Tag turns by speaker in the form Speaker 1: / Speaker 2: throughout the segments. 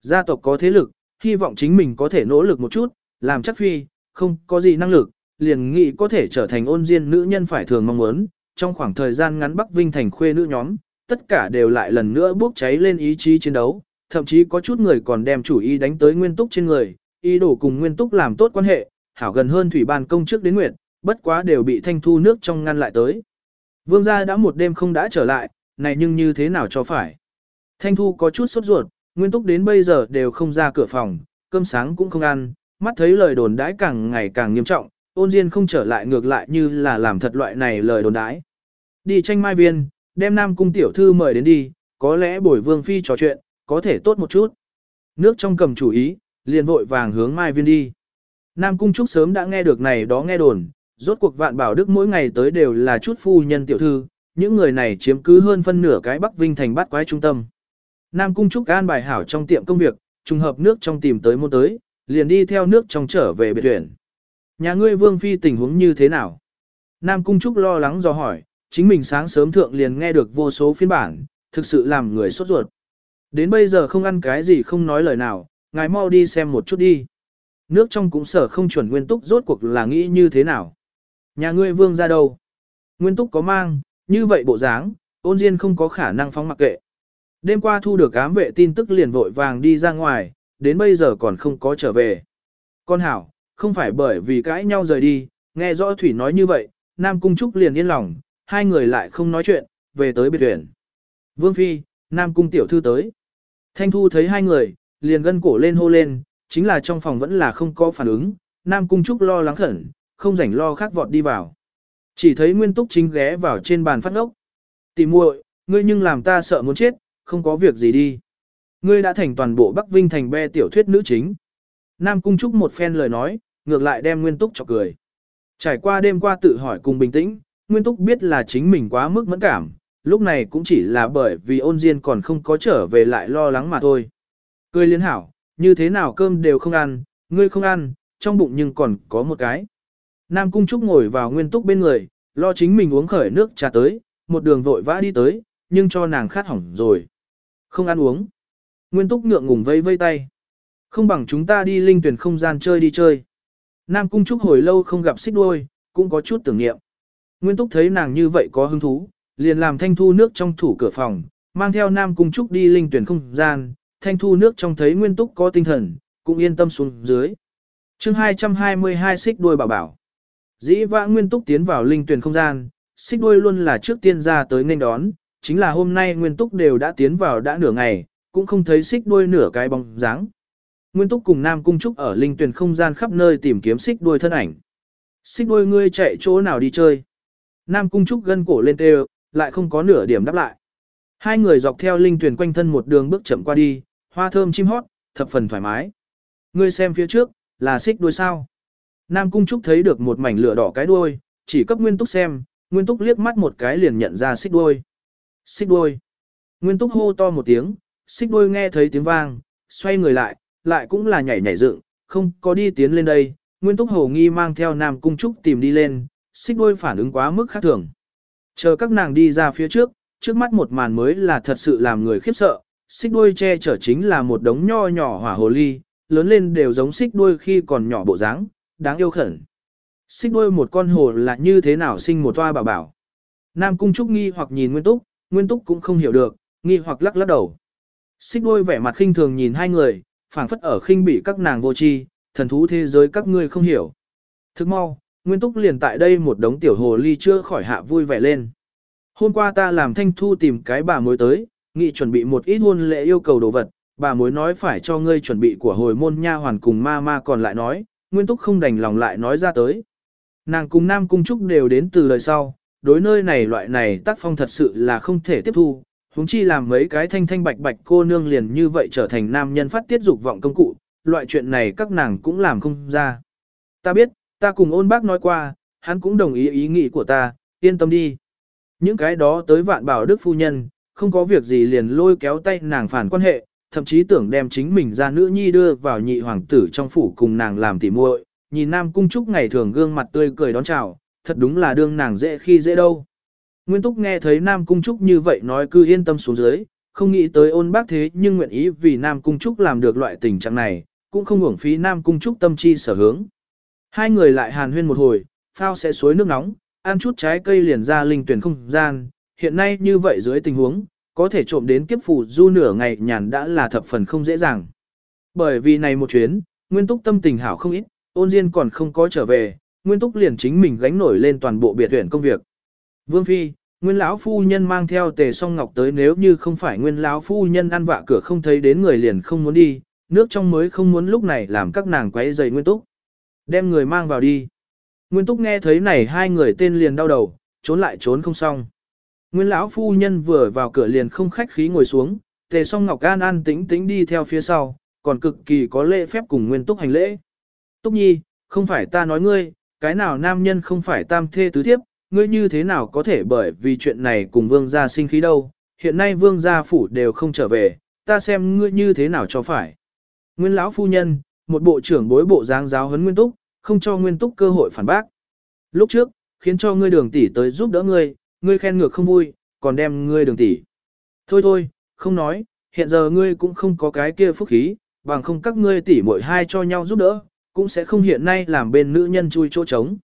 Speaker 1: gia tộc có thế lực, hy vọng chính mình có thể nỗ lực một chút, làm chắc phi, không có gì năng lực, liền nghĩ có thể trở thành ôn diên nữ nhân phải thường mong muốn, trong khoảng thời gian ngắn Bắc Vinh thành khuê nữ nhóm, tất cả đều lại lần nữa bốc cháy lên ý chí chiến đấu, thậm chí có chút người còn đem chủ ý đánh tới nguyên túc trên người, ý đồ cùng nguyên túc làm tốt quan hệ, hảo gần hơn thủy ban công trước đến nguyện, bất quá đều bị thanh thu nước trong ngăn lại tới. Vương gia đã một đêm không đã trở lại, này nhưng như thế nào cho phải. Thanh thu có chút sốt ruột, nguyên túc đến bây giờ đều không ra cửa phòng, cơm sáng cũng không ăn, mắt thấy lời đồn đãi càng ngày càng nghiêm trọng, ôn diên không trở lại ngược lại như là làm thật loại này lời đồn đãi. Đi tranh mai viên, đem nam cung tiểu thư mời đến đi, có lẽ bồi vương phi trò chuyện, có thể tốt một chút. Nước trong cầm chủ ý, liền vội vàng hướng mai viên đi. Nam cung trúc sớm đã nghe được này đó nghe đồn, rốt cuộc vạn bảo đức mỗi ngày tới đều là chút phu nhân tiểu thư, những người này chiếm cứ hơn phân nửa cái Bắc Vinh thành bát quái trung tâm. Nam cung trúc an bài hảo trong tiệm công việc, trùng hợp nước trong tìm tới môn tới, liền đi theo nước trong trở về biệt tuyển. Nhà ngươi vương phi tình huống như thế nào? Nam cung trúc lo lắng do hỏi, chính mình sáng sớm thượng liền nghe được vô số phiên bản, thực sự làm người sốt ruột. Đến bây giờ không ăn cái gì không nói lời nào, ngài mau đi xem một chút đi. Nước trong cũng sở không chuẩn nguyên túc rốt cuộc là nghĩ như thế nào. Nhà ngươi vương ra đâu? Nguyên túc có mang, như vậy bộ dáng, ôn diên không có khả năng phóng mặc kệ. Đêm qua thu được ám vệ tin tức liền vội vàng đi ra ngoài, đến bây giờ còn không có trở về. Con hảo, không phải bởi vì cãi nhau rời đi, nghe rõ Thủy nói như vậy, Nam Cung Trúc liền yên lòng, hai người lại không nói chuyện, về tới biệt viện. Vương Phi, Nam Cung Tiểu Thư tới. Thanh Thu thấy hai người, liền gân cổ lên hô lên, chính là trong phòng vẫn là không có phản ứng, Nam Cung Trúc lo lắng khẩn, không rảnh lo khác vọt đi vào. Chỉ thấy Nguyên Túc chính ghé vào trên bàn phát ốc. Tỷ muội, ngươi nhưng làm ta sợ muốn chết, không có việc gì đi. Ngươi đã thành toàn bộ Bắc Vinh thành be tiểu thuyết nữ chính. Nam Cung Trúc một phen lời nói, ngược lại đem Nguyên Túc chọc cười. Trải qua đêm qua tự hỏi cùng bình tĩnh, Nguyên Túc biết là chính mình quá mức mẫn cảm, lúc này cũng chỉ là bởi vì ôn diên còn không có trở về lại lo lắng mà thôi. Cười liên hảo, như thế nào cơm đều không ăn, ngươi không ăn, trong bụng nhưng còn có một cái. Nam Cung Trúc ngồi vào Nguyên Túc bên người, lo chính mình uống khởi nước trà tới, một đường vội vã đi tới, nhưng cho nàng khát hỏng rồi. Không ăn uống. Nguyên Túc ngượng ngùng vây vây tay. Không bằng chúng ta đi linh tuyển không gian chơi đi chơi. Nam Cung Trúc hồi lâu không gặp xích đuôi, cũng có chút tưởng niệm. Nguyên Túc thấy nàng như vậy có hứng thú, liền làm thanh thu nước trong thủ cửa phòng, mang theo Nam Cung Trúc đi linh tuyển không gian, thanh thu nước trong thấy Nguyên Túc có tinh thần, cũng yên tâm xuống dưới. chương 222 xích đuôi bảo bảo. Dĩ vãng Nguyên Túc tiến vào linh tuyển không gian, xích đuôi luôn là trước tiên ra tới nên đón, chính là hôm nay Nguyên Túc đều đã tiến vào đã nửa ngày, cũng không thấy xích đuôi nửa cái bóng dáng. Nguyên Túc cùng Nam Cung Trúc ở linh tuyển không gian khắp nơi tìm kiếm xích đuôi thân ảnh. Xích đuôi ngươi chạy chỗ nào đi chơi? Nam Cung Trúc gân cổ lên tê lại không có nửa điểm đáp lại. Hai người dọc theo linh tuyển quanh thân một đường bước chậm qua đi, hoa thơm chim hót, thập phần thoải mái. Ngươi xem phía trước, là xích đuôi sao. Nam Cung Trúc thấy được một mảnh lửa đỏ cái đuôi, chỉ cấp Nguyên Túc xem, Nguyên Túc liếc mắt một cái liền nhận ra xích đuôi. Xích đuôi. Nguyên Túc hô to một tiếng, xích đuôi nghe thấy tiếng vang, xoay người lại, lại cũng là nhảy nhảy dựng, không có đi tiến lên đây. Nguyên Túc hồ nghi mang theo Nam Cung Trúc tìm đi lên, xích đuôi phản ứng quá mức khác thường. Chờ các nàng đi ra phía trước, trước mắt một màn mới là thật sự làm người khiếp sợ, xích đuôi che chở chính là một đống nho nhỏ hỏa hồ ly, lớn lên đều giống xích đuôi khi còn nhỏ bộ dáng, đáng yêu khẩn. Xích đuôi một con hồ là như thế nào sinh một toa bảo bảo. Nam Cung Trúc nghi hoặc nhìn Nguyên Túc, Nguyên Túc cũng không hiểu được, nghi hoặc lắc lắc đầu. Xích đuôi vẻ mặt khinh thường nhìn hai người, phảng phất ở khinh bị các nàng vô tri, thần thú thế giới các ngươi không hiểu. Thức mau, Nguyên Túc liền tại đây một đống tiểu hồ ly chưa khỏi hạ vui vẻ lên. Hôm qua ta làm thanh thu tìm cái bà mối tới, nghị chuẩn bị một ít hôn lễ yêu cầu đồ vật, bà mối nói phải cho ngươi chuẩn bị của hồi môn nha hoàn cùng ma ma còn lại nói, Nguyên Túc không đành lòng lại nói ra tới. Nàng cùng Nam Cung Trúc đều đến từ lời sau, đối nơi này loại này tác phong thật sự là không thể tiếp thu, huống chi làm mấy cái thanh thanh bạch bạch cô nương liền như vậy trở thành nam nhân phát tiết dục vọng công cụ, loại chuyện này các nàng cũng làm không ra. Ta biết, ta cùng ôn bác nói qua, hắn cũng đồng ý ý nghĩ của ta, yên tâm đi. Những cái đó tới vạn bảo đức phu nhân, không có việc gì liền lôi kéo tay nàng phản quan hệ, thậm chí tưởng đem chính mình ra nữ nhi đưa vào nhị hoàng tử trong phủ cùng nàng làm tỉ muội, nhìn Nam Cung Trúc ngày thường gương mặt tươi cười đón chào, thật đúng là đương nàng dễ khi dễ đâu. Nguyên Túc nghe thấy Nam Cung Trúc như vậy nói cứ yên tâm xuống dưới, không nghĩ tới ôn bác thế nhưng nguyện ý vì Nam Cung Trúc làm được loại tình trạng này, cũng không hưởng phí Nam Cung Trúc tâm chi sở hướng. Hai người lại hàn huyên một hồi, phao sẽ suối nước nóng, ăn chút trái cây liền ra linh tuyển không gian, hiện nay như vậy dưới tình huống, có thể trộm đến kiếp phủ du nửa ngày nhàn đã là thập phần không dễ dàng. Bởi vì này một chuyến, Nguyên Túc tâm tình hảo không ít, ôn diên còn không có trở về, Nguyên Túc liền chính mình gánh nổi lên toàn bộ biệt tuyển công việc. Vương Phi, Nguyên lão phu nhân mang theo tề song ngọc tới nếu như không phải Nguyên lão phu nhân ăn vạ cửa không thấy đến người liền không muốn đi, nước trong mới không muốn lúc này làm các nàng quấy rầy Nguyên Túc. Đem người mang vào đi. Nguyên Túc nghe thấy này hai người tên liền đau đầu, trốn lại trốn không xong. Nguyên lão phu nhân vừa vào cửa liền không khách khí ngồi xuống, tề song ngọc an an tĩnh tĩnh đi theo phía sau, còn cực kỳ có lễ phép cùng Nguyên Túc hành lễ. Túc Nhi, không phải ta nói ngươi, cái nào nam nhân không phải tam thê tứ thiếp, ngươi như thế nào có thể bởi vì chuyện này cùng vương gia sinh khí đâu, hiện nay vương gia phủ đều không trở về, ta xem ngươi như thế nào cho phải. Nguyên lão phu nhân, một bộ trưởng bối bộ dáng giáo huấn Nguyên Túc, không cho Nguyên Túc cơ hội phản bác. Lúc trước, khiến cho ngươi đường tỷ tới giúp đỡ ngươi, ngươi khen ngược không vui, còn đem ngươi đường tỷ. Thôi thôi, không nói, hiện giờ ngươi cũng không có cái kia phúc khí, bằng không các ngươi tỷ muội hai cho nhau giúp đỡ, cũng sẽ không hiện nay làm bên nữ nhân chui chỗ trống.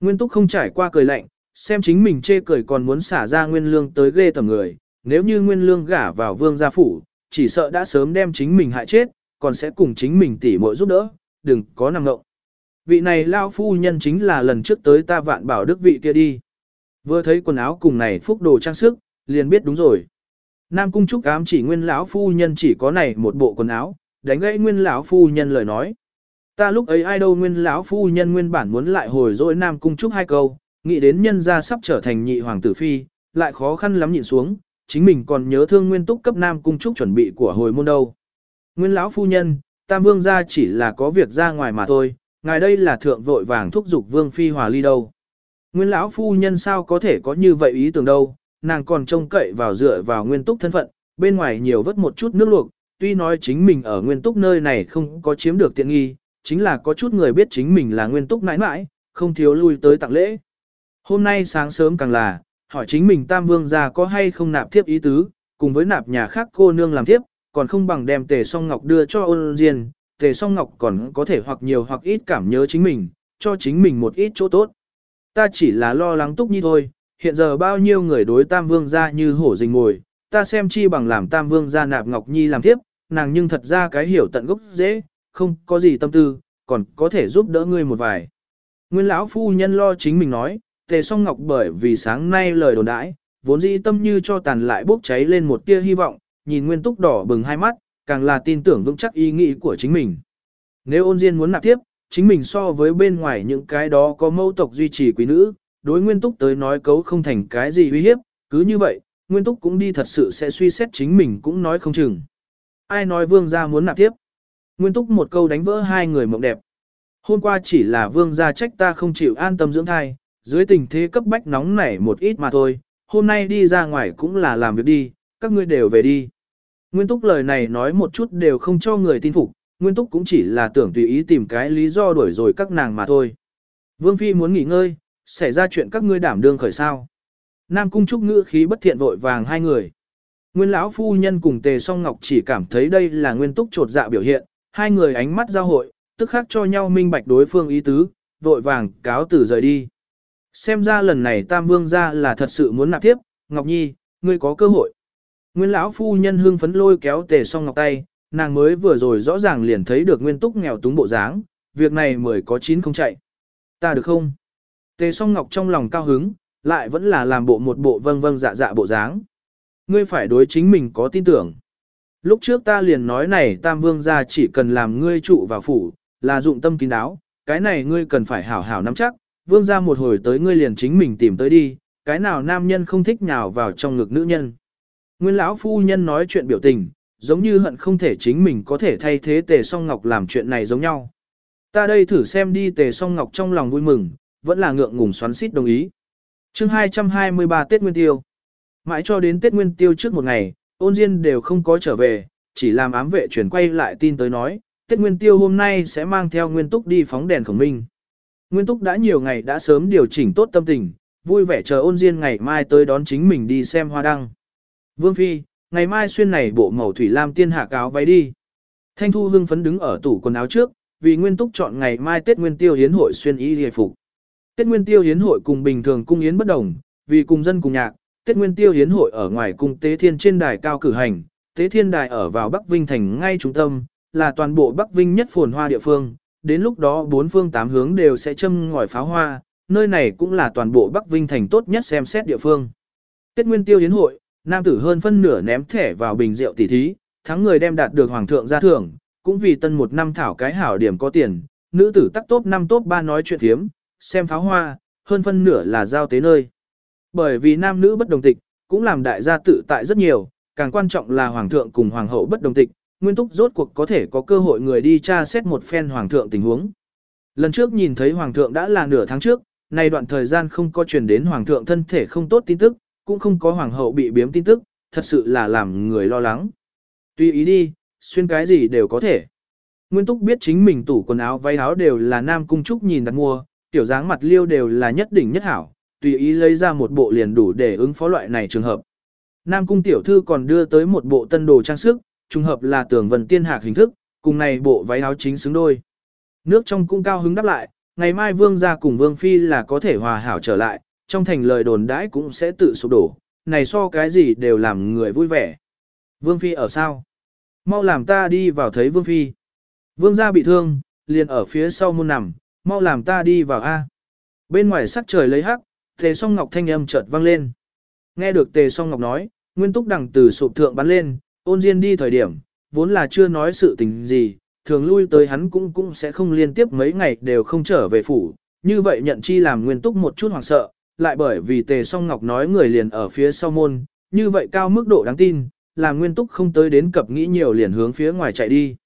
Speaker 1: Nguyên Túc không trải qua cười lạnh, xem chính mình chê cười còn muốn xả ra Nguyên Lương tới ghê tầm người, nếu như Nguyên Lương gả vào vương gia phủ, chỉ sợ đã sớm đem chính mình hại chết, còn sẽ cùng chính mình tỉ muội giúp đỡ, đừng có nằm ngộng. Vị này lao phu nhân chính là lần trước tới ta vạn bảo đức vị kia đi. Vừa thấy quần áo cùng này phúc đồ trang sức, liền biết đúng rồi. Nam cung trúc ám chỉ nguyên lão phu nhân chỉ có này một bộ quần áo, đánh gãy nguyên lão phu nhân lời nói. Ta lúc ấy ai đâu nguyên lão phu nhân nguyên bản muốn lại hồi dỗi Nam cung trúc hai câu, nghĩ đến nhân gia sắp trở thành nhị hoàng tử phi, lại khó khăn lắm nhịn xuống, chính mình còn nhớ thương nguyên túc cấp Nam cung trúc chuẩn bị của hồi môn đâu. Nguyên lão phu nhân, Tam vương gia chỉ là có việc ra ngoài mà thôi, ngài đây là thượng vội vàng thúc giục vương phi hòa ly đâu. Nguyên lão phu nhân sao có thể có như vậy ý tưởng đâu, nàng còn trông cậy vào dựa vào nguyên túc thân phận, bên ngoài nhiều vất một chút nước luộc, tuy nói chính mình ở nguyên túc nơi này không có chiếm được tiện nghi, chính là có chút người biết chính mình là nguyên túc mãi mãi, không thiếu lui tới tặng lễ. Hôm nay sáng sớm càng là, hỏi chính mình tam vương gia có hay không nạp thiếp ý tứ, cùng với nạp nhà khác cô nương làm thiếp, còn không bằng đem tề song ngọc đưa cho ôn diên, tề song ngọc còn có thể hoặc nhiều hoặc ít cảm nhớ chính mình, cho chính mình một ít chỗ tốt. Ta chỉ là lo lắng túc nhi thôi, hiện giờ bao nhiêu người đối tam vương gia như hổ rình ngồi, ta xem chi bằng làm tam vương gia nạp ngọc nhi làm tiếp, nàng nhưng thật ra cái hiểu tận gốc dễ, không có gì tâm tư, còn có thể giúp đỡ ngươi một vài. Nguyên lão phu nhân lo chính mình nói, tề song ngọc bởi vì sáng nay lời đồn đãi, vốn dĩ tâm như cho tàn lại bốc cháy lên một tia hy vọng, nhìn nguyên túc đỏ bừng hai mắt, càng là tin tưởng vững chắc ý nghĩ của chính mình. Nếu ôn diên muốn nạp tiếp, chính mình so với bên ngoài những cái đó có mâu tộc duy trì quý nữ, đối nguyên túc tới nói cấu không thành cái gì uy hiếp, cứ như vậy, nguyên túc cũng đi thật sự sẽ suy xét chính mình cũng nói không chừng. Ai nói vương gia muốn nạp tiếp? Nguyên túc một câu đánh vỡ hai người mộng đẹp. Hôm qua chỉ là vương gia trách ta không chịu an tâm dưỡng thai, dưới tình thế cấp bách nóng nảy một ít mà thôi, hôm nay đi ra ngoài cũng là làm việc đi, các ngươi đều về đi. Nguyên túc lời này nói một chút đều không cho người tin phục, Nguyên túc cũng chỉ là tưởng tùy ý tìm cái lý do đuổi rồi các nàng mà thôi. Vương Phi muốn nghỉ ngơi, xảy ra chuyện các ngươi đảm đương khởi sao. Nam cung trúc ngữ khí bất thiện vội vàng hai người. Nguyên lão phu nhân cùng tề song ngọc chỉ cảm thấy đây là nguyên túc trột dạ biểu hiện, hai người ánh mắt giao hội, tức khắc cho nhau minh bạch đối phương ý tứ, vội vàng cáo từ rời đi. Xem ra lần này Tam Vương ra là thật sự muốn nạp tiếp, Ngọc Nhi, ngươi có cơ hội. Nguyên lão phu nhân hưng phấn lôi kéo tề song ngọc tay, nàng mới vừa rồi rõ ràng liền thấy được nguyên túc nghèo túng bộ dáng, việc này mới có chín không chạy. Ta được không? Tề song ngọc trong lòng cao hứng, lại vẫn là làm bộ một bộ vâng vâng dạ dạ bộ dáng. Ngươi phải đối chính mình có tin tưởng. Lúc trước ta liền nói này tam vương gia chỉ cần làm ngươi trụ vào phủ, là dụng tâm kín đáo, cái này ngươi cần phải hảo hảo nắm chắc, vương gia một hồi tới ngươi liền chính mình tìm tới đi, cái nào nam nhân không thích nhào vào trong ngực nữ nhân. Nguyên lão phu nhân nói chuyện biểu tình, giống như hận không thể chính mình có thể thay thế tề song ngọc làm chuyện này giống nhau. Ta đây thử xem đi tề song ngọc trong lòng vui mừng, vẫn là ngượng ngùng xoắn xít đồng ý. chương 223 Tết Nguyên Tiêu Mãi cho đến Tết Nguyên Tiêu trước một ngày, ôn diên đều không có trở về, chỉ làm ám vệ chuyển quay lại tin tới nói, Tết Nguyên Tiêu hôm nay sẽ mang theo Nguyên Túc đi phóng đèn khổng minh. Nguyên Túc đã nhiều ngày đã sớm điều chỉnh tốt tâm tình, vui vẻ chờ ôn diên ngày mai tới đón chính mình đi xem hoa đăng. Vương Phi, ngày mai xuyên này bộ màu thủy lam tiên hạ cáo váy đi. Thanh Thu hưng phấn đứng ở tủ quần áo trước, vì Nguyên Túc chọn ngày mai Tết Nguyên Tiêu hiến hội xuyên y hề phục. Tết Nguyên Tiêu hiến hội cùng bình thường cung yến bất đồng, vì cùng dân cùng nhạc, Tết Nguyên Tiêu hiến hội ở ngoài cung Tế Thiên trên đài cao cử hành, Tế Thiên đài ở vào Bắc Vinh thành ngay trung tâm, là toàn bộ Bắc Vinh nhất phồn hoa địa phương, đến lúc đó bốn phương tám hướng đều sẽ châm ngòi pháo hoa, nơi này cũng là toàn bộ Bắc Vinh thành tốt nhất xem xét địa phương. Tết Nguyên Tiêu hiến hội, nam tử hơn phân nửa ném thẻ vào bình rượu tỷ thí, thắng người đem đạt được hoàng thượng gia thưởng, cũng vì tân một năm thảo cái hảo điểm có tiền, nữ tử tắc top 5 top 3 nói chuyện thiếm, xem pháo hoa, hơn phân nửa là giao tế nơi. Bởi vì nam nữ bất đồng tịch, cũng làm đại gia tự tại rất nhiều, càng quan trọng là hoàng thượng cùng hoàng hậu bất đồng tịch, nguyên túc rốt cuộc có thể có cơ hội người đi tra xét một phen hoàng thượng tình huống. Lần trước nhìn thấy hoàng thượng đã là nửa tháng trước, nay đoạn thời gian không có truyền đến hoàng thượng thân thể không tốt tin tức, cũng không có hoàng hậu bị biếm tin tức, thật sự là làm người lo lắng. Tùy ý đi, xuyên cái gì đều có thể. Nguyên Túc biết chính mình tủ quần áo váy áo đều là nam cung trúc nhìn đặt mua, tiểu dáng mặt liêu đều là nhất đỉnh nhất hảo, tùy ý lấy ra một bộ liền đủ để ứng phó loại này trường hợp. Nam cung tiểu thư còn đưa tới một bộ tân đồ trang sức, trùng hợp là tưởng vần tiên hạc hình thức, cùng này bộ váy áo chính xứng đôi. Nước trong cung cao hứng đáp lại, ngày mai vương gia cùng vương phi là có thể hòa hảo trở lại, trong thành lời đồn đãi cũng sẽ tự sụp đổ, này so cái gì đều làm người vui vẻ. Vương phi ở sao? Mau làm ta đi vào thấy vương phi. Vương gia bị thương, liền ở phía sau môn nằm, mau làm ta đi vào A. Bên ngoài sắc trời lấy hắc, tề song ngọc thanh âm chợt vang lên. Nghe được tề song ngọc nói, nguyên túc đằng từ sụp thượng bắn lên, ôn diên đi thời điểm, vốn là chưa nói sự tình gì, thường lui tới hắn cũng cũng sẽ không liên tiếp mấy ngày đều không trở về phủ, như vậy nhận chi làm nguyên túc một chút hoảng sợ, lại bởi vì tề song ngọc nói người liền ở phía sau môn, như vậy cao mức độ đáng tin, làm nguyên túc không tới đến cập nghĩ nhiều liền hướng phía ngoài chạy đi.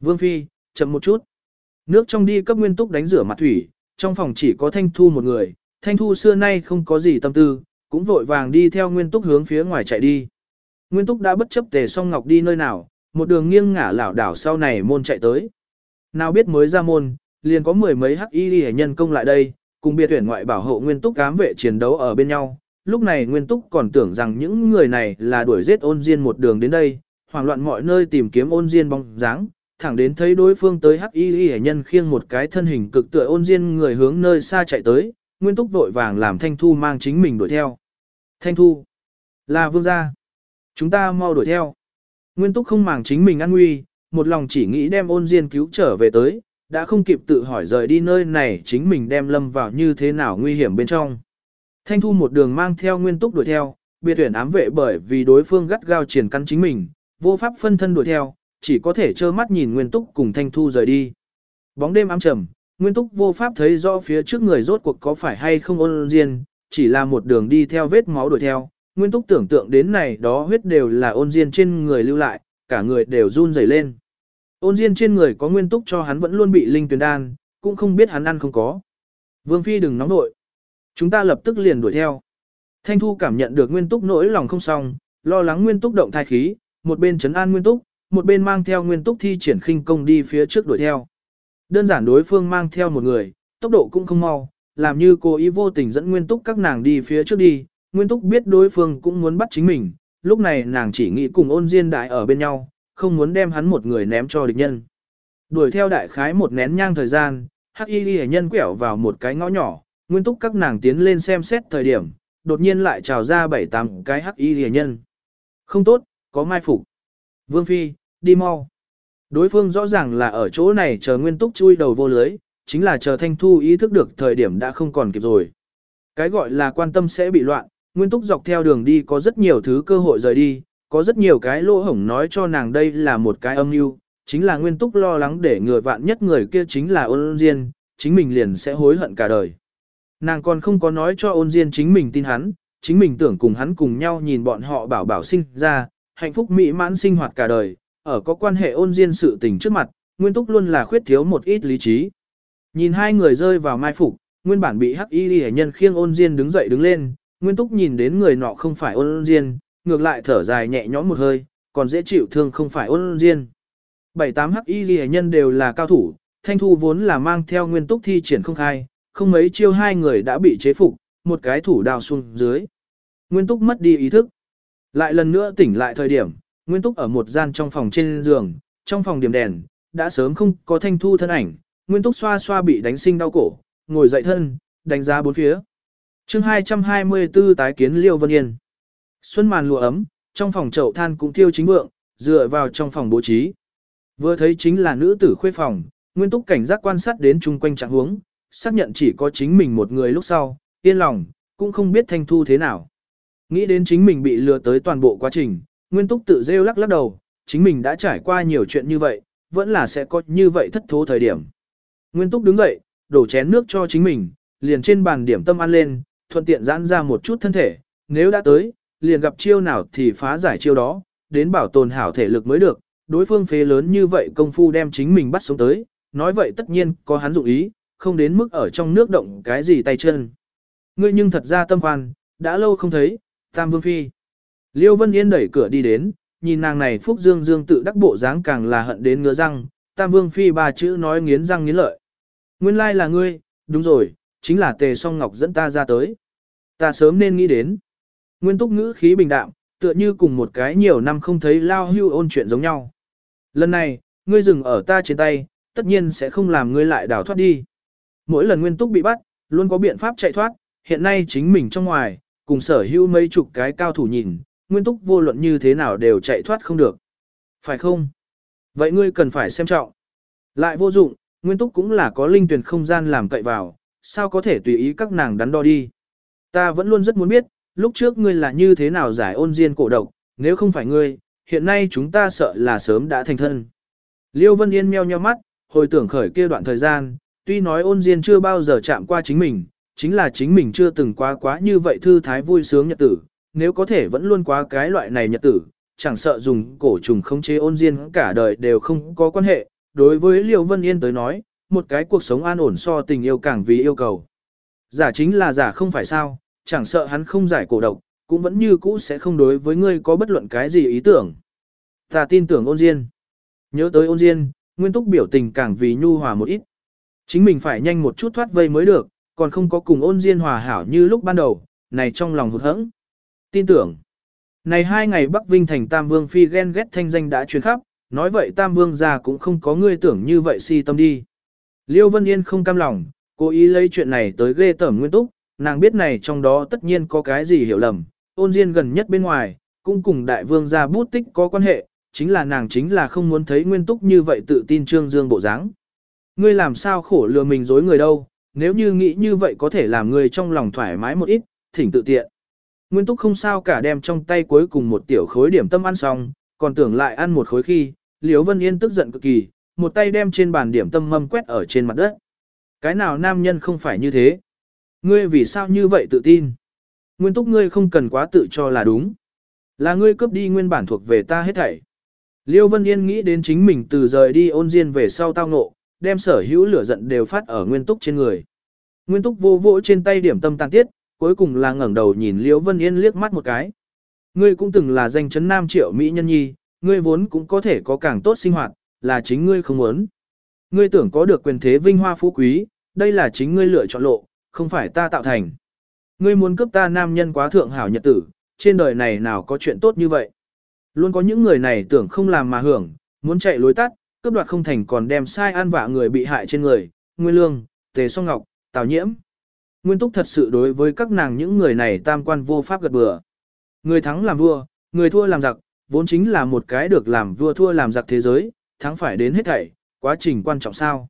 Speaker 1: Vương Phi, chậm một chút. Nước trong đi cấp nguyên túc đánh rửa mặt thủy, trong phòng chỉ có Thanh Thu một người, Thanh Thu xưa nay không có gì tâm tư, cũng vội vàng đi theo nguyên túc hướng phía ngoài chạy đi. Nguyên túc đã bất chấp tề song ngọc đi nơi nào, một đường nghiêng ngả lảo đảo sau này môn chạy tới. Nào biết mới ra môn, liền có mười mấy hắc y hệ nhân công lại đây, cùng biệt tuyển ngoại bảo hộ nguyên túc cám vệ chiến đấu ở bên nhau. Lúc này nguyên túc còn tưởng rằng những người này là đuổi giết ôn diên một đường đến đây, hoảng loạn mọi nơi tìm kiếm ôn diên bóng dáng, thẳng đến thấy đối phương tới hắc y hệ nhân khiêng một cái thân hình cực tựa ôn diên người hướng nơi xa chạy tới, nguyên túc vội vàng làm thanh thu mang chính mình đuổi theo. Thanh thu, là vương gia, chúng ta mau đuổi theo. Nguyên túc không màng chính mình an nguy, một lòng chỉ nghĩ đem ôn diên cứu trở về tới, đã không kịp tự hỏi rời đi nơi này chính mình đem lâm vào như thế nào nguy hiểm bên trong. Thanh thu một đường mang theo nguyên túc đuổi theo, biệt tuyển ám vệ bởi vì đối phương gắt gao triển căn chính mình, vô pháp phân thân đuổi theo, chỉ có thể trơ mắt nhìn nguyên túc cùng thanh thu rời đi. Bóng đêm ám trầm, nguyên túc vô pháp thấy rõ phía trước người rốt cuộc có phải hay không ôn diên, chỉ là một đường đi theo vết máu đuổi theo. Nguyên túc tưởng tượng đến này đó huyết đều là ôn diên trên người lưu lại, cả người đều run rẩy lên. Ôn Diên trên người có nguyên túc cho hắn vẫn luôn bị linh tuyền đan, cũng không biết hắn ăn không có. Vương Phi đừng nóng nội. Chúng ta lập tức liền đuổi theo. Thanh Thu cảm nhận được nguyên túc nỗi lòng không xong, lo lắng nguyên túc động thai khí, một bên chấn an nguyên túc, một bên mang theo nguyên túc thi triển khinh công đi phía trước đuổi theo. Đơn giản đối phương mang theo một người, tốc độ cũng không mau, làm như cô ý vô tình dẫn nguyên túc các nàng đi phía trước đi, nguyên túc biết đối phương cũng muốn bắt chính mình, lúc này nàng chỉ nghĩ cùng ôn diên đại ở bên nhau, không muốn đem hắn một người ném cho địch nhân. Đuổi theo đại khái một nén nhang thời gian, hắc y ghi nhân quẹo vào một cái ngõ nhỏ, nguyên túc các nàng tiến lên xem xét thời điểm, đột nhiên lại trào ra bảy tám cái hắc y ghi nhân. Không tốt, có mai phục. Vương Phi, đi mau. Đối phương rõ ràng là ở chỗ này chờ nguyên túc chui đầu vô lưới, chính là chờ thanh thu ý thức được thời điểm đã không còn kịp rồi. Cái gọi là quan tâm sẽ bị loạn, nguyên túc dọc theo đường đi có rất nhiều thứ cơ hội rời đi, có rất nhiều cái lỗ hổng nói cho nàng đây là một cái âm mưu, chính là nguyên túc lo lắng để người vạn nhất người kia chính là ôn diên, chính mình liền sẽ hối hận cả đời. Nàng còn không có nói cho ôn diên chính mình tin hắn, chính mình tưởng cùng hắn cùng nhau nhìn bọn họ bảo bảo sinh ra, hạnh phúc mỹ mãn sinh hoạt cả đời, ở có quan hệ ôn diên sự tình trước mặt, nguyên túc luôn là khuyết thiếu một ít lý trí. Nhìn hai người rơi vào mai phục, nguyên bản bị hắc y hệ nhân khiêng ôn diên đứng dậy đứng lên, nguyên túc nhìn đến người nọ không phải ôn diên, ngược lại thở dài nhẹ nhõm một hơi, còn dễ chịu thương không phải ôn diên. Bảy tám hắc y ghi nhân đều là cao thủ, thanh thu vốn là mang theo nguyên túc thi triển không khai, không mấy chiêu hai người đã bị chế phục, một cái thủ đào xuống dưới. Nguyên túc mất đi ý thức. Lại lần nữa tỉnh lại thời điểm, Nguyên Túc ở một gian trong phòng trên giường, trong phòng điểm đèn, đã sớm không có thanh thu thân ảnh, Nguyên Túc xoa xoa bị đánh sinh đau cổ, ngồi dậy thân, đánh giá bốn phía. chương 224 tái kiến Liêu Vân Yên. Xuân màn lụa ấm, trong phòng chậu than cũng thiêu chính vượng, dựa vào trong phòng bố trí. Vừa thấy chính là nữ tử khuê phòng, Nguyên Túc cảnh giác quan sát đến chung quanh trạng huống, xác nhận chỉ có chính mình một người lúc sau, yên lòng, cũng không biết thanh thu thế nào. Nghĩ đến chính mình bị lừa tới toàn bộ quá trình, Nguyên Túc tự rêu lắc lắc đầu, chính mình đã trải qua nhiều chuyện như vậy, vẫn là sẽ có như vậy thất thố thời điểm. Nguyên Túc đứng dậy, đổ chén nước cho chính mình, liền trên bàn điểm tâm ăn lên, thuận tiện giãn ra một chút thân thể, nếu đã tới, liền gặp chiêu nào thì phá giải chiêu đó, đến bảo tồn hảo thể lực mới được, đối phương phế lớn như vậy công phu đem chính mình bắt sống tới, nói vậy tất nhiên có hắn dụng ý, không đến mức ở trong nước động cái gì tay chân. Ngươi nhưng thật ra tâm khoan, đã lâu không thấy, Tam Vương Phi. Liêu Vân Yên đẩy cửa đi đến, nhìn nàng này Phúc Dương Dương tự đắc bộ dáng càng là hận đến ngứa răng, Tam Vương Phi ba chữ nói nghiến răng nghiến lợi. Nguyên lai là ngươi, đúng rồi, chính là tề song ngọc dẫn ta ra tới. Ta sớm nên nghĩ đến. Nguyên túc ngữ khí bình đạm, tựa như cùng một cái nhiều năm không thấy lao hưu ôn chuyện giống nhau. Lần này, ngươi dừng ở ta trên tay, tất nhiên sẽ không làm ngươi lại đào thoát đi. Mỗi lần nguyên túc bị bắt, luôn có biện pháp chạy thoát, hiện nay chính mình trong ngoài, cùng sở hữu mấy chục cái cao thủ nhìn, nguyên túc vô luận như thế nào đều chạy thoát không được. Phải không? Vậy ngươi cần phải xem trọng. Lại vô dụng, nguyên túc cũng là có linh tuyển không gian làm cậy vào, sao có thể tùy ý các nàng đắn đo đi. Ta vẫn luôn rất muốn biết, lúc trước ngươi là như thế nào giải ôn diên cổ độc, nếu không phải ngươi, hiện nay chúng ta sợ là sớm đã thành thân. Liêu Vân Yên meo nheo mắt, hồi tưởng khởi kia đoạn thời gian, tuy nói ôn diên chưa bao giờ chạm qua chính mình, chính là chính mình chưa từng quá quá như vậy thư thái vui sướng nhật tử, nếu có thể vẫn luôn quá cái loại này nhật tử, chẳng sợ dùng cổ trùng không chế ôn diên cả đời đều không có quan hệ, đối với Liêu Vân Yên tới nói, một cái cuộc sống an ổn so tình yêu càng vì yêu cầu. Giả chính là giả không phải sao, chẳng sợ hắn không giải cổ độc, cũng vẫn như cũ sẽ không đối với ngươi có bất luận cái gì ý tưởng. Ta tin tưởng ôn diên. Nhớ tới ôn diên, nguyên túc biểu tình càng vì nhu hòa một ít. Chính mình phải nhanh một chút thoát vây mới được, còn không có cùng ôn diên hòa hảo như lúc ban đầu, này trong lòng hụt hẫng. Tin tưởng. Này hai ngày Bắc Vinh thành Tam Vương Phi ghen ghét thanh danh đã truyền khắp, nói vậy Tam Vương gia cũng không có ngươi tưởng như vậy si tâm đi. Liêu Vân Yên không cam lòng, cố ý lấy chuyện này tới ghê tởm nguyên túc, nàng biết này trong đó tất nhiên có cái gì hiểu lầm, ôn diên gần nhất bên ngoài, cũng cùng đại vương gia bút tích có quan hệ, chính là nàng chính là không muốn thấy nguyên túc như vậy tự tin trương dương bộ dáng. Ngươi làm sao khổ lừa mình dối người đâu, nếu như nghĩ như vậy có thể làm người trong lòng thoải mái một ít, thỉnh tự tiện. Nguyên túc không sao cả đem trong tay cuối cùng một tiểu khối điểm tâm ăn xong, còn tưởng lại ăn một khối khi, Liễu Vân Yên tức giận cực kỳ, một tay đem trên bàn điểm tâm mâm quét ở trên mặt đất. Cái nào nam nhân không phải như thế? Ngươi vì sao như vậy tự tin? Nguyên túc ngươi không cần quá tự cho là đúng. Là ngươi cướp đi nguyên bản thuộc về ta hết thảy. Liêu Vân Yên nghĩ đến chính mình từ rời đi ôn diên về sau tao ngộ, đem sở hữu lửa giận đều phát ở nguyên túc trên người. Nguyên túc vô vỗ trên tay điểm tâm tàn tiết, cuối cùng là ngẩng đầu nhìn Liễu Vân Yên liếc mắt một cái. Ngươi cũng từng là danh chấn nam triệu Mỹ nhân nhi, ngươi vốn cũng có thể có càng tốt sinh hoạt, là chính ngươi không muốn. Ngươi tưởng có được quyền thế vinh hoa phú quý, đây là chính ngươi lựa chọn lộ, không phải ta tạo thành. Ngươi muốn cướp ta nam nhân quá thượng hảo nhật tử, trên đời này nào có chuyện tốt như vậy. Luôn có những người này tưởng không làm mà hưởng, muốn chạy lối tắt, cướp đoạt không thành còn đem sai an vạ người bị hại trên người, Nguyên Lương, Tề Song Ngọc, Tào Nhiễm. Nguyên Túc thật sự đối với các nàng những người này tam quan vô pháp gật bừa. Người thắng làm vua, người thua làm giặc, vốn chính là một cái được làm vua thua làm giặc thế giới, thắng phải đến hết thảy, quá trình quan trọng sao.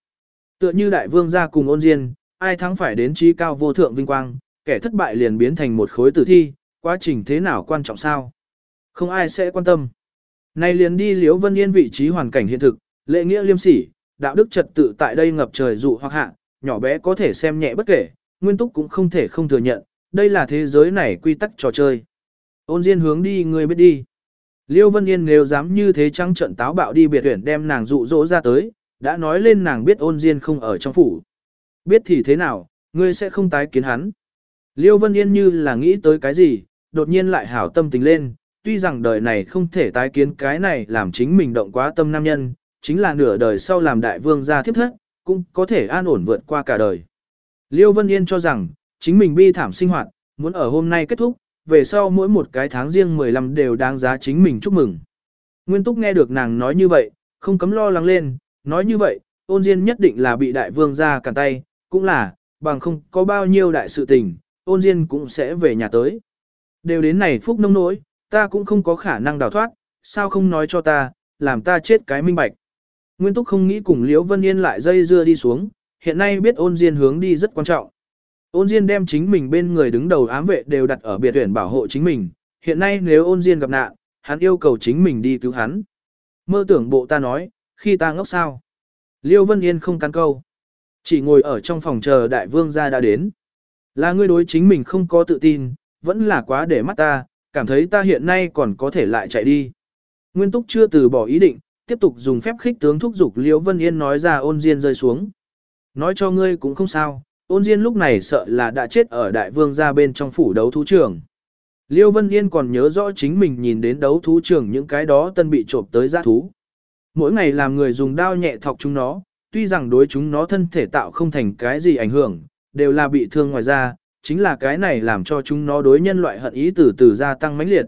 Speaker 1: Tựa như đại vương gia cùng ôn diên, ai thắng phải đến trí cao vô thượng vinh quang, kẻ thất bại liền biến thành một khối tử thi, quá trình thế nào quan trọng sao? Không ai sẽ quan tâm. Này liền đi liếu vân yên vị trí hoàn cảnh hiện thực, lệ nghĩa liêm sỉ, đạo đức trật tự tại đây ngập trời dụ hoặc hạ, nhỏ bé có thể xem nhẹ bất kể, nguyên túc cũng không thể không thừa nhận, đây là thế giới này quy tắc trò chơi. Ôn Diên hướng đi người biết đi. Liêu Vân Yên nếu dám như thế trăng trận táo bạo đi biệt tuyển đem nàng dụ dỗ ra tới, đã nói lên nàng biết ôn Diên không ở trong phủ. Biết thì thế nào, ngươi sẽ không tái kiến hắn. Liêu Vân Yên như là nghĩ tới cái gì, đột nhiên lại hảo tâm tình lên, tuy rằng đời này không thể tái kiến cái này làm chính mình động quá tâm nam nhân, chính là nửa đời sau làm đại vương gia thiếp thất, cũng có thể an ổn vượt qua cả đời. Liêu Vân Yên cho rằng, chính mình bi thảm sinh hoạt, muốn ở hôm nay kết thúc, về sau mỗi một cái tháng riêng 15 đều đáng giá chính mình chúc mừng. Nguyên Túc nghe được nàng nói như vậy, không cấm lo lắng lên, nói như vậy, ôn diên nhất định là bị đại vương ra cản tay, cũng là, bằng không có bao nhiêu đại sự tình, ôn diên cũng sẽ về nhà tới. Đều đến này phúc nông nỗi, ta cũng không có khả năng đào thoát, sao không nói cho ta, làm ta chết cái minh bạch. Nguyên Túc không nghĩ cùng Liễu Vân Yên lại dây dưa đi xuống, hiện nay biết ôn diên hướng đi rất quan trọng. Ôn diên đem chính mình bên người đứng đầu ám vệ đều đặt ở biệt tuyển bảo hộ chính mình, hiện nay nếu ôn diên gặp nạn, hắn yêu cầu chính mình đi cứu hắn. Mơ tưởng bộ ta nói, khi ta ngốc sao. Liêu Vân Yên không cắn câu. Chỉ ngồi ở trong phòng chờ đại vương gia đã đến. Là ngươi đối chính mình không có tự tin, vẫn là quá để mắt ta, cảm thấy ta hiện nay còn có thể lại chạy đi. Nguyên Túc chưa từ bỏ ý định, tiếp tục dùng phép khích tướng thúc giục Liêu Vân Yên nói ra ôn diên rơi xuống. Nói cho ngươi cũng không sao, ôn diên lúc này sợ là đã chết ở đại vương gia bên trong phủ đấu thú trường. Liêu Vân Yên còn nhớ rõ chính mình nhìn đến đấu thú trường những cái đó tân bị trộm tới giã thú. Mỗi ngày làm người dùng đao nhẹ thọc chúng nó, tuy rằng đối chúng nó thân thể tạo không thành cái gì ảnh hưởng, đều là bị thương ngoài ra, chính là cái này làm cho chúng nó đối nhân loại hận ý từ từ gia tăng mãnh liệt.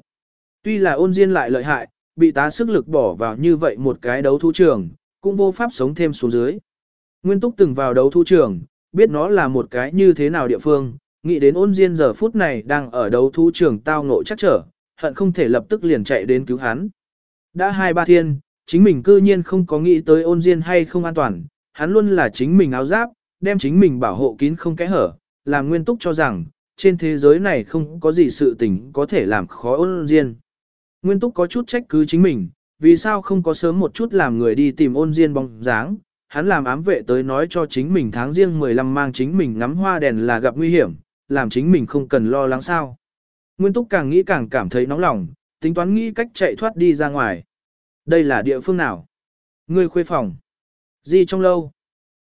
Speaker 1: Tuy là ôn diên lại lợi hại, bị tá sức lực bỏ vào như vậy một cái đấu thú trường, cũng vô pháp sống thêm xuống dưới. Nguyên Túc từng vào đấu thu trường, biết nó là một cái như thế nào địa phương, nghĩ đến ôn diên giờ phút này đang ở đấu thu trường tao ngộ chắc trở, hận không thể lập tức liền chạy đến cứu hắn. Đã hai ba thiên, chính mình cư nhiên không có nghĩ tới ôn diên hay không an toàn, hắn luôn là chính mình áo giáp, đem chính mình bảo hộ kín không kẽ hở, làm nguyên túc cho rằng, trên thế giới này không có gì sự tình có thể làm khó ôn diên. Nguyên túc có chút trách cứ chính mình, vì sao không có sớm một chút làm người đi tìm ôn diên bóng dáng, hắn làm ám vệ tới nói cho chính mình tháng riêng 15 mang chính mình ngắm hoa đèn là gặp nguy hiểm, làm chính mình không cần lo lắng sao. Nguyên túc càng nghĩ càng cảm thấy nóng lòng, tính toán nghĩ cách chạy thoát đi ra ngoài. Đây là địa phương nào? Ngươi khuê phòng. Di trong lâu.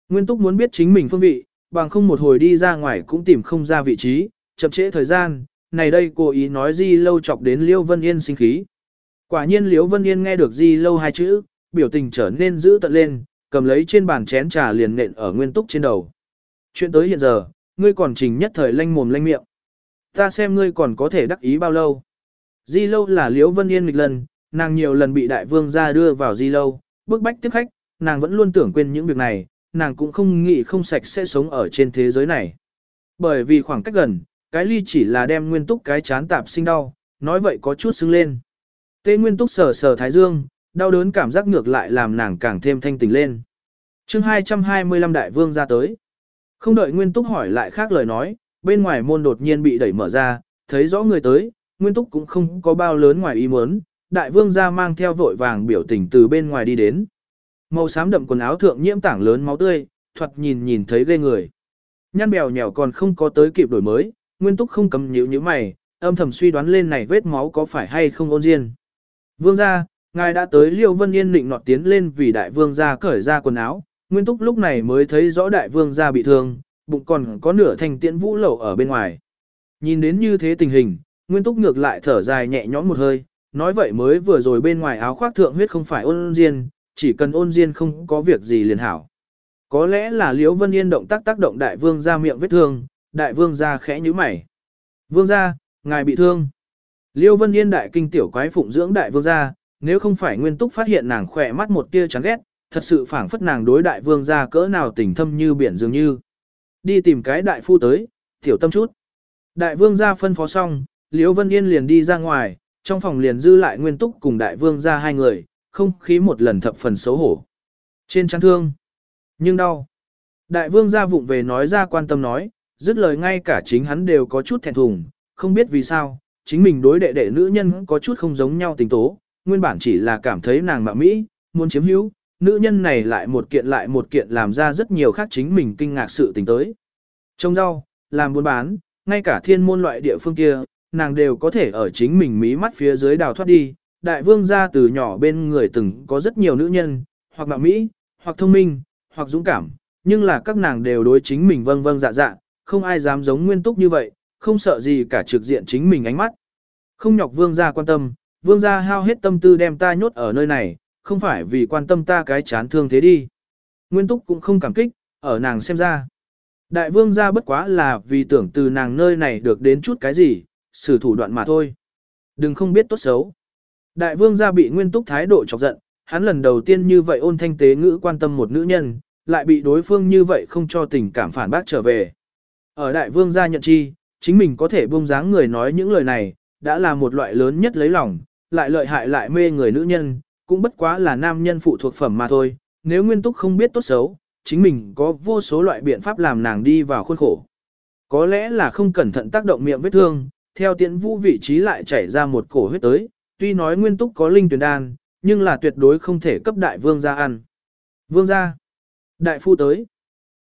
Speaker 1: Nguyên túc muốn biết chính mình phương vị, bằng không một hồi đi ra ngoài cũng tìm không ra vị trí, chậm trễ thời gian, này đây cô ý nói Di lâu chọc đến Liêu Vân Yên sinh khí. Quả nhiên Liêu Vân Yên nghe được Di lâu hai chữ, biểu tình trở nên dữ tận lên, cầm lấy trên bàn chén trà liền nện ở Nguyên túc trên đầu. Chuyện tới hiện giờ, ngươi còn trình nhất thời lanh mồm lanh miệng. Ta xem ngươi còn có thể đắc ý bao lâu. Di lâu là Liễu Vân Yên nghịch lần, nàng nhiều lần bị đại vương gia đưa vào di lâu, bức bách tiếp khách, nàng vẫn luôn tưởng quên những việc này, nàng cũng không nghĩ không sạch sẽ sống ở trên thế giới này. Bởi vì khoảng cách gần, cái ly chỉ là đem nguyên túc cái chán tạp sinh đau, nói vậy có chút xứng lên. Tê nguyên túc sờ sờ thái dương, đau đớn cảm giác ngược lại làm nàng càng thêm thanh tình lên. chương 225 đại vương ra tới. Không đợi Nguyên Túc hỏi lại khác lời nói, bên ngoài môn đột nhiên bị đẩy mở ra, thấy rõ người tới, Nguyên Túc cũng không có bao lớn ngoài ý muốn, đại vương ra mang theo vội vàng biểu tình từ bên ngoài đi đến. Màu xám đậm quần áo thượng nhiễm tảng lớn máu tươi, thoạt nhìn nhìn thấy ghê người. Nhăn bèo nhèo còn không có tới kịp đổi mới, Nguyên Túc không cầm nhíu như mày, âm thầm suy đoán lên này vết máu có phải hay không ôn diên. Vương ra, ngài đã tới Liêu Vân Yên định nọt tiến lên vì đại vương gia cởi ra quần áo, Nguyên Túc lúc này mới thấy rõ đại vương gia bị thương, bụng còn có nửa thành tiễn vũ lẩu ở bên ngoài. Nhìn đến như thế tình hình, Nguyên Túc ngược lại thở dài nhẹ nhõm một hơi, nói vậy mới vừa rồi bên ngoài áo khoác thượng huyết không phải ôn diên, chỉ cần ôn diên không có việc gì liền hảo. Có lẽ là Liễu Vân Yên động tác tác động đại vương gia miệng vết thương, đại vương gia khẽ nhíu mày. Vương gia, ngài bị thương. Liễu Vân Yên đại kinh tiểu quái phụng dưỡng đại vương gia, nếu không phải Nguyên Túc phát hiện nàng khỏe mắt một tia chán ghét, thật sự phảng phất nàng đối đại vương gia cỡ nào tình thâm như biển dường như. Đi tìm cái đại phu tới, tiểu tâm chút. Đại vương gia phân phó xong, Liễu Vân Yên liền đi ra ngoài, trong phòng liền dư lại nguyên túc cùng đại vương gia hai người, không khí một lần thập phần xấu hổ. Trên chán thương, nhưng đau. Đại vương gia vụng về nói ra quan tâm nói, dứt lời ngay cả chính hắn đều có chút thẹn thùng, không biết vì sao, chính mình đối đệ đệ nữ nhân có chút không giống nhau tình tố, nguyên bản chỉ là cảm thấy nàng mạo mỹ, muốn chiếm hữu, nữ nhân này lại một kiện lại một kiện làm ra rất nhiều khác chính mình kinh ngạc sự tình tới. Trông rau, làm buôn bán, ngay cả thiên môn loại địa phương kia, nàng đều có thể ở chính mình mí mắt phía dưới đào thoát đi. Đại vương gia từ nhỏ bên người từng có rất nhiều nữ nhân, hoặc mạo mỹ, hoặc thông minh, hoặc dũng cảm, nhưng là các nàng đều đối chính mình vâng vâng dạ dạ, không ai dám giống nguyên túc như vậy, không sợ gì cả trực diện chính mình ánh mắt. Không nhọc vương gia quan tâm, vương gia hao hết tâm tư đem ta nhốt ở nơi này, không phải vì quan tâm ta cái chán thương thế đi. Nguyên túc cũng không cảm kích, ở nàng xem ra. Đại vương gia bất quá là vì tưởng từ nàng nơi này được đến chút cái gì, xử thủ đoạn mà thôi. Đừng không biết tốt xấu. Đại vương gia bị nguyên túc thái độ chọc giận, hắn lần đầu tiên như vậy ôn thanh tế ngữ quan tâm một nữ nhân, lại bị đối phương như vậy không cho tình cảm phản bác trở về. Ở đại vương gia nhận chi, chính mình có thể buông dáng người nói những lời này, đã là một loại lớn nhất lấy lòng, lại lợi hại lại mê người nữ nhân, cũng bất quá là nam nhân phụ thuộc phẩm mà thôi, nếu nguyên túc không biết tốt xấu, chính mình có vô số loại biện pháp làm nàng đi vào khuôn khổ. Có lẽ là không cẩn thận tác động miệng vết thương, theo tiện vũ vị trí lại chảy ra một cổ huyết tới, tuy nói nguyên túc có linh tuyển đan, nhưng là tuyệt đối không thể cấp đại vương ra ăn. Vương ra, đại phu tới.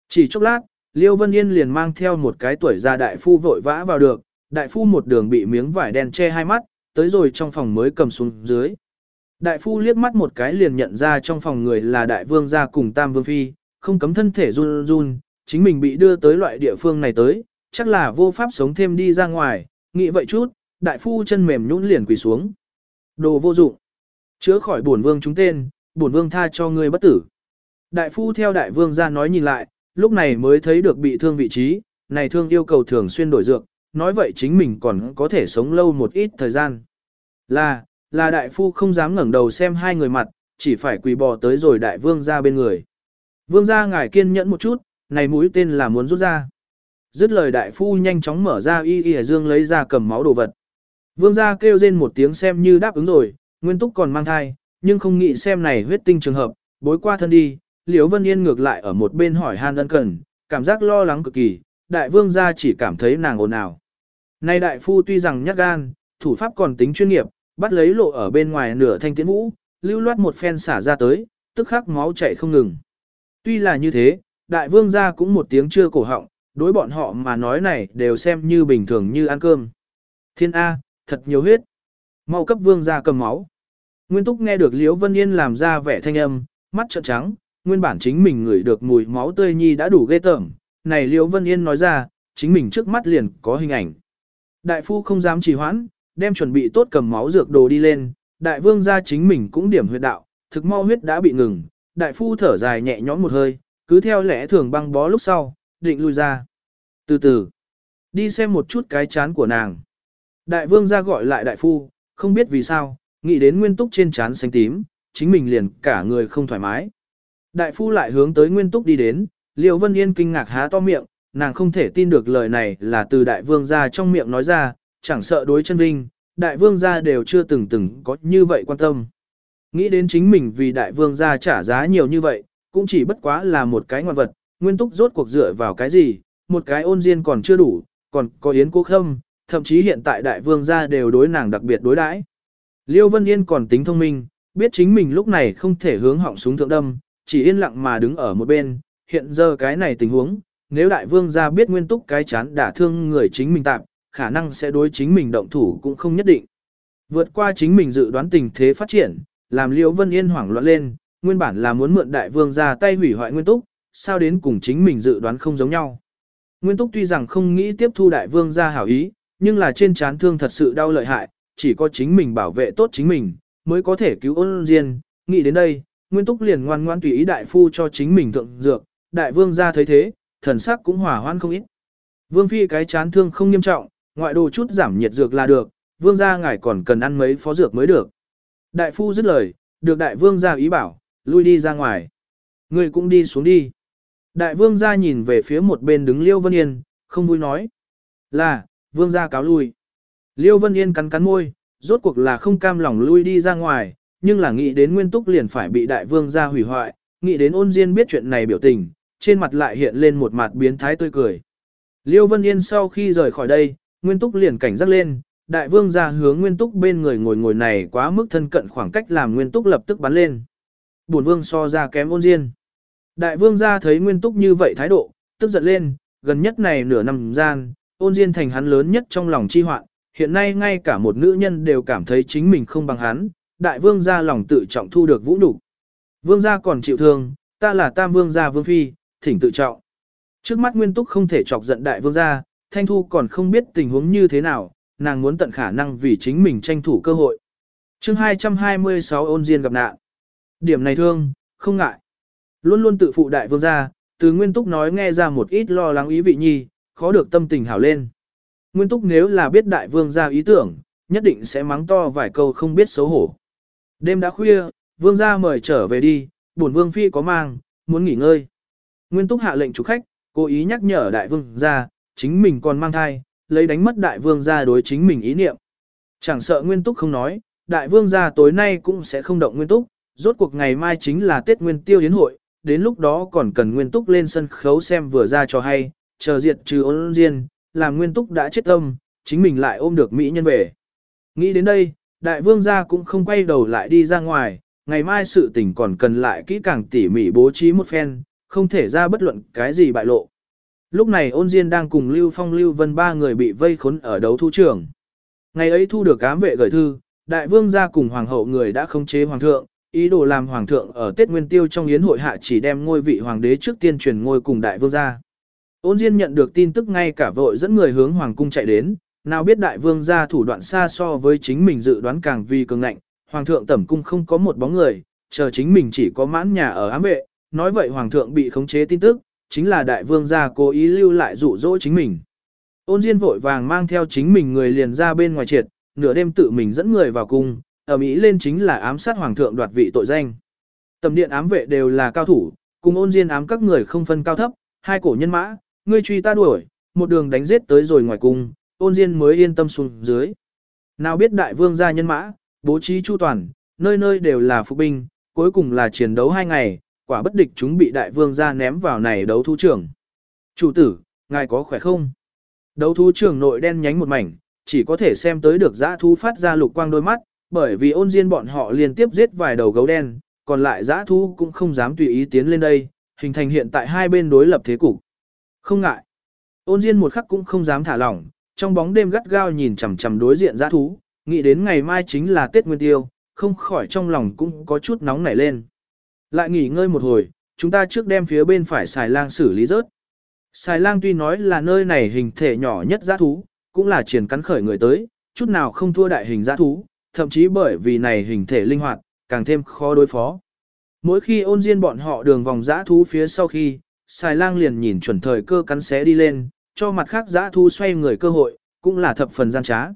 Speaker 1: Chỉ chốc lát, Liêu Vân Yên liền mang theo một cái tuổi già đại phu vội vã vào được, đại phu một đường bị miếng vải đen che hai mắt, tới rồi trong phòng mới cầm xuống dưới. Đại phu liếc mắt một cái liền nhận ra trong phòng người là đại vương gia cùng tam vương phi, không cấm thân thể run run, chính mình bị đưa tới loại địa phương này tới, chắc là vô pháp sống thêm đi ra ngoài, nghĩ vậy chút, đại phu chân mềm nhũn liền quỳ xuống. Đồ vô dụng. Chữa khỏi bổn vương chúng tên, bổn vương tha cho ngươi bất tử. Đại phu theo đại vương gia nói nhìn lại, lúc này mới thấy được bị thương vị trí, này thương yêu cầu thường xuyên đổi dược, nói vậy chính mình còn có thể sống lâu một ít thời gian. Là, là đại phu không dám ngẩng đầu xem hai người mặt, chỉ phải quỳ bò tới rồi đại vương ra bên người. Vương gia ngài kiên nhẫn một chút, này mũi tên là muốn rút ra. Dứt lời đại phu nhanh chóng mở ra y y dương lấy ra cầm máu đồ vật. Vương gia kêu rên một tiếng xem như đáp ứng rồi, nguyên túc còn mang thai, nhưng không nghĩ xem này huyết tinh trường hợp, bối qua thân đi, Liễu Vân Yên ngược lại ở một bên hỏi han ân cần, cảm giác lo lắng cực kỳ, đại vương gia chỉ cảm thấy nàng ồn ào. Nay đại phu tuy rằng nhát gan, thủ pháp còn tính chuyên nghiệp, bắt lấy lộ ở bên ngoài nửa thanh tiến vũ, lưu loát một phen xả ra tới, tức khắc máu chảy không ngừng. Tuy là như thế, đại vương gia cũng một tiếng chưa cổ họng, đối bọn họ mà nói này đều xem như bình thường như ăn cơm. Thiên A, thật nhiều huyết. Mau cấp vương gia cầm máu. Nguyên Túc nghe được Liễu Vân Yên làm ra vẻ thanh âm, mắt trợn trắng, nguyên bản chính mình ngửi được mùi máu tươi nhi đã đủ ghê tởm. Này Liễu Vân Yên nói ra, chính mình trước mắt liền có hình ảnh. Đại phu không dám trì hoãn, đem chuẩn bị tốt cầm máu dược đồ đi lên, đại vương gia chính mình cũng điểm huyết đạo, thực mau huyết đã bị ngừng, đại phu thở dài nhẹ nhõm một hơi, cứ theo lẽ thường băng bó lúc sau, định lui ra. Từ từ, đi xem một chút cái chán của nàng. Đại vương ra gọi lại đại phu, không biết vì sao, nghĩ đến nguyên túc trên chán xanh tím, chính mình liền cả người không thoải mái. Đại phu lại hướng tới nguyên túc đi đến, Liêu Vân Yên kinh ngạc há to miệng, nàng không thể tin được lời này là từ đại vương gia trong miệng nói ra, chẳng sợ đối chân vinh, đại vương gia đều chưa từng từng có như vậy quan tâm. Nghĩ đến chính mình vì đại vương gia trả giá nhiều như vậy, cũng chỉ bất quá là một cái ngoạn vật, nguyên túc rốt cuộc dựa vào cái gì, một cái ôn diên còn chưa đủ, còn có yến cố khâm, thậm chí hiện tại đại vương gia đều đối nàng đặc biệt đối đãi. Liêu Vân Yên còn tính thông minh, biết chính mình lúc này không thể hướng họng súng thượng đâm, chỉ yên lặng mà đứng ở một bên, hiện giờ cái này tình huống, nếu đại vương gia biết nguyên túc cái chán đả thương người chính mình tạm, khả năng sẽ đối chính mình động thủ cũng không nhất định. Vượt qua chính mình dự đoán tình thế phát triển, làm Liễu Vân Yên hoảng loạn lên, nguyên bản là muốn mượn đại vương ra tay hủy hoại Nguyên Túc, sao đến cùng chính mình dự đoán không giống nhau. Nguyên Túc tuy rằng không nghĩ tiếp thu đại vương ra hảo ý, nhưng là trên chán thương thật sự đau lợi hại, chỉ có chính mình bảo vệ tốt chính mình, mới có thể cứu ôn diên. Nghĩ đến đây, Nguyên Túc liền ngoan ngoan tùy ý đại phu cho chính mình thượng dược, đại vương ra thấy thế, thần sắc cũng hòa hoan không ít. Vương phi cái chán thương không nghiêm trọng, ngoại đồ chút giảm nhiệt dược là được, vương gia ngài còn cần ăn mấy phó dược mới được. Đại phu dứt lời, được đại vương gia ý bảo, lui đi ra ngoài. Người cũng đi xuống đi. Đại vương gia nhìn về phía một bên đứng Liêu Vân Yên, không vui nói. Là, vương gia cáo lui. Liêu Vân Yên cắn cắn môi, rốt cuộc là không cam lòng lui đi ra ngoài, nhưng là nghĩ đến nguyên túc liền phải bị đại vương gia hủy hoại, nghĩ đến ôn diên biết chuyện này biểu tình, trên mặt lại hiện lên một mặt biến thái tươi cười. Liêu Vân Yên sau khi rời khỏi đây, Nguyên Túc liền cảnh giác lên, đại vương ra hướng Nguyên Túc bên người ngồi ngồi này quá mức thân cận khoảng cách làm Nguyên Túc lập tức bắn lên. Bổn vương so ra kém ôn diên. Đại vương ra thấy Nguyên Túc như vậy thái độ, tức giận lên, gần nhất này nửa năm gian, ôn diên thành hắn lớn nhất trong lòng chi hoạn, hiện nay ngay cả một nữ nhân đều cảm thấy chính mình không bằng hắn, đại vương ra lòng tự trọng thu được vũ đủ. Vương gia còn chịu thương, ta là tam vương gia vương phi, thỉnh tự trọng. Trước mắt nguyên túc không thể chọc giận đại vương gia, Thanh Thu còn không biết tình huống như thế nào, nàng muốn tận khả năng vì chính mình tranh thủ cơ hội. chương 226 ôn diên gặp nạn. Điểm này thương, không ngại. Luôn luôn tự phụ đại vương gia, từ nguyên túc nói nghe ra một ít lo lắng ý vị nhi, khó được tâm tình hảo lên. Nguyên túc nếu là biết đại vương gia ý tưởng, nhất định sẽ mắng to vài câu không biết xấu hổ. Đêm đã khuya, vương gia mời trở về đi, bổn vương phi có mang, muốn nghỉ ngơi. Nguyên túc hạ lệnh chủ khách, cố ý nhắc nhở đại vương gia, chính mình còn mang thai, lấy đánh mất đại vương gia đối chính mình ý niệm. Chẳng sợ nguyên túc không nói, đại vương gia tối nay cũng sẽ không động nguyên túc, rốt cuộc ngày mai chính là Tết Nguyên Tiêu Yến hội, đến lúc đó còn cần nguyên túc lên sân khấu xem vừa ra cho hay, chờ diệt trừ ôn diên, làm nguyên túc đã chết tâm, chính mình lại ôm được Mỹ nhân về. Nghĩ đến đây, đại vương gia cũng không quay đầu lại đi ra ngoài, ngày mai sự tình còn cần lại kỹ càng tỉ mỉ bố trí một phen, không thể ra bất luận cái gì bại lộ. Lúc này ôn diên đang cùng Lưu Phong Lưu Vân ba người bị vây khốn ở đấu thu trường. Ngày ấy thu được ám vệ gửi thư, đại vương gia cùng hoàng hậu người đã không chế hoàng thượng, ý đồ làm hoàng thượng ở Tết Nguyên Tiêu trong yến hội hạ chỉ đem ngôi vị hoàng đế trước tiên truyền ngôi cùng đại vương gia. Ôn Diên nhận được tin tức ngay cả vội dẫn người hướng hoàng cung chạy đến, nào biết đại vương gia thủ đoạn xa so với chính mình dự đoán càng vì cường ngạnh, hoàng thượng tẩm cung không có một bóng người, chờ chính mình chỉ có mãn nhà ở ám vệ, nói vậy hoàng thượng bị khống chế tin tức, chính là đại vương gia cố ý lưu lại dụ dỗ chính mình. Ôn Diên vội vàng mang theo chính mình người liền ra bên ngoài triệt, nửa đêm tự mình dẫn người vào cung, ở Mỹ lên chính là ám sát hoàng thượng đoạt vị tội danh. Tầm điện ám vệ đều là cao thủ, cùng ôn Diên ám các người không phân cao thấp, hai cổ nhân mã, ngươi truy ta đuổi, một đường đánh giết tới rồi ngoài cung, ôn Diên mới yên tâm xuống dưới. Nào biết đại vương gia nhân mã, bố trí chu toàn, nơi nơi đều là phục binh, cuối cùng là chiến đấu hai ngày, quả bất địch chúng bị đại vương ra ném vào này đấu thu trưởng. Chủ tử, ngài có khỏe không? Đấu thú trưởng nội đen nhánh một mảnh, chỉ có thể xem tới được giã thú phát ra lục quang đôi mắt, bởi vì ôn diên bọn họ liên tiếp giết vài đầu gấu đen, còn lại giã thú cũng không dám tùy ý tiến lên đây, hình thành hiện tại hai bên đối lập thế cục. Không ngại. Ôn diên một khắc cũng không dám thả lỏng, trong bóng đêm gắt gao nhìn chằm chằm đối diện giã thú, nghĩ đến ngày mai chính là Tết Nguyên Tiêu, không khỏi trong lòng cũng có chút nóng nảy lên. Lại nghỉ ngơi một hồi, chúng ta trước đem phía bên phải xài lang xử lý rớt. Xài lang tuy nói là nơi này hình thể nhỏ nhất giã thú, cũng là triển cắn khởi người tới, chút nào không thua đại hình giã thú, thậm chí bởi vì này hình thể linh hoạt, càng thêm khó đối phó. Mỗi khi ôn diên bọn họ đường vòng giã thú phía sau khi, xài lang liền nhìn chuẩn thời cơ cắn xé đi lên, cho mặt khác giã thú xoay người cơ hội, cũng là thập phần gian trá.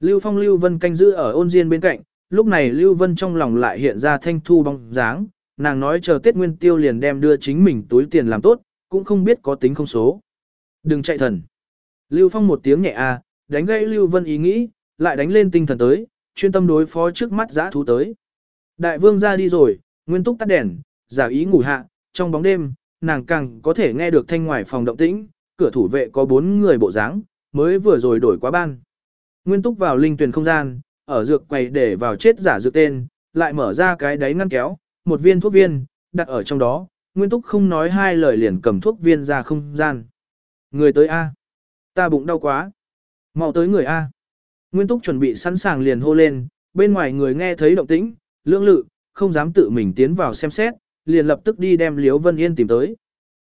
Speaker 1: Lưu Phong Lưu Vân canh giữ ở ôn diên bên cạnh, lúc này Lưu Vân trong lòng lại hiện ra thanh thu bóng dáng, nàng nói chờ Tết Nguyên Tiêu liền đem đưa chính mình túi tiền làm tốt, cũng không biết có tính không số. Đừng chạy thần. Lưu Phong một tiếng nhẹ a, đánh gãy Lưu Vân ý nghĩ, lại đánh lên tinh thần tới, chuyên tâm đối phó trước mắt giã thú tới. Đại vương ra đi rồi, nguyên túc tắt đèn, giả ý ngủ hạ, trong bóng đêm, nàng càng có thể nghe được thanh ngoài phòng động tĩnh, cửa thủ vệ có bốn người bộ dáng, mới vừa rồi đổi quá ban. Nguyên túc vào linh tuyển không gian, ở dược quầy để vào chết giả dược tên, lại mở ra cái đáy ngăn kéo, một viên thuốc viên, đặt ở trong đó, Nguyên Túc không nói hai lời liền cầm thuốc viên ra không gian. Người tới A. Ta bụng đau quá. mau tới người A. Nguyên Túc chuẩn bị sẵn sàng liền hô lên, bên ngoài người nghe thấy động tĩnh, lưỡng lự, không dám tự mình tiến vào xem xét, liền lập tức đi đem Liễu Vân Yên tìm tới.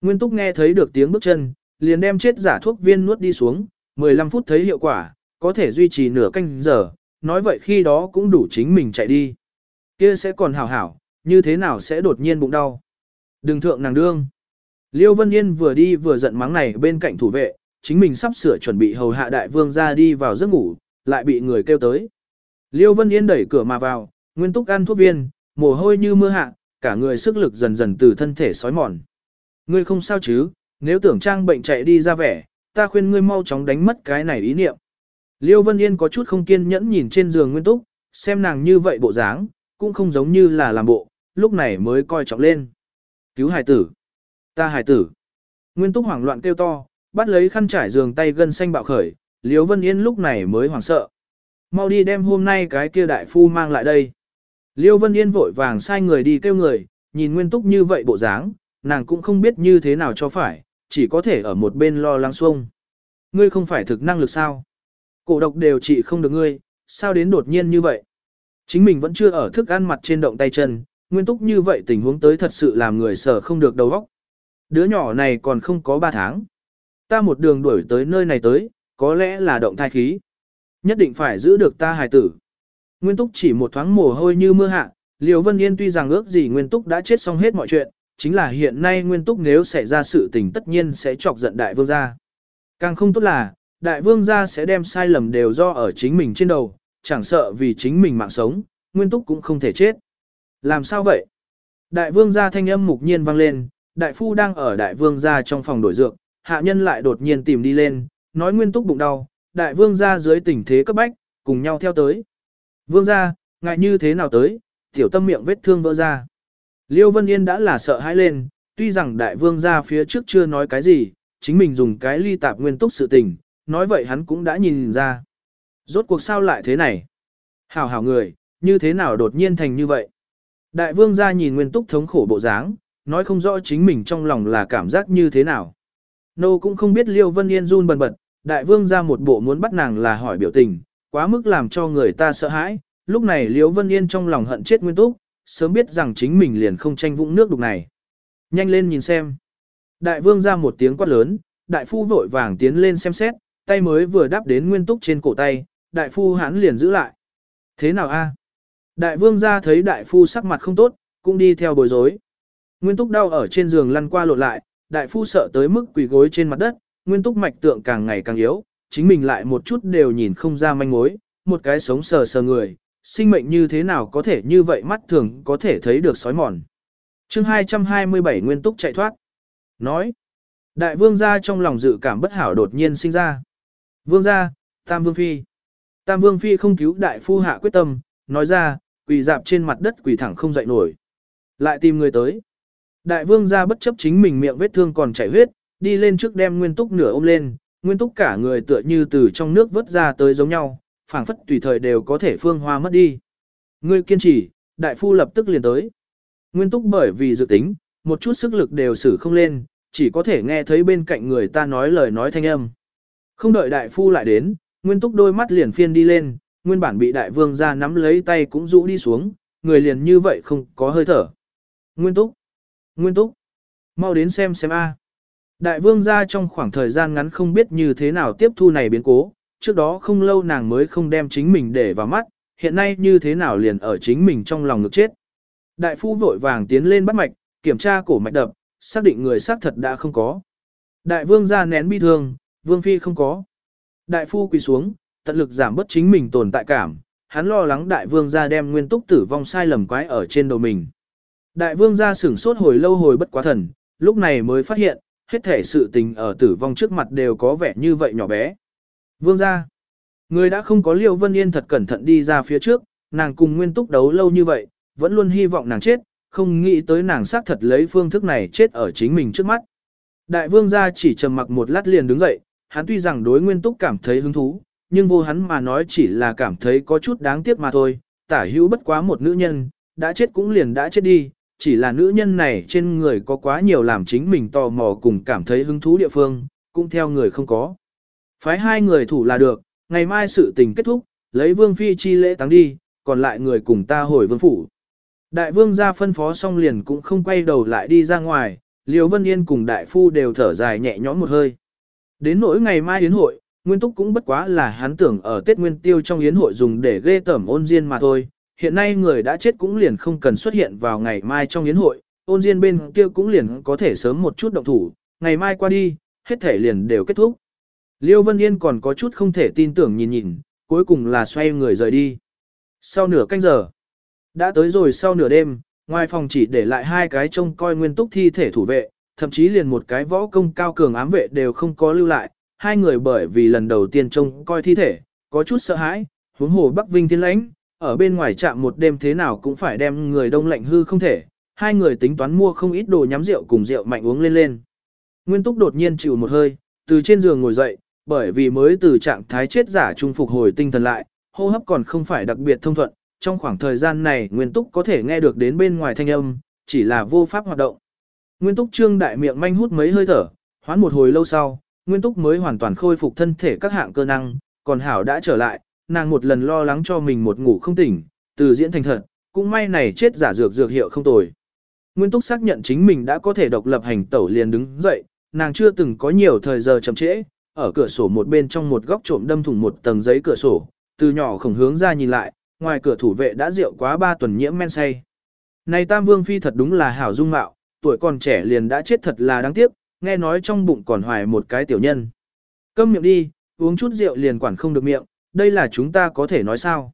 Speaker 1: Nguyên Túc nghe thấy được tiếng bước chân, liền đem chết giả thuốc viên nuốt đi xuống, 15 phút thấy hiệu quả, có thể duy trì nửa canh giờ, nói vậy khi đó cũng đủ chính mình chạy đi. Kia sẽ còn hảo hảo, như thế nào sẽ đột nhiên bụng đau. Đừng thượng nàng đương. Liêu Vân Yên vừa đi vừa giận mắng này bên cạnh thủ vệ, chính mình sắp sửa chuẩn bị hầu hạ đại vương ra đi vào giấc ngủ, lại bị người kêu tới. Liêu Vân Yên đẩy cửa mà vào, nguyên túc ăn thuốc viên, mồ hôi như mưa hạ, cả người sức lực dần dần từ thân thể sói mòn. Ngươi không sao chứ, nếu tưởng trang bệnh chạy đi ra vẻ, ta khuyên ngươi mau chóng đánh mất cái này ý niệm. Liêu Vân Yên có chút không kiên nhẫn nhìn trên giường nguyên túc, xem nàng như vậy bộ dáng, cũng không giống như là làm bộ, lúc này mới coi trọng lên. Cứu hải tử. Ta hải tử. Nguyên túc hoảng loạn kêu to, bắt lấy khăn trải giường tay gân xanh bạo khởi, Liễu Vân Yên lúc này mới hoảng sợ. Mau đi đem hôm nay cái kia đại phu mang lại đây. Liêu Vân Yên vội vàng sai người đi kêu người, nhìn Nguyên Túc như vậy bộ dáng, nàng cũng không biết như thế nào cho phải, chỉ có thể ở một bên lo lắng xuông. Ngươi không phải thực năng lực sao? Cổ độc đều trị không được ngươi, sao đến đột nhiên như vậy? Chính mình vẫn chưa ở thức ăn mặt trên động tay chân, nguyên túc như vậy tình huống tới thật sự làm người sợ không được đầu óc. Đứa nhỏ này còn không có 3 tháng. Ta một đường đuổi tới nơi này tới, có lẽ là động thai khí. Nhất định phải giữ được ta hài tử. Nguyên túc chỉ một thoáng mồ hôi như mưa hạ, Liều Vân Yên tuy rằng ước gì Nguyên túc đã chết xong hết mọi chuyện, chính là hiện nay Nguyên túc nếu xảy ra sự tình tất nhiên sẽ chọc giận đại vương gia. Càng không tốt là, đại vương gia sẽ đem sai lầm đều do ở chính mình trên đầu, chẳng sợ vì chính mình mạng sống, nguyên túc cũng không thể chết. Làm sao vậy? Đại vương gia thanh âm mục nhiên vang lên, đại phu đang ở đại vương gia trong phòng đổi dược, hạ nhân lại đột nhiên tìm đi lên, nói nguyên túc bụng đau, đại vương gia dưới tình thế cấp bách, cùng nhau theo tới. Vương gia, ngại như thế nào tới, tiểu tâm miệng vết thương vỡ ra. Liêu Vân Yên đã là sợ hãi lên, tuy rằng đại vương gia phía trước chưa nói cái gì, chính mình dùng cái ly tạp nguyên túc sự tình, nói vậy hắn cũng đã nhìn ra. Rốt cuộc sao lại thế này? Hảo hảo người, như thế nào đột nhiên thành như vậy? Đại vương gia nhìn nguyên túc thống khổ bộ dáng, nói không rõ chính mình trong lòng là cảm giác như thế nào. Nô cũng không biết Liêu Vân Yên run bần bật, đại vương ra một bộ muốn bắt nàng là hỏi biểu tình, quá mức làm cho người ta sợ hãi, lúc này Liêu Vân Yên trong lòng hận chết nguyên túc, sớm biết rằng chính mình liền không tranh vũng nước đục này. Nhanh lên nhìn xem. Đại vương ra một tiếng quát lớn, đại phu vội vàng tiến lên xem xét, tay mới vừa đáp đến nguyên túc trên cổ tay, đại phu hắn liền giữ lại. Thế nào a? Đại vương ra thấy đại phu sắc mặt không tốt, cũng đi theo bối rối. Nguyên túc đau ở trên giường lăn qua lộn lại, đại phu sợ tới mức quỳ gối trên mặt đất, nguyên túc mạch tượng càng ngày càng yếu, chính mình lại một chút đều nhìn không ra manh mối, một cái sống sờ sờ người, sinh mệnh như thế nào có thể như vậy mắt thường có thể thấy được sói mòn. chương 227 nguyên túc chạy thoát. Nói, đại vương gia trong lòng dự cảm bất hảo đột nhiên sinh ra. Vương gia, Tam Vương Phi. Tam Vương Phi không cứu đại phu hạ quyết tâm, nói ra, quỳ dạp trên mặt đất quỳ thẳng không dậy nổi. Lại tìm người tới. Đại vương gia bất chấp chính mình miệng vết thương còn chảy huyết, đi lên trước đem nguyên túc nửa ôm lên, nguyên túc cả người tựa như từ trong nước vớt ra tới giống nhau, phảng phất tùy thời đều có thể phương hoa mất đi. Ngươi kiên trì, đại phu lập tức liền tới. Nguyên túc bởi vì dự tính, một chút sức lực đều xử không lên, chỉ có thể nghe thấy bên cạnh người ta nói lời nói thanh âm. Không đợi đại phu lại đến, nguyên túc đôi mắt liền phiên đi lên, nguyên bản bị đại vương ra nắm lấy tay cũng rũ đi xuống, người liền như vậy không có hơi thở. Nguyên túc, nguyên túc, mau đến xem xem a. Đại vương gia trong khoảng thời gian ngắn không biết như thế nào tiếp thu này biến cố, trước đó không lâu nàng mới không đem chính mình để vào mắt, hiện nay như thế nào liền ở chính mình trong lòng ngực chết. Đại phu vội vàng tiến lên bắt mạch, kiểm tra cổ mạch đập, xác định người xác thật đã không có. Đại vương gia nén bi thương, vương phi không có. Đại phu quỳ xuống, tận lực giảm bớt chính mình tồn tại cảm, hắn lo lắng đại vương gia đem nguyên túc tử vong sai lầm quái ở trên đầu mình. Đại vương gia sửng sốt hồi lâu hồi bất quá thần, lúc này mới phát hiện, hết thể sự tình ở tử vong trước mặt đều có vẻ như vậy nhỏ bé. Vương gia, người đã không có Liêu Vân Yên thật cẩn thận đi ra phía trước, nàng cùng Nguyên Túc đấu lâu như vậy, vẫn luôn hy vọng nàng chết, không nghĩ tới nàng xác thật lấy phương thức này chết ở chính mình trước mắt. Đại vương gia chỉ trầm mặc một lát liền đứng dậy, hắn tuy rằng đối Nguyên Túc cảm thấy hứng thú, nhưng vô hắn mà nói chỉ là cảm thấy có chút đáng tiếc mà thôi, tả hữu bất quá một nữ nhân, đã chết cũng liền đã chết đi, chỉ là nữ nhân này trên người có quá nhiều làm chính mình tò mò cùng cảm thấy hứng thú địa phương, cũng theo người không có. Phái hai người thủ là được, ngày mai sự tình kết thúc, lấy vương phi chi lễ táng đi, còn lại người cùng ta hồi vương phủ. Đại vương ra phân phó xong liền cũng không quay đầu lại đi ra ngoài, Liêu Vân Yên cùng đại phu đều thở dài nhẹ nhõm một hơi. Đến nỗi ngày mai yến hội, Nguyên Túc cũng bất quá là hắn tưởng ở Tết Nguyên Tiêu trong yến hội dùng để ghê tẩm ôn diên mà thôi, hiện nay người đã chết cũng liền không cần xuất hiện vào ngày mai trong yến hội, ôn diên bên kia cũng liền có thể sớm một chút động thủ, ngày mai qua đi, hết thể liền đều kết thúc. Liêu Vân Yên còn có chút không thể tin tưởng nhìn nhìn, cuối cùng là xoay người rời đi. Sau nửa canh giờ, đã tới rồi sau nửa đêm, ngoài phòng chỉ để lại hai cái trông coi nguyên túc thi thể thủ vệ, thậm chí liền một cái võ công cao cường ám vệ đều không có lưu lại, hai người bởi vì lần đầu tiên trông coi thi thể, có chút sợ hãi, huống hồ Bắc Vinh thiên lãnh, ở bên ngoài trạm một đêm thế nào cũng phải đem người đông lạnh hư không thể, hai người tính toán mua không ít đồ nhắm rượu cùng rượu mạnh uống lên lên. Nguyên Túc đột nhiên chịu một hơi, từ trên giường ngồi dậy, bởi vì mới từ trạng thái chết giả trung phục hồi tinh thần lại, hô hấp còn không phải đặc biệt thông thuận, trong khoảng thời gian này Nguyên Túc có thể nghe được đến bên ngoài thanh âm, chỉ là vô pháp hoạt động. Nguyên Túc trương đại miệng manh hút mấy hơi thở, hoán một hồi lâu sau, Nguyên Túc mới hoàn toàn khôi phục thân thể các hạng cơ năng, còn Hảo đã trở lại, nàng một lần lo lắng cho mình một ngủ không tỉnh, từ diễn thành thật, cũng may này chết giả dược dược hiệu không tồi. Nguyên Túc xác nhận chính mình đã có thể độc lập hành tẩu liền đứng dậy, nàng chưa từng có nhiều thời giờ chậm trễ, ở cửa sổ một bên trong một góc trộm đâm thủng một tầng giấy cửa sổ, từ nhỏ khổng hướng ra nhìn lại, ngoài cửa thủ vệ đã rượu quá ba tuần nhiễm men say. Này Tam Vương Phi thật đúng là hảo dung mạo, tuổi còn trẻ liền đã chết thật là đáng tiếc, nghe nói trong bụng còn hoài một cái tiểu nhân. Câm miệng đi, uống chút rượu liền quản không được miệng, đây là chúng ta có thể nói sao.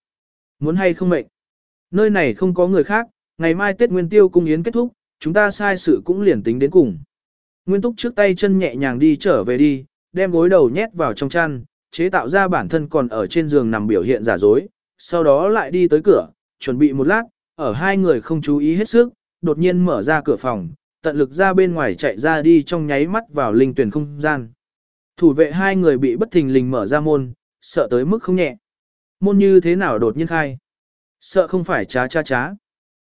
Speaker 1: Muốn hay không mệnh. Nơi này không có người khác, ngày mai Tết Nguyên Tiêu cung yến kết thúc, chúng ta sai sự cũng liền tính đến cùng. Nguyên Túc trước tay chân nhẹ nhàng đi trở về đi, đem gối đầu nhét vào trong chăn, chế tạo ra bản thân còn ở trên giường nằm biểu hiện giả dối, sau đó lại đi tới cửa, chuẩn bị một lát, ở hai người không chú ý hết sức, đột nhiên mở ra cửa phòng, tận lực ra bên ngoài chạy ra đi trong nháy mắt vào linh tuyển không gian. Thủ vệ hai người bị bất thình lình mở ra môn, sợ tới mức không nhẹ. Môn như thế nào đột nhiên khai? Sợ không phải chá chá chá.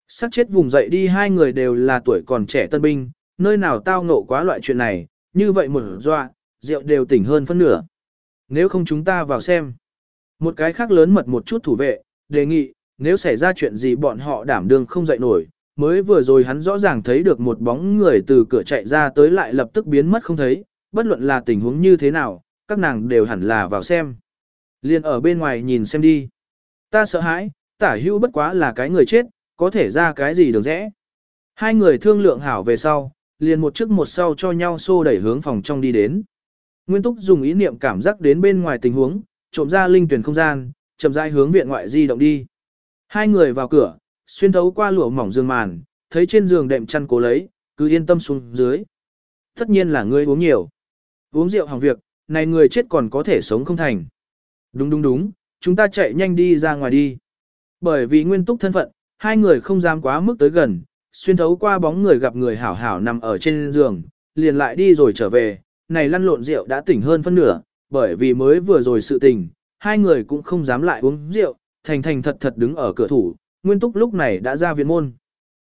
Speaker 1: Sắc chết vùng dậy đi hai người đều là tuổi còn trẻ tân binh, nơi nào tao ngộ quá loại chuyện này, như vậy một dọa, rượu đều tỉnh hơn phân nửa. Nếu không chúng ta vào xem. Một cái khác lớn mật một chút thủ vệ, đề nghị, nếu xảy ra chuyện gì bọn họ đảm đương không dậy nổi, mới vừa rồi hắn rõ ràng thấy được một bóng người từ cửa chạy ra tới lại lập tức biến mất không thấy, bất luận là tình huống như thế nào, các nàng đều hẳn là vào xem. Liên ở bên ngoài nhìn xem đi. Ta sợ hãi, tả hưu bất quá là cái người chết, có thể ra cái gì được rẽ. Hai người thương lượng hảo về sau, liền một trước một sau cho nhau xô đẩy hướng phòng trong đi đến. Nguyên Túc dùng ý niệm cảm giác đến bên ngoài tình huống, trộm ra linh tuyển không gian, chậm rãi hướng viện ngoại di động đi. Hai người vào cửa, xuyên thấu qua lụa mỏng giường màn, thấy trên giường đệm chăn cố lấy, cứ yên tâm xuống dưới. Tất nhiên là ngươi uống nhiều. Uống rượu hỏng việc, này người chết còn có thể sống không thành. Đúng đúng đúng, chúng ta chạy nhanh đi ra ngoài đi. Bởi vì nguyên túc thân phận, hai người không dám quá mức tới gần, xuyên thấu qua bóng người gặp người hảo hảo nằm ở trên giường, liền lại đi rồi trở về, này lăn lộn rượu đã tỉnh hơn phân nửa, bởi vì mới vừa rồi sự tình, hai người cũng không dám lại uống rượu, thành thành thật thật đứng ở cửa thủ, Nguyên Túc lúc này đã ra viện môn.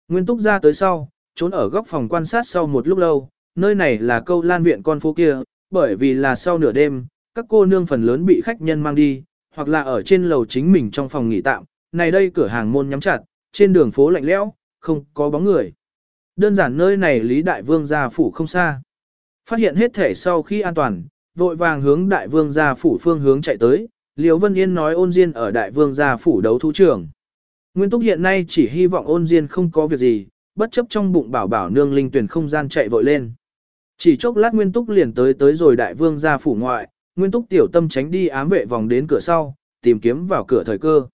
Speaker 1: Nguyên Túc ra tới sau, trốn ở góc phòng quan sát sau một lúc lâu, nơi này là câu lan viện con phố kia, bởi vì là sau nửa đêm, các cô nương phần lớn bị khách nhân mang đi, hoặc là ở trên lầu chính mình trong phòng nghỉ tạm, này đây cửa hàng môn nhắm chặt, trên đường phố lạnh lẽo, không có bóng người. Đơn giản nơi này Lý Đại Vương gia phủ không xa. Phát hiện hết thể sau khi an toàn, vội vàng hướng Đại Vương gia phủ phương hướng chạy tới, Liễu Vân Yên nói ôn diên ở Đại Vương gia phủ đấu thú trường. Nguyên Túc hiện nay chỉ hy vọng ôn diên không có việc gì, bất chấp trong bụng bảo bảo nương linh tuyển không gian chạy vội lên. Chỉ chốc lát Nguyên Túc liền tới tới rồi Đại Vương gia phủ ngoại, Nguyên Túc tiểu tâm tránh đi ám vệ vòng đến cửa sau, tìm kiếm vào cửa thời cơ.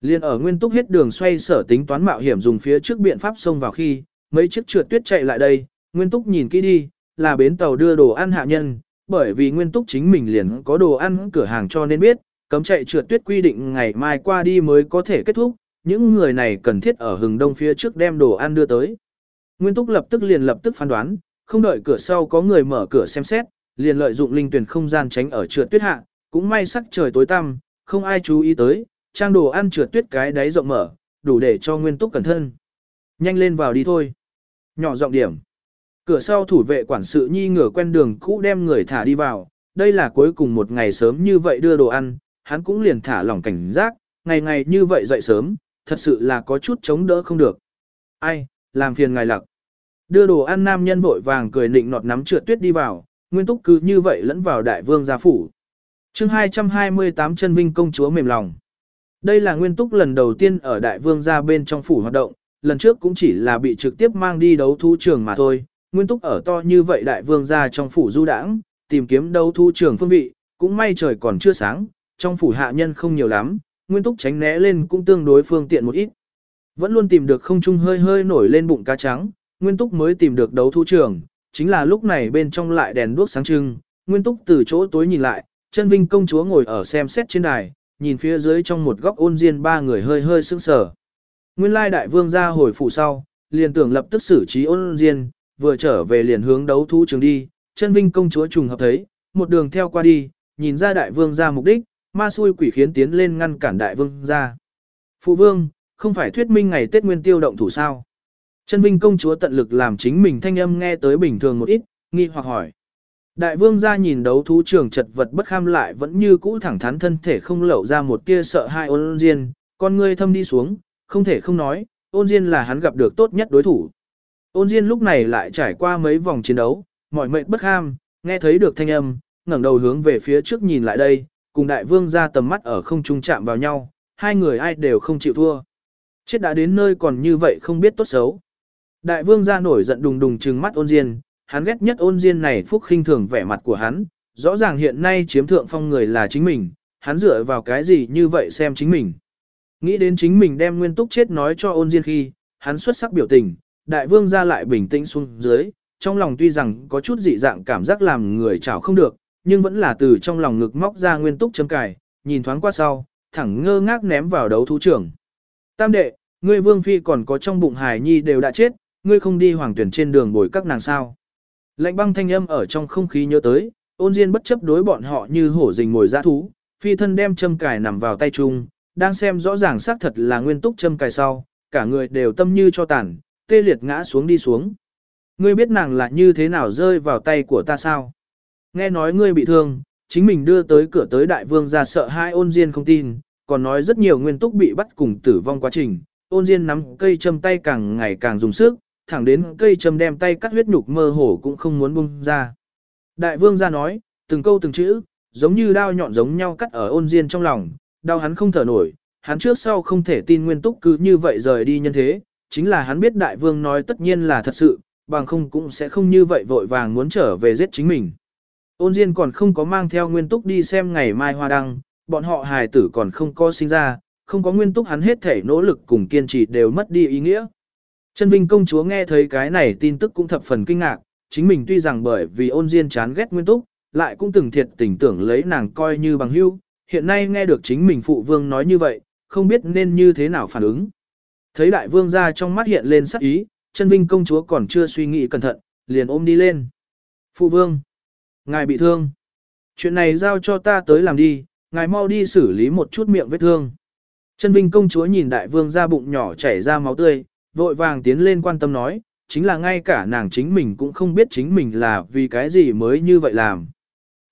Speaker 1: Liên ở Nguyên Túc hết đường xoay sở tính toán mạo hiểm dùng phía trước biện pháp xông vào khi, mấy chiếc trượt tuyết chạy lại đây, Nguyên Túc nhìn kỹ đi, là bến tàu đưa đồ ăn hạ nhân, bởi vì Nguyên Túc chính mình liền có đồ ăn cửa hàng cho nên biết, cấm chạy trượt tuyết quy định ngày mai qua đi mới có thể kết thúc, những người này cần thiết ở hừng đông phía trước đem đồ ăn đưa tới. Nguyên Túc lập tức liền lập tức phán đoán, không đợi cửa sau có người mở cửa xem xét, liền lợi dụng linh tuyển không gian tránh ở trượt tuyết hạ, cũng may sắc trời tối tăm, không ai chú ý tới, trang đồ ăn trượt tuyết cái đáy rộng mở, đủ để cho Nguyên Túc cẩn thân. Nhanh lên vào đi thôi. Nhỏ giọng điểm. Cửa sau thủ vệ quản sự nhi ngửa quen đường cũ đem người thả đi vào, đây là cuối cùng một ngày sớm như vậy đưa đồ ăn, hắn cũng liền thả lỏng cảnh giác, ngày ngày như vậy dậy sớm, thật sự là có chút chống đỡ không được. Ai, làm phiền ngài lặc. Đưa đồ ăn nam nhân vội vàng cười nịnh nọt nắm trượt tuyết đi vào, nguyên túc cứ như vậy lẫn vào đại vương gia phủ. chương 228 chân vinh công chúa mềm lòng. Đây là nguyên túc lần đầu tiên ở đại vương gia bên trong phủ hoạt động, lần trước cũng chỉ là bị trực tiếp mang đi đấu thú trường mà thôi. Nguyên túc ở to như vậy đại vương gia trong phủ du đãng, tìm kiếm đấu thú trường phương vị, cũng may trời còn chưa sáng, trong phủ hạ nhân không nhiều lắm, nguyên túc tránh né lên cũng tương đối phương tiện một ít. Vẫn luôn tìm được không trung hơi hơi nổi lên bụng cá trắng, nguyên túc mới tìm được đấu thu trường, chính là lúc này bên trong lại đèn đuốc sáng trưng, nguyên túc từ chỗ tối nhìn lại, chân vinh công chúa ngồi ở xem xét trên đài, nhìn phía dưới trong một góc ôn diên ba người hơi hơi sững sờ. Nguyên lai đại vương ra hồi phủ sau, liền tưởng lập tức xử trí ôn diên, vừa trở về liền hướng đấu thu trường đi, chân vinh công chúa trùng hợp thấy, một đường theo qua đi, nhìn ra đại vương ra mục đích, ma xui quỷ khiến tiến lên ngăn cản đại vương ra. Phụ vương, không phải thuyết minh ngày Tết Nguyên tiêu động thủ sao? Chân Vinh công chúa tận lực làm chính mình thanh âm nghe tới bình thường một ít, nghi hoặc hỏi. Đại vương ra nhìn đấu thú trường chật vật bất kham lại vẫn như cũ thẳng thắn thân thể không lẩu ra một tia sợ hai ôn diên, con ngươi thâm đi xuống, không thể không nói, ôn diên là hắn gặp được tốt nhất đối thủ. Ôn diên lúc này lại trải qua mấy vòng chiến đấu, mọi mệnh bất kham, nghe thấy được thanh âm, ngẩng đầu hướng về phía trước nhìn lại đây, cùng đại vương ra tầm mắt ở không trung chạm vào nhau, hai người ai đều không chịu thua. Chết đã đến nơi còn như vậy không biết tốt xấu. Đại vương ra nổi giận đùng đùng trừng mắt ôn diên, hắn ghét nhất ôn diên này phúc khinh thường vẻ mặt của hắn, rõ ràng hiện nay chiếm thượng phong người là chính mình, hắn dựa vào cái gì như vậy xem chính mình. Nghĩ đến chính mình đem nguyên túc chết nói cho ôn diên khi, hắn xuất sắc biểu tình, đại vương ra lại bình tĩnh xuống dưới, trong lòng tuy rằng có chút dị dạng cảm giác làm người chảo không được, nhưng vẫn là từ trong lòng ngực móc ra nguyên túc chấm cài, nhìn thoáng qua sau, thẳng ngơ ngác ném vào đấu thú trưởng. Tam đệ, ngươi vương phi còn có trong bụng hài nhi đều đã chết, ngươi không đi hoàng tuyển trên đường bồi các nàng sao. Lạnh băng thanh âm ở trong không khí nhớ tới, ôn diên bất chấp đối bọn họ như hổ rình ngồi giã thú, phi thân đem châm cài nằm vào tay chung, đang xem rõ ràng xác thật là nguyên túc châm cài sau, cả người đều tâm như cho tàn, tê liệt ngã xuống đi xuống. Ngươi biết nàng là như thế nào rơi vào tay của ta sao? Nghe nói ngươi bị thương, chính mình đưa tới cửa tới đại vương ra sợ hai ôn diên không tin, còn nói rất nhiều nguyên túc bị bắt cùng tử vong quá trình. Ôn diên nắm cây châm tay càng ngày càng dùng sức, thẳng đến cây châm đem tay cắt huyết nhục mơ hồ cũng không muốn bung ra. Đại vương ra nói, từng câu từng chữ, giống như đao nhọn giống nhau cắt ở ôn diên trong lòng, đau hắn không thở nổi, hắn trước sau không thể tin nguyên túc cứ như vậy rời đi nhân thế, chính là hắn biết đại vương nói tất nhiên là thật sự, bằng không cũng sẽ không như vậy vội vàng muốn trở về giết chính mình. Ôn Diên còn không có mang theo nguyên túc đi xem ngày mai hoa đăng, bọn họ hài tử còn không có sinh ra, không có nguyên túc hắn hết thể nỗ lực cùng kiên trì đều mất đi ý nghĩa. Chân Vinh công chúa nghe thấy cái này tin tức cũng thập phần kinh ngạc, chính mình tuy rằng bởi vì ôn Diên chán ghét nguyên túc, lại cũng từng thiệt tình tưởng lấy nàng coi như bằng hữu, hiện nay nghe được chính mình phụ vương nói như vậy, không biết nên như thế nào phản ứng. Thấy đại vương ra trong mắt hiện lên sắc ý, chân vinh công chúa còn chưa suy nghĩ cẩn thận, liền ôm đi lên. Phụ vương, ngài bị thương. Chuyện này giao cho ta tới làm đi, ngài mau đi xử lý một chút miệng vết thương. Chân vinh công chúa nhìn đại vương ra bụng nhỏ chảy ra máu tươi, vội vàng tiến lên quan tâm nói, chính là ngay cả nàng chính mình cũng không biết chính mình là vì cái gì mới như vậy làm.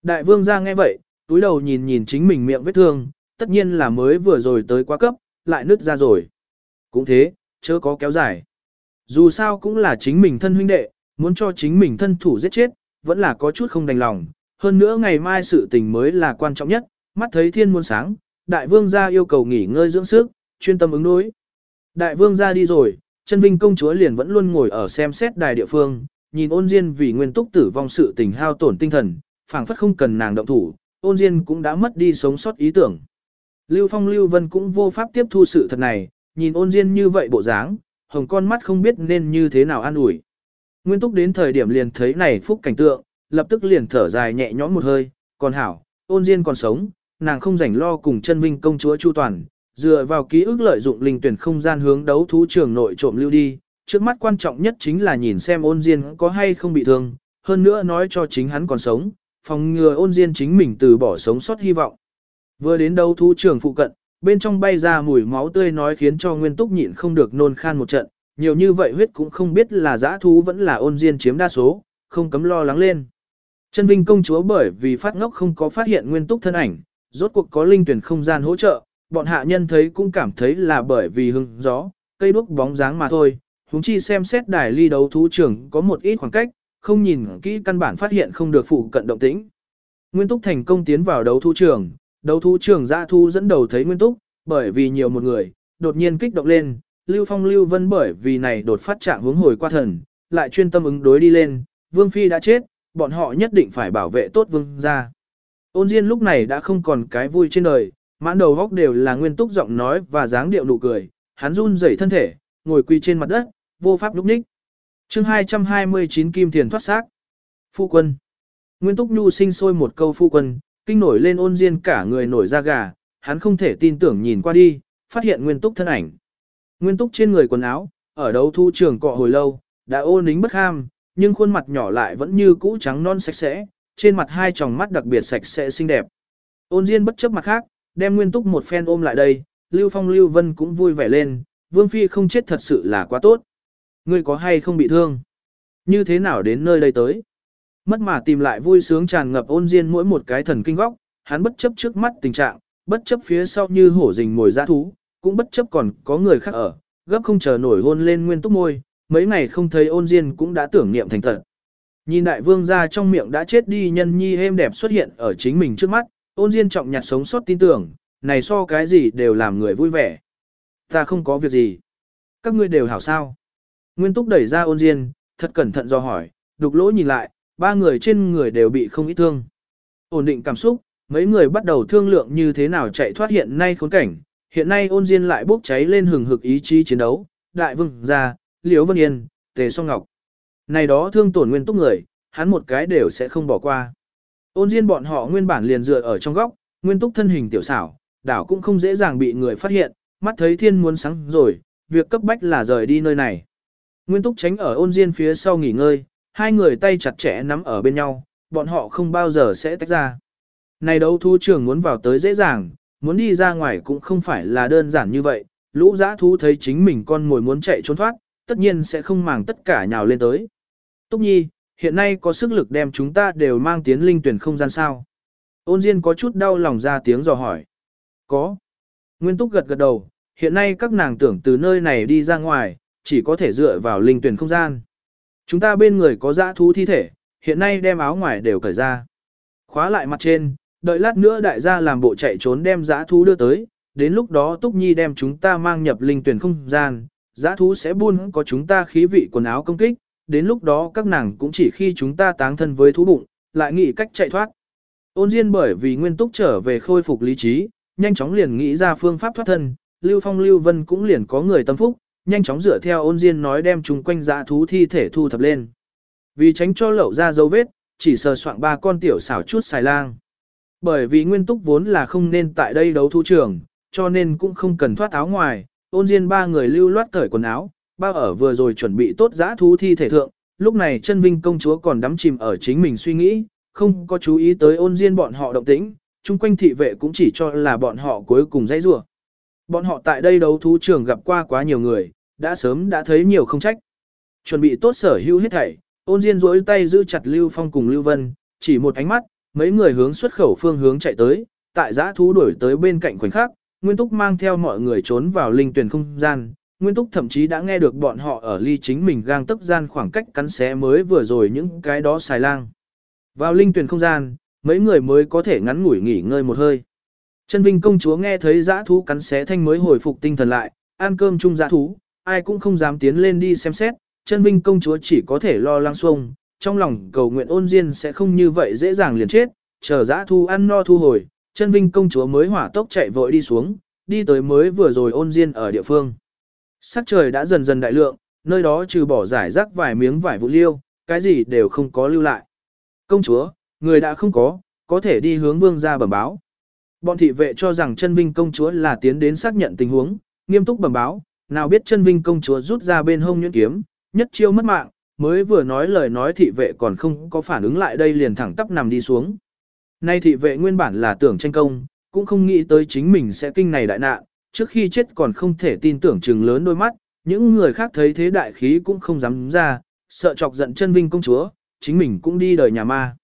Speaker 1: Đại vương ra nghe vậy, túi đầu nhìn nhìn chính mình miệng vết thương, tất nhiên là mới vừa rồi tới quá cấp, lại nứt ra rồi. Cũng thế, chớ có kéo dài. Dù sao cũng là chính mình thân huynh đệ, muốn cho chính mình thân thủ giết chết, vẫn là có chút không đành lòng. Hơn nữa ngày mai sự tình mới là quan trọng nhất, mắt thấy thiên muôn sáng, đại vương gia yêu cầu nghỉ ngơi dưỡng sức, chuyên tâm ứng đối. Đại vương gia đi rồi, chân vinh công chúa liền vẫn luôn ngồi ở xem xét đài địa phương, nhìn ôn diên vì nguyên túc tử vong sự tình hao tổn tinh thần, phảng phất không cần nàng động thủ, ôn diên cũng đã mất đi sống sót ý tưởng. Lưu Phong Lưu Vân cũng vô pháp tiếp thu sự thật này, nhìn ôn diên như vậy bộ dáng, hồng con mắt không biết nên như thế nào an ủi. Nguyên túc đến thời điểm liền thấy này phúc cảnh tượng, lập tức liền thở dài nhẹ nhõm một hơi, còn hảo, ôn diên còn sống, nàng không rảnh lo cùng chân vinh công chúa Chu Toàn, dựa vào ký ức lợi dụng linh tuyển không gian hướng đấu thú trường nội trộm lưu đi, trước mắt quan trọng nhất chính là nhìn xem ôn diên có hay không bị thương, hơn nữa nói cho chính hắn còn sống, phòng ngừa ôn diên chính mình từ bỏ sống sót hy vọng. Vừa đến đấu thú trường phụ cận, bên trong bay ra mùi máu tươi nói khiến cho nguyên túc nhịn không được nôn khan một trận, nhiều như vậy huyết cũng không biết là dã thú vẫn là ôn diên chiếm đa số, không cấm lo lắng lên. Chân Vinh công chúa bởi vì phát ngốc không có phát hiện nguyên túc thân ảnh, rốt cuộc có linh tuyển không gian hỗ trợ, bọn hạ nhân thấy cũng cảm thấy là bởi vì hưng gió, cây đuốc bóng dáng mà thôi. Hùng chi xem xét đài ly đấu thú trưởng có một ít khoảng cách, không nhìn kỹ căn bản phát hiện không được phụ cận động tĩnh. Nguyên túc thành công tiến vào đấu thú trường, Đấu thú trưởng dã thu dẫn đầu thấy Nguyên Túc, bởi vì nhiều một người, đột nhiên kích động lên, Lưu Phong Lưu Vân bởi vì này đột phát trạng hướng hồi qua thần, lại chuyên tâm ứng đối đi lên, Vương Phi đã chết, bọn họ nhất định phải bảo vệ tốt Vương gia. Ôn Diên lúc này đã không còn cái vui trên đời, mãn đầu góc đều là Nguyên Túc giọng nói và dáng điệu nụ cười, hắn run rẩy thân thể, ngồi quỳ trên mặt đất, vô pháp lúc ních. chương 229 Kim Thiền thoát xác. Phu quân. Nguyên Túc Nhu sinh sôi một câu phu quân, Kinh nổi lên ôn diên cả người nổi da gà, hắn không thể tin tưởng nhìn qua đi, phát hiện nguyên túc thân ảnh. Nguyên túc trên người quần áo, ở đấu thu trường cọ hồi lâu, đã ô nính bất ham, nhưng khuôn mặt nhỏ lại vẫn như cũ trắng non sạch sẽ, trên mặt hai tròng mắt đặc biệt sạch sẽ xinh đẹp. Ôn diên bất chấp mặt khác, đem nguyên túc một phen ôm lại đây, Lưu Phong Lưu Vân cũng vui vẻ lên, Vương Phi không chết thật sự là quá tốt. Ngươi có hay không bị thương? Như thế nào đến nơi đây tới? Mất mà tìm lại vui sướng tràn ngập ôn diên mỗi một cái thần kinh góc, hắn bất chấp trước mắt tình trạng, bất chấp phía sau như hổ rình mồi dã thú, cũng bất chấp còn có người khác ở, gấp không chờ nổi hôn lên nguyên túc môi, mấy ngày không thấy ôn diên cũng đã tưởng niệm thành thật. Nhìn đại vương ra trong miệng đã chết đi nhân nhi êm đẹp xuất hiện ở chính mình trước mắt, ôn diên trọng nhặt sống sót tin tưởng, này so cái gì đều làm người vui vẻ. Ta không có việc gì. Các ngươi đều hảo sao. Nguyên túc đẩy ra ôn diên, thật cẩn thận do hỏi, đục lỗ nhìn lại, ba người trên người đều bị không ít thương. Ổn định cảm xúc, mấy người bắt đầu thương lượng như thế nào chạy thoát hiện nay khốn cảnh. Hiện nay ôn diên lại bốc cháy lên hừng hực ý chí chiến đấu, đại vương gia, liễu vân yên, tề song ngọc. Này đó thương tổn nguyên túc người, hắn một cái đều sẽ không bỏ qua. Ôn diên bọn họ nguyên bản liền dựa ở trong góc, nguyên túc thân hình tiểu xảo, đảo cũng không dễ dàng bị người phát hiện, mắt thấy thiên muốn sáng rồi, việc cấp bách là rời đi nơi này. Nguyên túc tránh ở ôn diên phía sau nghỉ ngơi, hai người tay chặt chẽ nắm ở bên nhau, bọn họ không bao giờ sẽ tách ra. Này đấu thu trường muốn vào tới dễ dàng, muốn đi ra ngoài cũng không phải là đơn giản như vậy, lũ giã thú thấy chính mình con mồi muốn chạy trốn thoát, tất nhiên sẽ không màng tất cả nhào lên tới. Túc Nhi, hiện nay có sức lực đem chúng ta đều mang tiến linh tuyển không gian sao. Ôn Diên có chút đau lòng ra tiếng dò hỏi. Có. Nguyên Túc gật gật đầu, hiện nay các nàng tưởng từ nơi này đi ra ngoài, chỉ có thể dựa vào linh tuyển không gian. Chúng ta bên người có dã thú thi thể, hiện nay đem áo ngoài đều cởi ra. Khóa lại mặt trên, đợi lát nữa đại gia làm bộ chạy trốn đem giã thú đưa tới, đến lúc đó Túc Nhi đem chúng ta mang nhập linh tuyển không gian, giã thú sẽ buôn có chúng ta khí vị quần áo công kích, đến lúc đó các nàng cũng chỉ khi chúng ta táng thân với thú bụng, lại nghĩ cách chạy thoát. Ôn Diên bởi vì nguyên túc trở về khôi phục lý trí, nhanh chóng liền nghĩ ra phương pháp thoát thân, Lưu Phong Lưu Vân cũng liền có người tâm phúc, nhanh chóng dựa theo ôn Diên nói đem chúng quanh dã thú thi thể thu thập lên. Vì tránh cho lậu ra dấu vết, chỉ sờ soạn ba con tiểu xảo chút xài lang. Bởi vì nguyên túc vốn là không nên tại đây đấu thú trường, cho nên cũng không cần thoát áo ngoài, ôn Diên ba người lưu loát cởi quần áo, bao ở vừa rồi chuẩn bị tốt giã thú thi thể thượng, lúc này chân vinh công chúa còn đắm chìm ở chính mình suy nghĩ, không có chú ý tới ôn diên bọn họ động tĩnh, chung quanh thị vệ cũng chỉ cho là bọn họ cuối cùng dãy rủa. Bọn họ tại đây đấu thú trường gặp qua quá nhiều người, đã sớm đã thấy nhiều không trách. Chuẩn bị tốt sở hữu hết thảy, ôn diên duỗi tay giữ chặt Lưu Phong cùng Lưu Vân, chỉ một ánh mắt, mấy người hướng xuất khẩu phương hướng chạy tới, tại giã thú đuổi tới bên cạnh khoảnh khắc, Nguyên Túc mang theo mọi người trốn vào linh tuyển không gian, Nguyên Túc thậm chí đã nghe được bọn họ ở ly chính mình gang tấp gian khoảng cách cắn xé mới vừa rồi những cái đó xài lang. Vào linh tuyển không gian, mấy người mới có thể ngắn ngủi nghỉ ngơi một hơi. Chân Vinh công chúa nghe thấy dã thú cắn xé thanh mới hồi phục tinh thần lại, ăn cơm chung dã thú, ai cũng không dám tiến lên đi xem xét, chân Vinh công chúa chỉ có thể lo lắng xuông, trong lòng cầu nguyện ôn diên sẽ không như vậy dễ dàng liền chết, chờ dã thu ăn no thu hồi, chân Vinh công chúa mới hỏa tốc chạy vội đi xuống, đi tới mới vừa rồi ôn diên ở địa phương. Sắc trời đã dần dần đại lượng, nơi đó trừ bỏ giải rác vài miếng vải vụ liêu, cái gì đều không có lưu lại. Công chúa, người đã không có, có thể đi hướng vương ra bẩm báo. Bọn thị vệ cho rằng chân vinh công chúa là tiến đến xác nhận tình huống, nghiêm túc bẩm báo, nào biết chân vinh công chúa rút ra bên hông nhuyễn kiếm, nhất chiêu mất mạng, mới vừa nói lời nói thị vệ còn không có phản ứng lại đây liền thẳng tắp nằm đi xuống. Nay thị vệ nguyên bản là tưởng tranh công, cũng không nghĩ tới chính mình sẽ kinh này đại nạn, trước khi chết còn không thể tin tưởng chừng lớn đôi mắt, những người khác thấy thế đại khí cũng không dám ra, sợ chọc giận chân vinh công chúa, chính mình cũng đi đời nhà ma.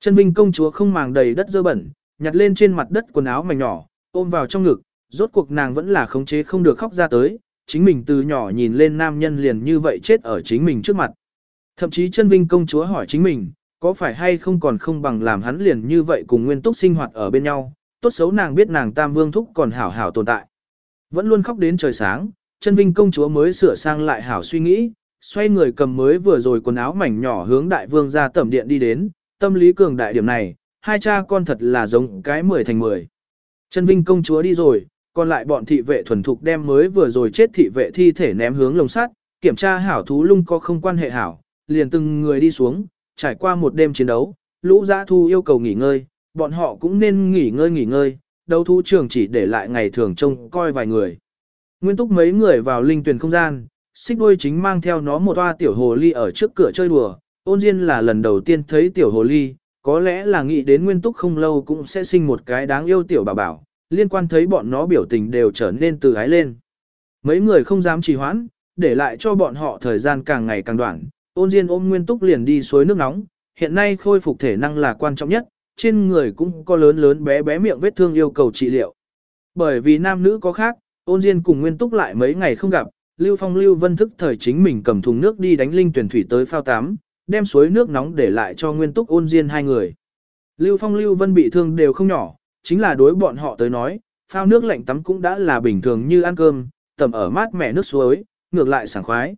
Speaker 1: Chân vinh công chúa không màng đầy đất dơ bẩn, nhặt lên trên mặt đất quần áo mảnh nhỏ, ôm vào trong ngực, rốt cuộc nàng vẫn là khống chế không được khóc ra tới, chính mình từ nhỏ nhìn lên nam nhân liền như vậy chết ở chính mình trước mặt. Thậm chí chân vinh công chúa hỏi chính mình, có phải hay không còn không bằng làm hắn liền như vậy cùng nguyên túc sinh hoạt ở bên nhau, tốt xấu nàng biết nàng tam vương thúc còn hảo hảo tồn tại. Vẫn luôn khóc đến trời sáng, chân vinh công chúa mới sửa sang lại hảo suy nghĩ, xoay người cầm mới vừa rồi quần áo mảnh nhỏ hướng đại vương ra tẩm điện đi đến, tâm lý cường đại điểm này, hai cha con thật là giống cái mười thành mười. Chân vinh công chúa đi rồi, còn lại bọn thị vệ thuần thục đem mới vừa rồi chết thị vệ thi thể ném hướng lồng sắt, kiểm tra hảo thú lung có không quan hệ hảo, liền từng người đi xuống, trải qua một đêm chiến đấu, lũ giã thu yêu cầu nghỉ ngơi, bọn họ cũng nên nghỉ ngơi nghỉ ngơi, đấu thú trường chỉ để lại ngày thường trông coi vài người. Nguyên túc mấy người vào linh tuyển không gian, xích đuôi chính mang theo nó một toa tiểu hồ ly ở trước cửa chơi đùa, ôn diên là lần đầu tiên thấy tiểu hồ ly, có lẽ là nghĩ đến nguyên túc không lâu cũng sẽ sinh một cái đáng yêu tiểu bà bảo, liên quan thấy bọn nó biểu tình đều trở nên từ ái lên. Mấy người không dám trì hoãn, để lại cho bọn họ thời gian càng ngày càng đoạn, ôn diên ôm nguyên túc liền đi suối nước nóng, hiện nay khôi phục thể năng là quan trọng nhất, trên người cũng có lớn lớn bé bé miệng vết thương yêu cầu trị liệu. Bởi vì nam nữ có khác, ôn diên cùng nguyên túc lại mấy ngày không gặp, Lưu Phong Lưu Vân thức thời chính mình cầm thùng nước đi đánh linh tuyển thủy tới phao tắm, đem suối nước nóng để lại cho nguyên túc ôn diên hai người. Lưu Phong Lưu Vân bị thương đều không nhỏ, chính là đối bọn họ tới nói, phao nước lạnh tắm cũng đã là bình thường như ăn cơm, tầm ở mát mẻ nước suối, ngược lại sảng khoái.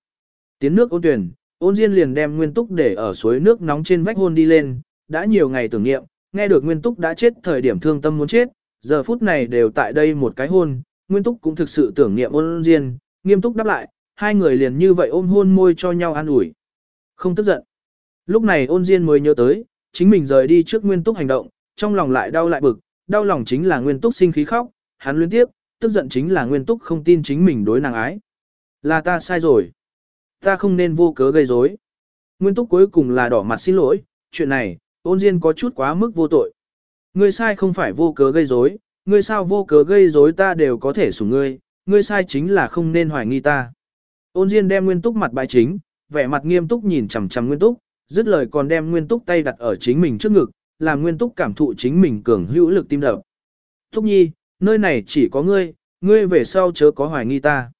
Speaker 1: Tiến nước ôn tuyển, ôn diên liền đem nguyên túc để ở suối nước nóng trên vách hôn đi lên, đã nhiều ngày tưởng niệm, nghe được Nguyên Túc đã chết thời điểm thương tâm muốn chết, giờ phút này đều tại đây một cái hôn, Nguyên Túc cũng thực sự tưởng niệm ôn diên, nghiêm túc đáp lại, hai người liền như vậy ôm hôn môi cho nhau an ủi. Không tức giận. Lúc này ôn diên mới nhớ tới, chính mình rời đi trước Nguyên Túc hành động, trong lòng lại đau lại bực, đau lòng chính là Nguyên Túc sinh khí khóc, hắn liên tiếp, tức giận chính là Nguyên Túc không tin chính mình đối nàng ái. Là ta sai rồi. Ta không nên vô cớ gây rối. Nguyên Túc cuối cùng là đỏ mặt xin lỗi, chuyện này, ôn diên có chút quá mức vô tội. Ngươi sai không phải vô cớ gây rối, ngươi sao vô cớ gây rối ta đều có thể sủng ngươi, ngươi sai chính là không nên hoài nghi ta. Ôn Diên đem Nguyên Túc mặt bài chính, vẻ mặt nghiêm túc nhìn chằm chằm Nguyên Túc, dứt lời còn đem Nguyên Túc tay đặt ở chính mình trước ngực, làm Nguyên Túc cảm thụ chính mình cường hữu lực tim đập. Túc Nhi, nơi này chỉ có ngươi, ngươi về sau chớ có hoài nghi ta.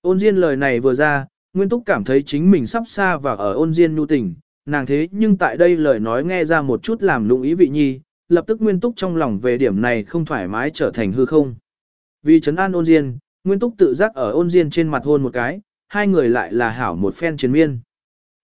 Speaker 1: Ôn Diên lời này vừa ra, Nguyên Túc cảm thấy chính mình sắp xa và ở ôn Diên nhu tình, nàng thế nhưng tại đây lời nói nghe ra một chút làm lụng ý vị nhi, lập tức Nguyên Túc trong lòng về điểm này không thoải mái trở thành hư không. Vì trấn an ôn Diên, Nguyên Túc tự giác ở ôn Diên trên mặt hôn một cái, hai người lại là hảo một phen chiến miên.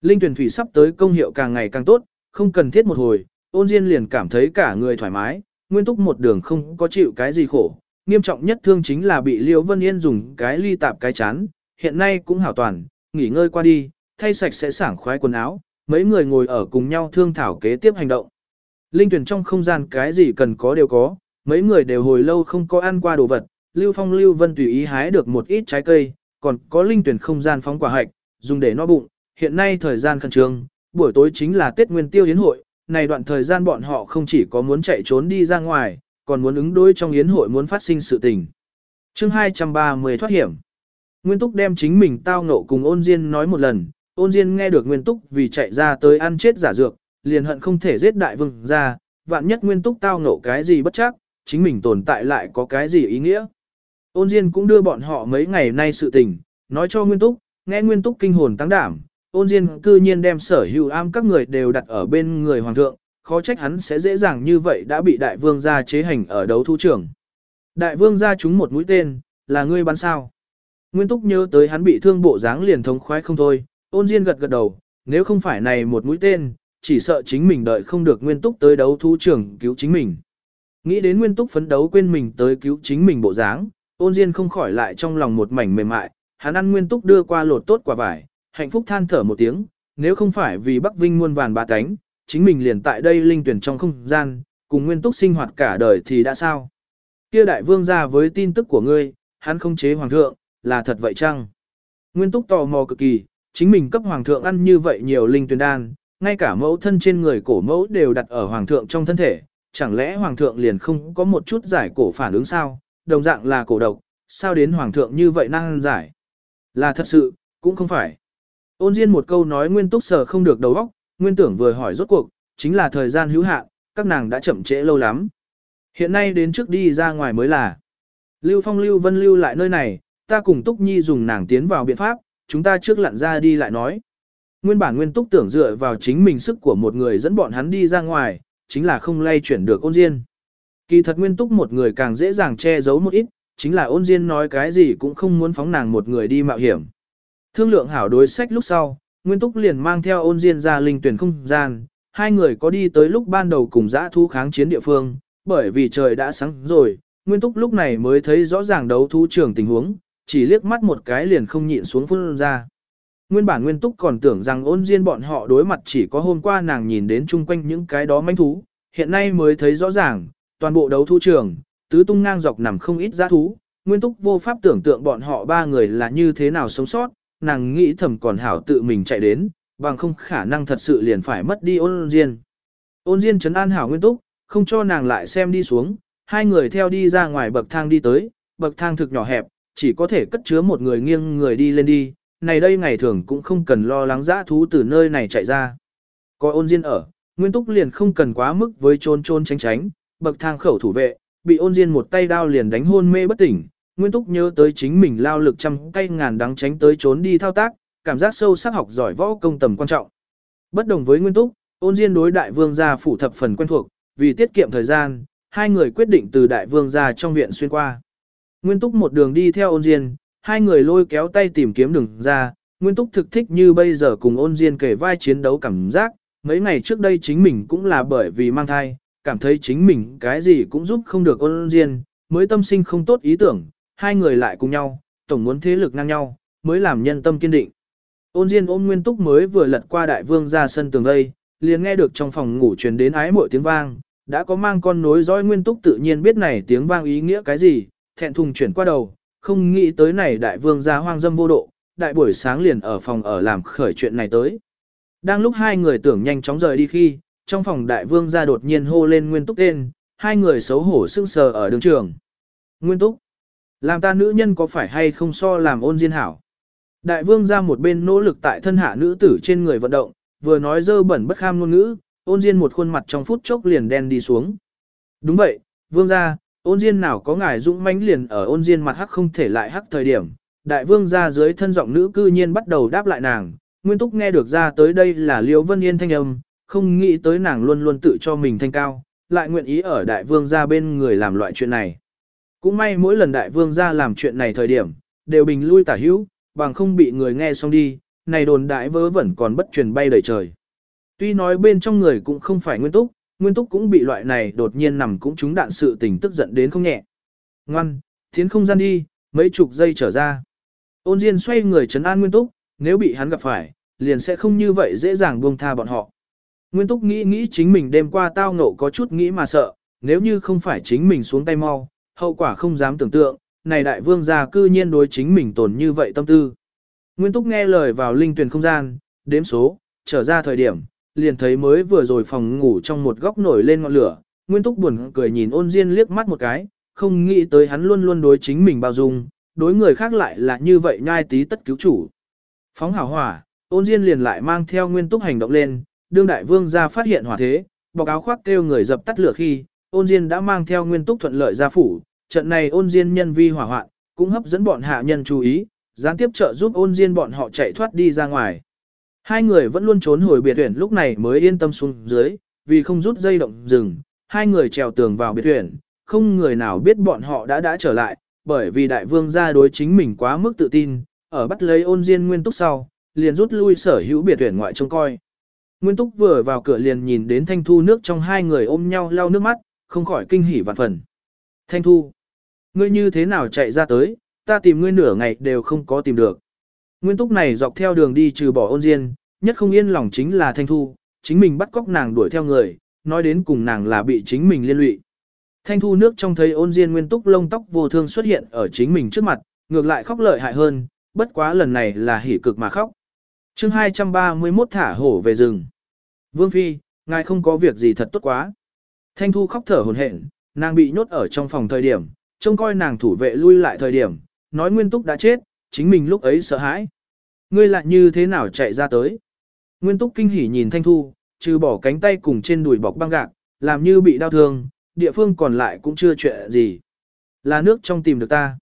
Speaker 1: Linh tuyển thủy sắp tới công hiệu càng ngày càng tốt, không cần thiết một hồi, ôn Diên liền cảm thấy cả người thoải mái, Nguyên Túc một đường không có chịu cái gì khổ. Nghiêm trọng nhất thương chính là bị Liễu Vân Yên dùng cái ly tạp cái chán, hiện nay cũng hảo toàn, nghỉ ngơi qua đi, thay sạch sẽ sảng khoái quần áo, mấy người ngồi ở cùng nhau thương thảo kế tiếp hành động. Linh tuyển trong không gian cái gì cần có đều có, mấy người đều hồi lâu không có ăn qua đồ vật, Lưu Phong Lưu Vân tùy ý hái được một ít trái cây, còn có linh tuyển không gian phóng quả hạch, dùng để no bụng. Hiện nay thời gian khẩn trương, buổi tối chính là Tết Nguyên Tiêu Yến hội, này đoạn thời gian bọn họ không chỉ có muốn chạy trốn đi ra ngoài, còn muốn ứng đối trong yến hội muốn phát sinh sự tình. Chương 230 thoát hiểm. Nguyên Túc đem chính mình tao ngộ cùng Ôn Diên nói một lần, Ôn Diên nghe được Nguyên Túc vì chạy ra tới ăn chết giả dược, liền hận không thể giết đại vương ra, vạn nhất Nguyên Túc tao ngộ cái gì bất chắc, chính mình tồn tại lại có cái gì ý nghĩa. Ôn Diên cũng đưa bọn họ mấy ngày nay sự tình, nói cho Nguyên Túc, nghe Nguyên Túc kinh hồn tăng đảm, ôn Diên cư nhiên đem sở hữu am các người đều đặt ở bên người Hoàng thượng, khó trách hắn sẽ dễ dàng như vậy đã bị đại vương gia chế hành ở đấu thu trưởng. Đại vương gia chúng một mũi tên, là ngươi bắn sao. Nguyên Túc nhớ tới hắn bị thương bộ dáng liền thống khoái không thôi, ôn Diên gật gật đầu, nếu không phải này một mũi tên, chỉ sợ chính mình đợi không được Nguyên Túc tới đấu thú trưởng cứu chính mình. Nghĩ đến Nguyên Túc phấn đấu quên mình tới cứu chính mình bộ dáng, ôn Diên không khỏi lại trong lòng một mảnh mềm mại, hắn ăn Nguyên Túc đưa qua lột tốt quả vải, hạnh phúc than thở một tiếng, nếu không phải vì Bắc Vinh muôn vàn ba cánh, chính mình liền tại đây linh tuyển trong không gian, cùng Nguyên Túc sinh hoạt cả đời thì đã sao? Kia đại vương ra với tin tức của ngươi, hắn không chế hoàng thượng, là thật vậy chăng? Nguyên Túc tò mò cực kỳ, chính mình cấp hoàng thượng ăn như vậy nhiều linh tuyền đan, ngay cả mẫu thân trên người cổ mẫu đều đặt ở hoàng thượng trong thân thể, chẳng lẽ hoàng thượng liền không có một chút giải cổ phản ứng sao, đồng dạng là cổ độc, sao đến hoàng thượng như vậy năng giải? Là thật sự, cũng không phải. Ôn Diên một câu nói nguyên túc sờ không được đầu óc, nguyên tưởng vừa hỏi rốt cuộc, chính là thời gian hữu hạn, các nàng đã chậm trễ lâu lắm. Hiện nay đến trước đi ra ngoài mới là. Lưu Phong Lưu Vân lưu lại nơi này, ta cùng Túc Nhi dùng nàng tiến vào biện pháp, chúng ta trước lặn ra đi lại nói. Nguyên bản Nguyên Túc tưởng dựa vào chính mình sức của một người dẫn bọn hắn đi ra ngoài, chính là không lay chuyển được ôn diên. Kỳ thật Nguyên Túc một người càng dễ dàng che giấu một ít, chính là ôn diên nói cái gì cũng không muốn phóng nàng một người đi mạo hiểm. Thương lượng hảo đối sách lúc sau, Nguyên Túc liền mang theo ôn diên ra linh tuyển không gian, hai người có đi tới lúc ban đầu cùng dã thú kháng chiến địa phương, bởi vì trời đã sáng rồi, Nguyên Túc lúc này mới thấy rõ ràng đấu thú trường tình huống, chỉ liếc mắt một cái liền không nhịn xuống phun ra. Nguyên bản Nguyên Túc còn tưởng rằng ôn diên bọn họ đối mặt chỉ có hôm qua nàng nhìn đến chung quanh những cái đó manh thú, hiện nay mới thấy rõ ràng, toàn bộ đấu thu trường, tứ tung ngang dọc nằm không ít giá thú, Nguyên Túc vô pháp tưởng tượng bọn họ ba người là như thế nào sống sót, nàng nghĩ thầm còn hảo tự mình chạy đến, bằng không khả năng thật sự liền phải mất đi ôn diên. Ôn diên trấn an hảo Nguyên Túc, không cho nàng lại xem đi xuống, hai người theo đi ra ngoài bậc thang đi tới, bậc thang thực nhỏ hẹp, chỉ có thể cất chứa một người nghiêng người đi lên đi, này đây ngày thường cũng không cần lo lắng dã thú từ nơi này chạy ra. Có ôn diên ở, Nguyên Túc liền không cần quá mức với trôn trôn tránh tránh, bậc thang khẩu thủ vệ, bị ôn diên một tay đao liền đánh hôn mê bất tỉnh. Nguyên Túc nhớ tới chính mình lao lực trăm cây ngàn đắng tránh tới trốn đi thao tác, cảm giác sâu sắc học giỏi võ công tầm quan trọng. Bất đồng với Nguyên Túc, ôn diên đối đại vương gia phủ thập phần quen thuộc, vì tiết kiệm thời gian, hai người quyết định từ đại vương gia trong viện xuyên qua. Nguyên Túc một đường đi theo ôn diên, hai người lôi kéo tay tìm kiếm đường ra, Nguyên Túc thực thích như bây giờ cùng ôn diên kể vai chiến đấu cảm giác, mấy ngày trước đây chính mình cũng là bởi vì mang thai, cảm thấy chính mình cái gì cũng giúp không được ôn diên, mới tâm sinh không tốt ý tưởng, hai người lại cùng nhau, tổng muốn thế lực ngang nhau, mới làm nhân tâm kiên định. Ôn diên ôm nguyên túc mới vừa lật qua đại vương ra sân tường đây, liền nghe được trong phòng ngủ truyền đến ái mội tiếng vang, đã có mang con nối dõi nguyên túc tự nhiên biết này tiếng vang ý nghĩa cái gì, thẹn thùng chuyển qua đầu, không nghĩ tới này đại vương gia hoang dâm vô độ, đại buổi sáng liền ở phòng ở làm khởi chuyện này tới. Đang lúc hai người tưởng nhanh chóng rời đi khi, trong phòng đại vương gia đột nhiên hô lên nguyên túc tên, hai người xấu hổ sưng sờ ở đường trường. Nguyên túc, làm ta nữ nhân có phải hay không so làm ôn diên hảo? Đại vương ra một bên nỗ lực tại thân hạ nữ tử trên người vận động, vừa nói dơ bẩn bất kham ngôn ngữ, ôn diên một khuôn mặt trong phút chốc liền đen đi xuống. Đúng vậy, vương ra, ôn diên nào có ngài dũng mãnh liền ở ôn diên mặt hắc không thể lại hắc thời điểm. Đại vương ra dưới thân giọng nữ cư nhiên bắt đầu đáp lại nàng, nguyên túc nghe được ra tới đây là liêu vân yên thanh âm, không nghĩ tới nàng luôn luôn tự cho mình thanh cao, lại nguyện ý ở đại vương ra bên người làm loại chuyện này. Cũng may mỗi lần đại vương ra làm chuyện này thời điểm, đều bình lui tả hữu, bằng không bị người nghe xong đi, này đồn đại vớ vẩn còn bất truyền bay đầy trời. Tuy nói bên trong người cũng không phải nguyên túc, nguyên túc cũng bị loại này đột nhiên nằm cũng trúng đạn sự tình tức giận đến không nhẹ. Ngoan, thiến không gian đi, mấy chục giây trở ra. Ôn Diên xoay người trấn an nguyên túc, nếu bị hắn gặp phải, liền sẽ không như vậy dễ dàng buông tha bọn họ. Nguyên túc nghĩ nghĩ chính mình đêm qua tao ngộ có chút nghĩ mà sợ, nếu như không phải chính mình xuống tay mau, hậu quả không dám tưởng tượng, này đại vương gia cư nhiên đối chính mình tồn như vậy tâm tư. Nguyên túc nghe lời vào linh tuyển không gian, đếm số, trở ra thời điểm, liền thấy mới vừa rồi phòng ngủ trong một góc nổi lên ngọn lửa, Nguyên túc buồn cười nhìn ôn diên liếc mắt một cái, không nghĩ tới hắn luôn luôn đối chính mình bao dung, đối người khác lại là như vậy nhai tí tất cứu chủ. Phóng hảo hỏa, ôn diên liền lại mang theo nguyên túc hành động lên, đương đại vương ra phát hiện hỏa thế, bọc áo khoác kêu người dập tắt lửa khi, ôn diên đã mang theo nguyên túc thuận lợi ra phủ, trận này ôn diên nhân vi hỏa hoạn, cũng hấp dẫn bọn hạ nhân chú ý, gián tiếp trợ giúp ôn diên bọn họ chạy thoát đi ra ngoài. Hai người vẫn luôn trốn hồi biệt tuyển lúc này mới yên tâm xuống dưới, vì không rút dây động rừng, hai người trèo tường vào biệt tuyển, không người nào biết bọn họ đã đã trở lại, bởi vì đại vương gia đối chính mình quá mức tự tin, ở bắt lấy ôn diên nguyên túc sau, liền rút lui sở hữu biệt tuyển ngoại trông coi. Nguyên túc vừa vào cửa liền nhìn đến thanh thu nước trong hai người ôm nhau lau nước mắt, không khỏi kinh hỉ vạn phần. Thanh thu, ngươi như thế nào chạy ra tới, ta tìm ngươi nửa ngày đều không có tìm được. Nguyên túc này dọc theo đường đi trừ bỏ ôn diên, nhất không yên lòng chính là thanh thu, chính mình bắt cóc nàng đuổi theo người, nói đến cùng nàng là bị chính mình liên lụy. Thanh thu nước trong thấy ôn diên nguyên túc lông tóc vô thương xuất hiện ở chính mình trước mặt, ngược lại khóc lợi hại hơn, bất quá lần này là hỉ cực mà khóc. chương 231 thả hổ về rừng. Vương Phi, ngài không có việc gì thật tốt quá. Thanh thu khóc thở hồn hển, nàng bị nhốt ở trong phòng thời điểm, trông coi nàng thủ vệ lui lại thời điểm, nói nguyên túc đã chết, chính mình lúc ấy sợ hãi. Ngươi lại như thế nào chạy ra tới? Nguyên túc kinh hỉ nhìn thanh thu, trừ bỏ cánh tay cùng trên đùi bọc băng gạc, làm như bị đau thương, địa phương còn lại cũng chưa chuyện gì. Là nước trong tìm được ta.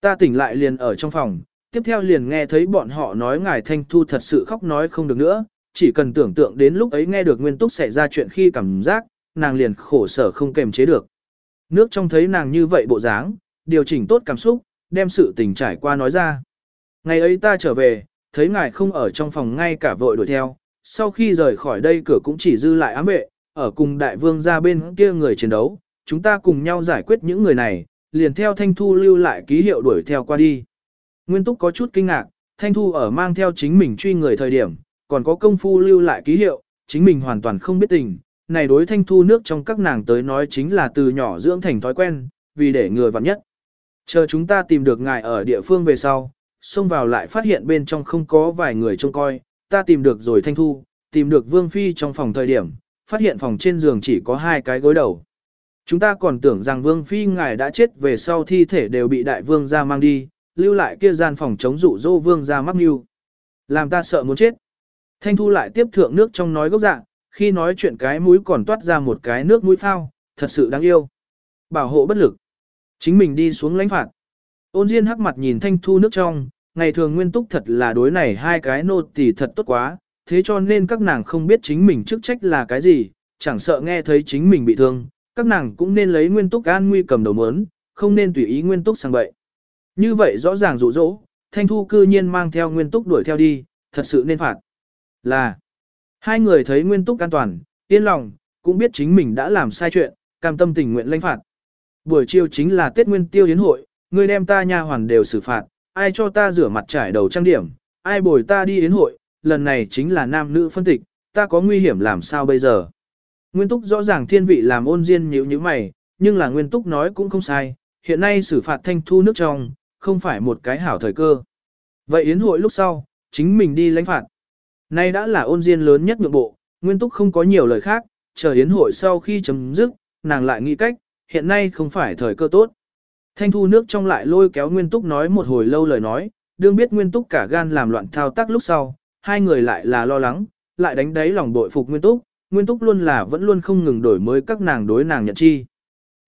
Speaker 1: Ta tỉnh lại liền ở trong phòng, tiếp theo liền nghe thấy bọn họ nói ngài Thanh Thu thật sự khóc nói không được nữa, chỉ cần tưởng tượng đến lúc ấy nghe được Nguyên Túc xảy ra chuyện khi cảm giác, nàng liền khổ sở không kềm chế được. Nước trong thấy nàng như vậy bộ dáng, điều chỉnh tốt cảm xúc, đem sự tình trải qua nói ra. Ngày ấy ta trở về, thấy ngài không ở trong phòng ngay cả vội đuổi theo, sau khi rời khỏi đây cửa cũng chỉ dư lại ám vệ, ở cùng đại vương ra bên kia người chiến đấu, chúng ta cùng nhau giải quyết những người này, liền theo Thanh Thu lưu lại ký hiệu đuổi theo qua đi. Nguyên Túc có chút kinh ngạc, Thanh Thu ở mang theo chính mình truy người thời điểm, còn có công phu lưu lại ký hiệu, chính mình hoàn toàn không biết tình. Này đối Thanh Thu nước trong các nàng tới nói chính là từ nhỏ dưỡng thành thói quen, vì để người vặn nhất. Chờ chúng ta tìm được ngài ở địa phương về sau, xông vào lại phát hiện bên trong không có vài người trông coi, ta tìm được rồi Thanh Thu, tìm được Vương Phi trong phòng thời điểm, phát hiện phòng trên giường chỉ có hai cái gối đầu. Chúng ta còn tưởng rằng Vương Phi ngài đã chết về sau thi thể đều bị đại vương ra mang đi, lưu lại kia gian phòng chống dụ dỗ vương ra mắc mưu. Làm ta sợ muốn chết. Thanh Thu lại tiếp thượng nước trong nói gốc dạng, khi nói chuyện cái mũi còn toát ra một cái nước mũi phao, thật sự đáng yêu. Bảo hộ bất lực. Chính mình đi xuống lãnh phạt. Ôn Diên hắc mặt nhìn Thanh Thu nước trong, ngày thường nguyên túc thật là đối này hai cái nô tỳ thật tốt quá, thế cho nên các nàng không biết chính mình chức trách là cái gì, chẳng sợ nghe thấy chính mình bị thương, các nàng cũng nên lấy nguyên túc an nguy cầm đầu mớn, không nên tùy ý nguyên túc sang bậy. Như vậy rõ ràng rụ rỗ, thanh thu cư nhiên mang theo nguyên túc đuổi theo đi, thật sự nên phạt. Là, hai người thấy nguyên túc an toàn, yên lòng, cũng biết chính mình đã làm sai chuyện, cam tâm tình nguyện lãnh phạt. Buổi chiều chính là Tết Nguyên Tiêu Yến hội, người đem ta nha hoàn đều xử phạt, ai cho ta rửa mặt trải đầu trang điểm, ai bồi ta đi yến hội, lần này chính là nam nữ phân tịch, ta có nguy hiểm làm sao bây giờ. Nguyên Túc rõ ràng thiên vị làm ôn diên nhíu nhíu mày, nhưng là Nguyên Túc nói cũng không sai, hiện nay xử phạt thanh thu nước trong, không phải một cái hảo thời cơ. Vậy yến hội lúc sau, chính mình đi lãnh phạt. Nay đã là ôn diên lớn nhất nhượng bộ, Nguyên Túc không có nhiều lời khác, chờ yến hội sau khi chấm dứt, nàng lại nghĩ cách, hiện nay không phải thời cơ tốt. Thanh thu nước trong lại lôi kéo Nguyên Túc nói một hồi lâu lời nói, đương biết Nguyên Túc cả gan làm loạn thao tác lúc sau, hai người lại là lo lắng, lại đánh đáy lòng bội phục Nguyên Túc, Nguyên Túc luôn là vẫn luôn không ngừng đổi mới các nàng đối nàng nhận chi.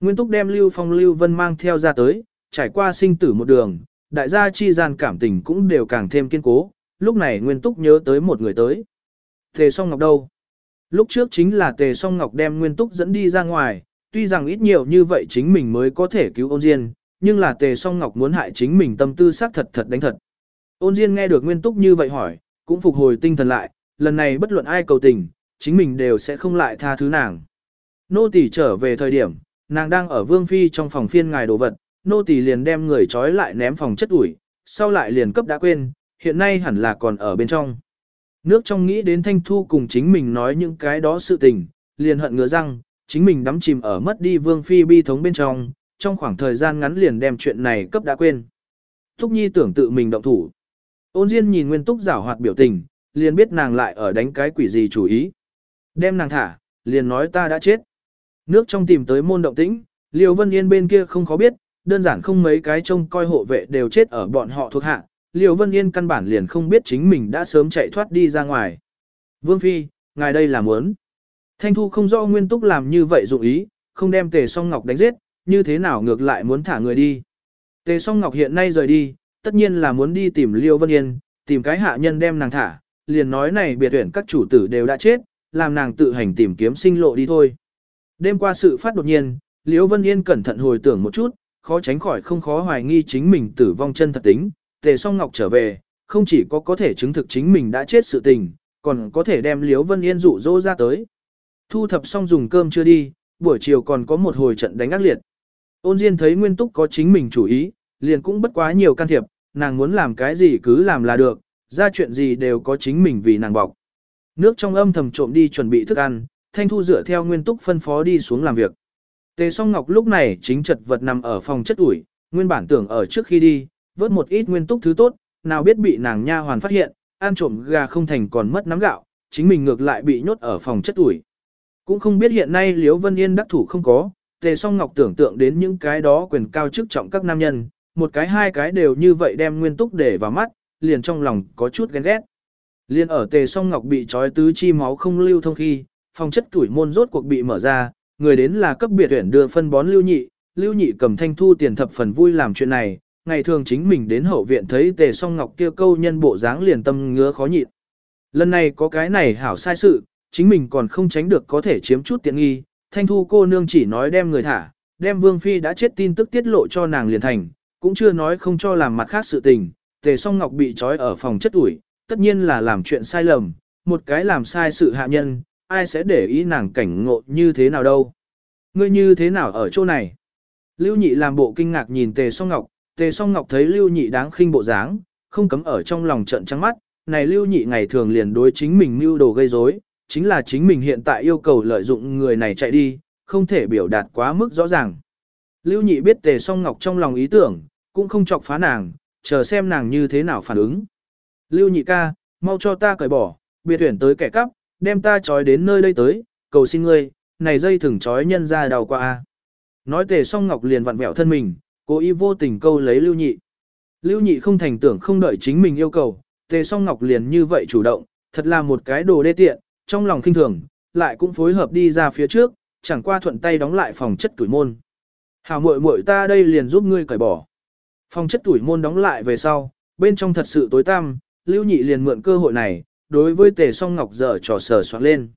Speaker 1: Nguyên Túc đem Lưu Phong Lưu Vân mang theo ra tới, trải qua sinh tử một đường, đại gia chi gian cảm tình cũng đều càng thêm kiên cố, lúc này Nguyên Túc nhớ tới một người tới. Tề Song Ngọc đâu? Lúc trước chính là Tề Song Ngọc đem Nguyên Túc dẫn đi ra ngoài, tuy rằng ít nhiều như vậy chính mình mới có thể cứu ôn diên, nhưng là Tề Song Ngọc muốn hại chính mình tâm tư xác thật thật đánh thật. Ôn diên nghe được Nguyên Túc như vậy hỏi, cũng phục hồi tinh thần lại, lần này bất luận ai cầu tình, chính mình đều sẽ không lại tha thứ nàng. Nô tỳ trở về thời điểm, nàng đang ở vương phi trong phòng phiên ngài đồ vật, nô tỳ liền đem người trói lại ném phòng chất ủi, sau lại liền cấp đã quên, hiện nay hẳn là còn ở bên trong. Nước trong nghĩ đến Thanh Thu cùng chính mình nói những cái đó sự tình, liền hận ngứa răng, chính mình đắm chìm ở mất đi vương phi bi thống bên trong, trong khoảng thời gian ngắn liền đem chuyện này cấp đã quên. Túc Nhi tưởng tự mình động thủ. Ôn Diên nhìn Nguyên Túc giảo hoạt biểu tình, liền biết nàng lại ở đánh cái quỷ gì chủ ý. Đem nàng thả, liền nói ta đã chết. Nước trong tìm tới môn động tĩnh, Liêu Vân Yên bên kia không khó biết, đơn giản không mấy cái trông coi hộ vệ đều chết ở bọn họ thuộc hạ. Liêu Vân Yên căn bản liền không biết chính mình đã sớm chạy thoát đi ra ngoài. Vương Phi, ngài đây là muốn. Thanh Thu không rõ Nguyên Túc làm như vậy dụng ý, không đem Tề Song Ngọc đánh giết, như thế nào ngược lại muốn thả người đi. Tề Song Ngọc hiện nay rời đi, tất nhiên là muốn đi tìm Liêu Vân Yên, tìm cái hạ nhân đem nàng thả, liền nói này biệt tuyển các chủ tử đều đã chết, làm nàng tự hành tìm kiếm sinh lộ đi thôi. Đêm qua sự phát đột nhiên, Liêu Vân Yên cẩn thận hồi tưởng một chút, khó tránh khỏi không khó hoài nghi chính mình tử vong chân thật tính, Tề Song Ngọc trở về, không chỉ có có thể chứng thực chính mình đã chết sự tình, còn có thể đem Liêu Vân Yên dụ dỗ ra tới. Thu thập xong dùng cơm chưa đi, buổi chiều còn có một hồi trận đánh ác liệt. Ôn Diên thấy Nguyên Túc có chính mình chủ ý, liền cũng bất quá nhiều can thiệp, nàng muốn làm cái gì cứ làm là được, ra chuyện gì đều có chính mình vì nàng bọc. Nước trong âm thầm trộm đi chuẩn bị thức ăn, Thanh Thu dựa theo Nguyên Túc phân phó đi xuống làm việc. Tề Song Ngọc lúc này chính chật vật nằm ở phòng chất ủi, nguyên bản tưởng ở trước khi đi, vớt một ít Nguyên Túc thứ tốt, nào biết bị nàng nha hoàn phát hiện, ăn trộm gà không thành còn mất nắm gạo, chính mình ngược lại bị nhốt ở phòng chất ủi. Cũng không biết hiện nay Liễu Vân Yên đắc thủ không có, Tề Song Ngọc tưởng tượng đến những cái đó quyền cao chức trọng các nam nhân, một cái hai cái đều như vậy đem nguyên túc để vào mắt, liền trong lòng có chút ghen ghét. Liên ở Tề Song Ngọc bị trói tứ chi máu không lưu thông khi, phòng chất tuổi môn rốt cuộc bị mở ra, người đến là cấp biệt tuyển đưa phân bón lưu nhị, lưu nhị cầm thanh thu tiền thập phần vui làm chuyện này, ngày thường chính mình đến hậu viện thấy Tề Song Ngọc kia câu nhân bộ dáng liền tâm ngứa khó nhịn. Lần này có cái này hảo sai sự, chính mình còn không tránh được có thể chiếm chút tiện nghi, thanh thu cô nương chỉ nói đem người thả, đem Vương Phi đã chết tin tức tiết lộ cho nàng liền thành, cũng chưa nói không cho làm mặt khác sự tình, tề song ngọc bị trói ở phòng chất ủi, tất nhiên là làm chuyện sai lầm, một cái làm sai sự hạ nhân, ai sẽ để ý nàng cảnh ngộ như thế nào đâu. Ngươi như thế nào ở chỗ này? Lưu nhị làm bộ kinh ngạc nhìn tề song ngọc, tề song ngọc thấy lưu nhị đáng khinh bộ dáng, không cấm ở trong lòng trận trắng mắt, này lưu nhị ngày thường liền đối chính mình mưu đồ gây rối, chính là chính mình hiện tại yêu cầu lợi dụng người này chạy đi, không thể biểu đạt quá mức rõ ràng. Lưu nhị biết tề song ngọc trong lòng ý tưởng, cũng không chọc phá nàng, chờ xem nàng như thế nào phản ứng. Lưu nhị ca, mau cho ta cởi bỏ, biệt tuyển tới kẻ cắp, đem ta trói đến nơi đây tới, cầu xin ngươi, này dây thừng trói nhân ra đầu qua. a. Nói tề song ngọc liền vặn vẹo thân mình, cố ý vô tình câu lấy lưu nhị. Lưu nhị không thành tưởng không đợi chính mình yêu cầu, tề song ngọc liền như vậy chủ động, thật là một cái đồ đê tiện, trong lòng kinh thường, lại cũng phối hợp đi ra phía trước, chẳng qua thuận tay đóng lại phòng chất tuổi môn. Hảo muội muội ta đây liền giúp ngươi cởi bỏ. Phòng chất tuổi môn đóng lại về sau, bên trong thật sự tối tăm, Lưu Nhị liền mượn cơ hội này, đối với Tề Song Ngọc dở trò sờ soạn lên.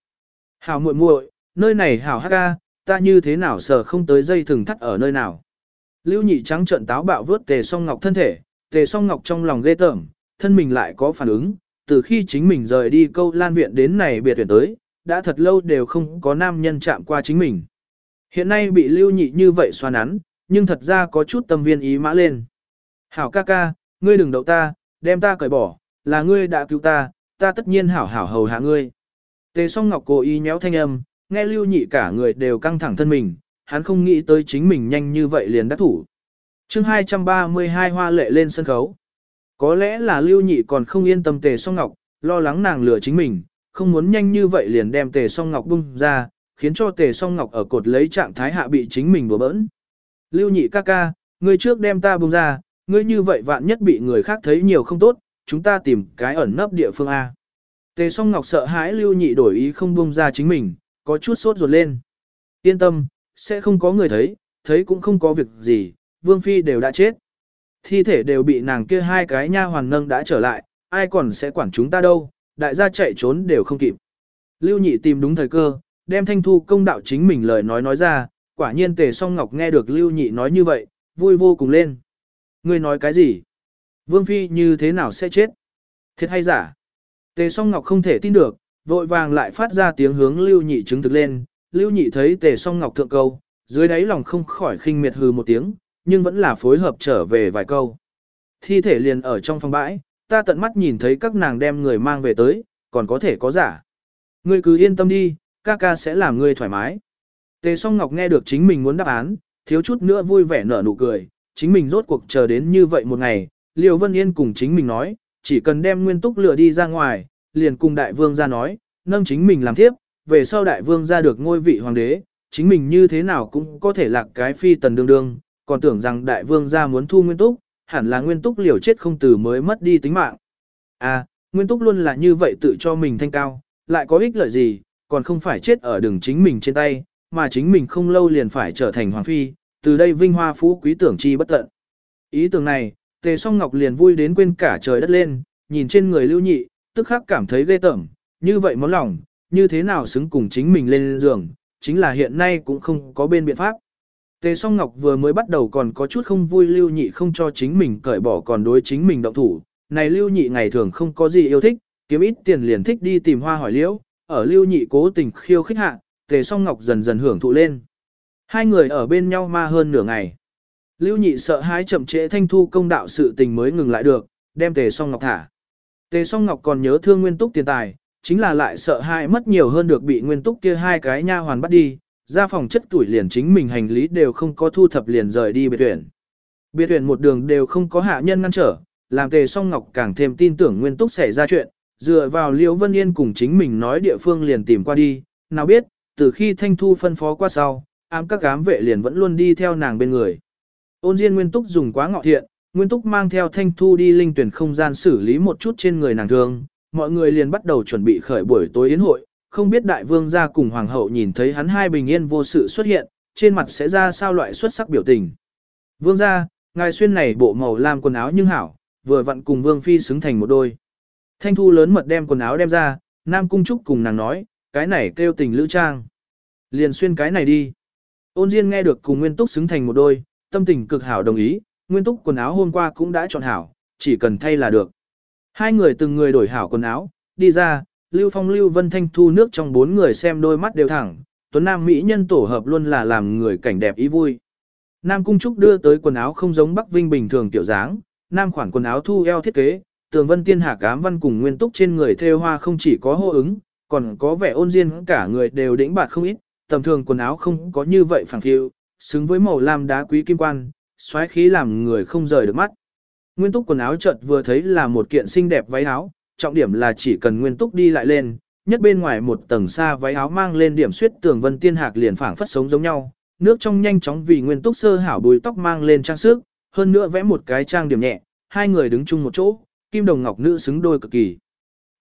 Speaker 1: Hảo muội muội, nơi này hảo hắc ca, ta như thế nào sờ không tới dây thừng thắt ở nơi nào. Lưu Nhị trắng trợn táo bạo vớt Tề Song Ngọc thân thể, Tề Song Ngọc trong lòng ghê tởm, thân mình lại có phản ứng, từ khi chính mình rời đi câu lan viện đến này biệt tuyển tới, đã thật lâu đều không có nam nhân chạm qua chính mình. Hiện nay bị lưu nhị như vậy xoa nắn, nhưng thật ra có chút tâm viên ý mã lên. Hảo ca ca, ngươi đừng đậu ta, đem ta cởi bỏ, là ngươi đã cứu ta, ta tất nhiên hảo hảo hầu hạ ngươi. Tề song ngọc cố ý nhéo thanh âm, nghe lưu nhị cả người đều căng thẳng thân mình, hắn không nghĩ tới chính mình nhanh như vậy liền đắc thủ. chương 232 hoa lệ lên sân khấu. Có lẽ là lưu nhị còn không yên tâm tề song ngọc, lo lắng nàng lừa chính mình, không muốn nhanh như vậy liền đem tề song ngọc bung ra, khiến cho tề song ngọc ở cột lấy trạng thái hạ bị chính mình đùa bỡn. Lưu nhị ca ca, ngươi trước đem ta bung ra, ngươi như vậy vạn nhất bị người khác thấy nhiều không tốt, chúng ta tìm cái ẩn nấp địa phương A. Tề song ngọc sợ hãi lưu nhị đổi ý không bung ra chính mình, có chút sốt ruột lên. Yên tâm, sẽ không có người thấy, thấy cũng không có việc gì, vương phi đều đã chết. Thi thể đều bị nàng kia hai cái nha hoàn nâng đã trở lại, ai còn sẽ quản chúng ta đâu, đại gia chạy trốn đều không kịp. Lưu nhị tìm đúng thời cơ, đem thanh thu công đạo chính mình lời nói nói ra, quả nhiên tề song ngọc nghe được lưu nhị nói như vậy, vui vô cùng lên. Ngươi nói cái gì? Vương phi như thế nào sẽ chết? Thiệt hay giả? Tề song ngọc không thể tin được, vội vàng lại phát ra tiếng hướng lưu nhị chứng thực lên, lưu nhị thấy tề song ngọc thượng câu, dưới đáy lòng không khỏi khinh miệt hừ một tiếng, nhưng vẫn là phối hợp trở về vài câu. Thi thể liền ở trong phòng bãi, ta tận mắt nhìn thấy các nàng đem người mang về tới, còn có thể có giả. Ngươi cứ yên tâm đi, ca ca sẽ làm ngươi thoải mái. Tề song ngọc nghe được chính mình muốn đáp án, thiếu chút nữa vui vẻ nở nụ cười, chính mình rốt cuộc chờ đến như vậy một ngày, Liêu Vân Yên cùng chính mình nói, chỉ cần đem nguyên túc lửa đi ra ngoài, liền cùng đại vương ra nói, nâng chính mình làm thiếp về sau đại vương ra được ngôi vị hoàng đế, chính mình như thế nào cũng có thể lạc cái phi tần đương đương, còn tưởng rằng đại vương gia muốn thu nguyên túc, hẳn là nguyên túc liều chết không từ mới mất đi tính mạng. À, nguyên túc luôn là như vậy tự cho mình thanh cao, lại có ích lợi gì, còn không phải chết ở đường chính mình trên tay, mà chính mình không lâu liền phải trở thành hoàng phi, từ đây vinh hoa phú quý tưởng chi bất tận. Ý tưởng này, tề song ngọc liền vui đến quên cả trời đất lên, nhìn trên người lưu nhị, tức khắc cảm thấy ghê tởm, như vậy món lòng, như thế nào xứng cùng chính mình lên giường, chính là hiện nay cũng không có bên biện pháp. Tề song ngọc vừa mới bắt đầu còn có chút không vui lưu nhị không cho chính mình cởi bỏ còn đối chính mình động thủ, này lưu nhị ngày thường không có gì yêu thích, kiếm ít tiền liền thích đi tìm hoa hỏi liễu, ở lưu nhị cố tình khiêu khích hạ, tề song ngọc dần dần hưởng thụ lên. Hai người ở bên nhau ma hơn nửa ngày. Lưu nhị sợ hãi chậm trễ thanh thu công đạo sự tình mới ngừng lại được, đem tề song ngọc thả. Tề song ngọc còn nhớ thương nguyên túc tiền tài, chính là lại sợ hãi mất nhiều hơn được bị nguyên túc kia hai cái nha hoàn bắt đi, ra phòng chất tuổi liền chính mình hành lý đều không có thu thập liền rời đi biệt tuyển. Biệt tuyển một đường đều không có hạ nhân ngăn trở, làm tề song ngọc càng thêm tin tưởng nguyên túc xảy ra chuyện, dựa vào liễu vân yên cùng chính mình nói địa phương liền tìm qua đi, nào biết, từ khi thanh thu phân phó qua sau, ám các ám vệ liền vẫn luôn đi theo nàng bên người. Ôn Diên Nguyên Túc dùng quá ngọ thiện, Nguyên Túc mang theo Thanh Thu đi linh tuyển không gian xử lý một chút trên người nàng thương, mọi người liền bắt đầu chuẩn bị khởi buổi tối yến hội, không biết đại vương gia cùng hoàng hậu nhìn thấy hắn hai bình yên vô sự xuất hiện, trên mặt sẽ ra sao loại xuất sắc biểu tình. Vương gia, ngài xuyên này bộ màu lam quần áo nhưng hảo, vừa vặn cùng vương phi xứng thành một đôi. Thanh Thu lớn mật đem quần áo đem ra, Nam Cung Trúc cùng nàng nói, cái này kêu tình lữ trang. Liền xuyên cái này đi. Ôn Diên nghe được cùng Nguyên Túc xứng thành một đôi, tâm tình cực hảo đồng ý, Nguyên Túc quần áo hôm qua cũng đã chọn hảo, chỉ cần thay là được. Hai người từng người đổi hảo quần áo, đi ra, Lưu Phong Lưu Vân Thanh thu nước trong bốn người xem đôi mắt đều thẳng, Tuấn Nam Mỹ nhân tổ hợp luôn là làm người cảnh đẹp ý vui. Nam Cung Trúc đưa tới quần áo không giống Bắc Vinh bình thường tiểu dáng, Nam khoản quần áo thu eo thiết kế, tường vân tiên hạ cám văn cùng nguyên túc trên người thêu hoa không chỉ có hô ứng, còn có vẻ ôn diên cả người đều đĩnh bạt không ít, tầm thường quần áo không có như vậy phẳng phiu, xứng với màu lam đá quý kim quan, xoáy khí làm người không rời được mắt. Nguyên túc quần áo chợt vừa thấy là một kiện xinh đẹp váy áo, trọng điểm là chỉ cần nguyên túc đi lại lên, nhất bên ngoài một tầng xa váy áo mang lên điểm suyết tường vân tiên hạc liền phảng phất sống giống nhau, nước trong nhanh chóng vì nguyên túc sơ hảo bùi tóc mang lên trang sức, hơn nữa vẽ một cái trang điểm nhẹ, hai người đứng chung một chỗ, kim đồng ngọc nữ xứng đôi cực kỳ.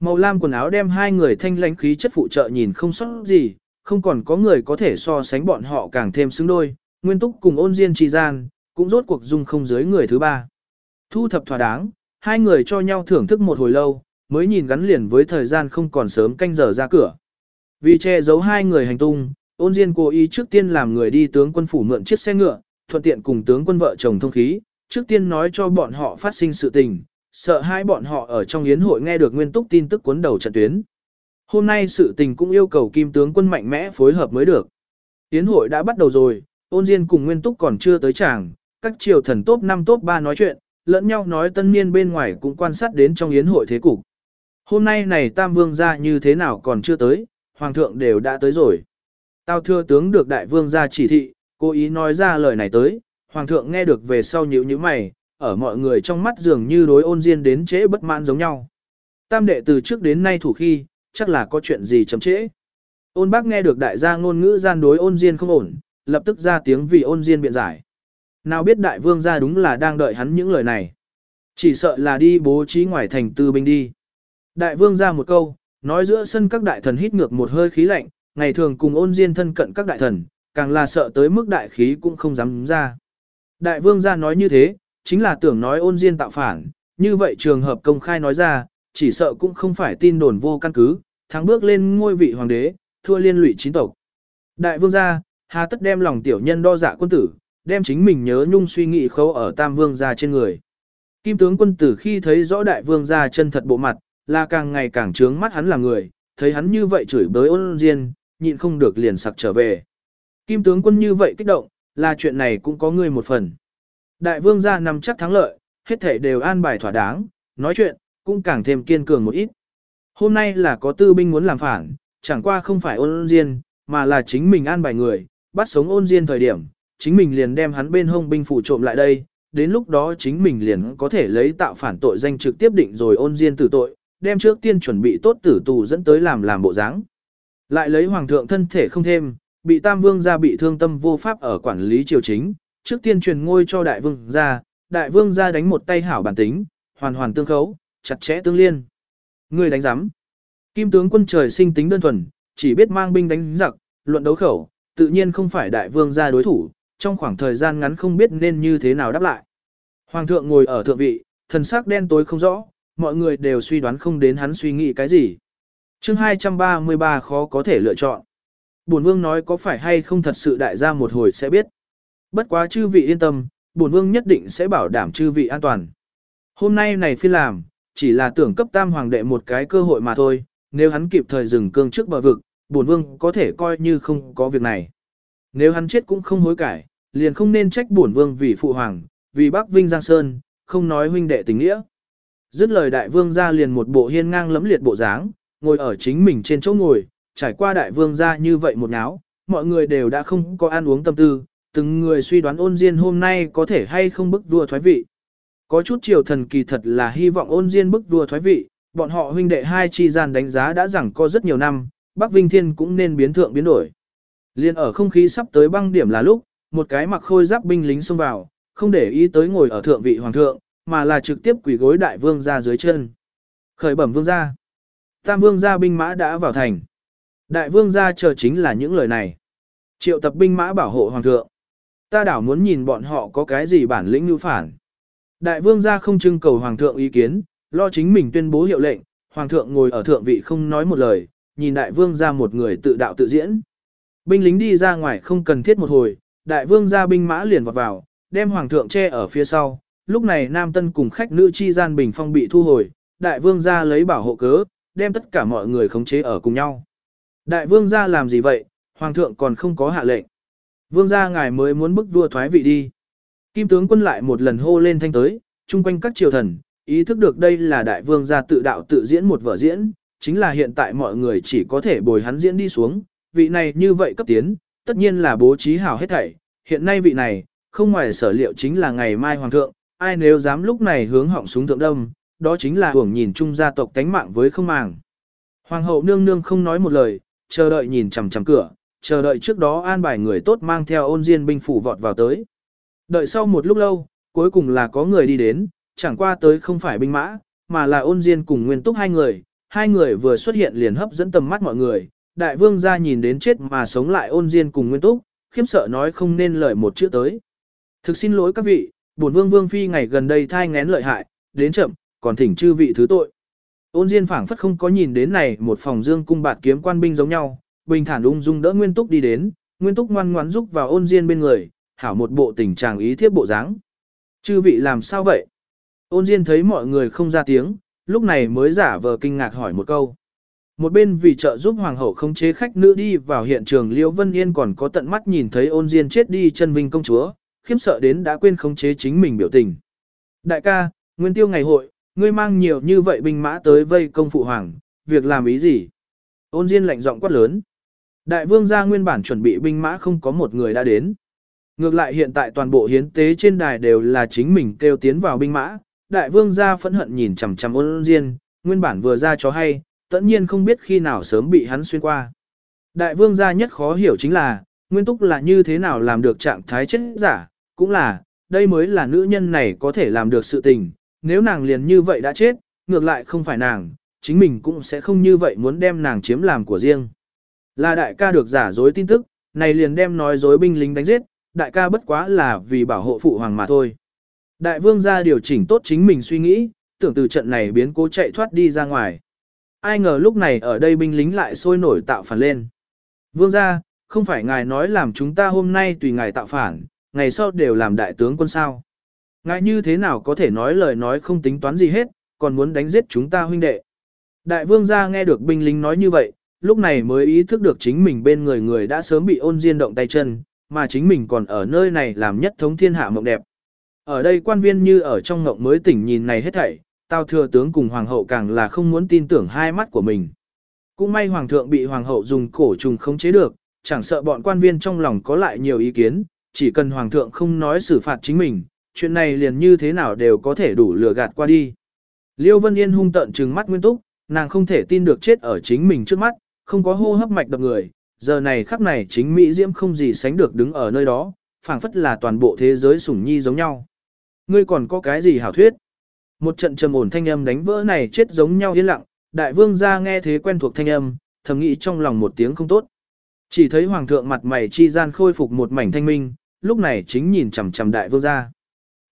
Speaker 1: Màu lam quần áo đem hai người thanh lãnh khí chất phụ trợ nhìn không sót gì, không còn có người có thể so sánh bọn họ càng thêm xứng đôi, nguyên túc cùng ôn diên trì gian, cũng rốt cuộc dung không dưới người thứ ba. Thu thập thỏa đáng, hai người cho nhau thưởng thức một hồi lâu, mới nhìn gắn liền với thời gian không còn sớm canh giờ ra cửa. Vì che giấu hai người hành tung, ôn diên cố ý trước tiên làm người đi tướng quân phủ mượn chiếc xe ngựa, thuận tiện cùng tướng quân vợ chồng thông khí, trước tiên nói cho bọn họ phát sinh sự tình, sợ hai bọn họ ở trong yến hội nghe được nguyên túc tin tức cuốn đầu trận tuyến. Hôm nay sự tình cũng yêu cầu kim tướng quân mạnh mẽ phối hợp mới được. yến hội đã bắt đầu rồi, ôn diên cùng nguyên túc còn chưa tới tràng, các triều thần top 5 top 3 nói chuyện, lẫn nhau nói tân niên bên ngoài cũng quan sát đến trong yến hội thế cục. Hôm nay này Tam Vương gia như thế nào còn chưa tới, Hoàng thượng đều đã tới rồi. Tao thưa tướng được Đại Vương gia chỉ thị, cố ý nói ra lời này tới, Hoàng thượng nghe được về sau nhíu nhíu mày, ở mọi người trong mắt dường như đối ôn diên đến trễ bất mãn giống nhau. Tam đệ từ trước đến nay thủ khi, chắc là có chuyện gì chậm trễ. Ôn bác nghe được đại gia ngôn ngữ gian đối ôn diên không ổn, lập tức ra tiếng vì ôn diên biện giải. Nào biết đại vương gia đúng là đang đợi hắn những lời này. Chỉ sợ là đi bố trí ngoài thành tư binh đi. Đại vương ra một câu, nói giữa sân các đại thần hít ngược một hơi khí lạnh, ngày thường cùng ôn diên thân cận các đại thần, càng là sợ tới mức đại khí cũng không dám ra. Đại vương ra nói như thế, chính là tưởng nói ôn diên tạo phản, như vậy trường hợp công khai nói ra, chỉ sợ cũng không phải tin đồn vô căn cứ, thắng bước lên ngôi vị hoàng đế, thua liên lụy chín tộc. Đại vương gia, hà tất đem lòng tiểu nhân đo dạ quân tử, đem chính mình nhớ nhung suy nghĩ khâu ở tam vương gia trên người. Kim tướng quân tử khi thấy rõ đại vương gia chân thật bộ mặt, là càng ngày càng trướng mắt hắn là người, thấy hắn như vậy chửi bới ôn diên, nhịn không được liền sặc trở về. Kim tướng quân như vậy kích động, là chuyện này cũng có người một phần. Đại vương gia nằm chắc thắng lợi, hết thể đều an bài thỏa đáng, nói chuyện, cũng càng thêm kiên cường một ít. Hôm nay là có tư binh muốn làm phản, chẳng qua không phải ôn diên, mà là chính mình an bài người, bắt sống ôn diên thời điểm, chính mình liền đem hắn bên hông binh phủ trộm lại đây, đến lúc đó chính mình liền có thể lấy tạo phản tội danh trực tiếp định rồi ôn diên tử tội, đem trước tiên chuẩn bị tốt tử tù dẫn tới làm làm bộ dáng. Lại lấy hoàng thượng thân thể không thêm, bị tam vương gia bị thương tâm vô pháp ở quản lý triều chính, trước tiên truyền ngôi cho đại vương gia, đại vương gia đánh một tay hảo bản tính, hoàn hoàn tương khấu, chặt chẽ tương liên. Người đánh giám. Kim tướng quân trời sinh tính đơn thuần, chỉ biết mang binh đánh giặc, luận đấu khẩu, tự nhiên không phải đại vương gia đối thủ, trong khoảng thời gian ngắn không biết nên như thế nào đáp lại. Hoàng thượng ngồi ở thượng vị, thần sắc đen tối không rõ, mọi người đều suy đoán không đến hắn suy nghĩ cái gì. chương 233 khó có thể lựa chọn. Bổn vương nói có phải hay không thật sự đại gia một hồi sẽ biết. Bất quá chư vị yên tâm, bổn vương nhất định sẽ bảo đảm chư vị an toàn. Hôm nay này phi làm, chỉ là tưởng cấp tam hoàng đệ một cái cơ hội mà thôi, nếu hắn kịp thời dừng cương trước bờ vực, bổn vương có thể coi như không có việc này. Nếu hắn chết cũng không hối cải, liền không nên trách bổn vương vì phụ hoàng, vì Bắc Vinh Giang Sơn, không nói huynh đệ tình nghĩa. Dứt lời đại vương ra liền một bộ hiên ngang lẫm liệt bộ dáng, ngồi ở chính mình trên chỗ ngồi, trải qua đại vương ra như vậy một náo, mọi người đều đã không có ăn uống tâm tư, từng người suy đoán ôn diên hôm nay có thể hay không bức vua thoái vị. Có chút triều thần kỳ thật là hy vọng ôn diên bức vua thoái vị, bọn họ huynh đệ hai chi gian đánh giá đã rằng có rất nhiều năm, Bắc Vinh Thiên cũng nên biến thượng biến đổi. Liên ở không khí sắp tới băng điểm là lúc, một cái mặc khôi giáp binh lính xông vào, không để ý tới ngồi ở thượng vị hoàng thượng, mà là trực tiếp quỷ gối đại vương ra dưới chân. Khởi bẩm vương gia. Tam vương gia binh mã đã vào thành. Đại vương gia chờ chính là những lời này. Triệu tập binh mã bảo hộ hoàng thượng. Ta đảo muốn nhìn bọn họ có cái gì bản lĩnh như phản. Đại vương gia không trưng cầu hoàng thượng ý kiến, lo chính mình tuyên bố hiệu lệnh, hoàng thượng ngồi ở thượng vị không nói một lời, nhìn đại vương gia một người tự đạo tự diễn. Binh lính đi ra ngoài không cần thiết một hồi, đại vương gia binh mã liền vọt vào, đem hoàng thượng che ở phía sau, lúc này nam tân cùng khách nữ chi gian bình phong bị thu hồi, đại vương gia lấy bảo hộ cớ, đem tất cả mọi người khống chế ở cùng nhau. Đại vương gia làm gì vậy, hoàng thượng còn không có hạ lệnh. Vương gia ngài mới muốn bức vua thoái vị đi. Kim tướng quân lại một lần hô lên thanh tới, chung quanh các triều thần, ý thức được đây là đại vương gia tự đạo tự diễn một vở diễn, chính là hiện tại mọi người chỉ có thể bồi hắn diễn đi xuống, vị này như vậy cấp tiến, tất nhiên là bố trí hảo hết thảy, hiện nay vị này, không ngoài sở liệu chính là ngày mai hoàng thượng, ai nếu dám lúc này hướng họng súng thượng đông, đó chính là hưởng nhìn chung gia tộc tánh mạng với không màng. Hoàng hậu nương nương không nói một lời, chờ đợi nhìn chằm chằm cửa, chờ đợi trước đó an bài người tốt mang theo ôn diên binh phủ vọt vào tới. Đợi sau một lúc lâu, cuối cùng là có người đi đến, chẳng qua tới không phải binh mã, mà là ôn diên cùng nguyên túc hai người, hai người vừa xuất hiện liền hấp dẫn tầm mắt mọi người, đại vương ra nhìn đến chết mà sống lại ôn diên cùng nguyên túc, khiếm sợ nói không nên lời một chữ tới. Thực xin lỗi các vị, bổn vương vương phi ngày gần đây thai ngén lợi hại, đến chậm, còn thỉnh chư vị thứ tội. Ôn Diên phảng phất không có nhìn đến này một phòng dương cung bạt kiếm quan binh giống nhau, bình thản ung dung đỡ Nguyên Túc đi đến, Nguyên Túc ngoan ngoãn giúp vào Ôn Diên bên người, hảo một bộ tình trạng ý thiếp bộ dáng. Chư vị làm sao vậy? Ôn Diên thấy mọi người không ra tiếng, lúc này mới giả vờ kinh ngạc hỏi một câu. Một bên vì trợ giúp hoàng hậu khống chế khách nữ đi vào hiện trường Liễu Vân Yên còn có tận mắt nhìn thấy ôn diên chết đi chân vinh công chúa, khiếm sợ đến đã quên khống chế chính mình biểu tình. Đại ca, nguyên tiêu ngày hội, ngươi mang nhiều như vậy binh mã tới vây công phụ hoàng, việc làm ý gì? Ôn diên lạnh giọng quát lớn. Đại vương gia nguyên bản chuẩn bị binh mã không có một người đã đến. Ngược lại hiện tại toàn bộ hiến tế trên đài đều là chính mình kêu tiến vào binh mã, đại vương gia phẫn hận nhìn chằm chằm ôn diên, nguyên bản vừa ra cho hay, tất nhiên không biết khi nào sớm bị hắn xuyên qua. Đại vương gia nhất khó hiểu chính là, nguyên túc là như thế nào làm được trạng thái chết giả, cũng là, đây mới là nữ nhân này có thể làm được sự tình, nếu nàng liền như vậy đã chết, ngược lại không phải nàng, chính mình cũng sẽ không như vậy muốn đem nàng chiếm làm của riêng. Là đại ca được giả dối tin tức, này liền đem nói dối binh lính đánh giết, đại ca bất quá là vì bảo hộ phụ hoàng mà thôi. Đại vương gia điều chỉnh tốt chính mình suy nghĩ, tưởng từ trận này biến cố chạy thoát đi ra ngoài. Ai ngờ lúc này ở đây binh lính lại sôi nổi tạo phản lên. Vương gia, không phải ngài nói làm chúng ta hôm nay tùy ngài tạo phản, ngày sau đều làm đại tướng quân sao. Ngài như thế nào có thể nói lời nói không tính toán gì hết, còn muốn đánh giết chúng ta huynh đệ. Đại vương gia nghe được binh lính nói như vậy, lúc này mới ý thức được chính mình bên người người đã sớm bị ôn diên động tay chân, mà chính mình còn ở nơi này làm nhất thống thiên hạ mộng đẹp. Ở đây quan viên như ở trong ngộng mới tỉnh nhìn này hết thảy, tao thừa tướng cùng hoàng hậu càng là không muốn tin tưởng hai mắt của mình. Cũng may hoàng thượng bị hoàng hậu dùng cổ trùng khống chế được, chẳng sợ bọn quan viên trong lòng có lại nhiều ý kiến, chỉ cần hoàng thượng không nói xử phạt chính mình, chuyện này liền như thế nào đều có thể đủ lừa gạt qua đi. Liêu Vân Yên hung tận trừng mắt nguyên túc, nàng không thể tin được chết ở chính mình trước mắt, không có hô hấp mạch đập người, giờ này khắc này chính Mỹ Diễm không gì sánh được đứng ở nơi đó, phảng phất là toàn bộ thế giới sủng nhi giống nhau. Ngươi còn có cái gì hảo thuyết? Một trận trầm ổn thanh âm đánh vỡ này chết giống nhau yên lặng, đại vương ra nghe thế quen thuộc thanh âm, thầm nghĩ trong lòng một tiếng không tốt. Chỉ thấy hoàng thượng mặt mày chi gian khôi phục một mảnh thanh minh, lúc này chính nhìn chằm chằm đại vương gia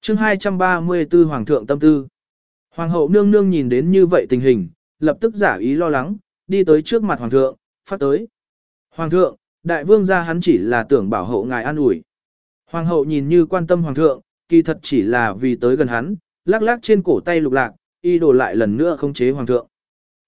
Speaker 1: chương 234 hoàng thượng tâm tư. Hoàng hậu nương nương nhìn đến như vậy tình hình, lập tức giả ý lo lắng, đi tới trước mặt hoàng thượng, phát tới. Hoàng thượng, đại vương gia hắn chỉ là tưởng bảo hộ ngài an ủi. Hoàng hậu nhìn như quan tâm hoàng thượng, kỳ thật chỉ là vì tới gần hắn, lắc lắc trên cổ tay lục lạc, y đổ lại lần nữa không chế hoàng thượng.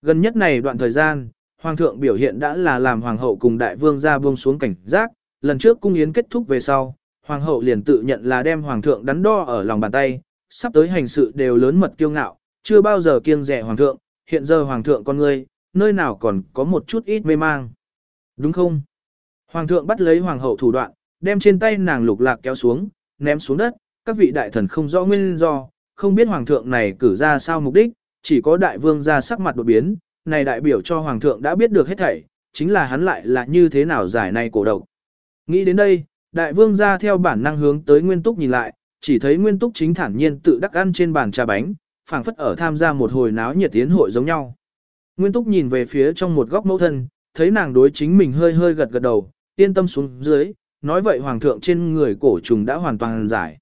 Speaker 1: Gần nhất này đoạn thời gian, hoàng thượng biểu hiện đã là làm hoàng hậu cùng đại vương gia buông xuống cảnh giác, lần trước cung yến kết thúc về sau, hoàng hậu liền tự nhận là đem hoàng thượng đắn đo ở lòng bàn tay, sắp tới hành sự đều lớn mật kiêu ngạo, chưa bao giờ kiêng rẻ hoàng thượng, hiện giờ hoàng thượng con ngươi, nơi nào còn có một chút ít mê mang. Đúng không? Hoàng thượng bắt lấy hoàng hậu thủ đoạn, đem trên tay nàng lục lạc kéo xuống, ném xuống đất, các vị đại thần không rõ nguyên do, không biết hoàng thượng này cử ra sao mục đích, chỉ có đại vương ra sắc mặt đột biến, này đại biểu cho hoàng thượng đã biết được hết thảy, chính là hắn lại là như thế nào giải này cổ độc. Nghĩ đến đây, đại vương ra theo bản năng hướng tới nguyên túc nhìn lại, chỉ thấy nguyên túc chính thản nhiên tự đắc ăn trên bàn trà bánh, phảng phất ở tham gia một hồi náo nhiệt tiến hội giống nhau. Nguyên túc nhìn về phía trong một góc mẫu thân, thấy nàng đối chính mình hơi hơi gật gật đầu, yên tâm xuống dưới, nói vậy hoàng thượng trên người cổ trùng đã hoàn toàn giải.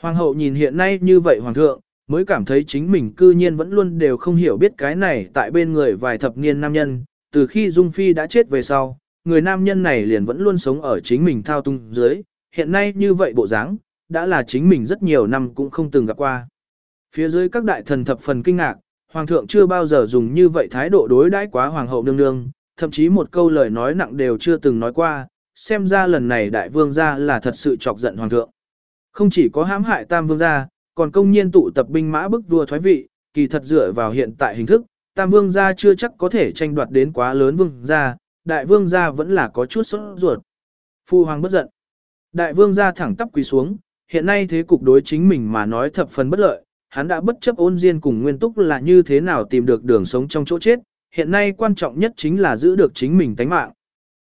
Speaker 1: Hoàng hậu nhìn hiện nay như vậy hoàng thượng, mới cảm thấy chính mình cư nhiên vẫn luôn đều không hiểu biết cái này tại bên người vài thập niên nam nhân, từ khi Dung Phi đã chết về sau, người nam nhân này liền vẫn luôn sống ở chính mình thao tung dưới, hiện nay như vậy bộ dáng, đã là chính mình rất nhiều năm cũng không từng gặp qua. Phía dưới các đại thần thập phần kinh ngạc, hoàng thượng chưa bao giờ dùng như vậy thái độ đối đãi quá hoàng hậu nương nương, thậm chí một câu lời nói nặng đều chưa từng nói qua, xem ra lần này đại vương gia là thật sự chọc giận hoàng thượng. Không chỉ có hãm hại tam vương gia, còn công nhiên tụ tập binh mã bức vua thoái vị, kỳ thật dựa vào hiện tại hình thức, tam vương gia chưa chắc có thể tranh đoạt đến quá lớn vương gia, đại vương gia vẫn là có chút sốt ruột. Phu hoàng bất giận. Đại vương gia thẳng tắp quỳ xuống, hiện nay thế cục đối chính mình mà nói thập phần bất lợi, hắn đã bất chấp ôn diên cùng nguyên túc là như thế nào tìm được đường sống trong chỗ chết, hiện nay quan trọng nhất chính là giữ được chính mình tánh mạng.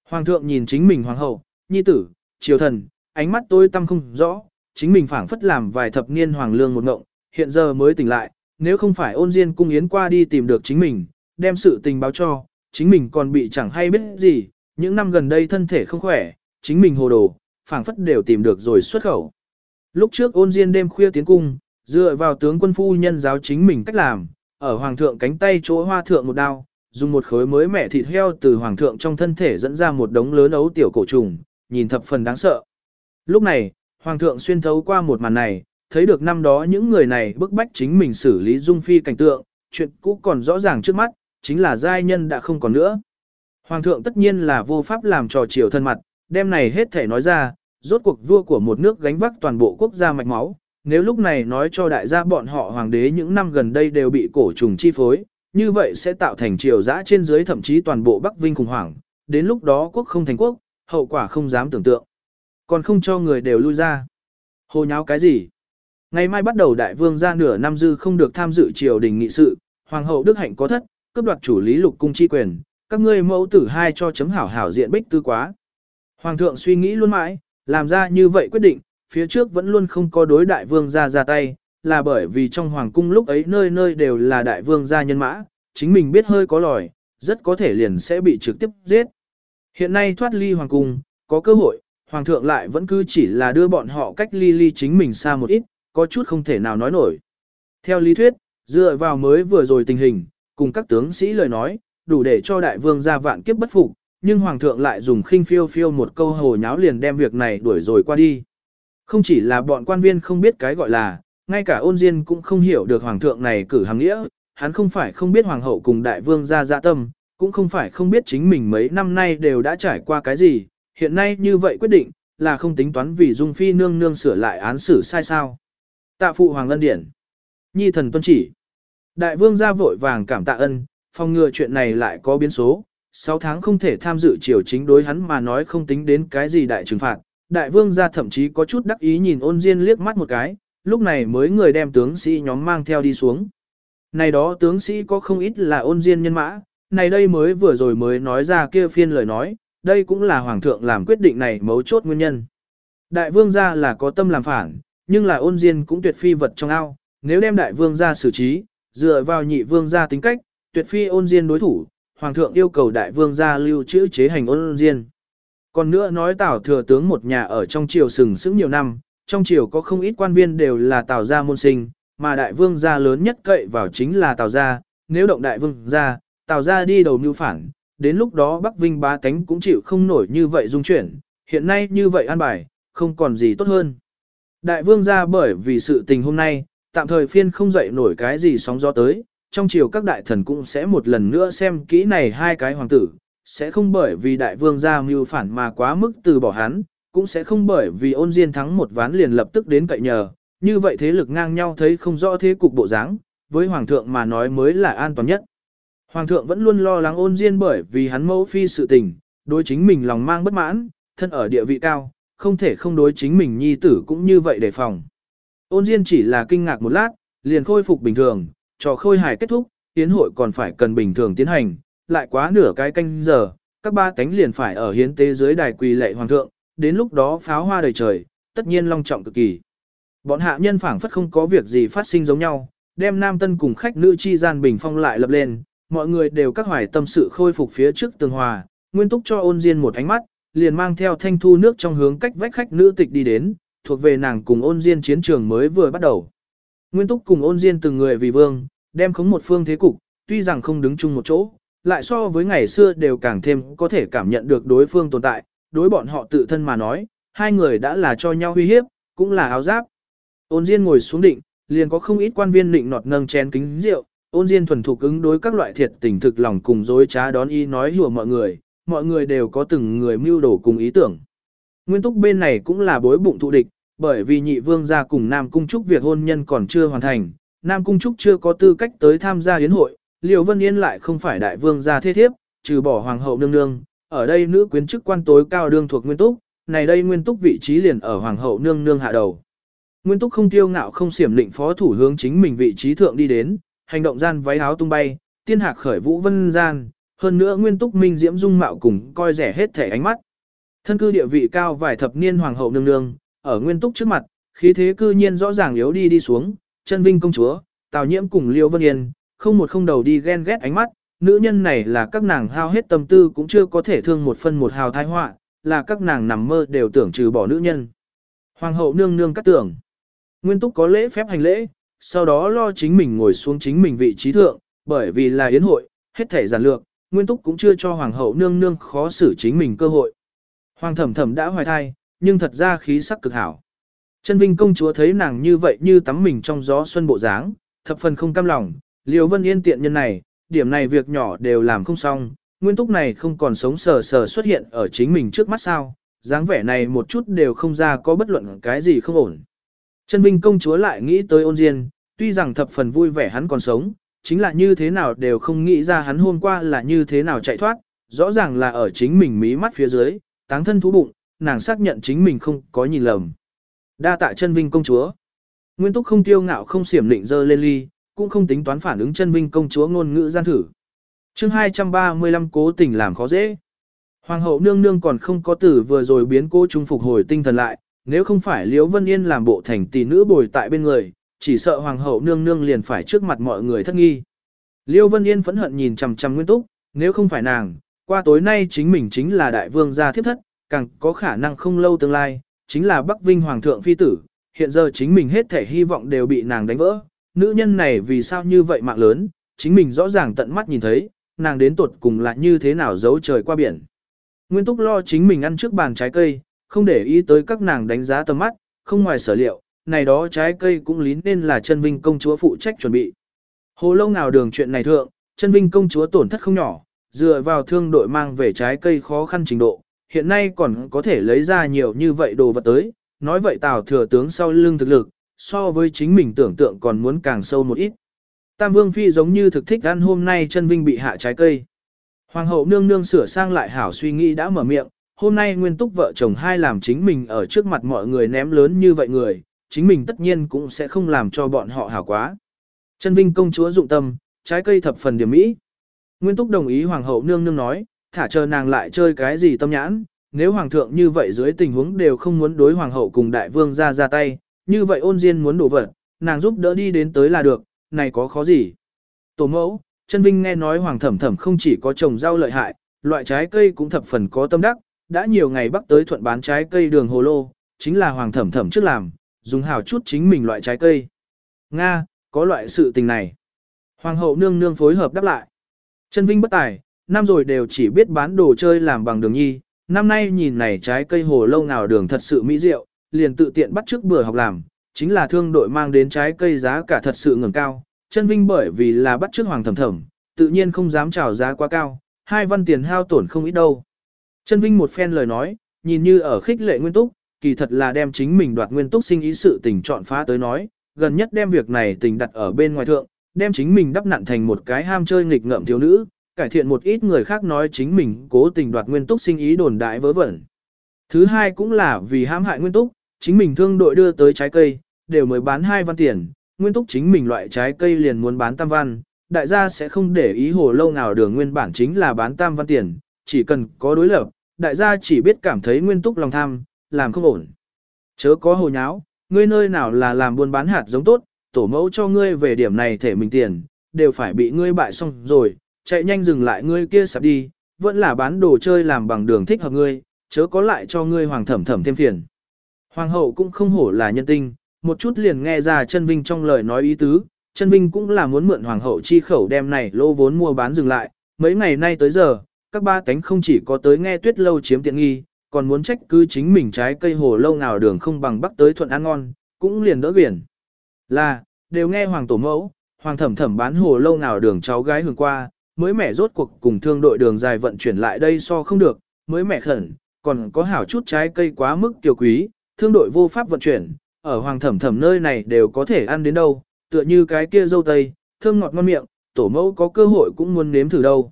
Speaker 1: Hoàng thượng nhìn chính mình hoàng hậu, nhi tử, triều thần, ánh mắt tôi tâm không rõ, chính mình phảng phất làm vài thập niên hoàng lương một ngộng, hiện giờ mới tỉnh lại, nếu không phải ôn diên cung yến qua đi tìm được chính mình, đem sự tình báo cho, chính mình còn bị chẳng hay biết gì, những năm gần đây thân thể không khỏe, chính mình hồ đồ, phảng phất đều tìm được rồi xuất khẩu. Lúc trước ôn diên đêm khuya tiến cung, dựa vào tướng quân phu nhân giáo chính mình cách làm, ở hoàng thượng cánh tay chỗ hoa thượng một đao, dùng một khối mới mẻ thịt heo từ hoàng thượng trong thân thể dẫn ra một đống lớn ấu tiểu cổ trùng, nhìn thập phần đáng sợ. Lúc này, hoàng thượng xuyên thấu qua một màn này, thấy được năm đó những người này bức bách chính mình xử lý dung phi cảnh tượng, chuyện cũ còn rõ ràng trước mắt, chính là giai nhân đã không còn nữa. Hoàng thượng tất nhiên là vô pháp làm trò triều thân mặt, đem này hết thể nói ra, rốt cuộc vua của một nước gánh vác toàn bộ quốc gia mạch máu, nếu lúc này nói cho đại gia bọn họ hoàng đế những năm gần đây đều bị cổ trùng chi phối, như vậy sẽ tạo thành triều dã trên dưới thậm chí toàn bộ Bắc Vinh khủng hoảng, đến lúc đó quốc không thành quốc, hậu quả không dám tưởng tượng. Còn không cho người đều lui ra. Hồ nháo cái gì? Ngày mai bắt đầu đại vương ra nửa năm dư không được tham dự triều đình nghị sự, hoàng hậu đức hạnh có thất, cướp đoạt chủ lý lục cung chi quyền, các ngươi mẫu tử hai cho chấm hảo hảo diện bích tư quá. Hoàng thượng suy nghĩ luôn mãi, làm ra như vậy quyết định, phía trước vẫn luôn không có đối đại vương ra ra tay, là bởi vì trong hoàng cung lúc ấy nơi nơi đều là đại vương gia nhân mã, chính mình biết hơi có lòi, rất có thể liền sẽ bị trực tiếp giết. Hiện nay thoát ly hoàng cung, có cơ hội, hoàng thượng lại vẫn cứ chỉ là đưa bọn họ cách ly ly chính mình xa một ít, có chút không thể nào nói nổi. Theo lý thuyết, dựa vào mới vừa rồi tình hình, cùng các tướng sĩ lời nói, đủ để cho đại vương gia vạn kiếp bất phục, nhưng hoàng thượng lại dùng khinh phiêu phiêu một câu hồ nháo liền đem việc này đuổi rồi qua đi. Không chỉ là bọn quan viên không biết cái gọi là, ngay cả ôn diên cũng không hiểu được hoàng thượng này cử hàng nghĩa, hắn không phải không biết hoàng hậu cùng đại vương ra dạ tâm, cũng không phải không biết chính mình mấy năm nay đều đã trải qua cái gì, hiện nay như vậy quyết định, là không tính toán vì dung phi nương nương sửa lại án xử sai sao. Tạ phụ hoàng lân điển. Nhi thần tuân chỉ. Đại vương ra vội vàng cảm tạ ân, phòng ngừa chuyện này lại có biến số, 6 tháng không thể tham dự triều chính đối hắn mà nói không tính đến cái gì đại trừng phạt. Đại vương ra thậm chí có chút đắc ý nhìn ôn diên liếc mắt một cái, lúc này mới người đem tướng sĩ nhóm mang theo đi xuống. Này đó tướng sĩ có không ít là ôn diên nhân mã, này đây mới vừa rồi mới nói ra kia phiên lời nói, đây cũng là hoàng thượng làm quyết định này mấu chốt nguyên nhân. Đại vương gia là có tâm làm phản, nhưng là ôn diên cũng tuyệt phi vật trong ao, nếu đem đại vương gia xử trí, dựa vào nhị vương gia tính cách, tuyệt phi ôn diên đối thủ, hoàng thượng yêu cầu đại vương gia lưu trữ chế hành ôn diên. Còn nữa nói tảo thừa tướng một nhà ở trong triều sừng sững nhiều năm, trong triều có không ít quan viên đều là Tào gia môn sinh, mà đại vương gia lớn nhất cậy vào chính là Tào gia, nếu động đại vương gia, Tào gia đi đầu mưu phản, đến lúc đó Bắc Vinh bá tánh cũng chịu không nổi như vậy dung chuyển, hiện nay như vậy an bài, không còn gì tốt hơn. Đại vương gia bởi vì sự tình hôm nay, tạm thời phiên không dậy nổi cái gì sóng gió tới, trong triều các đại thần cũng sẽ một lần nữa xem kỹ này hai cái hoàng tử, sẽ không bởi vì đại vương gia mưu phản mà quá mức từ bỏ hắn, cũng sẽ không bởi vì ôn diên thắng một ván liền lập tức đến cậy nhờ, như vậy thế lực ngang nhau thấy không rõ thế cục bộ dáng, với hoàng thượng mà nói mới là an toàn nhất. Hoàng thượng vẫn luôn lo lắng ôn diên bởi vì hắn mẫu phi sự tình, đối chính mình lòng mang bất mãn, thân ở địa vị cao, không thể không đối chính mình nhi tử cũng như vậy đề phòng. Ôn diên chỉ là kinh ngạc một lát, liền khôi phục bình thường, trò khôi hài kết thúc, tiến hội còn phải cần bình thường tiến hành, lại quá nửa cái canh giờ, các ba cánh liền phải ở hiến tế dưới đài quỳ lệ hoàng thượng, đến lúc đó pháo hoa đầy trời, tất nhiên long trọng cực kỳ. Bọn hạ nhân phảng phất không có việc gì phát sinh giống nhau, đem nam tân cùng khách nữ chi gian bình phong lại lập lên, mọi người đều các hoài tâm sự khôi phục phía trước tường hòa, nguyên túc cho ôn diên một ánh mắt, liền mang theo thanh thu nước trong hướng cách vách khách nữ tịch đi đến, thuộc về nàng cùng ôn diên chiến trường mới vừa bắt đầu. Nguyên túc cùng ôn diên từng người vì vương, đem khống một phương thế cục, tuy rằng không đứng chung một chỗ, lại so với ngày xưa đều càng thêm có thể cảm nhận được đối phương tồn tại, đối bọn họ tự thân mà nói, hai người đã là cho nhau uy hiếp, cũng là áo giáp. Ôn Diên ngồi xuống định, liền có không ít quan viên định nọt nâng chén kính rượu, ôn Diên thuần thục ứng đối các loại thiệt tình thực lòng cùng dối trá đón y nói hùa mọi người, mọi người đều có từng người mưu đồ cùng ý tưởng. Nguyên túc bên này cũng là bối bụng thụ địch, bởi vì nhị vương gia cùng Nam Cung Trúc việc hôn nhân còn chưa hoàn thành, Nam Cung Trúc chưa có tư cách tới tham gia yến hội, Liều Vân Yên lại không phải đại vương gia thế thiếp, trừ bỏ hoàng hậu nương nương, ở đây nữ quyến chức quan tối cao đương thuộc nguyên túc, này đây nguyên túc vị trí liền ở hoàng hậu nương nương hạ đầu. Nguyên túc không tiêu ngạo không xiểm định phó thủ hướng chính mình vị trí thượng đi đến, hành động gian váy áo tung bay, tiên hạc khởi vũ vân gian, hơn nữa nguyên túc minh diễm dung mạo cùng coi rẻ hết thể ánh mắt. Thân cư địa vị cao vài thập niên hoàng hậu nương nương, ở nguyên túc trước mặt, khí thế cư nhiên rõ ràng yếu đi đi xuống, chân vinh công chúa, tào nhiễm cùng liêu vân yên, không một không đầu đi ghen ghét ánh mắt, nữ nhân này là các nàng hao hết tâm tư cũng chưa có thể thương một phân một hào thái họa, là các nàng nằm mơ đều tưởng trừ bỏ nữ nhân. Hoàng hậu nương nương cắt tưởng. Nguyên túc có lễ phép hành lễ, sau đó lo chính mình ngồi xuống chính mình vị trí thượng, bởi vì là yến hội, hết thể giản lược, Nguyên túc cũng chưa cho hoàng hậu nương nương khó xử chính mình cơ hội. Hoàng thẩm thẩm đã hoài thai, nhưng thật ra khí sắc cực hảo. Chân Vinh công chúa thấy nàng như vậy như tắm mình trong gió xuân bộ dáng, thập phần không cam lòng, Liêu Vân Yên tiện nhân này, điểm này việc nhỏ đều làm không xong, nguyên túc này không còn sống sờ sờ xuất hiện ở chính mình trước mắt sao, dáng vẻ này một chút đều không ra có bất luận cái gì không ổn. Chân Vinh công chúa lại nghĩ tới ôn diên, tuy rằng thập phần vui vẻ hắn còn sống, chính là như thế nào đều không nghĩ ra hắn hôm qua là như thế nào chạy thoát, rõ ràng là ở chính mình mí mắt phía dưới, táng thân thú bụng, nàng xác nhận chính mình không có nhìn lầm. Đa tạ chân vinh công chúa. Nguyên túc không tiêu ngạo không xiểm định dơ lên ly, cũng không tính toán phản ứng chân vinh công chúa ngôn ngữ gian thử. chương 235 cố tình làm khó dễ. Hoàng hậu nương nương còn không có tử vừa rồi biến cô trung phục hồi tinh thần lại, nếu không phải Liễu Vân Yên làm bộ thành tỷ nữ bồi tại bên người, chỉ sợ hoàng hậu nương nương liền phải trước mặt mọi người thất nghi. Liễu Vân Yên phẫn hận nhìn chằm chằm Nguyên Túc, nếu không phải nàng, qua tối nay chính mình chính là đại vương gia thiếp thất, càng có khả năng không lâu tương lai, chính là Bắc Vinh Hoàng thượng phi tử, hiện giờ chính mình hết thể hy vọng đều bị nàng đánh vỡ. Nữ nhân này vì sao như vậy mạng lớn, chính mình rõ ràng tận mắt nhìn thấy, nàng đến tuột cùng là như thế nào giấu trời qua biển. Nguyên Túc lo chính mình ăn trước bàn trái cây, không để ý tới các nàng đánh giá tầm mắt, không ngoài sở liệu, này đó trái cây cũng lín nên là chân vinh công chúa phụ trách chuẩn bị. Hồ lâu nào đường chuyện này thượng, chân vinh công chúa tổn thất không nhỏ, dựa vào thương đội mang về trái cây khó khăn trình độ, hiện nay còn có thể lấy ra nhiều như vậy đồ vật tới, nói vậy Tào thừa tướng sau lưng thực lực, so với chính mình tưởng tượng còn muốn càng sâu một ít. Tam Vương Phi giống như thực thích ăn hôm nay chân vinh bị hạ trái cây. Hoàng hậu nương nương sửa sang lại hảo suy nghĩ đã mở miệng, hôm nay nguyên túc vợ chồng hai làm chính mình ở trước mặt mọi người ném lớn như vậy người, chính mình tất nhiên cũng sẽ không làm cho bọn họ hảo quá. Chân vinh công chúa dụng tâm, trái cây thập phần điểm mỹ. Nguyên túc đồng ý hoàng hậu nương nương nói, thả chờ nàng lại chơi cái gì tâm nhãn, nếu hoàng thượng như vậy dưới tình huống đều không muốn đối hoàng hậu cùng đại vương ra ra tay, như vậy ôn diên muốn đổ vật, nàng giúp đỡ đi đến tới là được, này có khó gì. Tổ mẫu, chân vinh nghe nói hoàng thẩm thẩm không chỉ có trồng rau lợi hại, loại trái cây cũng thập phần có tâm đắc, đã nhiều ngày bắc tới thuận bán trái cây đường hồ lô, chính là hoàng thẩm thẩm trước làm, dùng hào chút chính mình loại trái cây. Nga, có loại sự tình này. Hoàng hậu nương nương phối hợp đáp lại. Chân vinh bất tài, năm rồi đều chỉ biết bán đồ chơi làm bằng đường nhi, năm nay nhìn này trái cây hồ lâu nào đường thật sự mỹ diệu, liền tự tiện bắt trước bữa học làm, chính là thương đội mang đến trái cây giá cả thật sự ngẩng cao, chân vinh bởi vì là bắt trước hoàng thẩm thẩm, tự nhiên không dám chào giá quá cao, hai văn tiền hao tổn không ít đâu. Chân vinh một phen lời nói, nhìn như ở khích lệ nguyên túc, kỳ thật là đem chính mình đoạt nguyên túc sinh ý sự tình chọn phá tới nói, gần nhất đem việc này tình đặt ở bên ngoài thượng, đem chính mình đắp nặn thành một cái ham chơi nghịch ngợm thiếu nữ, cải thiện một ít người khác nói chính mình cố tình đoạt nguyên túc sinh ý đồn đại vớ vẩn. Thứ hai cũng là vì hãm hại nguyên túc, chính mình thương đội đưa tới trái cây, đều mới bán hai văn tiền, nguyên túc chính mình loại trái cây liền muốn bán tam văn, đại gia sẽ không để ý hồ lâu nào đường nguyên bản chính là bán tam văn tiền, chỉ cần có đối lập, đại gia chỉ biết cảm thấy nguyên túc lòng tham, làm không ổn. Chớ có hồ nháo, ngươi nơi nào là làm buôn bán hạt giống tốt, tổ mẫu cho ngươi về điểm này thể mình tiền, đều phải bị ngươi bại xong rồi, chạy nhanh dừng lại ngươi kia sạp đi, vẫn là bán đồ chơi làm bằng đường thích hợp ngươi, chớ có lại cho ngươi hoàng thẩm thẩm thêm phiền. Hoàng hậu cũng không hổ là nhân tinh, một chút liền nghe ra chân vinh trong lời nói ý tứ, chân vinh cũng là muốn mượn hoàng hậu chi khẩu đem này lô vốn mua bán dừng lại, mấy ngày nay tới giờ, các ba cánh không chỉ có tới nghe tuyết lâu chiếm tiện nghi, còn muốn trách cứ chính mình trái cây hồ lâu nào đường không bằng bắc tới thuận ăn ngon, cũng liền đỡ biển. Là, đều nghe hoàng tổ mẫu, hoàng thẩm thẩm bán hồ lâu nào đường cháu gái hưởng qua, mới mẻ rốt cuộc cùng thương đội đường dài vận chuyển lại đây so không được, mới mẻ khẩn, còn có hảo chút trái cây quá mức tiểu quý, thương đội vô pháp vận chuyển, ở hoàng thẩm thẩm nơi này đều có thể ăn đến đâu, tựa như cái kia dâu tây, thơm ngọt ngon miệng, tổ mẫu có cơ hội cũng muốn nếm thử đâu.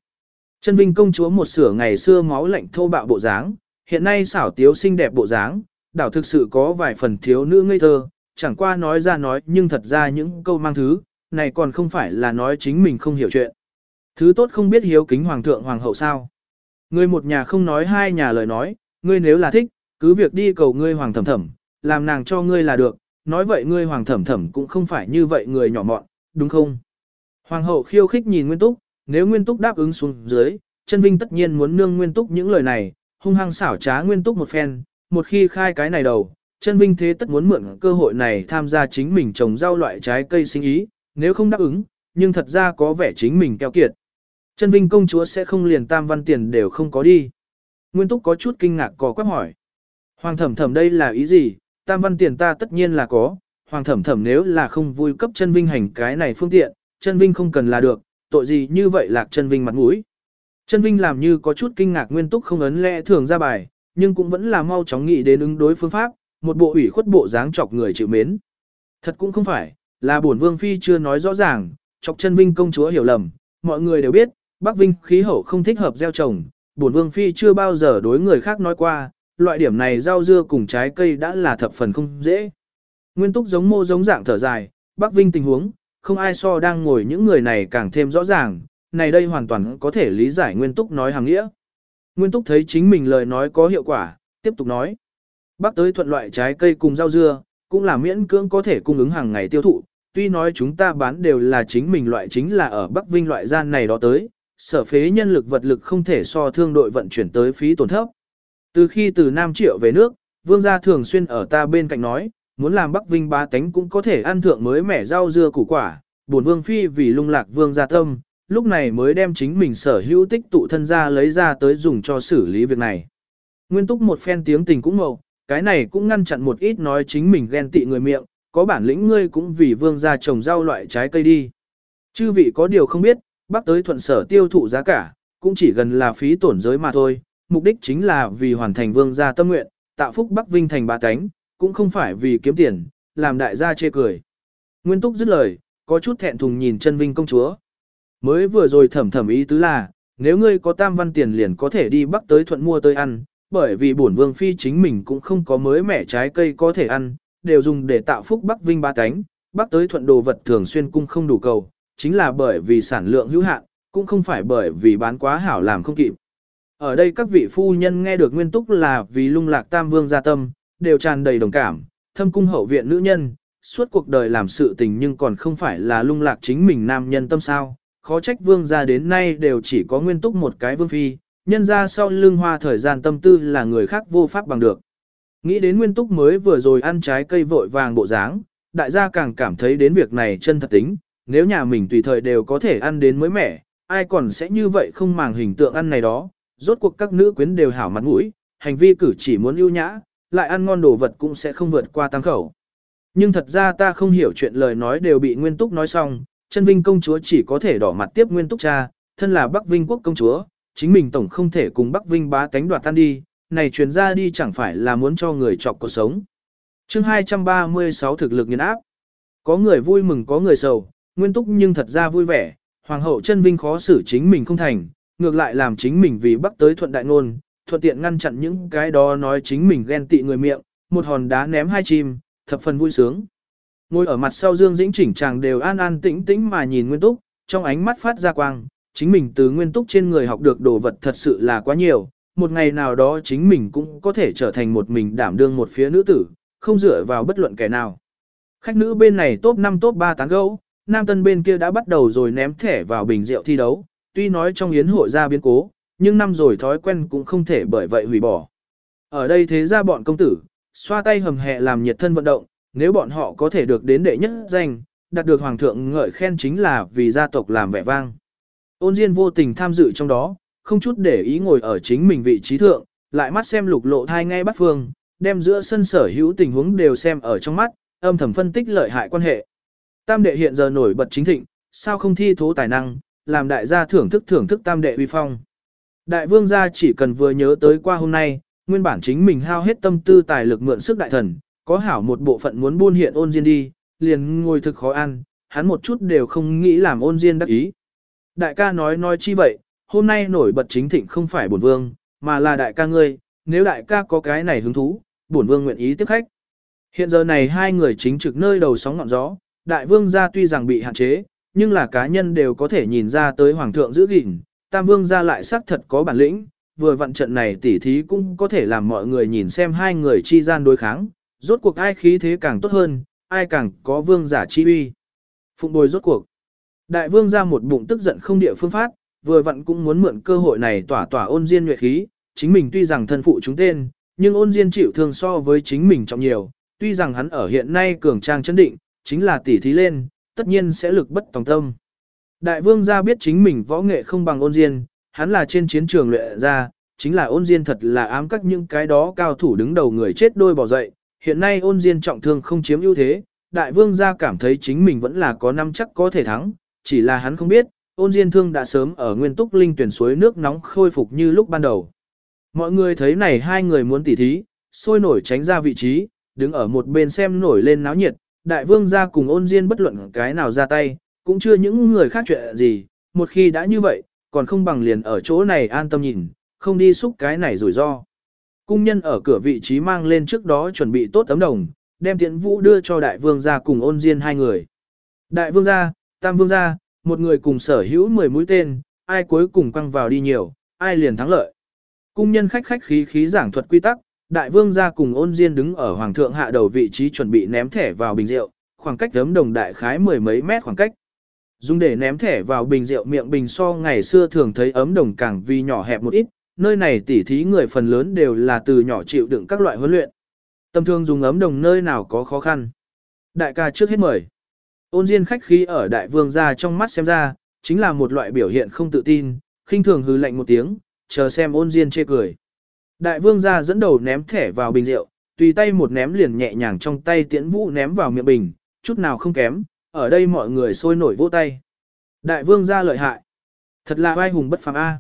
Speaker 1: Chân Vinh công chúa một sửa ngày xưa máu lạnh thô bạo bộ dáng, hiện nay xảo tiếu xinh đẹp bộ dáng, đảo thực sự có vài phần thiếu nữ ngây thơ, chẳng qua nói ra nói nhưng thật ra những câu mang thứ, này còn không phải là nói chính mình không hiểu chuyện. Thứ tốt không biết hiếu kính hoàng thượng hoàng hậu sao. Ngươi một nhà không nói hai nhà lời nói, ngươi nếu là thích, cứ việc đi cầu ngươi hoàng thẩm thẩm, làm nàng cho ngươi là được, nói vậy ngươi hoàng thẩm thẩm cũng không phải như vậy người nhỏ mọn, đúng không? Hoàng hậu khiêu khích nhìn Nguyên Túc, nếu Nguyên Túc đáp ứng xuống dưới, chân Vinh tất nhiên muốn nương Nguyên Túc những lời này, hung hăng xảo trá Nguyên Túc một phen, một khi khai cái này đầu, chân Vinh thế tất muốn mượn cơ hội này tham gia chính mình trồng rau loại trái cây sinh ý, nếu không đáp ứng, nhưng thật ra có vẻ chính mình keo kiệt. Chân Vinh công chúa sẽ không liền tam văn tiền đều không có đi. Nguyên Túc có chút kinh ngạc có quắc hỏi. Hoàng thẩm thẩm đây là ý gì, tam văn tiền ta tất nhiên là có, hoàng thẩm thẩm nếu là không vui cấp chân Vinh hành cái này phương tiện, chân Vinh không cần là được, tội gì như vậy lạc chân vinh mặt mũi. Chân vinh làm như có chút kinh ngạc nguyên túc không ấn lẽ thường ra bài, nhưng cũng vẫn là mau chóng nghĩ đến ứng đối phương pháp, một bộ ủy khuất bộ dáng chọc người chịu mến. Thật cũng không phải, là bổn vương phi chưa nói rõ ràng, chọc chân vinh công chúa hiểu lầm, mọi người đều biết, Bắc Vinh khí hậu không thích hợp gieo trồng, bổn vương phi chưa bao giờ đối người khác nói qua, loại điểm này rau dưa cùng trái cây đã là thập phần không dễ. Nguyên túc giống mô giống dạng thở dài, Bắc Vinh tình huống, không ai so đang ngồi những người này càng thêm rõ ràng, này đây hoàn toàn có thể lý giải Nguyên túc nói hàng nghĩa. Nguyên túc thấy chính mình lời nói có hiệu quả, tiếp tục nói. Bắc tới thuận loại trái cây cùng rau dưa, cũng là miễn cưỡng có thể cung ứng hàng ngày tiêu thụ, tuy nói chúng ta bán đều là chính mình loại chính là ở Bắc Vinh loại gian này đó tới, sở phế nhân lực vật lực không thể so thương đội vận chuyển tới phí tổn thấp. Từ khi từ Nam Triệu về nước, vương gia thường xuyên ở ta bên cạnh nói, muốn làm Bắc Vinh ba tánh cũng có thể ăn thượng mới mẻ rau dưa củ quả, buồn vương phi vì lung lạc vương gia tâm, lúc này mới đem chính mình sở hữu tích tụ thân ra lấy ra tới dùng cho xử lý việc này. Nguyên túc một phen tiếng tình cũng mậu, cái này cũng ngăn chặn một ít nói chính mình ghen tị người miệng, có bản lĩnh ngươi cũng vì vương gia trồng rau loại trái cây đi. Chư vị có điều không biết, bắc tới thuận sở tiêu thụ giá cả, cũng chỉ gần là phí tổn giới mà thôi, mục đích chính là vì hoàn thành vương gia tâm nguyện, tạo phúc Bắc Vinh thành ba cánh, cũng không phải vì kiếm tiền, làm đại gia chê cười. Nguyên Túc dứt lời, có chút thẹn thùng nhìn chân Vinh công chúa. Mới vừa rồi thẩm thẩm ý tứ là, nếu ngươi có tam văn tiền liền có thể đi Bắc tới thuận mua tới ăn, bởi vì bổn vương phi chính mình cũng không có mới mẻ trái cây có thể ăn, đều dùng để tạo phúc Bắc Vinh ba cánh, Bắc tới thuận đồ vật thường xuyên cung không đủ cầu, chính là bởi vì sản lượng hữu hạn, cũng không phải bởi vì bán quá hảo làm không kịp. Ở đây các vị phu nhân nghe được nguyên túc là vì lung lạc tam vương gia tâm, đều tràn đầy đồng cảm, thâm cung hậu viện nữ nhân, suốt cuộc đời làm sự tình nhưng còn không phải là lung lạc chính mình nam nhân tâm sao, khó trách vương gia đến nay đều chỉ có nguyên túc một cái vương phi, nhân ra sau lưng hoa thời gian tâm tư là người khác vô pháp bằng được. Nghĩ đến nguyên túc mới vừa rồi ăn trái cây vội vàng bộ dáng, đại gia càng cảm thấy đến việc này chân thật tính, nếu nhà mình tùy thời đều có thể ăn đến mới mẻ, ai còn sẽ như vậy không màng hình tượng ăn này đó, rốt cuộc các nữ quyến đều hảo mặt mũi, hành vi cử chỉ muốn ưu nhã, lại ăn ngon đồ vật cũng sẽ không vượt qua tăng khẩu. Nhưng thật ra ta không hiểu chuyện lời nói đều bị Nguyên Túc nói xong, chân Vinh công chúa chỉ có thể đỏ mặt tiếp Nguyên Túc cha, thân là Bắc Vinh quốc công chúa, chính mình tổng không thể cùng Bắc Vinh bá tánh đoạt tan đi, này truyền ra đi chẳng phải là muốn cho người chọc cuộc sống. chương 236 thực lực nhân áp. Có người vui mừng có người sầu, Nguyên Túc nhưng thật ra vui vẻ, Hoàng hậu chân Vinh khó xử chính mình không thành, ngược lại làm chính mình vì Bắc tới thuận đại ngôn, thuận tiện ngăn chặn những cái đó nói chính mình ghen tị người miệng, một hòn đá ném hai chim, thập phần vui sướng. Ngồi ở mặt sau Dương Dĩnh chỉnh chàng đều an an tĩnh tĩnh mà nhìn Nguyên Túc, trong ánh mắt phát ra quang, chính mình từ Nguyên Túc trên người học được đồ vật thật sự là quá nhiều, một ngày nào đó chính mình cũng có thể trở thành một mình đảm đương một phía nữ tử, không dựa vào bất luận kẻ nào. Khách nữ bên này top 5 top 3 tán gấu, nam tân bên kia đã bắt đầu rồi ném thẻ vào bình rượu thi đấu, tuy nói trong yến hội ra biến cố, nhưng năm rồi thói quen cũng không thể bởi vậy hủy bỏ. Ở đây thế ra bọn công tử, xoa tay hầm hẹ làm nhiệt thân vận động, nếu bọn họ có thể được đến đệ nhất danh, đạt được hoàng thượng ngợi khen chính là vì gia tộc làm vẻ vang. Ôn Diên vô tình tham dự trong đó, không chút để ý ngồi ở chính mình vị trí thượng, lại mắt xem lục lộ thai ngay bắt phương, đem giữa sân sở hữu tình huống đều xem ở trong mắt, âm thầm phân tích lợi hại quan hệ. Tam đệ hiện giờ nổi bật chính thịnh, sao không thi thố tài năng, làm đại gia thưởng thức thưởng thức tam đệ uy phong. Đại vương gia chỉ cần vừa nhớ tới qua hôm nay, nguyên bản chính mình hao hết tâm tư tài lực mượn sức đại thần, có hảo một bộ phận muốn buôn hiện ôn diên đi, liền ngồi thực khó ăn, hắn một chút đều không nghĩ làm ôn diên đắc ý. Đại ca nói nói chi vậy, hôm nay nổi bật chính thịnh không phải bổn vương, mà là đại ca ngươi, nếu đại ca có cái này hứng thú, bổn vương nguyện ý tiếp khách. Hiện giờ này hai người chính trực nơi đầu sóng ngọn gió, đại vương gia tuy rằng bị hạn chế, nhưng là cá nhân đều có thể nhìn ra tới hoàng thượng giữ gìn, tam vương gia lại xác thật có bản lĩnh, vừa vận trận này tỉ thí cũng có thể làm mọi người nhìn xem hai người chi gian đối kháng, rốt cuộc ai khí thế càng tốt hơn, ai càng có vương giả chi uy. Phụng bồi rốt cuộc. Đại vương ra một bụng tức giận không địa phương phát, vừa vặn cũng muốn mượn cơ hội này tỏa tỏa ôn diên nhuệ khí, chính mình tuy rằng thân phụ chúng tên, nhưng ôn diên chịu thương so với chính mình trọng nhiều, tuy rằng hắn ở hiện nay cường trang chấn định, chính là tỉ thí lên, tất nhiên sẽ lực bất tòng tâm. Đại vương gia biết chính mình võ nghệ không bằng ôn diên, hắn là trên chiến trường luyện ra, chính là ôn diên thật là ám các những cái đó cao thủ đứng đầu người chết đôi bỏ dậy. Hiện nay ôn diên trọng thương không chiếm ưu thế, đại vương gia cảm thấy chính mình vẫn là có năm chắc có thể thắng, chỉ là hắn không biết, ôn diên thương đã sớm ở nguyên túc linh tuyển suối nước nóng khôi phục như lúc ban đầu. Mọi người thấy này hai người muốn tỉ thí, sôi nổi tránh ra vị trí, đứng ở một bên xem nổi lên náo nhiệt, đại vương ra cùng ôn diên bất luận cái nào ra tay, cũng chưa những người khác chuyện gì, một khi đã như vậy, còn không bằng liền ở chỗ này an tâm nhìn, không đi xúc cái này rủi ro. Cung nhân ở cửa vị trí mang lên trước đó chuẩn bị tốt tấm đồng, đem tiện vũ đưa cho đại vương gia cùng ôn diên hai người. Đại vương gia, tam vương gia, một người cùng sở hữu 10 mũi tên, ai cuối cùng quăng vào đi nhiều, ai liền thắng lợi. Cung nhân khách khách khí khí giảng thuật quy tắc, đại vương gia cùng ôn diên đứng ở hoàng thượng hạ đầu vị trí chuẩn bị ném thẻ vào bình rượu, khoảng cách đấm đồng đại khái mười mấy mét khoảng cách. Dùng để ném thẻ vào bình rượu miệng bình so ngày xưa thường thấy ấm đồng càng vì nhỏ hẹp một ít, nơi này tỉ thí người phần lớn đều là từ nhỏ chịu đựng các loại huấn luyện. tâm thương dùng ấm đồng nơi nào có khó khăn. Đại ca trước hết mời. Ôn diên khách khí ở đại vương gia trong mắt xem ra, chính là một loại biểu hiện không tự tin, khinh thường hư lạnh một tiếng, chờ xem ôn diên chê cười. Đại vương gia dẫn đầu ném thẻ vào bình rượu, tùy tay một ném liền nhẹ nhàng trong tay tiễn vũ ném vào miệng bình, chút nào không kém, ở đây mọi người sôi nổi vỗ tay. Đại vương gia lợi hại. Thật là oai hùng bất phàm A.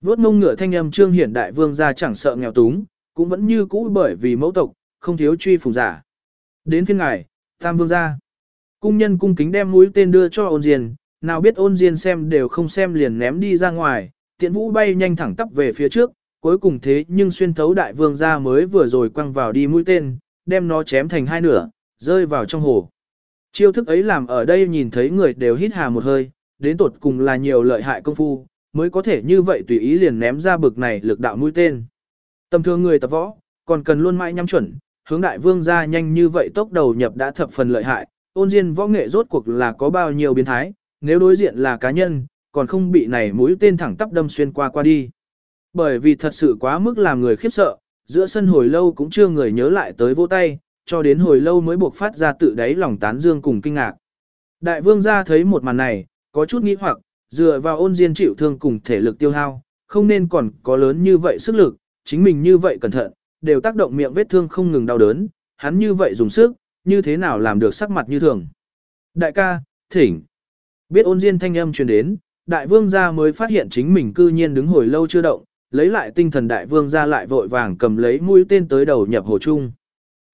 Speaker 1: Vốt mông ngựa thanh âm trương hiển đại vương gia chẳng sợ nghèo túng, cũng vẫn như cũ bởi vì mẫu tộc, không thiếu truy phùng giả. Đến phiên ngài, tam vương gia. Cung nhân cung kính đem mũi tên đưa cho ôn diên, nào biết ôn diên xem đều không xem liền ném đi ra ngoài, tiện vũ bay nhanh thẳng tắp về phía trước, cuối cùng thế nhưng xuyên thấu đại vương gia mới vừa rồi quăng vào đi mũi tên, đem nó chém thành hai nửa, rơi vào trong hồ. Chiêu thức ấy làm ở đây nhìn thấy người đều hít hà một hơi, đến tột cùng là nhiều lợi hại công phu, mới có thể như vậy tùy ý liền ném ra bực này lực đạo mũi tên. Tầm thường người tập võ, còn cần luôn mãi nhắm chuẩn, hướng đại vương ra nhanh như vậy tốc đầu nhập đã thập phần lợi hại, ôn diên võ nghệ rốt cuộc là có bao nhiêu biến thái, nếu đối diện là cá nhân, còn không bị này mũi tên thẳng tắp đâm xuyên qua qua đi. Bởi vì thật sự quá mức làm người khiếp sợ, giữa sân hồi lâu cũng chưa người nhớ lại tới vỗ tay, cho đến hồi lâu mới buộc phát ra tự đáy lòng tán dương cùng kinh ngạc. Đại vương gia thấy một màn này, có chút nghĩ hoặc, dựa vào ôn diên chịu thương cùng thể lực tiêu hao, không nên còn có lớn như vậy sức lực, chính mình như vậy cẩn thận, đều tác động miệng vết thương không ngừng đau đớn, hắn như vậy dùng sức, như thế nào làm được sắc mặt như thường. Đại ca, thỉnh. Biết ôn diên thanh âm truyền đến, đại vương gia mới phát hiện chính mình cư nhiên đứng hồi lâu chưa động, lấy lại tinh thần đại vương gia lại vội vàng cầm lấy mũi tên tới đầu nhập hồ chung.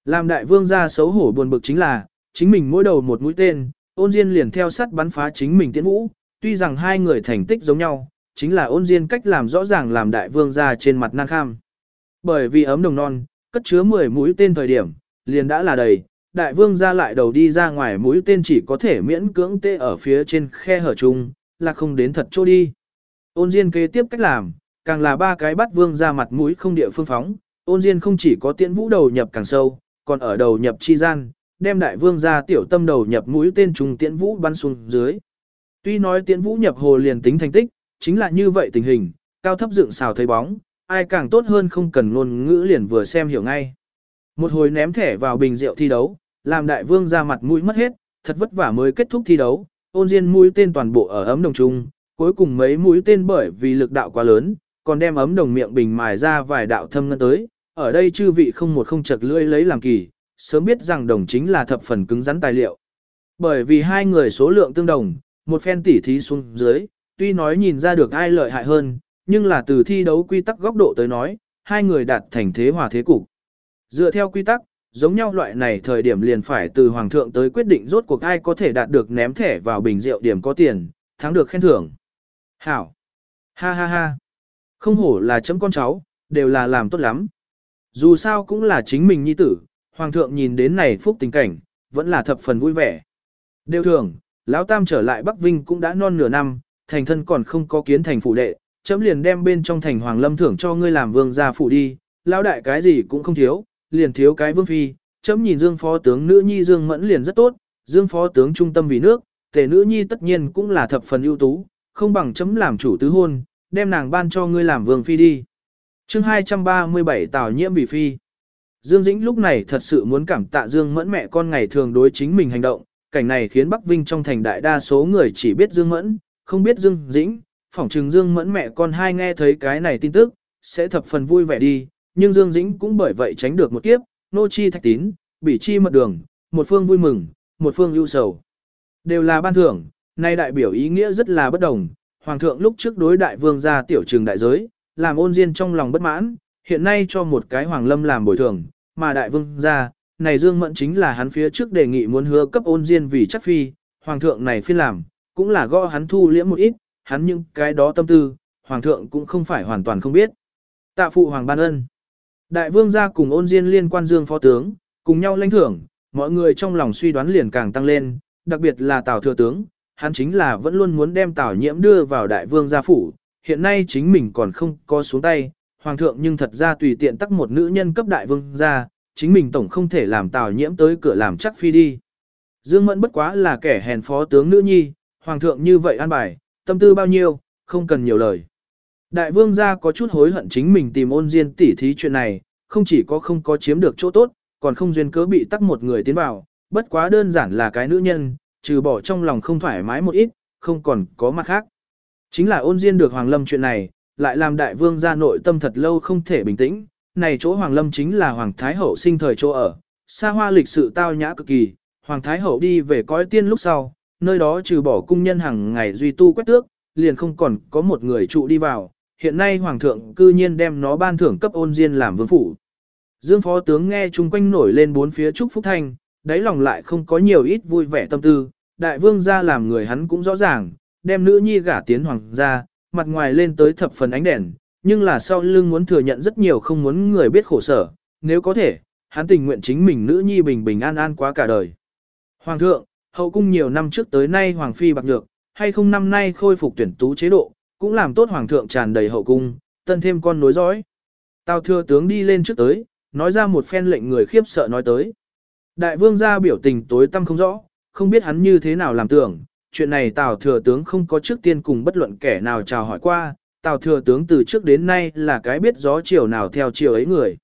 Speaker 1: Làm đại vương gia xấu hổ buồn bực chính là, chính mình mỗi đầu một mũi tên, ôn diên liền theo sắt bắn phá chính mình tiễn vũ, tuy rằng hai người thành tích giống nhau, chính là ôn diên cách làm rõ ràng làm đại vương gia trên mặt nan kham. Bởi vì ấm đồng non, cất chứa 10 mũi tên thời điểm, liền đã là đầy, đại vương ra lại đầu đi ra ngoài mũi tên chỉ có thể miễn cưỡng tê ở phía trên khe hở chung, là không đến thật chỗ đi. Ôn diên kế tiếp cách làm, càng là ba cái bắt vương ra mặt mũi không địa phương phóng, ôn diên không chỉ có tiễn vũ đầu nhập càng sâu, còn ở đầu nhập chi gian, đem đại vương ra tiểu tâm đầu nhập mũi tên trùng tiễn vũ bắn xuống dưới. Tuy nói tiễn vũ nhập hồ liền tính thành tích, chính là như vậy tình hình, cao thấp dựng xào thấy bóng, ai càng tốt hơn không cần ngôn ngữ liền vừa xem hiểu ngay. Một hồi ném thẻ vào bình rượu thi đấu, làm đại vương ra mặt mũi mất hết, thật vất vả mới kết thúc thi đấu, ôn diên mũi tên toàn bộ ở ấm đồng trung, cuối cùng mấy mũi tên bởi vì lực đạo quá lớn, còn đem ấm đồng miệng bình mài ra vài đạo thâm ngân tới, ở đây chư vị không một không chật lưỡi lấy làm kỳ, sớm biết rằng đồng chính là thập phần cứng rắn tài liệu. Bởi vì hai người số lượng tương đồng, một phen tỉ thí xuống dưới, tuy nói nhìn ra được ai lợi hại hơn, nhưng là từ thi đấu quy tắc góc độ tới nói, hai người đạt thành thế hòa thế cục. Dựa theo quy tắc, giống nhau loại này thời điểm liền phải từ hoàng thượng tới quyết định rốt cuộc ai có thể đạt được ném thẻ vào bình rượu điểm có tiền, thắng được khen thưởng. Hảo! Ha ha ha! Không hổ là chấm con cháu, đều là làm tốt lắm. Dù sao cũng là chính mình nhi tử, hoàng thượng nhìn đến này phúc tình cảnh, vẫn là thập phần vui vẻ. Đều thường, lão tam trở lại Bắc Vinh cũng đã non nửa năm, thành thân còn không có kiến thành phủ đệ, chấm liền đem bên trong thành hoàng lâm thưởng cho ngươi làm vương gia phủ đi, lão đại cái gì cũng không thiếu, liền thiếu cái vương phi, chấm nhìn dương phó tướng nữ nhi dương mẫn liền rất tốt, dương phó tướng trung tâm vì nước, tề nữ nhi tất nhiên cũng là thập phần ưu tú, không bằng chấm làm chủ tứ hôn, đem nàng ban cho ngươi làm vương phi đi. chương 237 Tào nhiễm vì phi. Dương Dĩnh lúc này thật sự muốn cảm tạ Dương Mẫn mẹ con ngày thường đối chính mình hành động, cảnh này khiến Bắc Vinh trong thành đại đa số người chỉ biết Dương Mẫn, không biết Dương Dĩnh, phỏng chừng Dương Mẫn mẹ con hai nghe thấy cái này tin tức, sẽ thập phần vui vẻ đi, nhưng Dương Dĩnh cũng bởi vậy tránh được một kiếp, nô chi thạch tín, bị chi mật đường, một phương vui mừng, một phương ưu sầu. Đều là ban thưởng, nay đại biểu ý nghĩa rất là bất đồng. Hoàng thượng lúc trước đối đại vương gia tiểu trường đại giới, làm ôn diên trong lòng bất mãn, hiện nay cho một cái hoàng lâm làm bồi thường, mà đại vương gia, này Dương Mẫn chính là hắn phía trước đề nghị muốn hứa cấp ôn diên vì chắc phi, hoàng thượng này phiên làm, cũng là gõ hắn thu liễm một ít, hắn những cái đó tâm tư, hoàng thượng cũng không phải hoàn toàn không biết. Tạ phụ hoàng ban ân. Đại vương gia cùng ôn diên liên quan dương phó tướng, cùng nhau lãnh thưởng, mọi người trong lòng suy đoán liền càng tăng lên, đặc biệt là Tào thừa tướng, hắn chính là vẫn luôn muốn đem Tào nhiễm đưa vào đại vương gia phủ, hiện nay chính mình còn không có xuống tay, hoàng thượng nhưng thật ra tùy tiện tắc một nữ nhân cấp đại vương gia, chính mình tổng không thể làm Tào nhiễm tới cửa làm chắc phi đi. Dương Mẫn bất quá là kẻ hèn phó tướng nữ nhi, hoàng thượng như vậy an bài, tâm tư bao nhiêu, không cần nhiều lời. Đại vương gia có chút hối hận chính mình tìm ôn diên tỉ thí chuyện này, không chỉ có không có chiếm được chỗ tốt, còn không duyên cớ bị tắc một người tiến vào, bất quá đơn giản là cái nữ nhân, trừ bỏ trong lòng không thoải mái một ít, không còn có mặt khác. Chính là ôn diên được Hoàng Lâm chuyện này, lại làm đại vương gia nội tâm thật lâu không thể bình tĩnh, này chỗ Hoàng Lâm chính là Hoàng Thái Hậu sinh thời chỗ ở, xa hoa lịch sự tao nhã cực kỳ, Hoàng Thái Hậu đi về cõi tiên lúc sau, nơi đó trừ bỏ cung nhân hàng ngày duy tu quét tước, liền không còn có một người trụ đi vào, hiện nay Hoàng thượng cư nhiên đem nó ban thưởng cấp ôn diên làm vương phủ. Dương phó tướng nghe chung quanh nổi lên bốn phía trúc phúc thanh, đáy lòng lại không có nhiều ít vui vẻ tâm tư, đại vương ra làm người hắn cũng rõ ràng, đem nữ nhi gả tiến hoàng gia, mặt ngoài lên tới thập phần ánh đèn, nhưng là sau lưng muốn thừa nhận rất nhiều không muốn người biết khổ sở, nếu có thể, hắn tình nguyện chính mình nữ nhi bình bình an an quá cả đời. Hoàng thượng, hậu cung nhiều năm trước tới nay hoàng phi bạc nhược, hay không năm nay khôi phục tuyển tú chế độ, cũng làm tốt hoàng thượng tràn đầy hậu cung, tân thêm con nối dõi. Tào thừa tướng đi lên trước tới, nói ra một phen lệnh người khiếp sợ nói tới. Đại vương gia biểu tình tối tăm không rõ, không biết hắn như thế nào làm tưởng, chuyện này Tào thừa tướng không có trước tiên cùng bất luận kẻ nào chào hỏi qua, Tào thừa tướng từ trước đến nay là cái biết gió chiều nào theo chiều ấy người.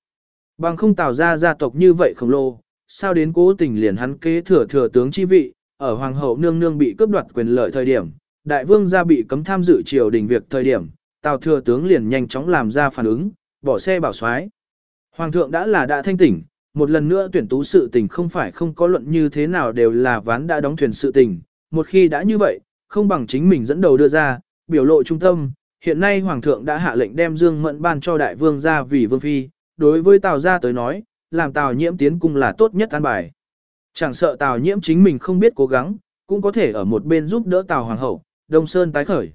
Speaker 1: Bằng không Tào ra gia tộc như vậy khổng lồ, sao đến cố tình liền hắn kế thừa thừa tướng chi vị, ở hoàng hậu nương nương bị cướp đoạt quyền lợi thời điểm, đại vương gia bị cấm tham dự triều đình việc thời điểm, Tào thừa tướng liền nhanh chóng làm ra phản ứng, bỏ xe bảo soái. Hoàng thượng đã là đã thanh tỉnh, một lần nữa tuyển tú sự tình không phải không có luận như thế nào đều là ván đã đóng thuyền sự tình, một khi đã như vậy, không bằng chính mình dẫn đầu đưa ra, biểu lộ trung tâm, hiện nay Hoàng thượng đã hạ lệnh đem Dương Mẫn ban cho đại vương gia vì vương phi, đối với Tào gia tới nói, làm Tào nhiễm tiến cung là tốt nhất an bài. Chẳng sợ Tào nhiễm chính mình không biết cố gắng, cũng có thể ở một bên giúp đỡ Tào Hoàng hậu, Đông Sơn tái khởi.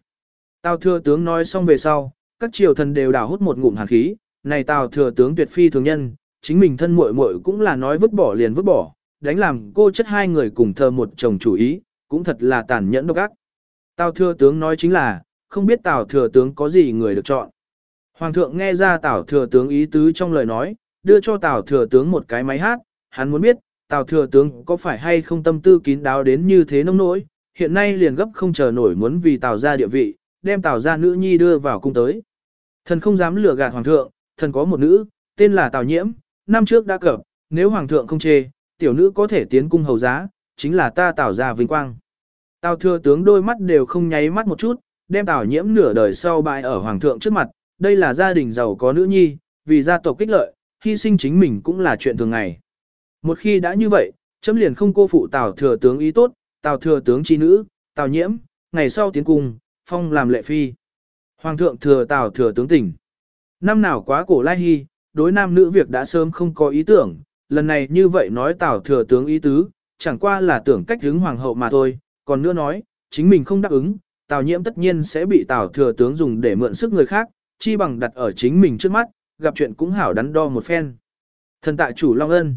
Speaker 1: Tào thừa tướng nói xong về sau, các triều thần đều đảo hút một ngụm hàn khí, này Tào thừa tướng tuyệt phi thường nhân, chính mình thân muội muội cũng là nói vứt bỏ liền vứt bỏ, đánh làm cô chất hai người cùng thờ một chồng chủ ý, cũng thật là tàn nhẫn độc ác. Tào thừa tướng nói chính là, không biết Tào thừa tướng có gì người được chọn. Hoàng thượng nghe ra Tào thừa tướng ý tứ trong lời nói, đưa cho Tào thừa tướng một cái máy hát, hắn muốn biết, Tào thừa tướng có phải hay không tâm tư kín đáo đến như thế nông nỗi, hiện nay liền gấp không chờ nổi muốn vì Tào ra địa vị, đem Tào ra nữ nhi đưa vào cung tới. Thần không dám lừa gạt hoàng thượng, thần có một nữ, tên là Tào Nhiễm, năm trước đã cập, nếu hoàng thượng không chê, tiểu nữ có thể tiến cung hầu giá, chính là ta Tào ra vinh quang. Tào thừa tướng đôi mắt đều không nháy mắt một chút, đem Tào Nhiễm nửa đời sau bại ở hoàng thượng trước mặt, đây là gia đình giàu có nữ nhi, vì gia tộc kích lợi, hy sinh chính mình cũng là chuyện thường ngày. Một khi đã như vậy, chấm liền không cô phụ Tào thừa tướng ý tốt, Tào thừa tướng chi nữ, Tào Nhiễm, ngày sau tiến cung, phong làm lệ phi. Hoàng thượng thừa Tào thừa tướng tỉnh. Năm nào quá cổ lai hy, đối nam nữ việc đã sớm không có ý tưởng, lần này như vậy nói Tào thừa tướng ý tứ, chẳng qua là tưởng cách hướng hoàng hậu mà thôi, còn nữa nói, chính mình không đáp ứng, Tào nhiễm tất nhiên sẽ bị Tào thừa tướng dùng để mượn sức người khác, chi bằng đặt ở chính mình trước mắt, gặp chuyện cũng hảo đắn đo một phen. Thần tại chủ Long Ân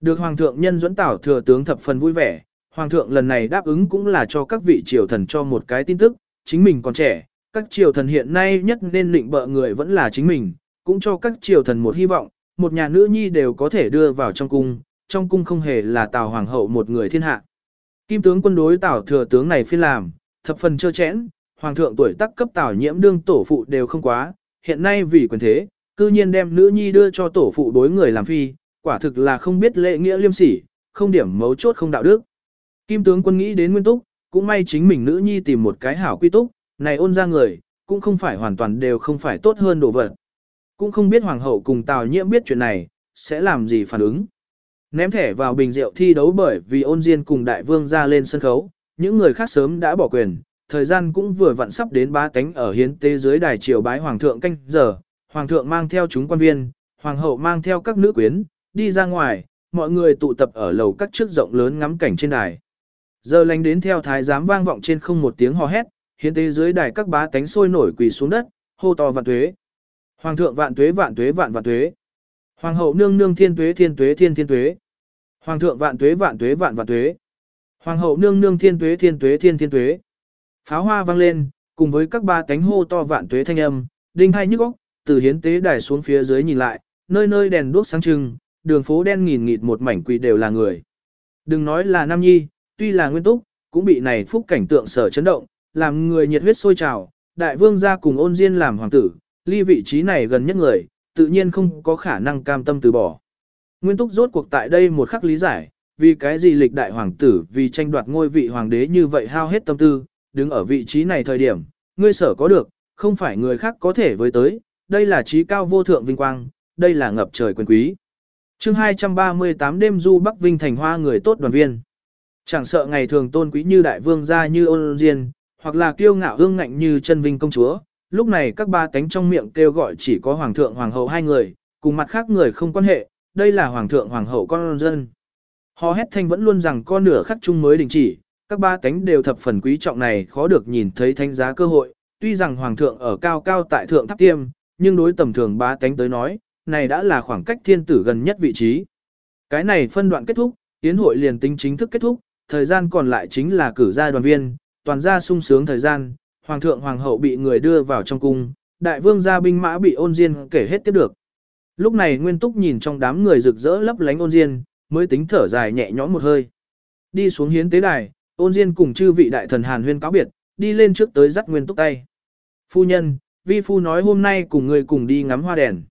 Speaker 1: Được Hoàng thượng nhân dẫn Tào thừa tướng thập phần vui vẻ, Hoàng thượng lần này đáp ứng cũng là cho các vị triều thần cho một cái tin tức, chính mình còn trẻ, các triều thần hiện nay nhất nên định bợ người vẫn là chính mình, cũng cho các triều thần một hy vọng, một nhà nữ nhi đều có thể đưa vào trong cung, trong cung không hề là Tào Hoàng hậu một người thiên hạ. Kim tướng quân đối Tào thừa tướng này phi làm, thập phần trơ chẽn, Hoàng thượng tuổi tác cấp Tào nhiễm đương tổ phụ đều không quá, hiện nay vì quyền thế, cư nhiên đem nữ nhi đưa cho tổ phụ đối người làm phi, quả thực là không biết lễ nghĩa liêm sỉ, không điểm mấu chốt không đạo đức. Kim tướng quân nghĩ đến nguyên túc, cũng may chính mình nữ nhi tìm một cái hảo quy túc, này ôn ra người, cũng không phải hoàn toàn đều không phải tốt hơn đồ vật. Cũng không biết hoàng hậu cùng Tào Nhiễm biết chuyện này, sẽ làm gì phản ứng. Ném thẻ vào bình rượu thi đấu bởi vì ôn diên cùng đại vương ra lên sân khấu, những người khác sớm đã bỏ quyền, thời gian cũng vừa vặn sắp đến ba tánh ở hiến tế dưới đài triều bái hoàng thượng canh giờ, hoàng thượng mang theo chúng quan viên, hoàng hậu mang theo các nữ quyến, đi ra ngoài, mọi người tụ tập ở lầu các trước rộng lớn ngắm cảnh trên đài. Giờ lành đến theo thái giám vang vọng trên không một tiếng hò hét, hiến tế dưới đài các bá tánh sôi nổi quỳ xuống đất, hô to vạn tuế. Hoàng thượng vạn tuế vạn tuế vạn vạn tuế. Hoàng hậu nương nương thiên tuế thiên tuế thiên thiên tuế. Hoàng thượng vạn tuế vạn tuế vạn vạn tuế. Hoàng hậu nương nương thiên tuế thiên tuế thiên thiên tuế. Pháo hoa vang lên, cùng với các ba cánh hô to vạn tuế thanh âm, đinh hai nhức óc, từ hiến tế đài xuống phía dưới nhìn lại, nơi nơi đèn đuốc sáng trưng, đường phố đen nghìn nghịt một mảnh quỷ đều là người. Đừng nói là Nam Nhi, tuy là nguyên túc, cũng bị này phúc cảnh tượng sở chấn động, làm người nhiệt huyết sôi trào, đại vương gia cùng ôn diên làm hoàng tử, ly vị trí này gần nhất người, tự nhiên không có khả năng cam tâm từ bỏ. Nguyên túc rốt cuộc tại đây một khắc lý giải, vì cái gì lịch đại hoàng tử vì tranh đoạt ngôi vị hoàng đế như vậy hao hết tâm tư, đứng ở vị trí này thời điểm, ngươi sở có được, không phải người khác có thể với tới, đây là trí cao vô thượng vinh quang, đây là ngập trời quyền quý. chương 238 đêm du Bắc Vinh thành hoa người tốt đoàn viên. Chẳng sợ ngày thường tôn quý như đại vương gia như ôn diên, hoặc là kiêu ngạo hương ngạnh như chân vinh công chúa, lúc này các ba tánh trong miệng kêu gọi chỉ có hoàng thượng hoàng hậu hai người, cùng mặt khác người không quan hệ, đây là hoàng thượng hoàng hậu con dân. Họ hét thanh vẫn luôn rằng con nửa khắc chung mới đình chỉ, các ba tánh đều thập phần quý trọng này khó được nhìn thấy thanh giá cơ hội, tuy rằng hoàng thượng ở cao cao tại thượng tháp tiêm, nhưng đối tầm thường ba tánh tới nói, này đã là khoảng cách thiên tử gần nhất vị trí. Cái này phân đoạn kết thúc, tiến hội liền tính chính thức kết thúc, thời gian còn lại chính là cử gia đoàn viên, toàn gia sung sướng thời gian, hoàng thượng hoàng hậu bị người đưa vào trong cung, đại vương gia binh mã bị ôn diên kể hết tiếp được. Lúc này Nguyên Túc nhìn trong đám người rực rỡ lấp lánh ôn diên, mới tính thở dài nhẹ nhõm một hơi. Đi xuống hiến tế đài, ôn diên cùng chư vị đại thần Hàn huyên cáo biệt, đi lên trước tới dắt Nguyên Túc tay. Phu nhân, vi phu nói hôm nay cùng người cùng đi ngắm hoa đèn.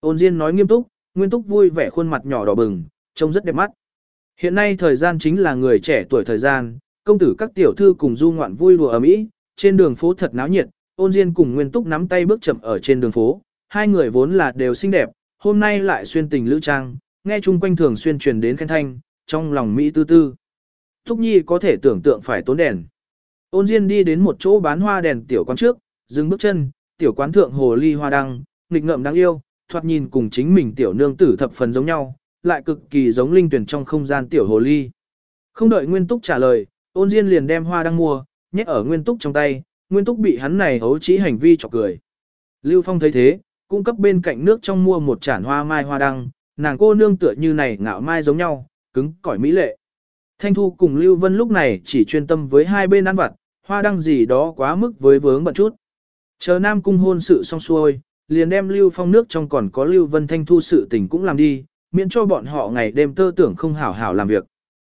Speaker 1: Ôn diên nói nghiêm túc, Nguyên Túc vui vẻ khuôn mặt nhỏ đỏ bừng, trông rất đẹp mắt. Hiện nay thời gian chính là người trẻ tuổi thời gian, công tử các tiểu thư cùng du ngoạn vui đùa ở mỹ, trên đường phố thật náo nhiệt, ôn diên cùng Nguyên Túc nắm tay bước chậm ở trên đường phố, hai người vốn là đều xinh đẹp, hôm nay lại xuyên tình lữ trang, nghe chung quanh thường xuyên truyền đến khen thanh, trong lòng Mỹ tư tư. Thúc Nhi có thể tưởng tượng phải tốn đèn. Ôn Diên đi đến một chỗ bán hoa đèn tiểu quán trước, dừng bước chân, tiểu quán thượng hồ ly hoa đăng, nghịch ngợm đáng yêu, thoạt nhìn cùng chính mình tiểu nương tử thập phần giống nhau, lại cực kỳ giống linh tuyển trong không gian tiểu hồ ly. Không đợi Nguyên Túc trả lời, Ôn Diên liền đem hoa đang mua, nhét ở Nguyên Túc trong tay, Nguyên Túc bị hắn này hấu trí hành vi chọc cười. Lưu Phong thấy thế, cung cấp bên cạnh nước trong mua một chản hoa mai hoa đăng, nàng cô nương tựa như này ngạo mai giống nhau, cứng cỏi mỹ lệ. Thanh Thu cùng Lưu Vân lúc này chỉ chuyên tâm với hai bên ăn vặt, hoa đăng gì đó quá mức với vướng bận chút. Chờ Nam Cung hôn sự xong xuôi, liền đem Lưu Phong nước trong còn có Lưu Vân Thanh Thu sự tình cũng làm đi, miễn cho bọn họ ngày đêm tơ tưởng không hảo hảo làm việc.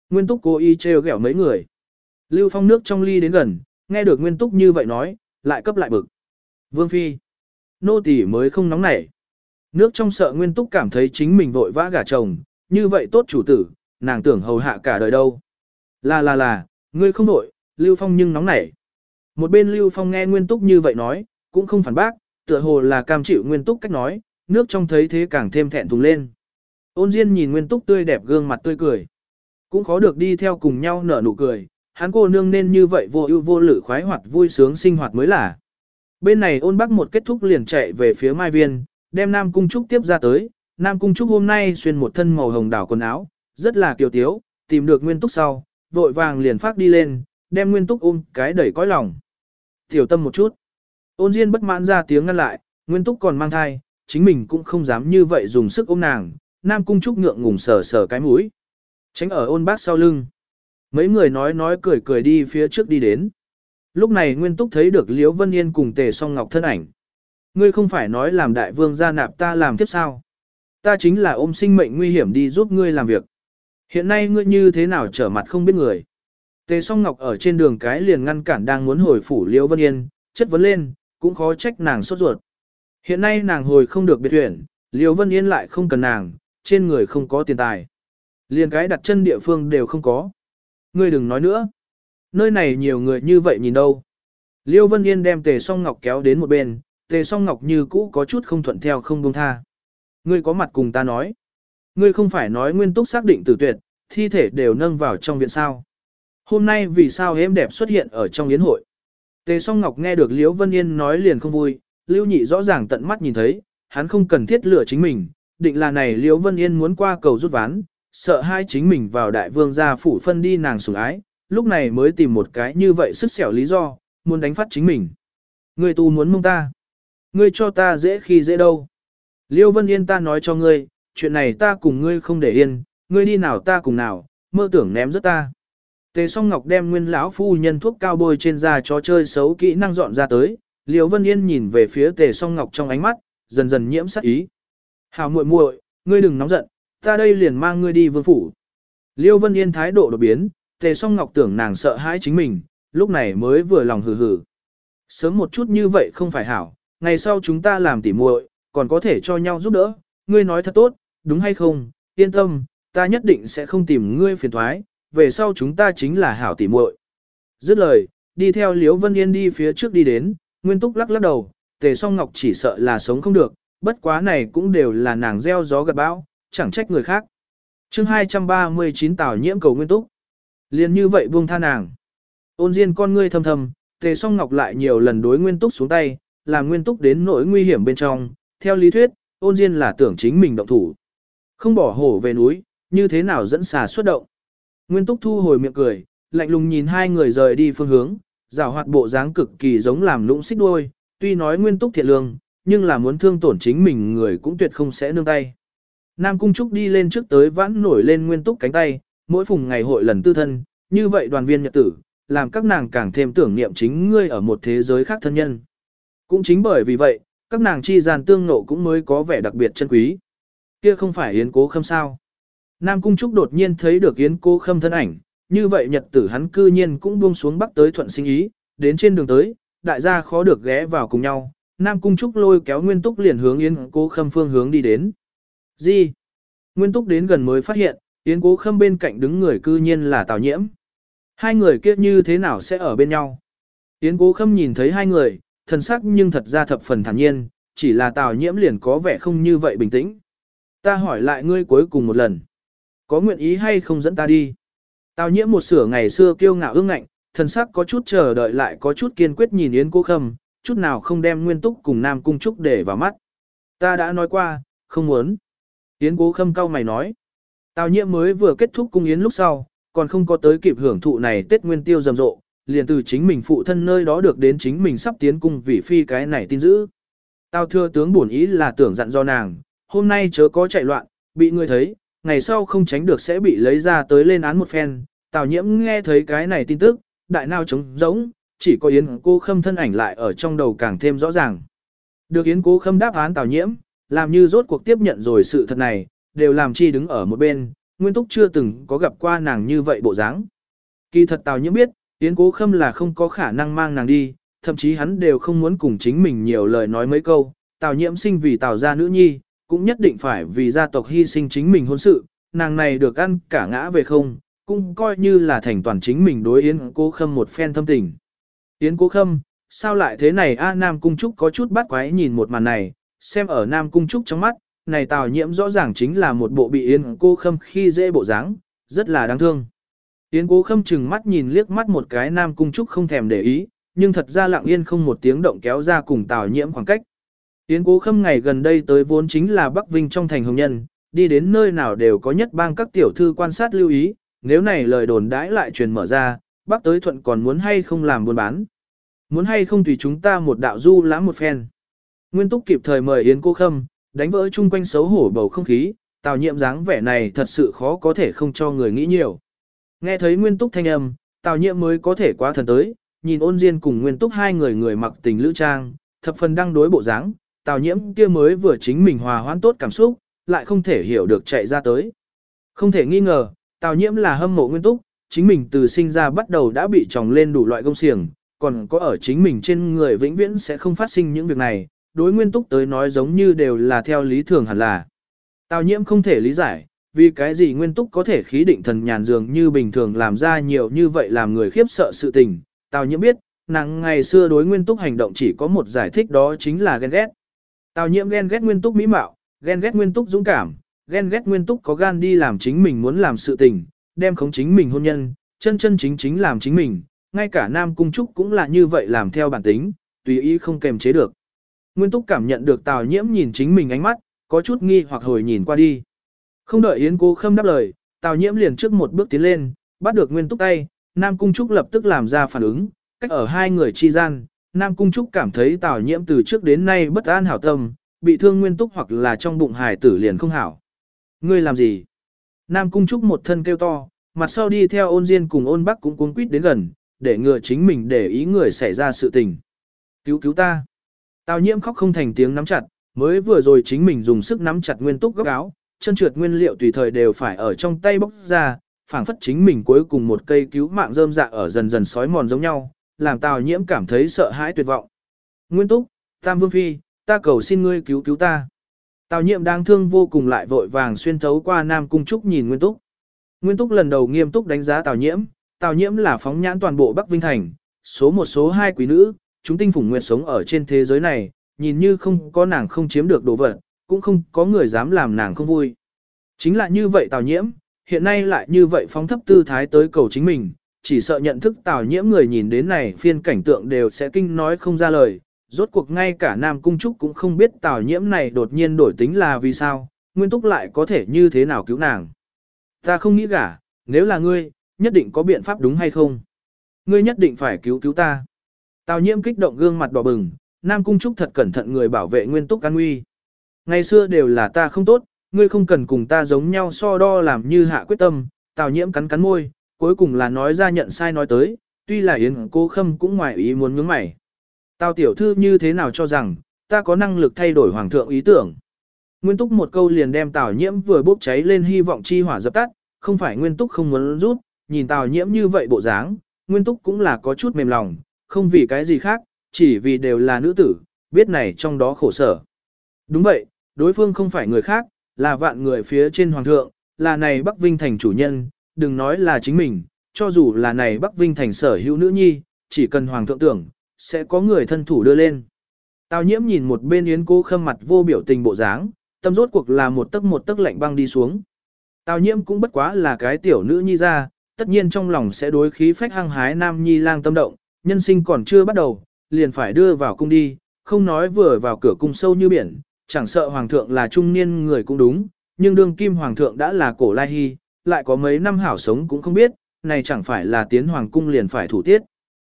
Speaker 1: Nguyên Túc cố ý trêu ghẹo mấy người. Lưu Phong nước trong ly đến gần, nghe được Nguyên Túc như vậy nói, lại cấp lại bực. Vương Phi. Nô tỳ mới không nóng nảy. Nước trong sợ Nguyên Túc cảm thấy chính mình vội vã gả chồng, như vậy tốt chủ tử, nàng tưởng hầu hạ cả đời đâu. Là là là, ngươi không nổi, Lưu Phong nhưng nóng nảy. Một bên Lưu Phong nghe Nguyên Túc như vậy nói, cũng không phản bác, tựa hồ là cam chịu Nguyên Túc cách nói, nước trong thấy thế càng thêm thẹn thùng lên. Ôn Diên nhìn Nguyên Túc tươi đẹp gương mặt tươi cười. Cũng khó được đi theo cùng nhau nở nụ cười, hắn cô nương nên như vậy vô ưu vô lự khoái hoạt vui sướng sinh hoạt mới là. Bên này ôn bắc một kết thúc liền chạy về phía Mai Viên, đem Nam Cung Trúc tiếp ra tới. Nam Cung Trúc hôm nay xuyên một thân màu hồng đảo quần áo, rất là kiều tiếu, tìm được Nguyên Túc sau, vội vàng liền phát đi lên, đem Nguyên Túc ôm cái đẩy cõi lòng. Tiểu tâm một chút. Ôn Diên bất mãn ra tiếng ngăn lại, Nguyên Túc còn mang thai, chính mình cũng không dám như vậy dùng sức ôm nàng. Nam Cung Trúc ngượng ngùng sờ sờ cái mũi. Tránh ở ôn bác sau lưng. Mấy người nói nói cười cười đi phía trước đi đến. Lúc này Nguyên Túc thấy được Liễu Vân Yên cùng Tề Song Ngọc thân ảnh. Ngươi không phải nói làm đại vương gia nạp ta làm tiếp sao? Ta chính là ôm sinh mệnh nguy hiểm đi giúp ngươi làm việc. Hiện nay ngươi như thế nào trở mặt không biết người. Tề Song Ngọc ở trên đường cái liền ngăn cản đang muốn hồi phủ Liễu Vân Yên, chất vấn lên, cũng khó trách nàng sốt ruột. Hiện nay nàng hồi không được biệt tuyển, Liễu Vân Yên lại không cần nàng, trên người không có tiền tài. Liền cái đặt chân địa phương đều không có. Ngươi đừng nói nữa nơi này nhiều người như vậy nhìn đâu. Liêu Vân Yên đem Tề Song Ngọc kéo đến một bên, Tề Song Ngọc như cũ có chút không thuận theo không buông tha. Ngươi có mặt cùng ta nói. Ngươi không phải nói nguyên túc xác định tử tuyệt, thi thể đều nâng vào trong viện sao. Hôm nay vì sao em đẹp xuất hiện ở trong yến hội? Tề song ngọc nghe được Liêu Vân Yên nói liền không vui, Lưu Nhị rõ ràng tận mắt nhìn thấy, hắn không cần thiết lừa chính mình, định là này Liễu Vân Yên muốn qua cầu rút ván, sợ hai chính mình vào đại vương gia phủ phân đi nàng sủng ái, lúc này mới tìm một cái như vậy sức xẻo lý do, muốn đánh phát chính mình. Ngươi tu muốn mông ta. Ngươi cho ta dễ khi dễ đâu. Liêu Vân Yên ta nói cho ngươi, chuyện này ta cùng ngươi không để yên, ngươi đi nào ta cùng nào, mơ tưởng ném rất ta. Tề song ngọc đem nguyên lão phu nhân thuốc cao bôi trên da cho chơi xấu kỹ năng dọn ra tới, Liêu Vân Yên nhìn về phía tề song ngọc trong ánh mắt, dần dần nhiễm sắc ý. Hảo muội muội, ngươi đừng nóng giận, ta đây liền mang ngươi đi vương phủ. Liêu Vân Yên thái độ đột biến, tề song ngọc tưởng nàng sợ hãi chính mình, lúc này mới vừa lòng hừ hừ. Sớm một chút như vậy không phải hảo, ngày sau chúng ta làm tỉ muội, còn có thể cho nhau giúp đỡ, ngươi nói thật tốt, đúng hay không, yên tâm, ta nhất định sẽ không tìm ngươi phiền thoái, về sau chúng ta chính là hảo tỉ muội. Dứt lời, đi theo Liễu Vân Yên đi phía trước đi đến, Nguyên Túc lắc lắc đầu, Tề Song Ngọc chỉ sợ là sống không được, bất quá này cũng đều là nàng gieo gió gặt bão, chẳng trách người khác. Chương 239 Tào Nhiễm cầu Nguyên Túc. Liên như vậy buông tha nàng. Ôn Diên con ngươi thầm thầm, Tề Song Ngọc lại nhiều lần đối Nguyên Túc xuống tay, làm Nguyên Túc đến nỗi nguy hiểm bên trong, theo lý thuyết, Ôn Diên là tưởng chính mình động thủ. Không bỏ hổ về núi, như thế nào dẫn xà xuất động. Nguyên Túc thu hồi miệng cười, lạnh lùng nhìn hai người rời đi phương hướng, giảo hoạt bộ dáng cực kỳ giống làm lũng xích đuôi, tuy nói Nguyên Túc thiện lương, nhưng là muốn thương tổn chính mình người cũng tuyệt không sẽ nương tay. Nam Cung Trúc đi lên trước tới vãn nổi lên Nguyên Túc cánh tay, mỗi phùng ngày hội lần tư thân, như vậy đoàn viên nhật tử, làm các nàng càng thêm tưởng niệm chính ngươi ở một thế giới khác thân nhân. Cũng chính bởi vì vậy, các nàng chi gian tương nộ cũng mới có vẻ đặc biệt chân quý. Kia không phải Yến Cố Khâm sao? Nam Cung Trúc đột nhiên thấy được Yến Cố Khâm thân ảnh, như vậy nhật tử hắn cư nhiên cũng buông xuống bắc tới thuận sinh ý, đến trên đường tới, đại gia khó được ghé vào cùng nhau. Nam Cung Trúc lôi kéo Nguyên Túc liền hướng Yến Cố Khâm phương hướng đi đến. Gì? Nguyên Túc đến gần mới phát hiện, Yến Cố Khâm bên cạnh đứng người cư nhiên là Tào Nhiễm. Hai người kia như thế nào sẽ ở bên nhau? Yến Cố Khâm nhìn thấy hai người, thần sắc nhưng thật ra thập phần thản nhiên, chỉ là Tào Nhiễm liền có vẻ không như vậy bình tĩnh. Ta hỏi lại ngươi cuối cùng một lần. Có nguyện ý hay không dẫn ta đi? Tào Nhiễm một sửa ngày xưa kiêu ngạo ương ngạnh, thần sắc có chút chờ đợi lại có chút kiên quyết nhìn Yến Cố Khâm, chút nào không đem Nguyên Túc cùng Nam Cung Trúc để vào mắt. Ta đã nói qua, không muốn. Yến Cố Khâm cau mày nói. Tào Nhiễm mới vừa kết thúc cung yến lúc sau, còn không có tới kịp hưởng thụ này Tết Nguyên Tiêu rầm rộ, liền từ chính mình phụ thân nơi đó được đến chính mình sắp tiến cung vì phi cái này tin giữ. Tào thưa tướng bổn ý là tưởng dặn do nàng, hôm nay chớ có chạy loạn, bị người thấy, ngày sau không tránh được sẽ bị lấy ra tới lên án một phen. Tào nhiễm nghe thấy cái này tin tức, đại nào trống giống, chỉ có Yến cô khâm thân ảnh lại ở trong đầu càng thêm rõ ràng. Được Yến cô khâm đáp án Tào nhiễm, làm như rốt cuộc tiếp nhận rồi sự thật này, đều làm chi đứng ở một bên, Nguyên Túc chưa từng có gặp qua nàng như vậy bộ dáng. Kỳ thật Tào Nhiễm biết, Yến Cố Khâm là không có khả năng mang nàng đi, thậm chí hắn đều không muốn cùng chính mình nhiều lời nói mấy câu. Tào Nhiễm sinh vì Tào gia nữ nhi, cũng nhất định phải vì gia tộc hy sinh chính mình hôn sự, nàng này được ăn cả ngã về không, cũng coi như là thành toàn chính mình đối Yến Cố Khâm một phen thâm tình. Yến Cố Khâm, sao lại thế này A Nam Cung Trúc có chút bắt quái nhìn một màn này, xem ở Nam Cung Trúc trong mắt, này Tào Nhiễm rõ ràng chính là một bộ bị Yến Cố Khâm khi dễ bộ dáng, rất là đáng thương. Yến Cố Khâm chừng mắt nhìn liếc mắt một cái Nam Cung Trúc không thèm để ý, nhưng thật ra lặng yên không một tiếng động kéo ra cùng Tào Nhiễm khoảng cách. Yến Cố Khâm ngày gần đây tới vốn chính là Bắc Vinh trong thành hồng nhân, đi đến nơi nào đều có nhất bang các tiểu thư quan sát lưu ý, nếu này lời đồn đãi lại truyền mở ra, Bắc tới thuận còn muốn hay không làm buôn bán. Muốn hay không tùy chúng ta một đạo du lãm một phen. Nguyên Túc kịp thời mời Yến Cô Khâm, đánh vỡ chung quanh xấu hổ bầu không khí, Tào Nhiệm dáng vẻ này thật sự khó có thể không cho người nghĩ nhiều. Nghe thấy Nguyên Túc thanh âm, Tào Nhiệm mới có thể quá thần tới, nhìn ôn diên cùng Nguyên Túc hai người người mặc tình lữ trang, thập phần đang đối bộ dáng, Tào Nhiễm kia mới vừa chính mình hòa hoãn tốt cảm xúc, lại không thể hiểu được chạy ra tới. Không thể nghi ngờ, Tào Nhiễm là hâm mộ Nguyên Túc, chính mình từ sinh ra bắt đầu đã bị tròng lên đủ loại công xiềng, còn có ở chính mình trên người vĩnh viễn sẽ không phát sinh những việc này, đối Nguyên Túc tới nói giống như đều là theo lý thường hẳn là. Tào Nhiễm không thể lý giải, vì cái gì nguyên túc có thể khí định thần nhàn dường như bình thường làm ra nhiều như vậy làm người khiếp sợ sự tình. Tào nhiễm biết, nàng ngày xưa đối nguyên túc hành động chỉ có một giải thích đó chính là ghen ghét. Tào nhiễm ghen ghét nguyên túc mỹ mạo, ghen ghét nguyên túc dũng cảm, ghen ghét nguyên túc có gan đi làm chính mình muốn làm sự tình, đem khống chính mình hôn nhân, chân chân chính chính làm chính mình, ngay cả Nam Cung Trúc cũng là như vậy làm theo bản tính, tùy ý không kềm chế được. Nguyên Túc cảm nhận được Tào Nhiễm nhìn chính mình ánh mắt, có chút nghi hoặc hồi nhìn qua đi. Không đợi Yến Cố Khâm đáp lời, Tào Nhiễm liền trước một bước tiến lên, bắt được Nguyên Túc tay, Nam Cung Trúc lập tức làm ra phản ứng, cách ở hai người chi gian, Nam Cung Trúc cảm thấy Tào Nhiễm từ trước đến nay bất an hảo tâm, bị thương Nguyên Túc hoặc là trong bụng hài tử liền không hảo. Ngươi làm gì? Nam Cung Trúc một thân kêu to, mặt sau đi theo ôn diên cùng ôn bắc cũng cuống quýt đến gần, để ngừa chính mình để ý người xảy ra sự tình. Cứu cứu ta. Tào nhiễm khóc không thành tiếng nắm chặt, mới vừa rồi chính mình dùng sức nắm chặt nguyên túc góc áo, chân trượt nguyên liệu tùy thời đều phải ở trong tay bóc ra, phảng phất chính mình cuối cùng một cây cứu mạng rơm dạ ở dần dần sói mòn giống nhau, làm Tào nhiễm cảm thấy sợ hãi tuyệt vọng. Nguyên túc, Tam Vương Phi, ta cầu xin ngươi cứu cứu ta. Tào nhiễm đang thương vô cùng lại vội vàng xuyên thấu qua Nam Cung Trúc nhìn Nguyên túc. Nguyên túc lần đầu nghiêm túc đánh giá Tào nhiễm, Tào nhiễm là phóng nhãn toàn bộ Bắc Vinh Thành, số một số hai quý nữ, chúng tinh phủng nguyệt sống ở trên thế giới này, nhìn như không có nàng không chiếm được đồ vật, cũng không có người dám làm nàng không vui. Chính là như vậy Tào nhiễm, hiện nay lại như vậy phóng thấp tư thái tới cầu chính mình, chỉ sợ nhận thức Tào nhiễm người nhìn đến này phiên cảnh tượng đều sẽ kinh nói không ra lời, rốt cuộc ngay cả Nam Cung Trúc cũng không biết Tào nhiễm này đột nhiên đổi tính là vì sao, Nguyên Túc lại có thể như thế nào cứu nàng. Ta không nghĩ cả, nếu là ngươi, nhất định có biện pháp đúng hay không? Ngươi nhất định phải cứu cứu ta. Tào nhiễm kích động gương mặt đỏ bừng, Nam Cung Trúc thật cẩn thận người bảo vệ nguyên túc an nguy. Ngày xưa đều là ta không tốt, ngươi không cần cùng ta giống nhau so đo làm như hạ quyết tâm, Tào nhiễm cắn cắn môi, cuối cùng là nói ra nhận sai nói tới, tuy là Yến cô khâm cũng ngoài ý muốn nhướng mày. Tào tiểu thư như thế nào cho rằng, ta có năng lực thay đổi hoàng thượng ý tưởng. Nguyên túc một câu liền đem Tào nhiễm vừa bốc cháy lên hy vọng chi hỏa dập tắt, không phải Nguyên túc không muốn rút, nhìn Tào nhiễm như vậy bộ dáng, Nguyên túc cũng là có chút mềm lòng, không vì cái gì khác, chỉ vì đều là nữ tử, biết này trong đó khổ sở. Đúng vậy, đối phương không phải người khác, là vạn người phía trên hoàng thượng, là này Bắc Vinh thành chủ nhân, đừng nói là chính mình, cho dù là này Bắc Vinh thành sở hữu nữ nhi, chỉ cần hoàng thượng tưởng, sẽ có người thân thủ đưa lên. Tào nhiễm nhìn một bên yến cố khâm mặt vô biểu tình bộ dáng, tâm rốt cuộc là một tấc một tấc lạnh băng đi xuống. Tào nhiễm cũng bất quá là cái tiểu nữ nhi ra, tất nhiên trong lòng sẽ đối khí phách hăng hái nam nhi lang tâm động, nhân sinh còn chưa bắt đầu, liền phải đưa vào cung đi, không nói vừa vào cửa cung sâu như biển, chẳng sợ hoàng thượng là trung niên người cũng đúng, nhưng đương kim hoàng thượng đã là cổ lai hy, lại có mấy năm hảo sống cũng không biết, này chẳng phải là tiến hoàng cung liền phải thủ tiết.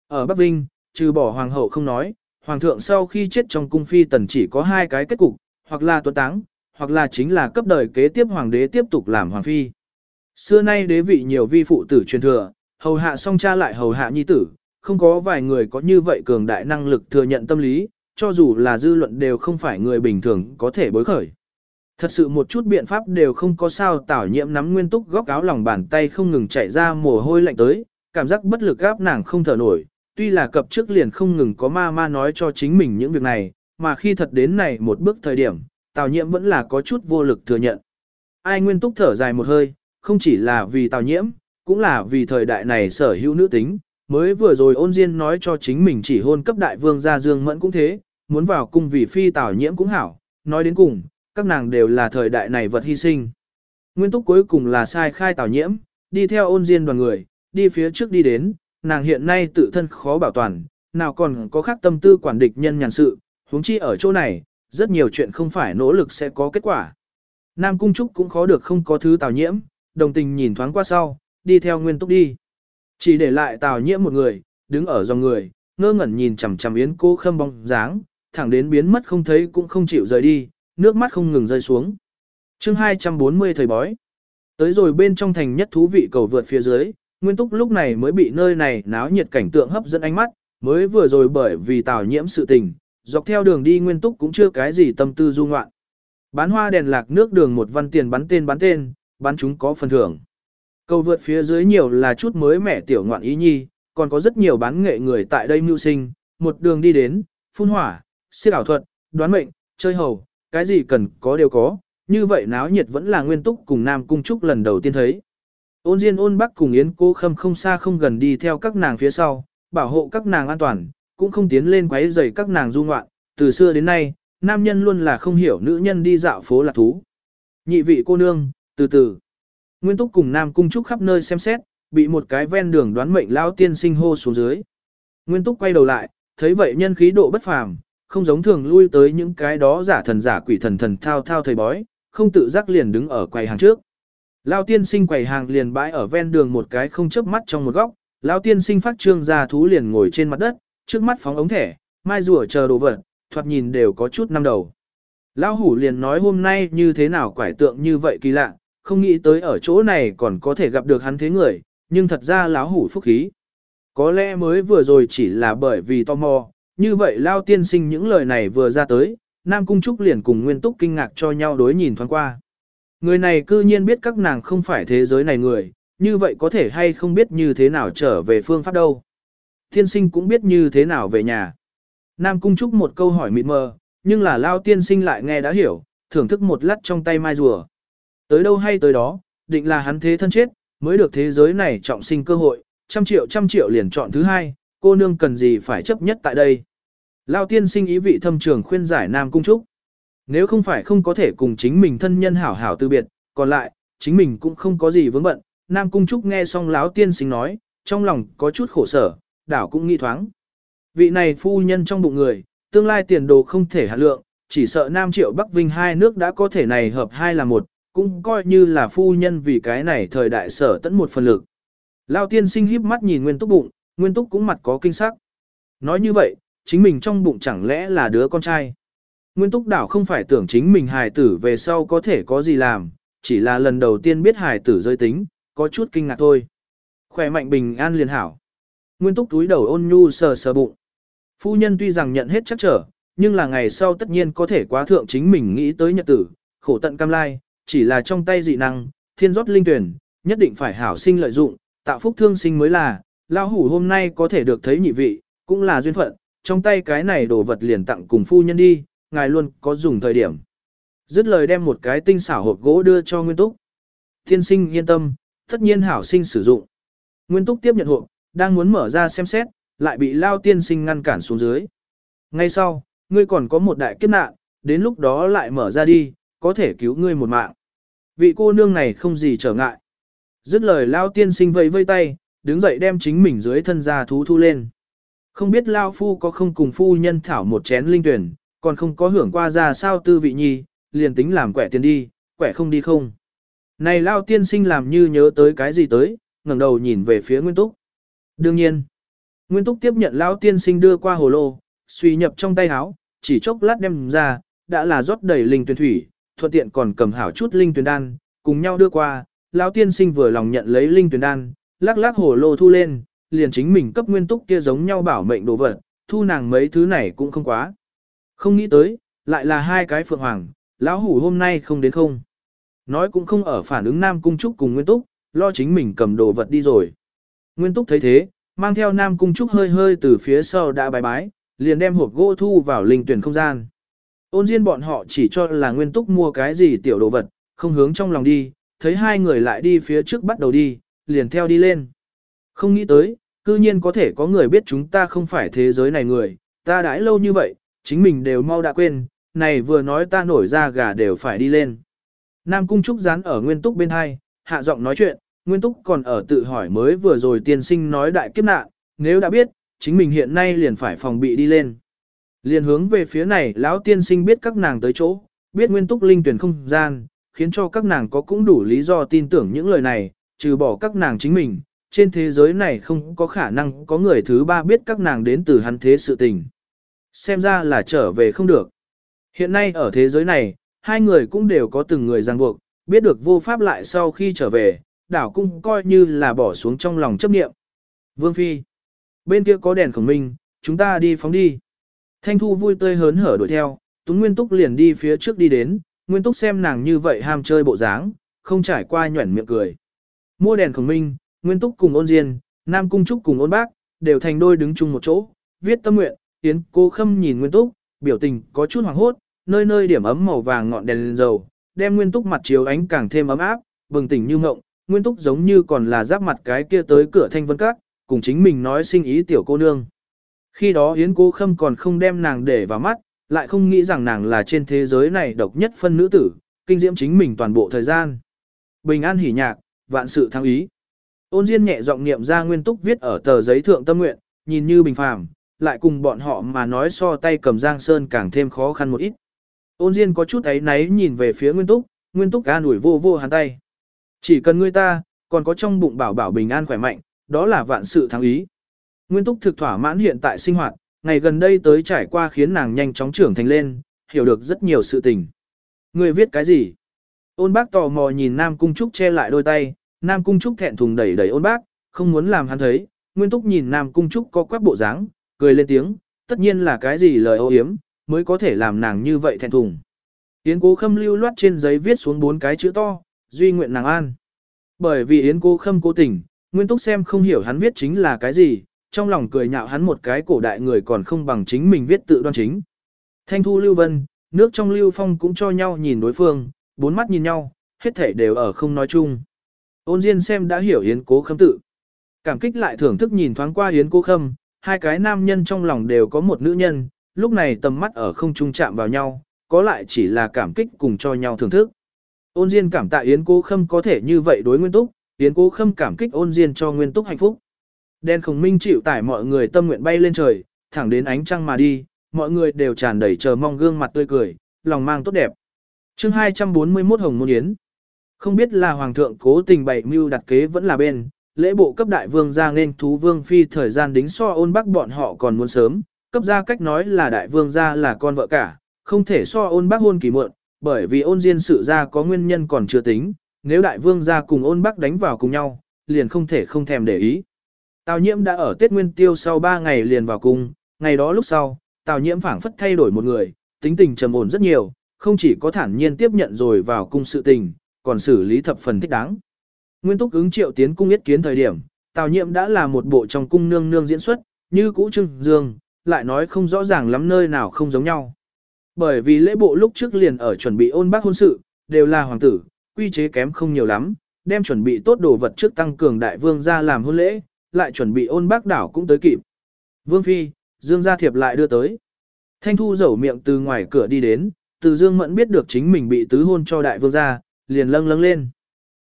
Speaker 1: Ở Bắc Vinh, trừ bỏ hoàng hậu không nói, hoàng thượng sau khi chết trong cung phi tần chỉ có hai cái kết cục, hoặc là tuấn táng, hoặc là chính là cấp đời kế tiếp hoàng đế tiếp tục làm hoàng phi. Xưa nay đế vị nhiều vi phụ tử truyền thừa, hầu hạ song cha lại hầu hạ nhi tử, không có vài người có như vậy cường đại năng lực thừa nhận tâm lý, cho dù là dư luận đều không phải người bình thường có thể bối khởi. Thật sự một chút biện pháp đều không có sao tảo nhiễm nắm nguyên túc góc áo lòng bàn tay không ngừng chạy ra mồ hôi lạnh tới, cảm giác bất lực gáp nàng không thở nổi, tuy là cập trước liền không ngừng có ma ma nói cho chính mình những việc này, mà khi thật đến này một bước thời điểm, tào nhiễm vẫn là có chút vô lực thừa nhận. Ai nguyên túc thở dài một hơi, không chỉ là vì tào nhiễm, cũng là vì thời đại này sở hữu nữ tính, mới vừa rồi ôn diên nói cho chính mình chỉ hôn cấp đại vương gia dương mẫn cũng thế, muốn vào cung vì phi tảo nhiễm cũng hảo, nói đến cùng, các nàng đều là thời đại này vật hy sinh. Nguyên túc cuối cùng là sai khai tảo nhiễm, đi theo ôn diên đoàn người, đi phía trước đi đến, nàng hiện nay tự thân khó bảo toàn, nào còn có khác tâm tư quản địch nhân nhàn sự, huống chi ở chỗ này, rất nhiều chuyện không phải nỗ lực sẽ có kết quả. Nam Cung Trúc cũng khó được không có thứ tào nhiễm, đồng tình nhìn thoáng qua sau, đi theo nguyên túc đi. Chỉ để lại tào nhiễm một người, đứng ở dòng người, ngơ ngẩn nhìn chằm chằm yến cô khâm bóng dáng, thẳng đến biến mất không thấy cũng không chịu rời đi, nước mắt không ngừng rơi xuống. chương 240 thời bói. Tới rồi bên trong thành nhất thú vị cầu vượt phía dưới, Nguyên Túc lúc này mới bị nơi này náo nhiệt cảnh tượng hấp dẫn ánh mắt, mới vừa rồi bởi vì tào nhiễm sự tình, dọc theo đường đi Nguyên Túc cũng chưa cái gì tâm tư du ngoạn. Bán hoa đèn lạc nước đường một văn tiền bắn tên bắn tên, bắn chúng có phần thưởng. Cầu vượt phía dưới nhiều là chút mới mẻ tiểu ngoạn ý nhi, còn có rất nhiều bán nghệ người tại đây mưu sinh, một đường đi đến, phun hỏa, siết ảo thuật, đoán mệnh, chơi hầu, cái gì cần có đều có, như vậy náo nhiệt vẫn là nguyên túc cùng Nam Cung Trúc lần đầu tiên thấy. Ôn Diên ôn Bắc cùng Yến Cô Khâm không xa không gần đi theo các nàng phía sau, bảo hộ các nàng an toàn, cũng không tiến lên quấy rầy các nàng du ngoạn, từ xưa đến nay, nam nhân luôn là không hiểu nữ nhân đi dạo phố là thú. Nhị vị cô nương, từ từ. Nguyên Túc cùng Nam Cung Trúc khắp nơi xem xét, bị một cái ven đường đoán mệnh lão tiên sinh hô xuống dưới. Nguyên Túc quay đầu lại, thấy vậy nhân khí độ bất phàm, không giống thường lui tới những cái đó giả thần giả quỷ thần thần thao thao thầy bói, không tự giác liền đứng ở quầy hàng trước. Lão tiên sinh quầy hàng liền bãi ở ven đường một cái không chớp mắt trong một góc, lão tiên sinh phát trương ra thú liền ngồi trên mặt đất, trước mắt phóng ống thẻ, mai rùa chờ đồ vật, thoạt nhìn đều có chút năm đầu. Lão hủ liền nói hôm nay như thế nào quải tượng như vậy kỳ lạ, không nghĩ tới ở chỗ này còn có thể gặp được hắn thế người, nhưng thật ra lão hủ phúc khí. Có lẽ mới vừa rồi chỉ là bởi vì tò mò, như vậy lao tiên sinh những lời này vừa ra tới, Nam Cung Trúc liền cùng Nguyên Túc kinh ngạc cho nhau đối nhìn thoáng qua. Người này cư nhiên biết các nàng không phải thế giới này người, như vậy có thể hay không biết như thế nào trở về phương pháp đâu. Tiên sinh cũng biết như thế nào về nhà. Nam Cung Trúc một câu hỏi mịt mờ, nhưng là lao tiên sinh lại nghe đã hiểu, thưởng thức một lát trong tay mai rùa. Tới đâu hay tới đó, định là hắn thế thân chết, mới được thế giới này trọng sinh cơ hội, trăm triệu trăm triệu liền chọn thứ hai, cô nương cần gì phải chấp nhất tại đây. Lao tiên sinh ý vị thâm trường khuyên giải Nam Cung Trúc. Nếu không phải không có thể cùng chính mình thân nhân hảo hảo từ biệt, còn lại, chính mình cũng không có gì vướng bận. Nam Cung Trúc nghe xong lão tiên sinh nói, trong lòng có chút khổ sở, đảo cũng nghi thoáng. Vị này phu nhân trong bụng người, tương lai tiền đồ không thể hạ lượng, chỉ sợ Nam Triệu Bắc Vinh hai nước đã có thể này hợp hai là một, cũng coi như là phu nhân vì cái này thời đại sở tẫn một phần lực. Lao tiên sinh híp mắt nhìn Nguyên Túc bụng, Nguyên Túc cũng mặt có kinh sắc. Nói như vậy, chính mình trong bụng chẳng lẽ là đứa con trai. Nguyên Túc đảo không phải tưởng chính mình hài tử về sau có thể có gì làm, chỉ là lần đầu tiên biết hài tử rơi tính, có chút kinh ngạc thôi. Khỏe mạnh bình an liền hảo. Nguyên Túc túi đầu ôn nhu sờ sờ bụng. Phu nhân tuy rằng nhận hết chắc trở, nhưng là ngày sau tất nhiên có thể quá thượng chính mình nghĩ tới nhật tử, khổ tận cam lai, chỉ là trong tay dị năng, thiên rót linh tuyển, nhất định phải hảo sinh lợi dụng, tạo phúc thương sinh mới là, lao hủ hôm nay có thể được thấy nhị vị, cũng là duyên phận, trong tay cái này đồ vật liền tặng cùng phu nhân đi, ngài luôn có dùng thời điểm. Dứt lời đem một cái tinh xảo hộp gỗ đưa cho Nguyên Túc. Thiên sinh yên tâm, tất nhiên hảo sinh sử dụng. Nguyên Túc tiếp nhận hộp, đang muốn mở ra xem xét, lại bị lao tiên sinh ngăn cản xuống dưới. Ngay sau, ngươi còn có một đại kiếp nạn, đến lúc đó lại mở ra đi, có thể cứu ngươi một mạng. Vị cô nương này không gì trở ngại. Dứt lời lao tiên sinh vẫy vây tay, đứng dậy đem chính mình dưới thân ra thú thu lên. Không biết lao phu có không cùng phu nhân thảo một chén linh tuyển, còn không có hưởng qua ra sao tư vị nhi, liền tính làm quẻ tiền đi, quẻ không đi không. Này lao tiên sinh làm như nhớ tới cái gì tới, ngẩng đầu nhìn về phía Nguyên Túc. Đương nhiên, Nguyên Túc tiếp nhận lao tiên sinh đưa qua hồ lô, suy nhập trong tay áo, chỉ chốc lát đem ra, đã là rót đầy linh tuyển thủy, thuận tiện còn cầm hảo chút linh tuyển đan, cùng nhau đưa qua, lão tiên sinh vừa lòng nhận lấy linh tuyển đan, lắc lắc hồ lô thu lên, liền chính mình cấp nguyên túc kia giống nhau bảo mệnh đồ vật, thu nàng mấy thứ này cũng không quá. Không nghĩ tới, lại là hai cái phượng hoàng, lão hủ hôm nay không đến không. Nói cũng không ở phản ứng Nam Cung Trúc cùng Nguyên Túc, lo chính mình cầm đồ vật đi rồi. Nguyên Túc thấy thế, mang theo Nam Cung Trúc hơi hơi từ phía sau đã bái bái, liền đem hộp gỗ thu vào linh tuyển không gian. Ôn Diên bọn họ chỉ cho là Nguyên Túc mua cái gì tiểu đồ vật, không hướng trong lòng đi, thấy hai người lại đi phía trước bắt đầu đi, liền theo đi lên. Không nghĩ tới, cư nhiên có thể có người biết chúng ta không phải thế giới này người, ta đãi lâu như vậy, chính mình đều mau đã quên, này vừa nói ta nổi ra gà đều phải đi lên. Nam Cung Trúc dán ở Nguyên Túc bên hai, hạ giọng nói chuyện, Nguyên Túc còn ở tự hỏi mới vừa rồi tiên sinh nói đại kiếp nạn, nếu đã biết, chính mình hiện nay liền phải phòng bị đi lên. Liền hướng về phía này, lão tiên sinh biết các nàng tới chỗ, biết Nguyên Túc linh tuyển không gian, khiến cho các nàng có cũng đủ lý do tin tưởng những lời này, trừ bỏ các nàng chính mình, trên thế giới này không có khả năng có người thứ ba biết các nàng đến từ hắn thế sự tình. Xem ra là trở về không được. Hiện nay ở thế giới này, hai người cũng đều có từng người ràng buộc, biết được vô pháp lại sau khi trở về, đảo cũng coi như là bỏ xuống trong lòng chấp niệm. Vương Phi, bên kia có đèn khổng minh, chúng ta đi phóng đi. Thanh Thu vui tươi hớn hở đuổi theo, Tuấn Nguyên Túc liền đi phía trước đi đến, Nguyên Túc xem nàng như vậy ham chơi bộ dáng, không trải qua nhuẩn miệng cười. Mua đèn khổng minh, Nguyên Túc cùng ôn diên, Nam Cung Trúc cùng ôn bác, đều thành đôi đứng chung một chỗ, viết tâm nguyện, Yến cô khâm nhìn Nguyên Túc, biểu tình có chút hoảng hốt, nơi nơi điểm ấm màu vàng ngọn đèn lên dầu, đem Nguyên Túc mặt chiếu ánh càng thêm ấm áp, bừng tỉnh như ngộng, Nguyên Túc giống như còn là giáp mặt cái kia tới cửa thanh vân các, cùng chính mình nói sinh ý tiểu cô nương. Khi đó Yến Cô Khâm còn không đem nàng để vào mắt, lại không nghĩ rằng nàng là trên thế giới này độc nhất phân nữ tử, kinh diễm chính mình toàn bộ thời gian. Bình an hỉ nhạc, vạn sự thắng ý. Ôn Diên nhẹ giọng niệm ra nguyên túc viết ở tờ giấy thượng tâm nguyện, nhìn như bình phàm, lại cùng bọn họ mà nói so tay cầm Giang Sơn càng thêm khó khăn một ít. Ôn Diên có chút ấy náy nhìn về phía Nguyên Túc, Nguyên Túc an ủi vô vô hắn tay. Chỉ cần ngươi ta, còn có trong bụng bảo bảo bình an khỏe mạnh, đó là vạn sự thắng ý. Nguyên Túc thực thỏa mãn hiện tại sinh hoạt, ngày gần đây tới trải qua khiến nàng nhanh chóng trưởng thành lên, hiểu được rất nhiều sự tình. Người viết cái gì? Ôn bác tò mò nhìn Nam Cung Trúc che lại đôi tay, Nam Cung Trúc thẹn thùng đẩy đẩy ôn bác, không muốn làm hắn thấy. Nguyên Túc nhìn Nam Cung Trúc có quắc bộ dáng, cười lên tiếng, tất nhiên là cái gì lời ô hiếm, mới có thể làm nàng như vậy thẹn thùng. Yến cố khâm lưu loát trên giấy viết xuống bốn cái chữ to, duy nguyện nàng an. Bởi vì Yến cố khâm cố tình, Nguyên Túc xem không hiểu hắn viết chính là cái gì, trong lòng cười nhạo hắn một cái cổ đại người còn không bằng chính mình viết tự đoan chính. Thanh thu lưu vân, nước trong lưu phong cũng cho nhau nhìn đối phương, bốn mắt nhìn nhau, hết thể đều ở không nói chung. Ôn Diên xem đã hiểu Yến cố khâm tự. Cảm kích lại thưởng thức nhìn thoáng qua Yến cố khâm, hai cái nam nhân trong lòng đều có một nữ nhân, lúc này tầm mắt ở không trung chạm vào nhau, có lại chỉ là cảm kích cùng cho nhau thưởng thức. Ôn Diên cảm tạ Yến Cố Khâm có thể như vậy đối Nguyên Túc, Yến Cố Khâm cảm kích Ôn Diên cho Nguyên Túc hạnh phúc. Đen khổng minh chịu tải mọi người tâm nguyện bay lên trời, thẳng đến ánh trăng mà đi, mọi người đều tràn đầy chờ mong gương mặt tươi cười, lòng mang tốt đẹp. chương 241 Hồng Môn Yến Không biết là Hoàng thượng cố tình bày mưu đặt kế vẫn là bên, lễ bộ cấp đại vương ra nên thú vương phi thời gian đính so ôn bắc bọn họ còn muốn sớm, cấp ra cách nói là đại vương ra là con vợ cả, không thể so ôn bắc hôn kỳ muộn, bởi vì ôn diên sự ra có nguyên nhân còn chưa tính, nếu đại vương ra cùng ôn bắc đánh vào cùng nhau, liền không thể không thèm để ý. Tào nhiễm đã ở Tết Nguyên Tiêu sau 3 ngày liền vào cung, ngày đó lúc sau, Tào nhiễm phảng phất thay đổi một người, tính tình trầm ổn rất nhiều, không chỉ có thản nhiên tiếp nhận rồi vào cung sự tình, còn xử lý thập phần thích đáng. Nguyên túc ứng triệu tiến cung yết kiến thời điểm, Tào Nhiệm đã là một bộ trong cung nương nương diễn xuất, như cũ trưng dương, lại nói không rõ ràng lắm nơi nào không giống nhau. Bởi vì lễ bộ lúc trước liền ở chuẩn bị ôn bác hôn sự, đều là hoàng tử, quy chế kém không nhiều lắm, đem chuẩn bị tốt đồ vật trước tăng cường đại vương ra làm hôn lễ, lại chuẩn bị ôn bác đảo cũng tới kịp. Vương Phi, Dương Gia Thiệp lại đưa tới. Thanh Thu dẩu miệng từ ngoài cửa đi đến, từ Dương Mẫn biết được chính mình bị tứ hôn cho đại vương gia, liền lâng lâng lên.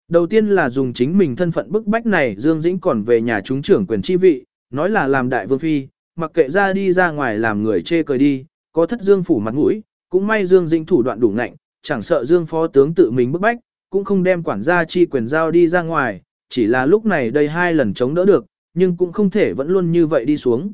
Speaker 1: Đầu tiên là dùng chính mình thân phận bức bách này Dương Dĩnh còn về nhà chúng trưởng quyền chi vị, nói là làm đại vương phi, mặc kệ ra đi ra ngoài làm người chê cười đi, có thất Dương phủ mặt mũi, cũng may Dương Dĩnh thủ đoạn đủ nạnh, chẳng sợ Dương phó tướng tự mình bức bách, cũng không đem quản gia chi quyền giao đi ra ngoài, chỉ là lúc này đây hai lần chống đỡ được, nhưng cũng không thể vẫn luôn như vậy đi xuống.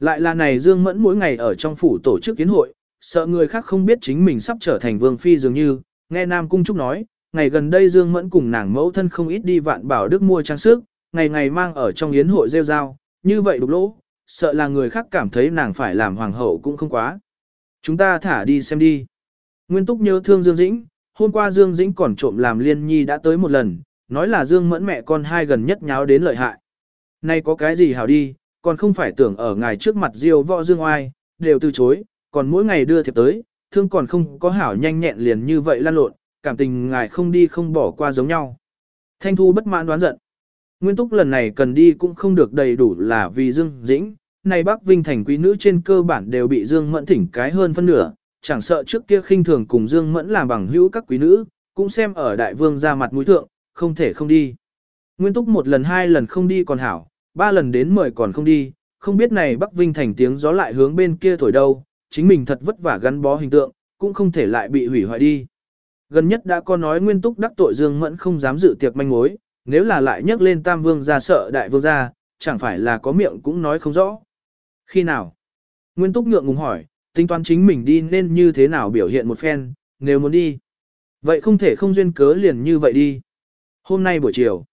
Speaker 1: Lại là này Dương Mẫn mỗi ngày ở trong phủ tổ chức kiến hội, sợ người khác không biết chính mình sắp trở thành vương phi dường như, nghe Nam Cung Trúc nói, ngày gần đây Dương Mẫn cùng nàng mẫu thân không ít đi vạn bảo đức mua trang sức, ngày ngày mang ở trong yến hội rêu rao, như vậy đục lỗ, sợ là người khác cảm thấy nàng phải làm hoàng hậu cũng không quá. Chúng ta thả đi xem đi. Nguyên Túc nhớ thương Dương Dĩnh, hôm qua Dương Dĩnh còn trộm làm liên nhi đã tới một lần, nói là Dương Mẫn mẹ con hai gần nhất nháo đến lợi hại. Nay có cái gì hảo đi, còn không phải tưởng ở ngài trước mặt diêu võ Dương Oai, đều từ chối, còn mỗi ngày đưa thiệp tới, thương còn không có hảo nhanh nhẹn liền như vậy lan lộn, cảm tình ngài không đi không bỏ qua giống nhau. Thanh Thu bất mãn đoán giận. Nguyên túc lần này cần đi cũng không được đầy đủ là vì Dương Dĩnh, này Bắc Vinh thành quý nữ trên cơ bản đều bị Dương Mẫn thỉnh cái hơn phân nửa, chẳng sợ trước kia khinh thường cùng Dương Mẫn làm bằng hữu các quý nữ, cũng xem ở đại vương ra mặt mũi thượng, không thể không đi. Nguyên túc một lần hai lần không đi còn hảo, ba lần đến mời còn không đi, không biết này Bắc Vinh thành tiếng gió lại hướng bên kia thổi đâu, chính mình thật vất vả gắn bó hình tượng, cũng không thể lại bị hủy hoại đi. Gần nhất đã có nói nguyên túc đắc tội Dương Mẫn không dám dự tiệc manh mối, nếu là lại nhắc lên Tam Vương ra sợ Đại Vương ra, chẳng phải là có miệng cũng nói không rõ. Khi nào? Nguyên túc ngượng ngùng hỏi, tính toán chính mình đi nên như thế nào biểu hiện một phen, nếu muốn đi. Vậy không thể không duyên cớ liền như vậy đi. Hôm nay buổi chiều,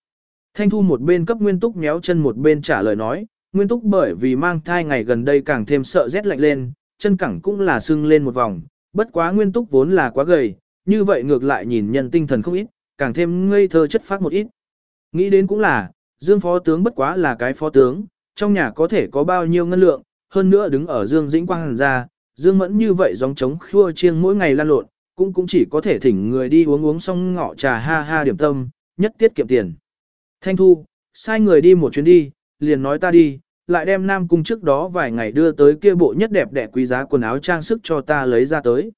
Speaker 1: Thanh Thu một bên cấp Nguyên Túc méo chân một bên trả lời nói, Nguyên Túc bởi vì mang thai ngày gần đây càng thêm sợ rét lạnh lên, chân cẳng cũng là sưng lên một vòng, bất quá Nguyên Túc vốn là quá gầy, như vậy ngược lại nhìn nhân tinh thần không ít, càng thêm ngây thơ chất phát một ít. Nghĩ đến cũng là, Dương phó tướng bất quá là cái phó tướng, trong nhà có thể có bao nhiêu ngân lượng, hơn nữa đứng ở Dương Dĩnh Quang hàn ra, Dương Mẫn như vậy giống trống khua chiêng mỗi ngày lan lộn, cũng cũng chỉ có thể thỉnh người đi uống uống xong ngọ trà ha ha điểm tâm, nhất tiết kiệm tiền. Thanh Thu, sai người đi một chuyến đi, liền nói ta đi, lại đem Nam Cung trước đó vài ngày đưa tới kia bộ nhất đẹp đẽ quý giá quần áo trang sức cho ta lấy ra tới.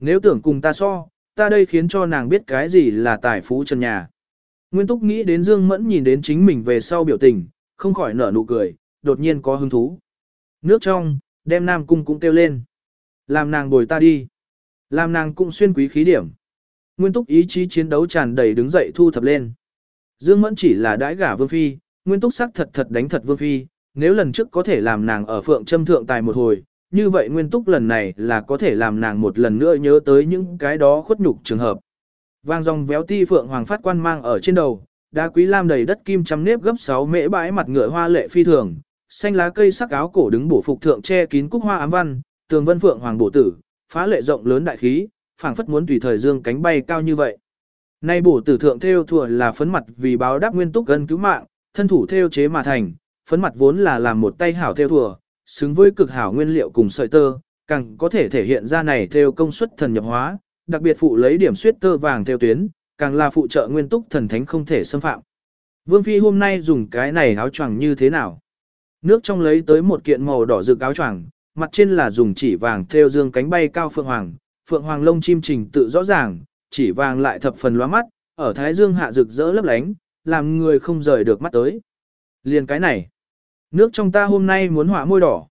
Speaker 1: Nếu tưởng cùng ta so, ta đây khiến cho nàng biết cái gì là tài phú chân nhà. Nguyên Túc nghĩ đến Dương Mẫn nhìn đến chính mình về sau biểu tình, không khỏi nở nụ cười, đột nhiên có hứng thú. Nước trong, đem Nam Cung cũng kêu lên. Làm nàng bồi ta đi. Làm nàng cũng xuyên quý khí điểm. Nguyên Túc ý chí chiến đấu tràn đầy đứng dậy thu thập lên. Dương Mẫn chỉ là đãi gả Vương Phi, Nguyên Túc sắc thật thật đánh thật Vương Phi, nếu lần trước có thể làm nàng ở Phượng Trâm Thượng tài một hồi, như vậy Nguyên Túc lần này là có thể làm nàng một lần nữa nhớ tới những cái đó khuất nhục trường hợp. Vang dòng véo ti Phượng Hoàng phát quan mang ở trên đầu, đá quý lam đầy đất kim chấm nếp gấp 6 mễ bãi mặt ngựa hoa lệ phi thường, xanh lá cây sắc áo cổ đứng bổ phục thượng che kín cúc hoa ám văn, tường vân phượng hoàng bổ tử, phá lệ rộng lớn đại khí, phảng phất muốn tùy thời dương cánh bay cao như vậy. Nay bổ tử thượng theo thừa là phấn mặt vì báo đáp nguyên túc gần cứu mạng, thân thủ theo chế mà thành, phấn mặt vốn là làm một tay hảo theo thừa, xứng với cực hảo nguyên liệu cùng sợi tơ, càng có thể thể hiện ra này theo công suất thần nhập hóa, đặc biệt phụ lấy điểm suyết tơ vàng theo tuyến, càng là phụ trợ nguyên túc thần thánh không thể xâm phạm. Vương Phi hôm nay dùng cái này áo choàng như thế nào? Nước trong lấy tới một kiện màu đỏ rực áo choàng, mặt trên là dùng chỉ vàng theo dương cánh bay cao phượng hoàng, phượng hoàng lông chim trình tự rõ ràng, chỉ vàng lại thập phần lóa mắt, ở thái dương hạ rực rỡ lấp lánh, làm người không rời được mắt tới. Liền cái này, nước trong ta hôm nay muốn hỏa môi đỏ.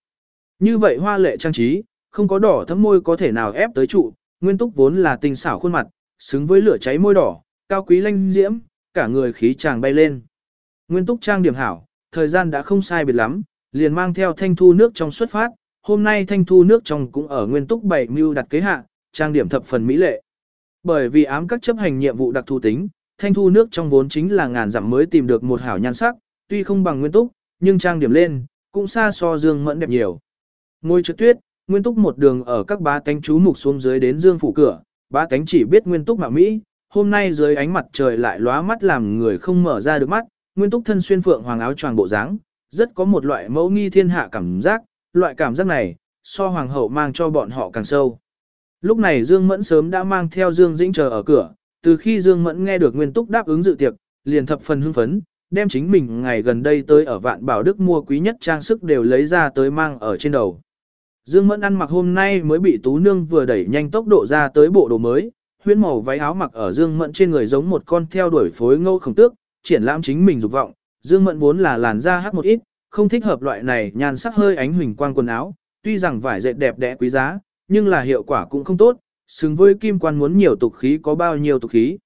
Speaker 1: Như vậy hoa lệ trang trí, không có đỏ thấm môi có thể nào ép tới trụ, nguyên túc vốn là tình xảo khuôn mặt, xứng với lửa cháy môi đỏ, cao quý lanh diễm, cả người khí chàng bay lên. Nguyên túc trang điểm hảo, thời gian đã không sai biệt lắm, liền mang theo thanh thu nước trong xuất phát, hôm nay thanh thu nước trong cũng ở nguyên túc bảy mưu đặt kế hạ, trang điểm thập phần mỹ lệ. Bởi vì ám các chấp hành nhiệm vụ đặc thù tính, thanh thu nước trong vốn chính là ngàn dặm mới tìm được một hảo nhan sắc, tuy không bằng nguyên túc, nhưng trang điểm lên, cũng xa so dương mẫn đẹp nhiều. Ngôi trượt tuyết, nguyên túc một đường ở các bá tánh chú mục xuống dưới đến dương phủ cửa, bá tánh chỉ biết nguyên túc mạo Mỹ, hôm nay dưới ánh mặt trời lại lóa mắt làm người không mở ra được mắt, nguyên túc thân xuyên phượng hoàng áo choàng bộ dáng, rất có một loại mẫu nghi thiên hạ cảm giác, loại cảm giác này, so hoàng hậu mang cho bọn họ càng sâu. Lúc này Dương Mẫn sớm đã mang theo Dương Dĩnh chờ ở cửa, từ khi Dương Mẫn nghe được Nguyên Túc đáp ứng dự tiệc, liền thập phần hưng phấn, đem chính mình ngày gần đây tới ở Vạn Bảo Đức mua quý nhất trang sức đều lấy ra tới mang ở trên đầu. Dương Mẫn ăn mặc hôm nay mới bị Tú Nương vừa đẩy nhanh tốc độ ra tới bộ đồ mới, huyễn màu váy áo mặc ở Dương Mẫn trên người giống một con theo đuổi phối ngâu khổng tước, triển lãm chính mình dục vọng. Dương Mẫn vốn là làn da hắc một ít, không thích hợp loại này nhan sắc hơi ánh huỳnh quang quần áo, tuy rằng vải dệt đẹp đẽ quý giá, nhưng là hiệu quả cũng không tốt, xứng với kim quan muốn nhiều tục khí có bao nhiêu tục khí.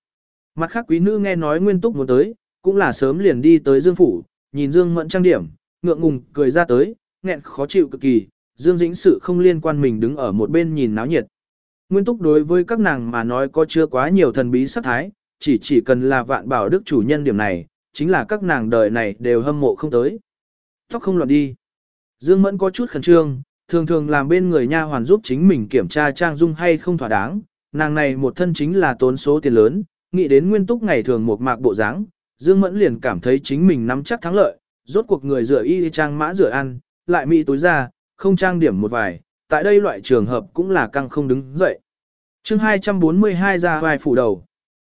Speaker 1: Mặt khác quý nữ nghe nói nguyên túc muốn tới, cũng là sớm liền đi tới Dương Phủ, nhìn Dương Mẫn trang điểm, ngượng ngùng cười ra tới, nghẹn khó chịu cực kỳ, Dương Dĩnh sự không liên quan mình đứng ở một bên nhìn náo nhiệt. Nguyên túc đối với các nàng mà nói có chưa quá nhiều thần bí sắc thái, chỉ chỉ cần là vạn bảo đức chủ nhân điểm này, chính là các nàng đời này đều hâm mộ không tới. Tóc không loạn đi. Dương Mẫn có chút khẩn trương, thường thường làm bên người nha hoàn giúp chính mình kiểm tra trang dung hay không thỏa đáng, nàng này một thân chính là tốn số tiền lớn, nghĩ đến nguyên túc ngày thường một mạc bộ dáng, Dương Mẫn liền cảm thấy chính mình nắm chắc thắng lợi, rốt cuộc người rửa y trang mã rửa ăn, lại mỹ túi ra, không trang điểm một vài, tại đây loại trường hợp cũng là căng không đứng dậy. chương 242 ra vai phủ đầu.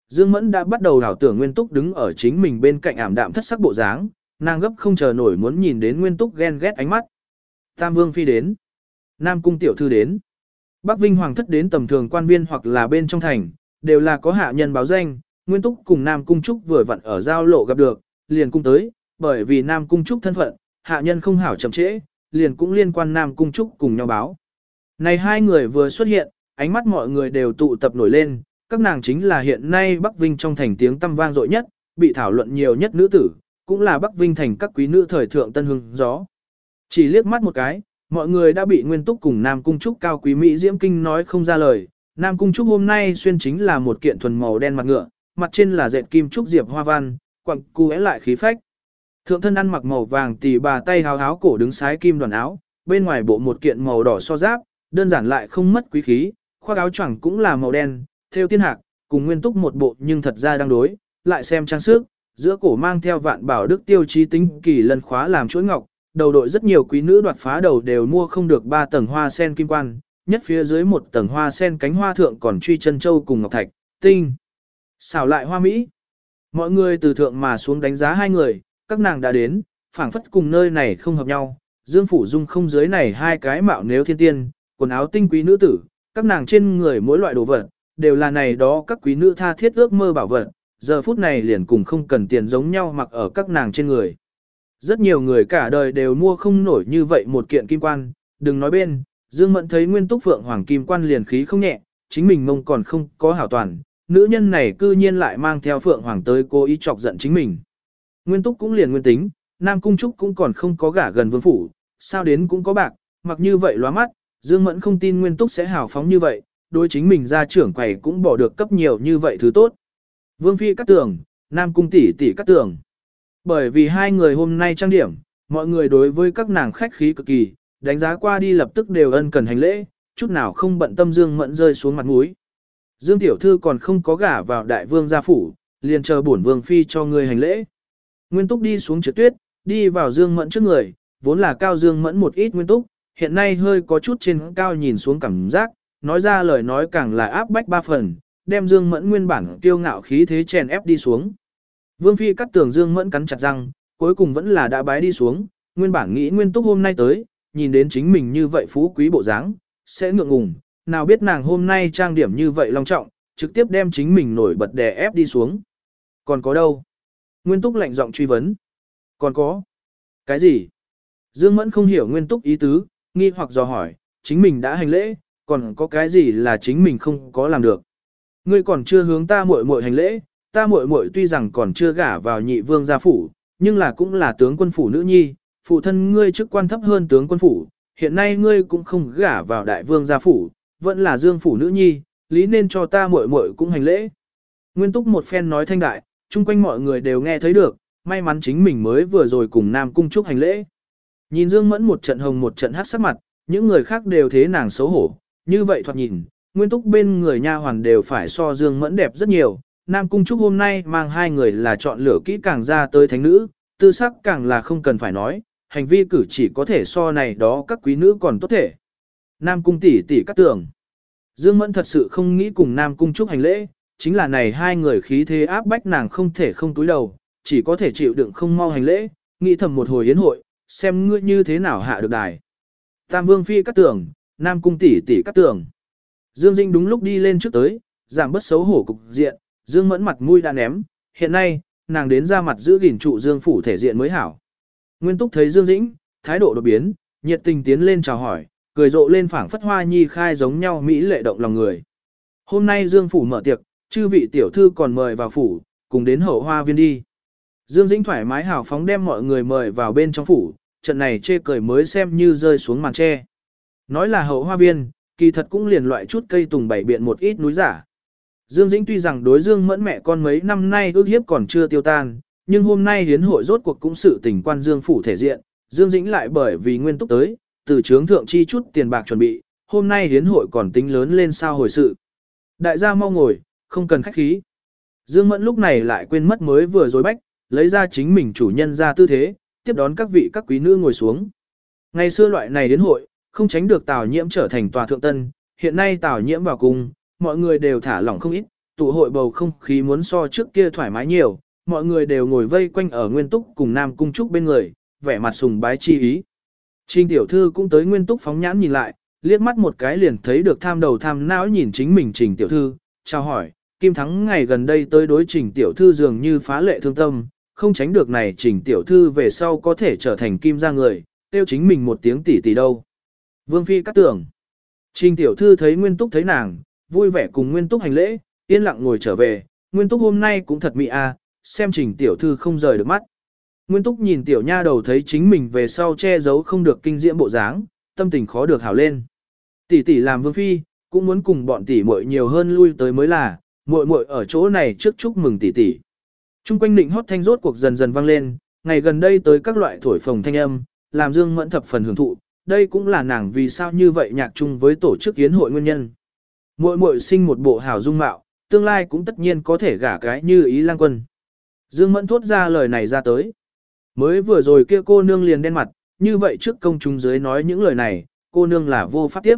Speaker 1: Dương Mẫn đã bắt đầu đảo tưởng Nguyên Túc đứng ở chính mình bên cạnh ảm đạm thất sắc bộ dáng, nàng gấp không chờ nổi muốn nhìn đến Nguyên Túc ghen ghét ánh mắt. Tam Vương Phi đến. Nam Cung Tiểu Thư đến. Bắc Vinh Hoàng thất đến tầm thường quan viên hoặc là bên trong thành, đều là có hạ nhân báo danh, Nguyên Túc cùng Nam Cung Trúc vừa vặn ở giao lộ gặp được, liền cung tới, bởi vì Nam Cung Trúc thân phận, hạ nhân không hảo chậm trễ, liền cũng liên quan Nam Cung Trúc cùng nhau báo. Này hai người vừa xuất hiện, ánh mắt mọi người đều tụ tập nổi lên, các nàng chính là hiện nay Bắc Vinh trong thành tiếng tăm vang dội nhất, bị thảo luận nhiều nhất nữ tử, cũng là Bắc Vinh thành các quý nữ thời thượng tân hưng gió. Chỉ liếc mắt một cái, mọi người đã bị Nguyên Túc cùng Nam Cung Trúc cao quý Mỹ Diễm Kinh nói không ra lời. Nam Cung Trúc hôm nay xuyên chính là một kiện thuần màu đen mặt ngựa, mặt trên là dệt kim trúc diệp hoa văn, quặng cu lại khí phách. Thượng thân ăn mặc màu vàng tỉ bà tay háo háo cổ đứng sái kim đoàn áo, bên ngoài bộ một kiện màu đỏ so giáp, đơn giản lại không mất quý khí, khoác áo choàng cũng là màu đen, theo tiên hạc, cùng nguyên túc một bộ nhưng thật ra đang đối, lại xem trang sức, giữa cổ mang theo vạn bảo đức tiêu chí tính kỳ lần khóa làm chuỗi ngọc, đầu đội rất nhiều quý nữ đoạt phá đầu đều mua không được ba tầng hoa sen kim quan, nhất phía dưới một tầng hoa sen cánh hoa thượng còn truy chân châu cùng ngọc thạch, tinh. Xảo lại hoa mỹ. Mọi người từ thượng mà xuống đánh giá hai người, các nàng đã đến, phảng phất cùng nơi này không hợp nhau. Dương Phủ Dung không dưới này hai cái mạo nếu thiên tiên, quần áo tinh quý nữ tử, các nàng trên người mỗi loại đồ vật, đều là này đó các quý nữ tha thiết ước mơ bảo vật, giờ phút này liền cùng không cần tiền giống nhau mặc ở các nàng trên người. Rất nhiều người cả đời đều mua không nổi như vậy một kiện kim quan, đừng nói bên, Dương Mẫn thấy Nguyên Túc Phượng Hoàng kim quan liền khí không nhẹ, chính mình mông còn không có hảo toàn, nữ nhân này cư nhiên lại mang theo Phượng Hoàng tới cố ý chọc giận chính mình. Nguyên Túc cũng liền nguyên tính, Nam Cung Trúc cũng còn không có gả gần vương phủ, sao đến cũng có bạc, mặc như vậy lóa mắt, Dương Mẫn không tin Nguyên Túc sẽ hào phóng như vậy, đối chính mình ra trưởng quầy cũng bỏ được cấp nhiều như vậy thứ tốt. Vương Phi cắt tường, Nam Cung tỷ tỷ cắt tường. Bởi vì hai người hôm nay trang điểm, mọi người đối với các nàng khách khí cực kỳ, đánh giá qua đi lập tức đều ân cần hành lễ, chút nào không bận tâm Dương Mẫn rơi xuống mặt mũi. Dương Tiểu Thư còn không có gả vào đại vương gia phủ, liền chờ bổn vương phi cho người hành lễ. Nguyên Túc đi xuống trượt tuyết, đi vào Dương Mẫn trước người, vốn là cao Dương Mẫn một ít Nguyên Túc, hiện nay hơi có chút trên cao nhìn xuống cảm giác, nói ra lời nói càng là áp bách ba phần, đem Dương Mẫn nguyên bản kiêu ngạo khí thế chèn ép đi xuống. Vương Phi cắt tường Dương Mẫn cắn chặt răng, cuối cùng vẫn là đã bái đi xuống, nguyên bản nghĩ Nguyên Túc hôm nay tới, nhìn đến chính mình như vậy phú quý bộ dáng, sẽ ngượng ngùng, nào biết nàng hôm nay trang điểm như vậy long trọng, trực tiếp đem chính mình nổi bật đè ép đi xuống. Còn có đâu? Nguyên Túc lạnh giọng truy vấn. Còn có? Cái gì? Dương Mẫn không hiểu Nguyên Túc ý tứ, nghi hoặc dò hỏi, chính mình đã hành lễ, còn có cái gì là chính mình không có làm được. Ngươi còn chưa hướng ta muội muội hành lễ, ta muội muội tuy rằng còn chưa gả vào nhị vương gia phủ, nhưng là cũng là tướng quân phủ nữ nhi, phụ thân ngươi chức quan thấp hơn tướng quân phủ, hiện nay ngươi cũng không gả vào đại vương gia phủ, vẫn là dương phủ nữ nhi, lý nên cho ta muội muội cũng hành lễ. Nguyên túc một phen nói thanh đại, chung quanh mọi người đều nghe thấy được, may mắn chính mình mới vừa rồi cùng Nam Cung Trúc hành lễ. Nhìn Dương Mẫn một trận hồng một trận hát sắc mặt, những người khác đều thế nàng xấu hổ, như vậy thoạt nhìn, nguyên túc bên người nha hoàn đều phải so Dương Mẫn đẹp rất nhiều. Nam Cung Trúc hôm nay mang hai người là chọn lựa kỹ càng ra tới thánh nữ, tư sắc càng là không cần phải nói, hành vi cử chỉ có thể so này đó các quý nữ còn tốt thể. Nam Cung tỷ tỷ cắt tưởng. Dương Mẫn thật sự không nghĩ cùng Nam Cung Trúc hành lễ, chính là này hai người khí thế áp bách nàng không thể không túi đầu, chỉ có thể chịu đựng không mau hành lễ, nghĩ thầm một hồi yến hội, xem ngươi như thế nào hạ được đài. Tam Vương Phi cắt tưởng, Nam Cung tỷ tỷ cắt tưởng. Dương Dinh đúng lúc đi lên trước tới, giảm bớt xấu hổ cục diện, Dương Mẫn mặt mũi đã ném, hiện nay, nàng đến ra mặt giữ gìn trụ Dương phủ thể diện mới hảo. Nguyên Túc thấy Dương Dĩnh, thái độ đột biến, nhiệt tình tiến lên chào hỏi, cười rộ lên phảng phất hoa nhi khai giống nhau mỹ lệ động lòng người. Hôm nay Dương phủ mở tiệc, chư vị tiểu thư còn mời vào phủ, cùng đến hậu hoa viên đi. Dương Dĩnh thoải mái hào phóng đem mọi người mời vào bên trong phủ, trận này chê cười mới xem như rơi xuống màn tre. Nói là hậu hoa viên, kỳ thật cũng liền loại chút cây tùng bảy biện một ít núi giả. Dương Dĩnh tuy rằng đối Dương mẫn mẹ con mấy năm nay ước hiếp còn chưa tiêu tan, nhưng hôm nay hiến hội rốt cuộc cũng sự tình quan Dương phủ thể diện, Dương Dĩnh lại bởi vì nguyên túc tới, từ trướng thượng chi chút tiền bạc chuẩn bị, hôm nay hiến hội còn tính lớn lên sao hồi sự. Đại gia mau ngồi, không cần khách khí. Dương Mẫn lúc này lại quên mất mới vừa dối bách, lấy ra chính mình chủ nhân ra tư thế, tiếp đón các vị các quý nữ ngồi xuống. Ngày xưa loại này đến hội, không tránh được Tào Nhiễm trở thành tòa thượng tân, hiện nay Tào Nhiễm vào cung, mọi người đều thả lỏng không ít, tụ hội bầu không khí muốn so trước kia thoải mái nhiều, mọi người đều ngồi vây quanh ở Nguyên Túc cùng Nam Cung Trúc bên người, vẻ mặt sùng bái chi ý. Trình tiểu thư cũng tới Nguyên Túc phóng nhãn nhìn lại, liếc mắt một cái liền thấy được tham đầu tham não nhìn chính mình Trình tiểu thư, chào hỏi, Kim Thắng ngày gần đây tới đối Trình tiểu thư dường như phá lệ thương tâm, không tránh được này Trình tiểu thư về sau có thể trở thành Kim gia người, tiêu chính mình một tiếng tỷ tỷ đâu. Vương Phi cắt tưởng. Trình tiểu thư thấy Nguyên Túc thấy nàng, vui vẻ cùng Nguyên Túc hành lễ, yên lặng ngồi trở về, Nguyên Túc hôm nay cũng thật mị a, xem Trình tiểu thư không rời được mắt. Nguyên Túc nhìn tiểu nha đầu thấy chính mình về sau che giấu không được kinh diễm bộ dáng, tâm tình khó được hảo lên. Tỷ tỷ làm vương phi, cũng muốn cùng bọn tỷ muội nhiều hơn lui tới mới là, muội muội ở chỗ này trước chúc mừng tỷ tỷ. Trung quanh định hót thanh rốt cuộc dần dần vang lên, ngày gần đây tới các loại thổi phồng thanh âm, làm Dương Mẫn thập phần hưởng thụ, đây cũng là nàng vì sao như vậy nhạc chung với tổ chức yến hội nguyên nhân. Muội muội sinh một bộ hảo dung mạo, tương lai cũng tất nhiên có thể gả cái như ý lang quân. Dương Mẫn thốt ra lời này ra tới. Mới vừa rồi kia cô nương liền đen mặt, như vậy trước công chúng dưới nói những lời này, cô nương là vô pháp tiếp.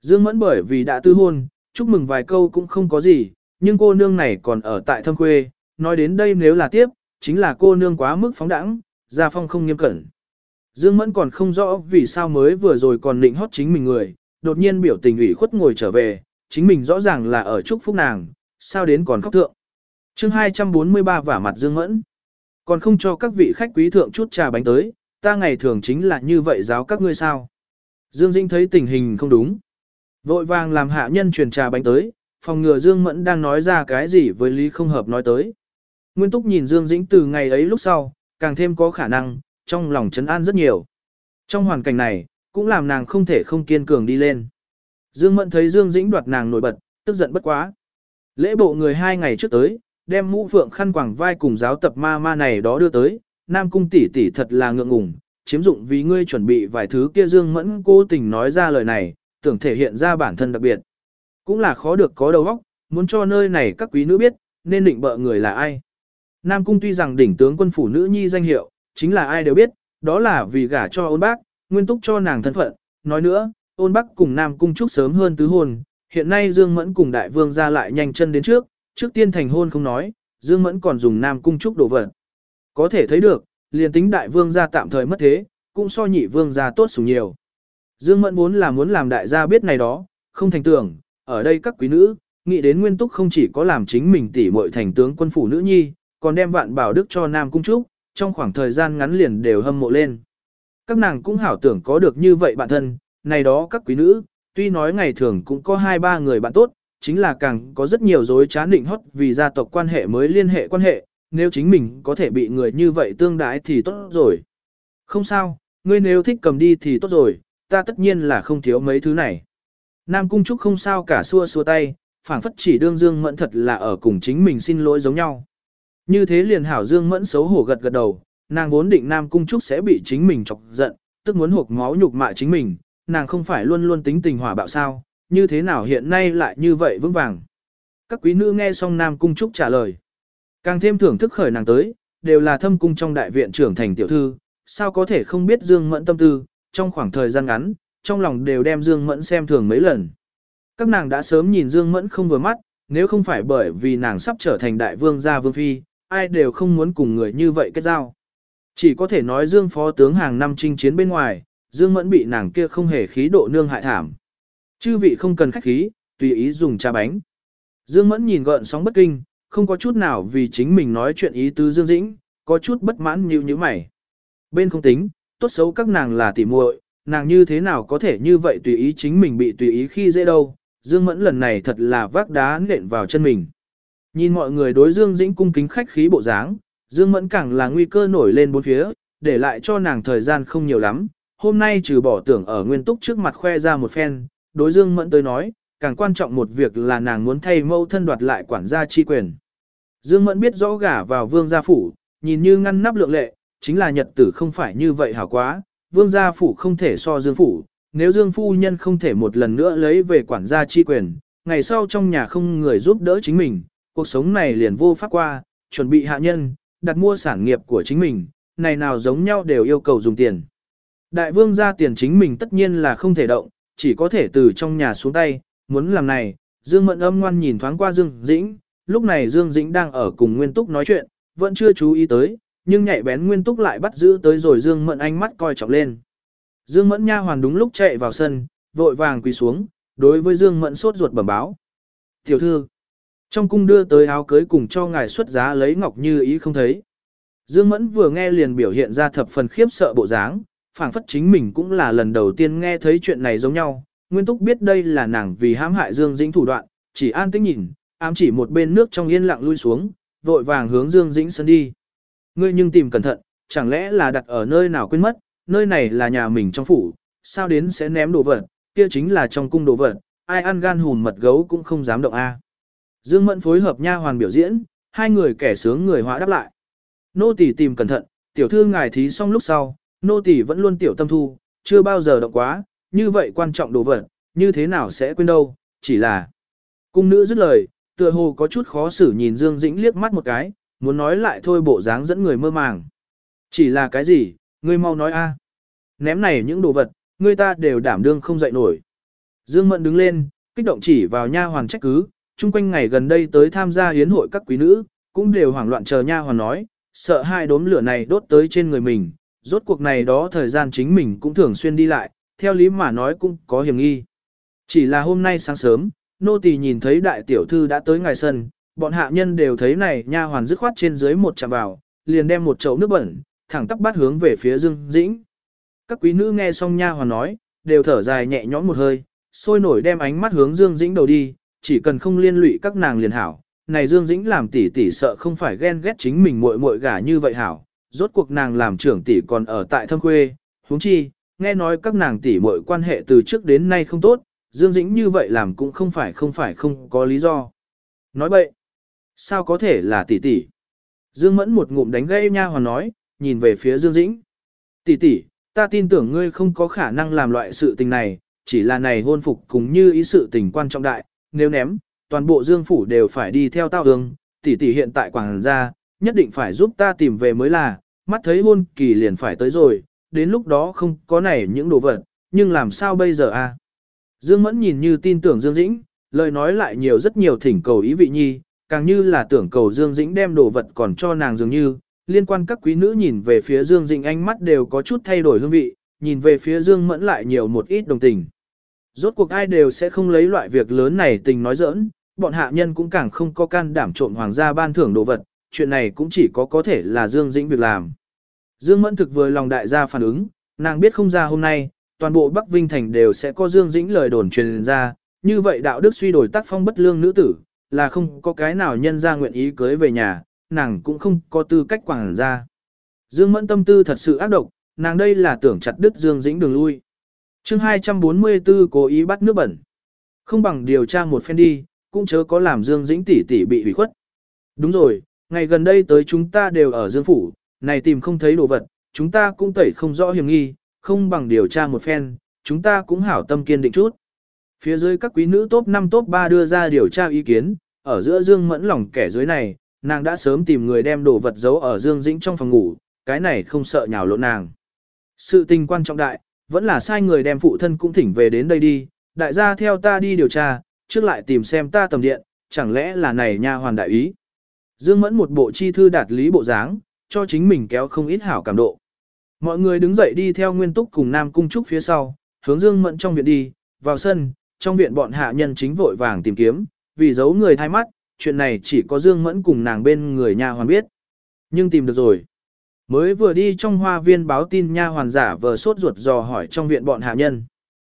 Speaker 1: Dương Mẫn bởi vì đã tư hôn, chúc mừng vài câu cũng không có gì, nhưng cô nương này còn ở tại thâm quê, nói đến đây nếu là tiếp, chính là cô nương quá mức phóng đẳng, gia phong không nghiêm cẩn. Dương Mẫn còn không rõ vì sao mới vừa rồi còn định hót chính mình người, đột nhiên biểu tình ủy khuất ngồi trở về, chính mình rõ ràng là ở chúc phúc nàng, sao đến còn khóc thượng. chương 243 vả mặt Dương Mẫn. Còn không cho các vị khách quý thượng chút trà bánh tới, ta ngày thường chính là như vậy giáo các ngươi sao. Dương Dĩnh thấy tình hình không đúng. Vội vàng làm hạ nhân truyền trà bánh tới, phòng ngừa Dương Mẫn đang nói ra cái gì với Lý không hợp nói tới. Nguyên Túc nhìn Dương Dĩnh từ ngày ấy lúc sau, càng thêm có khả năng, trong lòng chấn an rất nhiều. Trong hoàn cảnh này, cũng làm nàng không thể không kiên cường đi lên. Dương Mẫn thấy Dương Dĩnh đoạt nàng nổi bật, tức giận bất quá. Lễ bộ người hai ngày trước tới, đem mũ phượng khăn quàng vai cùng giáo tập ma ma này đó đưa tới, Nam Cung tỷ tỷ thật là ngượng ngùng, chiếm dụng vì ngươi chuẩn bị vài thứ kia Dương Mẫn cố tình nói ra lời này, tưởng thể hiện ra bản thân đặc biệt. Cũng là khó được có đầu óc, muốn cho nơi này các quý nữ biết, nên định bợ người là ai. Nam Cung tuy rằng đỉnh tướng quân phủ nữ nhi danh hiệu, chính là ai đều biết, đó là vì gả cho ôn bác, nguyên túc cho nàng thân phận. Nói nữa, ôn Bắc cùng Nam Cung trúc sớm hơn tứ hôn, hiện nay Dương Mẫn cùng đại vương ra lại nhanh chân đến trước, trước tiên thành hôn không nói, Dương Mẫn còn dùng Nam Cung trúc đổ vật. Có thể thấy được, liền tính đại vương gia tạm thời mất thế, cũng so nhị vương gia tốt sủng nhiều. Dương Mẫn vốn là muốn làm đại gia biết này đó, không thành tưởng, ở đây các quý nữ, nghĩ đến nguyên túc không chỉ có làm chính mình tỷ muội thành tướng quân phủ nữ nhi, còn đem vạn bảo đức cho Nam Cung Trúc, trong khoảng thời gian ngắn liền đều hâm mộ lên. Các nàng cũng hảo tưởng có được như vậy bản thân, này đó các quý nữ, tuy nói ngày thường cũng có hai ba người bạn tốt, chính là càng có rất nhiều dối trá định hót vì gia tộc quan hệ mới liên hệ quan hệ, nếu chính mình có thể bị người như vậy tương đái thì tốt rồi. Không sao, ngươi nếu thích cầm đi thì tốt rồi, ta tất nhiên là không thiếu mấy thứ này. Nam Cung Trúc không sao cả xua xua tay, phảng phất chỉ đương Dương Mẫn thật là ở cùng chính mình xin lỗi giống nhau. Như thế liền hảo Dương Mẫn xấu hổ gật gật đầu, nàng vốn định Nam Cung Trúc sẽ bị chính mình chọc giận, tức muốn hộp máu nhục mạ chính mình, nàng không phải luôn luôn tính tình hỏa bạo sao, như thế nào hiện nay lại như vậy vững vàng. Các quý nữ nghe xong Nam Cung Trúc trả lời. Càng thêm thưởng thức khởi nàng tới, đều là thâm cung trong đại viện trưởng thành tiểu thư, sao có thể không biết Dương Mẫn tâm tư, trong khoảng thời gian ngắn, trong lòng đều đem Dương Mẫn xem thường mấy lần. Các nàng đã sớm nhìn Dương Mẫn không vừa mắt, nếu không phải bởi vì nàng sắp trở thành đại vương gia vương phi, ai đều không muốn cùng người như vậy kết giao. Chỉ có thể nói Dương phó tướng hàng năm chinh chiến bên ngoài, Dương Mẫn bị nàng kia không hề khí độ nương hại thảm. Chư vị không cần khách khí, tùy ý dùng trà bánh. Dương Mẫn nhìn gợn sóng bất kinh, không có chút nào vì chính mình nói chuyện ý tứ Dương Dĩnh, có chút bất mãn như như mày. Bên không tính, tốt xấu các nàng là tỉ muội, nàng như thế nào có thể như vậy tùy ý chính mình bị tùy ý khi dễ đâu. Dương Mẫn lần này thật là vác đá nện vào chân mình. Nhìn mọi người đối Dương Dĩnh cung kính khách khí bộ dáng, Dương Mẫn càng là nguy cơ nổi lên bốn phía, để lại cho nàng thời gian không nhiều lắm. Hôm nay trừ bỏ tưởng ở nguyên túc trước mặt khoe ra một phen, đối Dương Mẫn tới nói, càng quan trọng một việc là nàng muốn thay mâu thân đoạt lại quản gia chi quyền. Dương Mẫn biết rõ gả vào vương gia phủ, nhìn như ngăn nắp lượng lệ, chính là nhật tử không phải như vậy hảo quá, vương gia phủ không thể so dương phủ, nếu dương phu nhân không thể một lần nữa lấy về quản gia chi quyền, ngày sau trong nhà không người giúp đỡ chính mình, cuộc sống này liền vô pháp qua, chuẩn bị hạ nhân, đặt mua sản nghiệp của chính mình, này nào giống nhau đều yêu cầu dùng tiền. Đại vương gia tiền chính mình tất nhiên là không thể động, chỉ có thể từ trong nhà xuống tay, muốn làm này, Dương Mẫn âm ngoan nhìn thoáng qua Dương Dĩnh, lúc này Dương Dĩnh đang ở cùng Nguyên Túc nói chuyện, vẫn chưa chú ý tới, nhưng nhạy bén Nguyên Túc lại bắt giữ tới rồi Dương Mẫn ánh mắt coi trọng lên. Dương Mẫn nha hoàn đúng lúc chạy vào sân, vội vàng quỳ xuống, đối với Dương Mẫn sốt ruột bẩm báo. Tiểu thư, trong cung đưa tới áo cưới cùng cho ngài xuất giá lấy ngọc như ý không thấy. Dương Mẫn vừa nghe liền biểu hiện ra thập phần khiếp sợ bộ dáng, phảng phất chính mình cũng là lần đầu tiên nghe thấy chuyện này giống nhau. Nguyên Túc biết đây là nàng vì hãm hại Dương Dĩnh thủ đoạn, chỉ an tĩnh nhìn, ám chỉ một bên nước trong yên lặng lui xuống, vội vàng hướng Dương Dĩnh sân đi. Ngươi nhưng tìm cẩn thận, chẳng lẽ là đặt ở nơi nào quên mất, nơi này là nhà mình trong phủ, sao đến sẽ ném đồ vật, kia chính là trong cung đồ vật, ai ăn gan hùn mật gấu cũng không dám động a. Dương Mẫn phối hợp nha hoàn biểu diễn, hai người kẻ sướng người hóa đáp lại. Nô tỳ tìm cẩn thận, tiểu thư ngài thí xong lúc sau, nô tỳ vẫn luôn tiểu tâm thu, chưa bao giờ động quá, như vậy quan trọng đồ vật, như thế nào sẽ quên đâu, chỉ là. Cung nữ dứt lời, tựa hồ có chút khó xử nhìn Dương Dĩnh liếc mắt một cái, muốn nói lại thôi bộ dáng dẫn người mơ màng. Chỉ là cái gì, ngươi mau nói a. À. Ném này những đồ vật, ngươi ta đều đảm đương không dậy nổi. Dương Mẫn đứng lên, kích động chỉ vào nha hoàn trách cứ, chung quanh ngày gần đây tới tham gia hiến hội các quý nữ, cũng đều hoảng loạn chờ nha hoàn nói, sợ hai đốm lửa này đốt tới trên người mình, rốt cuộc này đó thời gian chính mình cũng thường xuyên đi lại, theo lý mà nói cũng có hiểm nghi. Chỉ là hôm nay sáng sớm, nô tỳ nhìn thấy đại tiểu thư đã tới ngài sân, bọn hạ nhân đều thấy này nha hoàn dứt khoát trên dưới một chạm vào, liền đem một chậu nước bẩn, thẳng tắp bát hướng về phía Dương Dĩnh. Các quý nữ nghe xong nha hoàn nói, đều thở dài nhẹ nhõm một hơi, sôi nổi đem ánh mắt hướng Dương Dĩnh đầu đi, chỉ cần không liên lụy các nàng liền hảo. Này Dương Dĩnh làm tỉ tỉ sợ không phải ghen ghét chính mình muội muội gả như vậy hảo, rốt cuộc nàng làm trưởng tỷ còn ở tại thâm quê, huống chi, nghe nói các nàng tỷ muội quan hệ từ trước đến nay không tốt, Dương Dĩnh như vậy làm cũng không phải không phải không có lý do. Nói bậy, sao có thể là tỷ tỷ? Dương Mẫn một ngụm đánh gây nha hoàn nói, nhìn về phía Dương Dĩnh. Tỷ tỷ, ta tin tưởng ngươi không có khả năng làm loại sự tình này, chỉ là này hôn phục cũng như ý sự tình quan trọng đại, nếu ném, toàn bộ Dương phủ đều phải đi theo tao đường. tỷ tỷ hiện tại quảng gia, nhất định phải giúp ta tìm về mới là, mắt thấy hôn kỳ liền phải tới rồi, đến lúc đó không có này những đồ vật, nhưng làm sao bây giờ a? Dương Mẫn nhìn như tin tưởng Dương Dĩnh, lời nói lại nhiều rất nhiều thỉnh cầu ý vị nhi, càng như là tưởng cầu Dương Dĩnh đem đồ vật còn cho nàng dường như, liên quan các quý nữ nhìn về phía Dương Dĩnh ánh mắt đều có chút thay đổi hương vị, nhìn về phía Dương Mẫn lại nhiều một ít đồng tình. Rốt cuộc ai đều sẽ không lấy loại việc lớn này tình nói giỡn, bọn hạ nhân cũng càng không có can đảm trộm hoàng gia ban thưởng đồ vật, chuyện này cũng chỉ có có thể là Dương Dĩnh việc làm. Dương Mẫn thực vừa lòng đại gia phản ứng, nàng biết không ra hôm nay, toàn bộ Bắc Vinh Thành đều sẽ có Dương Dĩnh lời đồn truyền ra, như vậy đạo đức suy đổi tác phong bất lương nữ tử, là không có cái nào nhân ra nguyện ý cưới về nhà, nàng cũng không có tư cách quảng ra. Dương Mẫn tâm tư thật sự ác độc, nàng đây là tưởng chặt đứt Dương Dĩnh đường lui. chương 244 cố ý bắt nước bẩn. Không bằng điều tra một phen đi, cũng chớ có làm Dương Dĩnh tỷ tỷ bị hủy khuất. Đúng rồi, ngày gần đây tới chúng ta đều ở Dương Phủ, này tìm không thấy đồ vật, chúng ta cũng tẩy không rõ hiểm nghi, không bằng điều tra một phen, chúng ta cũng hảo tâm kiên định chút. Phía dưới các quý nữ top 5 top 3 đưa ra điều tra ý kiến, ở giữa Dương Mẫn lòng kẻ dưới này, nàng đã sớm tìm người đem đồ vật giấu ở Dương Dĩnh trong phòng ngủ, cái này không sợ nhào lộn nàng. Sự tình quan trọng đại, vẫn là sai người đem phụ thân cũng thỉnh về đến đây đi, đại gia theo ta đi điều tra, trước lại tìm xem ta tầm điện, chẳng lẽ là này nha hoàn đại ý. Dương Mẫn một bộ chi thư đạt lý bộ dáng, cho chính mình kéo không ít hảo cảm độ. Mọi người đứng dậy đi theo Nguyên Túc cùng Nam Cung Trúc phía sau, hướng Dương Mẫn trong viện đi, vào sân, trong viện bọn hạ nhân chính vội vàng tìm kiếm, vì giấu người thay mắt, chuyện này chỉ có Dương Mẫn cùng nàng bên người nha hoàn biết. Nhưng tìm được rồi. Mới vừa đi trong hoa viên báo tin nha hoàn giả vờ sốt ruột dò hỏi trong viện bọn hạ nhân.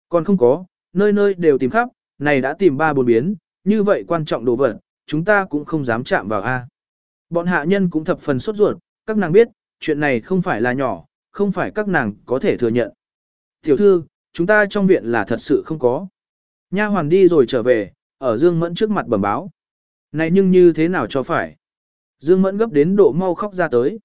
Speaker 1: Còn không có, nơi nơi đều tìm khắp, này đã tìm ba bốn biến, như vậy quan trọng đồ vật, chúng ta cũng không dám chạm vào A. Bọn hạ nhân cũng thập phần sốt ruột, các nàng biết, chuyện này không phải là nhỏ, không phải các nàng có thể thừa nhận. Tiểu thư, chúng ta trong viện là thật sự không có. Nha hoàn đi rồi trở về, ở Dương Mẫn trước mặt bẩm báo. Này nhưng như thế nào cho phải? Dương Mẫn gấp đến độ mau khóc ra tới.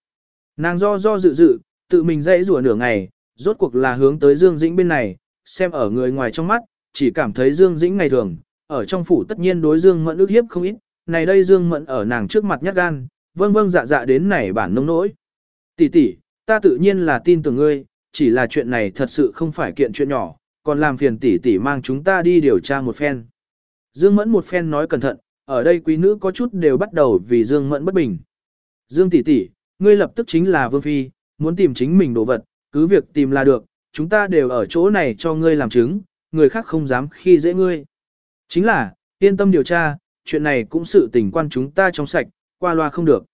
Speaker 1: Nàng do do dự dự, tự mình dãy rủa nửa ngày, rốt cuộc là hướng tới Dương Dĩnh bên này, xem ở người ngoài trong mắt, chỉ cảm thấy Dương Dĩnh ngày thường, ở trong phủ tất nhiên đối Dương Mẫn ước hiếp không ít, này đây Dương Mẫn ở nàng trước mặt nhát gan, vâng vâng dạ dạ đến này bản nông nỗi. Tỷ tỷ, ta tự nhiên là tin tưởng ngươi, chỉ là chuyện này thật sự không phải kiện chuyện nhỏ, còn làm phiền tỷ tỷ mang chúng ta đi điều tra một phen. Dương Mẫn một phen nói cẩn thận, ở đây quý nữ có chút đều bắt đầu vì Dương Mẫn bất bình. Dương tỷ tỷ, ngươi lập tức chính là Vương Phi, muốn tìm chính mình đồ vật, cứ việc tìm là được, chúng ta đều ở chỗ này cho ngươi làm chứng, người khác không dám khi dễ ngươi. Chính là, yên tâm điều tra, chuyện này cũng sự tình quan chúng ta trong sạch, qua loa không được.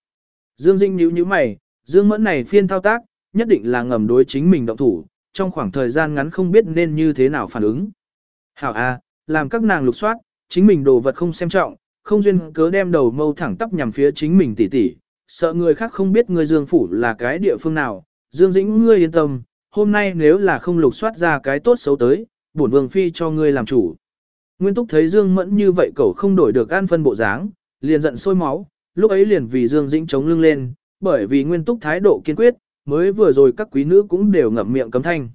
Speaker 1: Dương Dinh nhíu nhíu mày, Dương Mẫn này phiên thao tác, nhất định là ngầm đối chính mình động thủ, trong khoảng thời gian ngắn không biết nên như thế nào phản ứng. Hảo A, làm các nàng lục soát, chính mình đồ vật không xem trọng, không duyên cớ đem đầu mâu thẳng tắp nhằm phía chính mình tỉ tỉ, sợ người khác không biết người Dương Phủ là cái địa phương nào. Dương Dĩnh ngươi yên tâm, hôm nay nếu là không lục soát ra cái tốt xấu tới, bổn vương phi cho ngươi làm chủ. Nguyên Túc thấy Dương Mẫn như vậy cậu không đổi được an phân bộ dáng, liền giận sôi máu, lúc ấy liền vì Dương Dĩnh chống lưng lên, bởi vì Nguyên Túc thái độ kiên quyết, mới vừa rồi các quý nữ cũng đều ngậm miệng cấm thanh.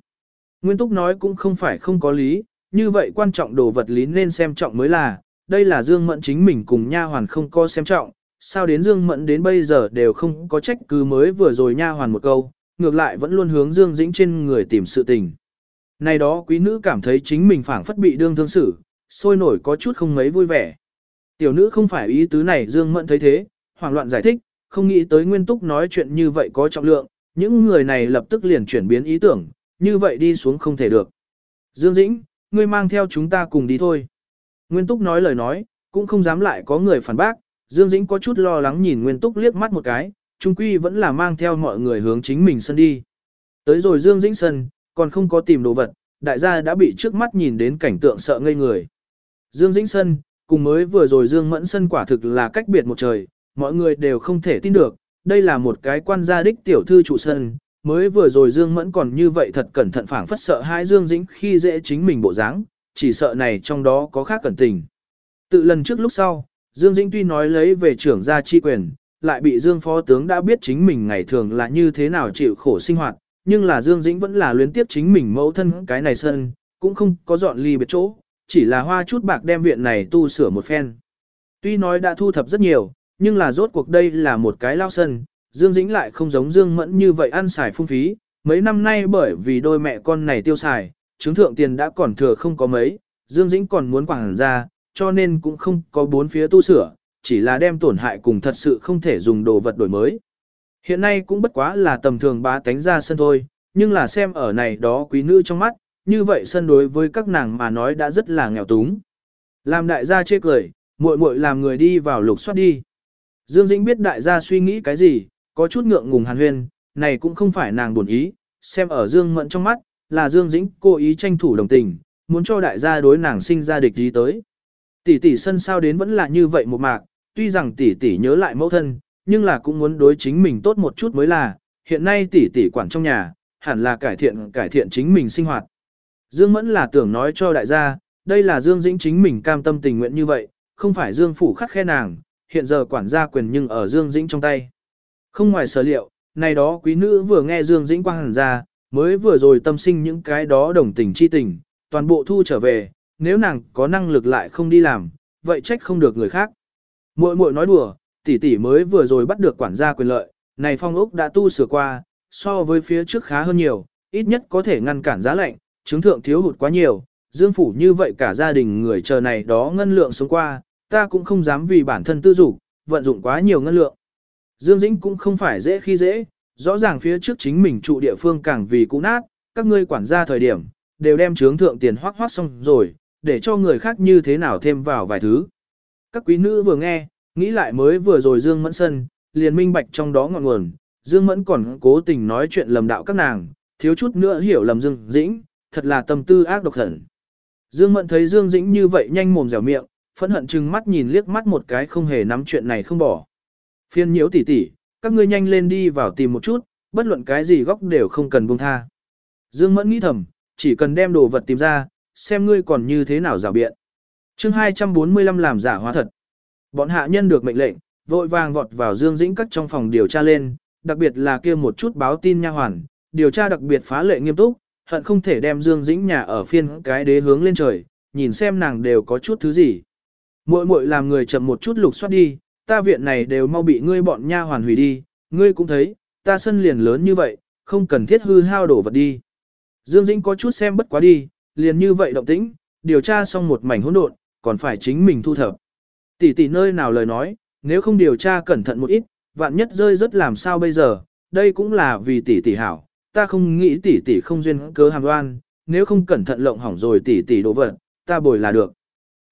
Speaker 1: Nguyên Túc nói cũng không phải không có lý, như vậy quan trọng đồ vật lý nên xem trọng mới là, đây là Dương Mẫn chính mình cùng nha hoàn không có xem trọng, sao đến Dương Mẫn đến bây giờ đều không có trách cứ mới vừa rồi nha hoàn một câu, ngược lại vẫn luôn hướng Dương Dĩnh trên người tìm sự tình. Này đó quý nữ cảm thấy chính mình phảng phất bị đương thương xử, sôi nổi có chút không mấy vui vẻ. Tiểu nữ không phải ý tứ này Dương Mẫn thấy thế, hoảng loạn giải thích, không nghĩ tới Nguyên Túc nói chuyện như vậy có trọng lượng, những người này lập tức liền chuyển biến ý tưởng, như vậy đi xuống không thể được. Dương Dĩnh, ngươi mang theo chúng ta cùng đi thôi. Nguyên Túc nói lời nói, cũng không dám lại có người phản bác, Dương Dĩnh có chút lo lắng nhìn Nguyên Túc liếc mắt một cái, trung quy vẫn là mang theo mọi người hướng chính mình sân đi. Tới rồi Dương Dĩnh sân, còn không có tìm đồ vật, đại gia đã bị trước mắt nhìn đến cảnh tượng sợ ngây người. Dương Dĩnh sân, cùng mới vừa rồi Dương Mẫn sân quả thực là cách biệt một trời, mọi người đều không thể tin được, đây là một cái quan gia đích tiểu thư trụ sân, mới vừa rồi Dương Mẫn còn như vậy thật cẩn thận phảng phất sợ hai Dương Dĩnh khi dễ chính mình bộ dáng, chỉ sợ này trong đó có khác cẩn tình. Tự lần trước lúc sau, Dương Dĩnh tuy nói lấy về trưởng gia chi quyền, lại bị Dương Phó Tướng đã biết chính mình ngày thường là như thế nào chịu khổ sinh hoạt, nhưng là Dương Dĩnh vẫn là luyến tiếp chính mình mẫu thân cái này sân, cũng không có dọn ly biệt chỗ, chỉ là hoa chút bạc đem viện này tu sửa một phen. Tuy nói đã thu thập rất nhiều, nhưng là rốt cuộc đây là một cái lao sân, Dương Dĩnh lại không giống Dương Mẫn như vậy ăn xài phung phí, mấy năm nay bởi vì đôi mẹ con này tiêu xài, chứng thượng tiền đã còn thừa không có mấy, Dương Dĩnh còn muốn quảng ra, cho nên cũng không có bốn phía tu sửa, chỉ là đem tổn hại cùng thật sự không thể dùng đồ vật đổi mới. Hiện nay cũng bất quá là tầm thường bá tánh ra sân thôi, nhưng là xem ở này đó quý nữ trong mắt, như vậy sân đối với các nàng mà nói đã rất là nghèo túng. Làm đại gia chê cười, muội muội làm người đi vào lục soát đi. Dương Dĩnh biết đại gia suy nghĩ cái gì, có chút ngượng ngùng hàn huyên, này cũng không phải nàng buồn ý, xem ở Dương Mẫn trong mắt, là Dương Dĩnh cố ý tranh thủ đồng tình, muốn cho đại gia đối nàng sinh ra địch gì tới. Tỷ tỷ sân sao đến vẫn là như vậy một mạc, tuy rằng tỷ tỷ nhớ lại mẫu thân, nhưng là cũng muốn đối chính mình tốt một chút mới là, hiện nay tỷ tỷ quản trong nhà, hẳn là cải thiện cải thiện chính mình sinh hoạt. Dương Mẫn là tưởng nói cho đại gia, đây là Dương Dĩnh chính mình cam tâm tình nguyện như vậy, không phải Dương Phủ khắc khe nàng, hiện giờ quản gia quyền nhưng ở Dương Dĩnh trong tay. Không ngoài sở liệu, này đó quý nữ vừa nghe Dương Dĩnh quang hẳn ra, mới vừa rồi tâm sinh những cái đó đồng tình chi tình, toàn bộ thu trở về, nếu nàng có năng lực lại không đi làm, vậy trách không được người khác. Muội muội nói đùa, tỷ tỷ mới vừa rồi bắt được quản gia quyền lợi, này phong ốc đã tu sửa qua, so với phía trước khá hơn nhiều, ít nhất có thể ngăn cản giá lạnh, chứng thượng thiếu hụt quá nhiều, dương phủ như vậy cả gia đình người chờ này đó ngân lượng sống qua, ta cũng không dám vì bản thân tư dục vận dụng quá nhiều ngân lượng. Dương Dĩnh cũng không phải dễ khi dễ, rõ ràng phía trước chính mình trụ địa phương càng vì cũ nát, các ngươi quản gia thời điểm, đều đem trướng thượng tiền hoác hoác xong rồi, để cho người khác như thế nào thêm vào vài thứ. Các quý nữ vừa nghe, nghĩ lại mới vừa rồi Dương Mẫn sân, liền minh bạch trong đó ngọn nguồn, Dương Mẫn còn cố tình nói chuyện lầm đạo các nàng, thiếu chút nữa hiểu lầm Dương Dĩnh, thật là tâm tư ác độc hẳn. Dương Mẫn thấy Dương Dĩnh như vậy nhanh mồm dẻo miệng, phẫn hận chừng mắt nhìn liếc mắt một cái không hề nắm chuyện này không bỏ. Phiên nhiễu tỉ tỉ, các ngươi nhanh lên đi vào tìm một chút, bất luận cái gì góc đều không cần buông tha. Dương Mẫn nghĩ thầm, chỉ cần đem đồ vật tìm ra, xem ngươi còn như thế nào rào biện. chương 245 làm giả hóa thật. Bọn hạ nhân được mệnh lệnh, vội vàng vọt vào Dương Dĩnh cắt trong phòng điều tra lên, đặc biệt là kia một chút báo tin nha hoàn, điều tra đặc biệt phá lệ nghiêm túc, hận không thể đem Dương Dĩnh nhà ở phiên cái đế hướng lên trời, nhìn xem nàng đều có chút thứ gì. Muội muội làm người chậm một chút lục soát đi, ta viện này đều mau bị ngươi bọn nha hoàn hủy đi, ngươi cũng thấy, ta sân liền lớn như vậy, không cần thiết hư hao đổ vật đi. Dương Dĩnh có chút xem bất quá đi, liền như vậy động tĩnh, điều tra xong một mảnh hỗn độn, còn phải chính mình thu thập. Tỷ tỷ nơi nào lời nói, nếu không điều tra cẩn thận một ít, vạn nhất rơi rất làm sao bây giờ, đây cũng là vì tỷ tỷ hảo, ta không nghĩ tỷ tỷ không duyên cớ hàm đoan, nếu không cẩn thận lộng hỏng rồi tỷ tỷ đồ vật, ta bồi là được.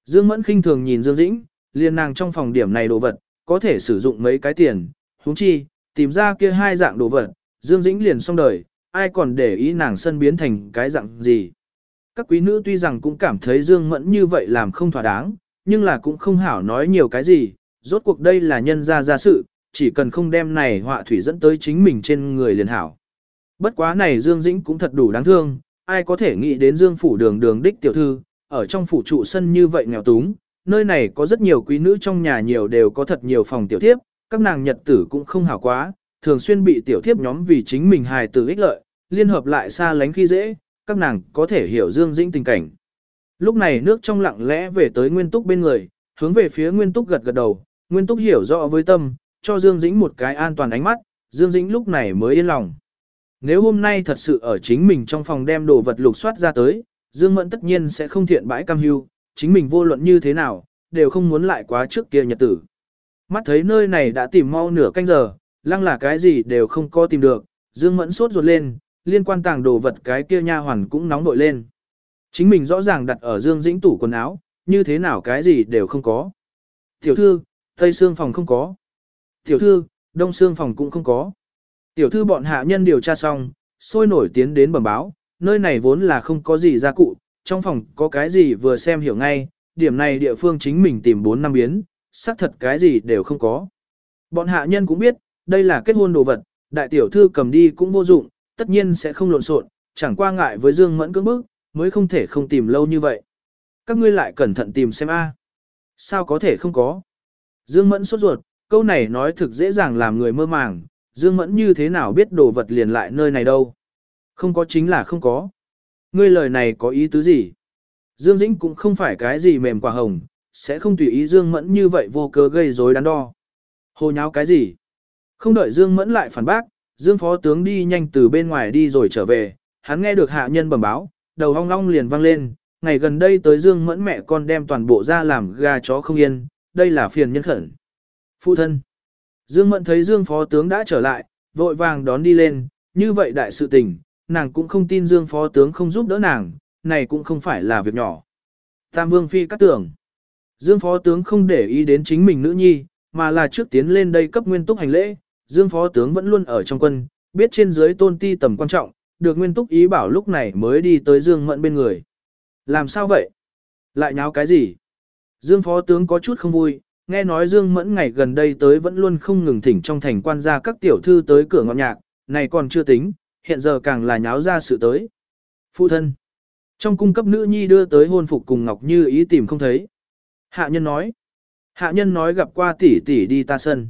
Speaker 1: Dương Mẫn khinh thường nhìn Dương Dĩnh, liền nàng trong phòng điểm này đồ vật, có thể sử dụng mấy cái tiền, huống chi, tìm ra kia hai dạng đồ vật, Dương Dĩnh liền xong đời, ai còn để ý nàng sân biến thành cái dạng gì. Các quý nữ tuy rằng cũng cảm thấy Dương Mẫn như vậy làm không thỏa đáng, nhưng là cũng không hảo nói nhiều cái gì, rốt cuộc đây là nhân gia gia sự, chỉ cần không đem này họa thủy dẫn tới chính mình trên người liền hảo. Bất quá này Dương Dĩnh cũng thật đủ đáng thương, ai có thể nghĩ đến Dương phủ đường đường đích tiểu thư, ở trong phủ trụ sân như vậy nghèo túng, nơi này có rất nhiều quý nữ trong nhà nhiều đều có thật nhiều phòng tiểu thiếp, các nàng nhật tử cũng không hảo quá, thường xuyên bị tiểu thiếp nhóm vì chính mình hài tử ích lợi, liên hợp lại xa lánh khi dễ, các nàng có thể hiểu Dương Dĩnh tình cảnh. Lúc này nước trong lặng lẽ về tới Nguyên Túc bên người, hướng về phía Nguyên Túc gật gật đầu, Nguyên Túc hiểu rõ với tâm, cho Dương Dĩnh một cái an toàn ánh mắt, Dương Dĩnh lúc này mới yên lòng. Nếu hôm nay thật sự ở chính mình trong phòng đem đồ vật lục soát ra tới, Dương Mẫn tất nhiên sẽ không thiện bãi cam hưu, chính mình vô luận như thế nào, đều không muốn lại quá trước kia nhật tử. Mắt thấy nơi này đã tìm mau nửa canh giờ, lăng là cái gì đều không có tìm được, Dương Mẫn sốt ruột lên, liên quan tàng đồ vật cái kia nha hoàn cũng nóng nổi lên. Chính mình rõ ràng đặt ở Dương Dĩnh tủ quần áo, như thế nào cái gì đều không có. Tiểu thư, Tây xương phòng không có. Tiểu thư, đông xương phòng cũng không có. Tiểu thư bọn hạ nhân điều tra xong, sôi nổi tiến đến bẩm báo, nơi này vốn là không có gì gia cụ, trong phòng có cái gì vừa xem hiểu ngay, điểm này địa phương chính mình tìm 4 năm biến, xác thật cái gì đều không có. Bọn hạ nhân cũng biết, đây là kết hôn đồ vật, đại tiểu thư cầm đi cũng vô dụng, tất nhiên sẽ không lộn xộn, chẳng qua ngại với Dương Mẫn cưỡng bức, mới không thể không tìm lâu như vậy. Các ngươi lại cẩn thận tìm xem a. Sao có thể không có? Dương Mẫn sốt ruột, câu này nói thực dễ dàng làm người mơ màng, Dương Mẫn như thế nào biết đồ vật liền lại nơi này đâu? Không có chính là không có. Ngươi lời này có ý tứ gì? Dương Dĩnh cũng không phải cái gì mềm quả hồng, sẽ không tùy ý Dương Mẫn như vậy vô cớ gây rối đắn đo. Hồ nháo cái gì? Không đợi Dương Mẫn lại phản bác, Dương Phó tướng đi nhanh từ bên ngoài đi rồi trở về, hắn nghe được hạ nhân bẩm báo, đầu hong long liền vang lên, ngày gần đây tới Dương Mẫn mẹ con đem toàn bộ ra làm gà chó không yên, đây là phiền nhân khẩn. Phụ thân. Dương Mẫn thấy Dương Phó tướng đã trở lại, vội vàng đón đi lên, như vậy đại sự tình, nàng cũng không tin Dương Phó tướng không giúp đỡ nàng, này cũng không phải là việc nhỏ. Tam Vương Phi cắt tưởng. Dương Phó tướng không để ý đến chính mình nữ nhi, mà là trước tiến lên đây cấp nguyên túc hành lễ, Dương Phó tướng vẫn luôn ở trong quân, biết trên dưới tôn ti tầm quan trọng, được nguyên túc ý bảo lúc này mới đi tới Dương Mẫn bên người. Làm sao vậy? Lại nháo cái gì? Dương Phó tướng có chút không vui, nghe nói Dương Mẫn ngày gần đây tới vẫn luôn không ngừng thỉnh trong thành quan gia các tiểu thư tới cửa ngọn nhạc, này còn chưa tính, hiện giờ càng là nháo ra sự tới. Phụ thân. Trong cung cấp nữ nhi đưa tới hôn phục cùng Ngọc Như ý tìm không thấy. Hạ nhân nói. Hạ nhân nói gặp qua tỷ tỷ đi ta sân.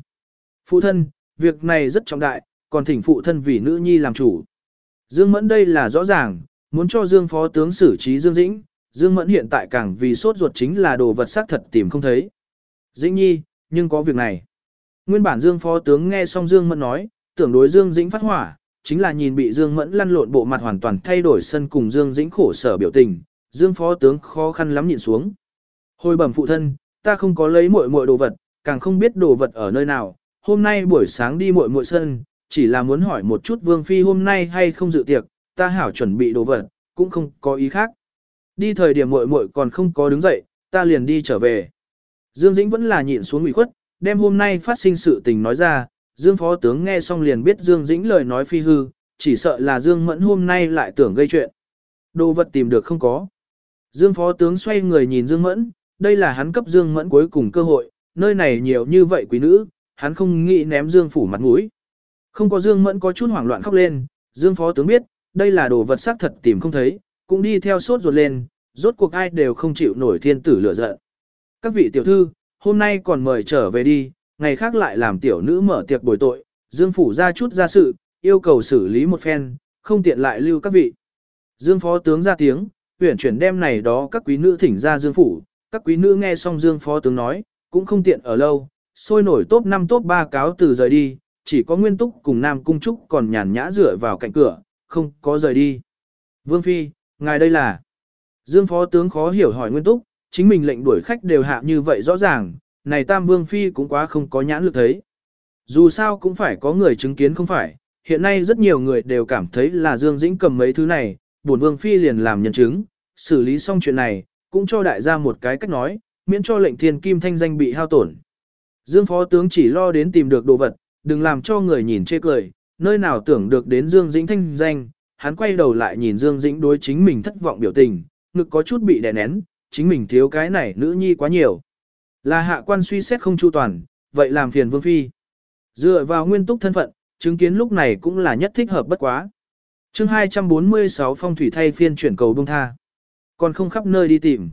Speaker 1: Phụ thân, việc này rất trọng đại, còn thỉnh phụ thân vì nữ nhi làm chủ. Dương Mẫn đây là rõ ràng, muốn cho Dương Phó tướng xử trí Dương Dĩnh, Dương Mẫn hiện tại càng vì sốt ruột chính là đồ vật xác thật tìm không thấy. Dĩnh nhi, nhưng có việc này. Nguyên bản Dương Phó tướng nghe xong Dương Mẫn nói, tưởng đối Dương Dĩnh phát hỏa, chính là nhìn bị Dương Mẫn lăn lộn bộ mặt hoàn toàn thay đổi sân cùng Dương Dĩnh khổ sở biểu tình, Dương Phó tướng khó khăn lắm nhịn xuống. Hồi bẩm phụ thân, ta không có lấy muội muội đồ vật, càng không biết đồ vật ở nơi nào, hôm nay buổi sáng đi muội muội sân, chỉ là muốn hỏi một chút Vương Phi hôm nay hay không dự tiệc, ta hảo chuẩn bị đồ vật, cũng không có ý khác. Đi thời điểm muội muội còn không có đứng dậy, ta liền đi trở về. Dương Dĩnh vẫn là nhịn xuống ủy khuất, đem hôm nay phát sinh sự tình nói ra, Dương Phó Tướng nghe xong liền biết Dương Dĩnh lời nói phi hư, chỉ sợ là Dương Mẫn hôm nay lại tưởng gây chuyện. Đồ vật tìm được không có. Dương Phó Tướng xoay người nhìn Dương Mẫn, đây là hắn cấp Dương Mẫn cuối cùng cơ hội, nơi này nhiều như vậy quý nữ, hắn không nghĩ ném Dương Phủ mặt mũi. Không có Dương Mẫn có chút hoảng loạn khóc lên, Dương Phó Tướng biết, đây là đồ vật xác thật tìm không thấy, cũng đi theo sốt ruột lên, rốt cuộc ai đều không chịu nổi thiên tử lửa giận. Các vị tiểu thư, hôm nay còn mời trở về đi, ngày khác lại làm tiểu nữ mở tiệc bồi tội, Dương Phủ ra chút ra sự, yêu cầu xử lý một phen, không tiện lại lưu các vị. Dương Phó Tướng ra tiếng, tuyển chuyển đem này đó các quý nữ thỉnh ra Dương Phủ, các quý nữ nghe xong Dương Phó Tướng nói, cũng không tiện ở lâu, sôi nổi top 5 top 3 cáo từ rời đi, chỉ có Nguyên Túc cùng Nam Cung Trúc còn nhàn nhã dựa vào cạnh cửa, không có rời đi. Vương Phi, ngài đây là... Dương Phó Tướng khó hiểu hỏi Nguyên Túc, chính mình lệnh đuổi khách đều hạ như vậy rõ ràng, này Tam Vương Phi cũng quá không có nhãn lực thấy. Dù sao cũng phải có người chứng kiến không phải, hiện nay rất nhiều người đều cảm thấy là Dương Dĩnh cầm mấy thứ này, buồn Vương Phi liền làm nhân chứng, xử lý xong chuyện này, cũng cho đại gia một cái cách nói, miễn cho lệnh thiên kim thanh danh bị hao tổn. Dương Phó Tướng chỉ lo đến tìm được đồ vật, đừng làm cho người nhìn chê cười, nơi nào tưởng được đến Dương Dĩnh thanh danh, hắn quay đầu lại nhìn Dương Dĩnh đối chính mình thất vọng biểu tình, ngực có chút bị đè nén, chính mình thiếu cái này nữ nhi quá nhiều. Là hạ quan suy xét không chu toàn, vậy làm phiền Vương Phi. Dựa vào nguyên túc thân phận, chứng kiến lúc này cũng là nhất thích hợp bất quá. chương 246 phong thủy thay phiên chuyển cầu đông tha. Còn không khắp nơi đi tìm.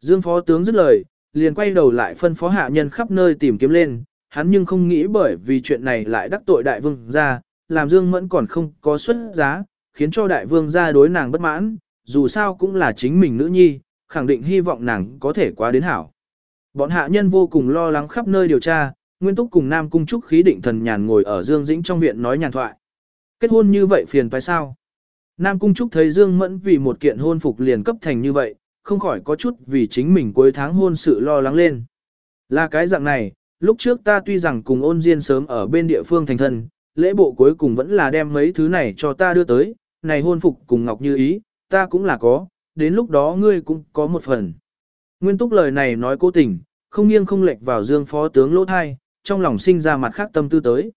Speaker 1: Dương Phó Tướng dứt lời, liền quay đầu lại phân phó hạ nhân khắp nơi tìm kiếm lên, hắn nhưng không nghĩ bởi vì chuyện này lại đắc tội đại vương ra, làm Dương Mẫn còn không có xuất giá, khiến cho đại vương ra đối nàng bất mãn, dù sao cũng là chính mình nữ nhi, khẳng định hy vọng nàng có thể quá đến hảo. Bọn hạ nhân vô cùng lo lắng khắp nơi điều tra, Nguyên Túc cùng Nam Cung Trúc khí định thần nhàn ngồi ở Dương Dĩnh trong viện nói nhàn thoại. Kết hôn như vậy phiền phải sao? Nam Cung Trúc thấy Dương Mẫn vì một kiện hôn phục liền cấp thành như vậy, không khỏi có chút vì chính mình cuối tháng hôn sự lo lắng lên. Là cái dạng này, lúc trước ta tuy rằng cùng ôn diên sớm ở bên địa phương thành thân, lễ bộ cuối cùng vẫn là đem mấy thứ này cho ta đưa tới, này hôn phục cùng Ngọc Như ý, ta cũng là có, đến lúc đó ngươi cũng có một phần. Nguyên túc lời này nói cố tình, không nghiêng không lệch vào Dương phó tướng lỗ thai, trong lòng sinh ra mặt khác tâm tư tới.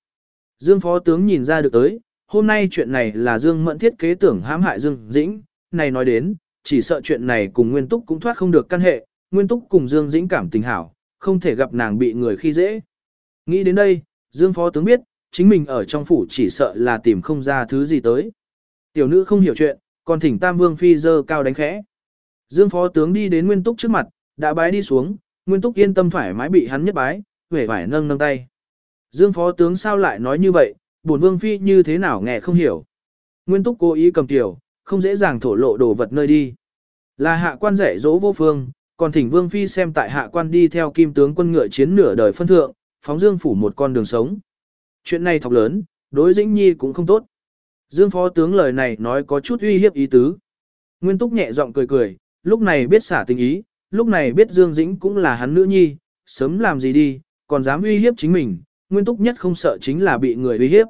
Speaker 1: Dương phó tướng nhìn ra được tới, hôm nay chuyện này là Dương Mẫn thiết kế tưởng hãm hại Dương Dĩnh, này nói đến, chỉ sợ chuyện này cùng Nguyên Túc cũng thoát không được căn hệ, Nguyên Túc cùng Dương Dĩnh cảm tình hảo, không thể gặp nàng bị người khi dễ. Nghĩ đến đây, Dương phó tướng biết, chính mình ở trong phủ chỉ sợ là tìm không ra thứ gì tới. Tiểu nữ không hiểu chuyện, còn thỉnh Tam Vương Phi dơ cao đánh khẽ. Dương phó tướng đi đến Nguyên Túc trước mặt, đã bái đi xuống, Nguyên Túc yên tâm thoải mái bị hắn nhất bái, vẻ vải nâng nâng tay. Dương phó tướng sao lại nói như vậy, bổn Vương Phi như thế nào nghe không hiểu. Nguyên Túc cố ý cầm tiểu, không dễ dàng thổ lộ đồ vật nơi đi. Là hạ quan rẻ dỗ vô phương, còn thỉnh Vương Phi xem tại hạ quan đi theo kim tướng quân ngựa chiến nửa đời phân thượng, phóng Dương phủ một con đường sống. Chuyện này thọc lớn, đối Dĩnh Nhi cũng không tốt. Dương phó tướng lời này nói có chút uy hiếp ý tứ. Nguyên Túc nhẹ giọng cười cười, lúc này biết xả tình ý, lúc này biết Dương Dĩnh cũng là hắn nữ nhi, sớm làm gì đi, còn dám uy hiếp chính mình, Nguyên Túc nhất không sợ chính là bị người uy hiếp.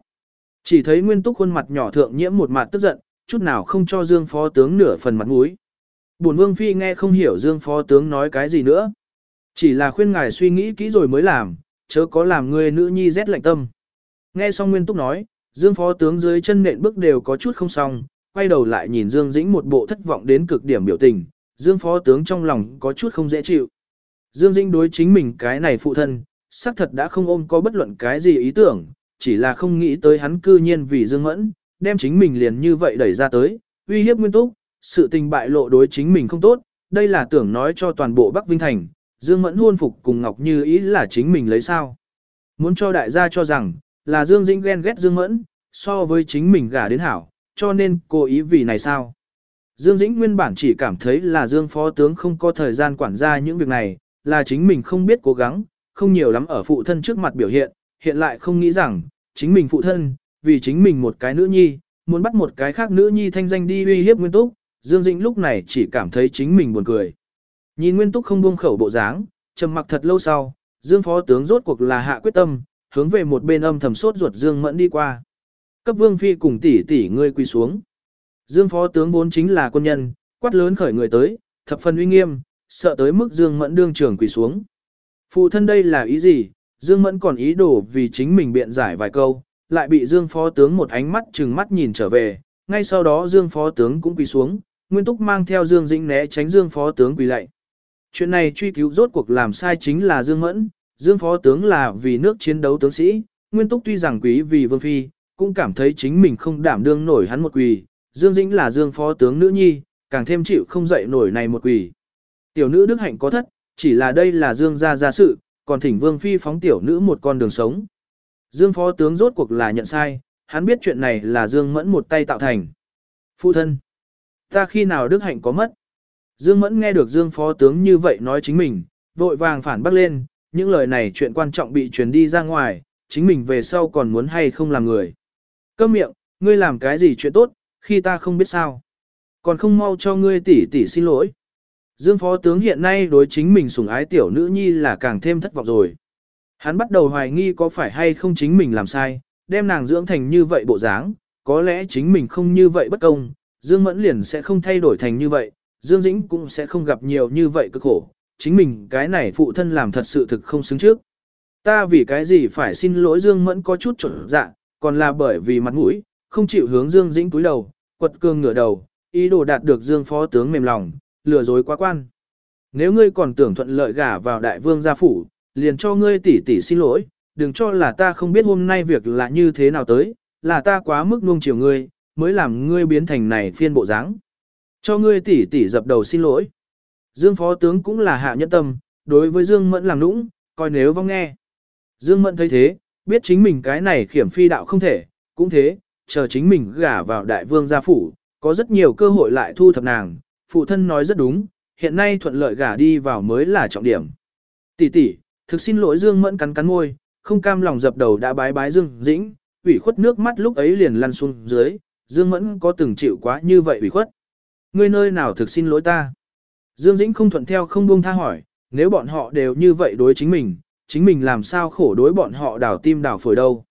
Speaker 1: Chỉ thấy Nguyên Túc khuôn mặt nhỏ thượng nhiễm một mặt tức giận, chút nào không cho Dương phó tướng nửa phần mặt mũi. Bổn Vương phi nghe không hiểu Dương phó tướng nói cái gì nữa, chỉ là khuyên ngài suy nghĩ kỹ rồi mới làm, chớ có làm người nữ nhi rét lạnh tâm. Nghe xong Nguyên Túc nói, Dương phó tướng dưới chân nện bước đều có chút không xong, quay đầu lại nhìn Dương Dĩnh một bộ thất vọng đến cực điểm biểu tình, Dương phó tướng trong lòng có chút không dễ chịu. Dương Dĩnh đối chính mình cái này phụ thân, xác thật đã không ôm có bất luận cái gì ý tưởng, chỉ là không nghĩ tới hắn cư nhiên vì Dương Mẫn, đem chính mình liền như vậy đẩy ra tới, uy hiếp nguyên túc, sự tình bại lộ đối chính mình không tốt, đây là tưởng nói cho toàn bộ Bắc Vinh Thành, Dương Mẫn hôn phục cùng Ngọc Như ý là chính mình lấy sao. Muốn cho đại gia cho rằng, là Dương Dĩnh ghen ghét Dương Mẫn, so với chính mình gả đến hảo, cho nên cố ý vì này sao. Dương Dĩnh nguyên bản chỉ cảm thấy là Dương Phó Tướng không có thời gian quản gia những việc này, là chính mình không biết cố gắng, không nhiều lắm ở phụ thân trước mặt biểu hiện, hiện lại không nghĩ rằng, chính mình phụ thân, vì chính mình một cái nữ nhi, muốn bắt một cái khác nữ nhi thanh danh đi uy hiếp Nguyên Túc, Dương Dĩnh lúc này chỉ cảm thấy chính mình buồn cười. Nhìn Nguyên Túc không buông khẩu bộ dáng, trầm mặc thật lâu sau, Dương Phó Tướng rốt cuộc là hạ quyết tâm, hướng về một bên âm thầm sốt ruột Dương Mẫn đi qua. Cấp Vương Phi cùng tỷ tỷ ngươi quỳ xuống. Dương Phó Tướng vốn chính là quân nhân, quát lớn khởi người tới, thập phần uy nghiêm, sợ tới mức Dương Mẫn đương trưởng quỳ xuống. Phụ thân đây là ý gì? Dương Mẫn còn ý đồ vì chính mình biện giải vài câu, lại bị Dương Phó Tướng một ánh mắt trừng mắt nhìn trở về, ngay sau đó Dương Phó Tướng cũng quỳ xuống, Nguyên Túc mang theo Dương Dĩnh né tránh Dương Phó Tướng quỳ lạy. Chuyện này truy cứu rốt cuộc làm sai chính là Dương Mẫn, Dương Phó Tướng là vì nước chiến đấu tướng sĩ, Nguyên Túc tuy rằng quý vì Vương Phi, cũng cảm thấy chính mình không đảm đương nổi hắn một quỳ, Dương Dĩnh là Dương Phó Tướng nữ nhi, càng thêm chịu không dậy nổi này một quỳ. Tiểu nữ đức hạnh có thất, chỉ là đây là Dương gia gia sự, còn thỉnh Vương Phi phóng tiểu nữ một con đường sống. Dương Phó Tướng rốt cuộc là nhận sai, hắn biết chuyện này là Dương Mẫn một tay tạo thành. Phụ thân, ta khi nào đức hạnh có mất? Dương Mẫn nghe được Dương Phó Tướng như vậy nói chính mình, vội vàng phản bác lên, những lời này chuyện quan trọng bị truyền đi ra ngoài, chính mình về sau còn muốn hay không làm người. Câm miệng, ngươi làm cái gì chuyện tốt, khi ta không biết sao. Còn không mau cho ngươi tỷ tỷ xin lỗi. Dương Phó Tướng hiện nay đối chính mình sủng ái tiểu nữ nhi là càng thêm thất vọng rồi. Hắn bắt đầu hoài nghi có phải hay không chính mình làm sai, đem nàng dưỡng thành như vậy bộ dáng, có lẽ chính mình không như vậy bất công, Dương Mẫn liền sẽ không thay đổi thành như vậy, Dương Dĩnh cũng sẽ không gặp nhiều như vậy cực khổ, chính mình cái này phụ thân làm thật sự thực không xứng trước. Ta vì cái gì phải xin lỗi Dương Mẫn có chút trộn dạ, còn là bởi vì mặt mũi, không chịu hướng Dương Dĩnh túi đầu, quật cương ngửa đầu, ý đồ đạt được Dương phó tướng mềm lòng, lừa dối quá quan. Nếu ngươi còn tưởng thuận lợi gả vào đại vương gia phủ, liền cho ngươi tỷ tỷ xin lỗi, đừng cho là ta không biết hôm nay việc là như thế nào tới, là ta quá mức nuông chiều ngươi, mới làm ngươi biến thành này phiên bộ dáng. Cho ngươi tỷ tỷ dập đầu xin lỗi. Dương phó tướng cũng là hạ nhẫn tâm, đối với Dương Mẫn làm nũng, coi nếu vong nghe. Dương Mẫn thấy thế, biết chính mình cái này khiểm phi đạo không thể, cũng thế, chờ chính mình gả vào đại vương gia phủ, có rất nhiều cơ hội lại thu thập nàng, phụ thân nói rất đúng, hiện nay thuận lợi gả đi vào mới là trọng điểm. Tỷ tỷ, thực xin lỗi Dương Mẫn cắn cắn môi, không cam lòng dập đầu đã bái bái Dương Dĩnh, ủy khuất nước mắt lúc ấy liền lăn xuống dưới, Dương Mẫn có từng chịu quá như vậy ủy khuất. Ngươi nơi nào thực xin lỗi ta? Dương Dĩnh không thuận theo không buông tha hỏi, nếu bọn họ đều như vậy đối chính mình, chính mình làm sao khổ đối bọn họ đảo tim đảo phổi đâu.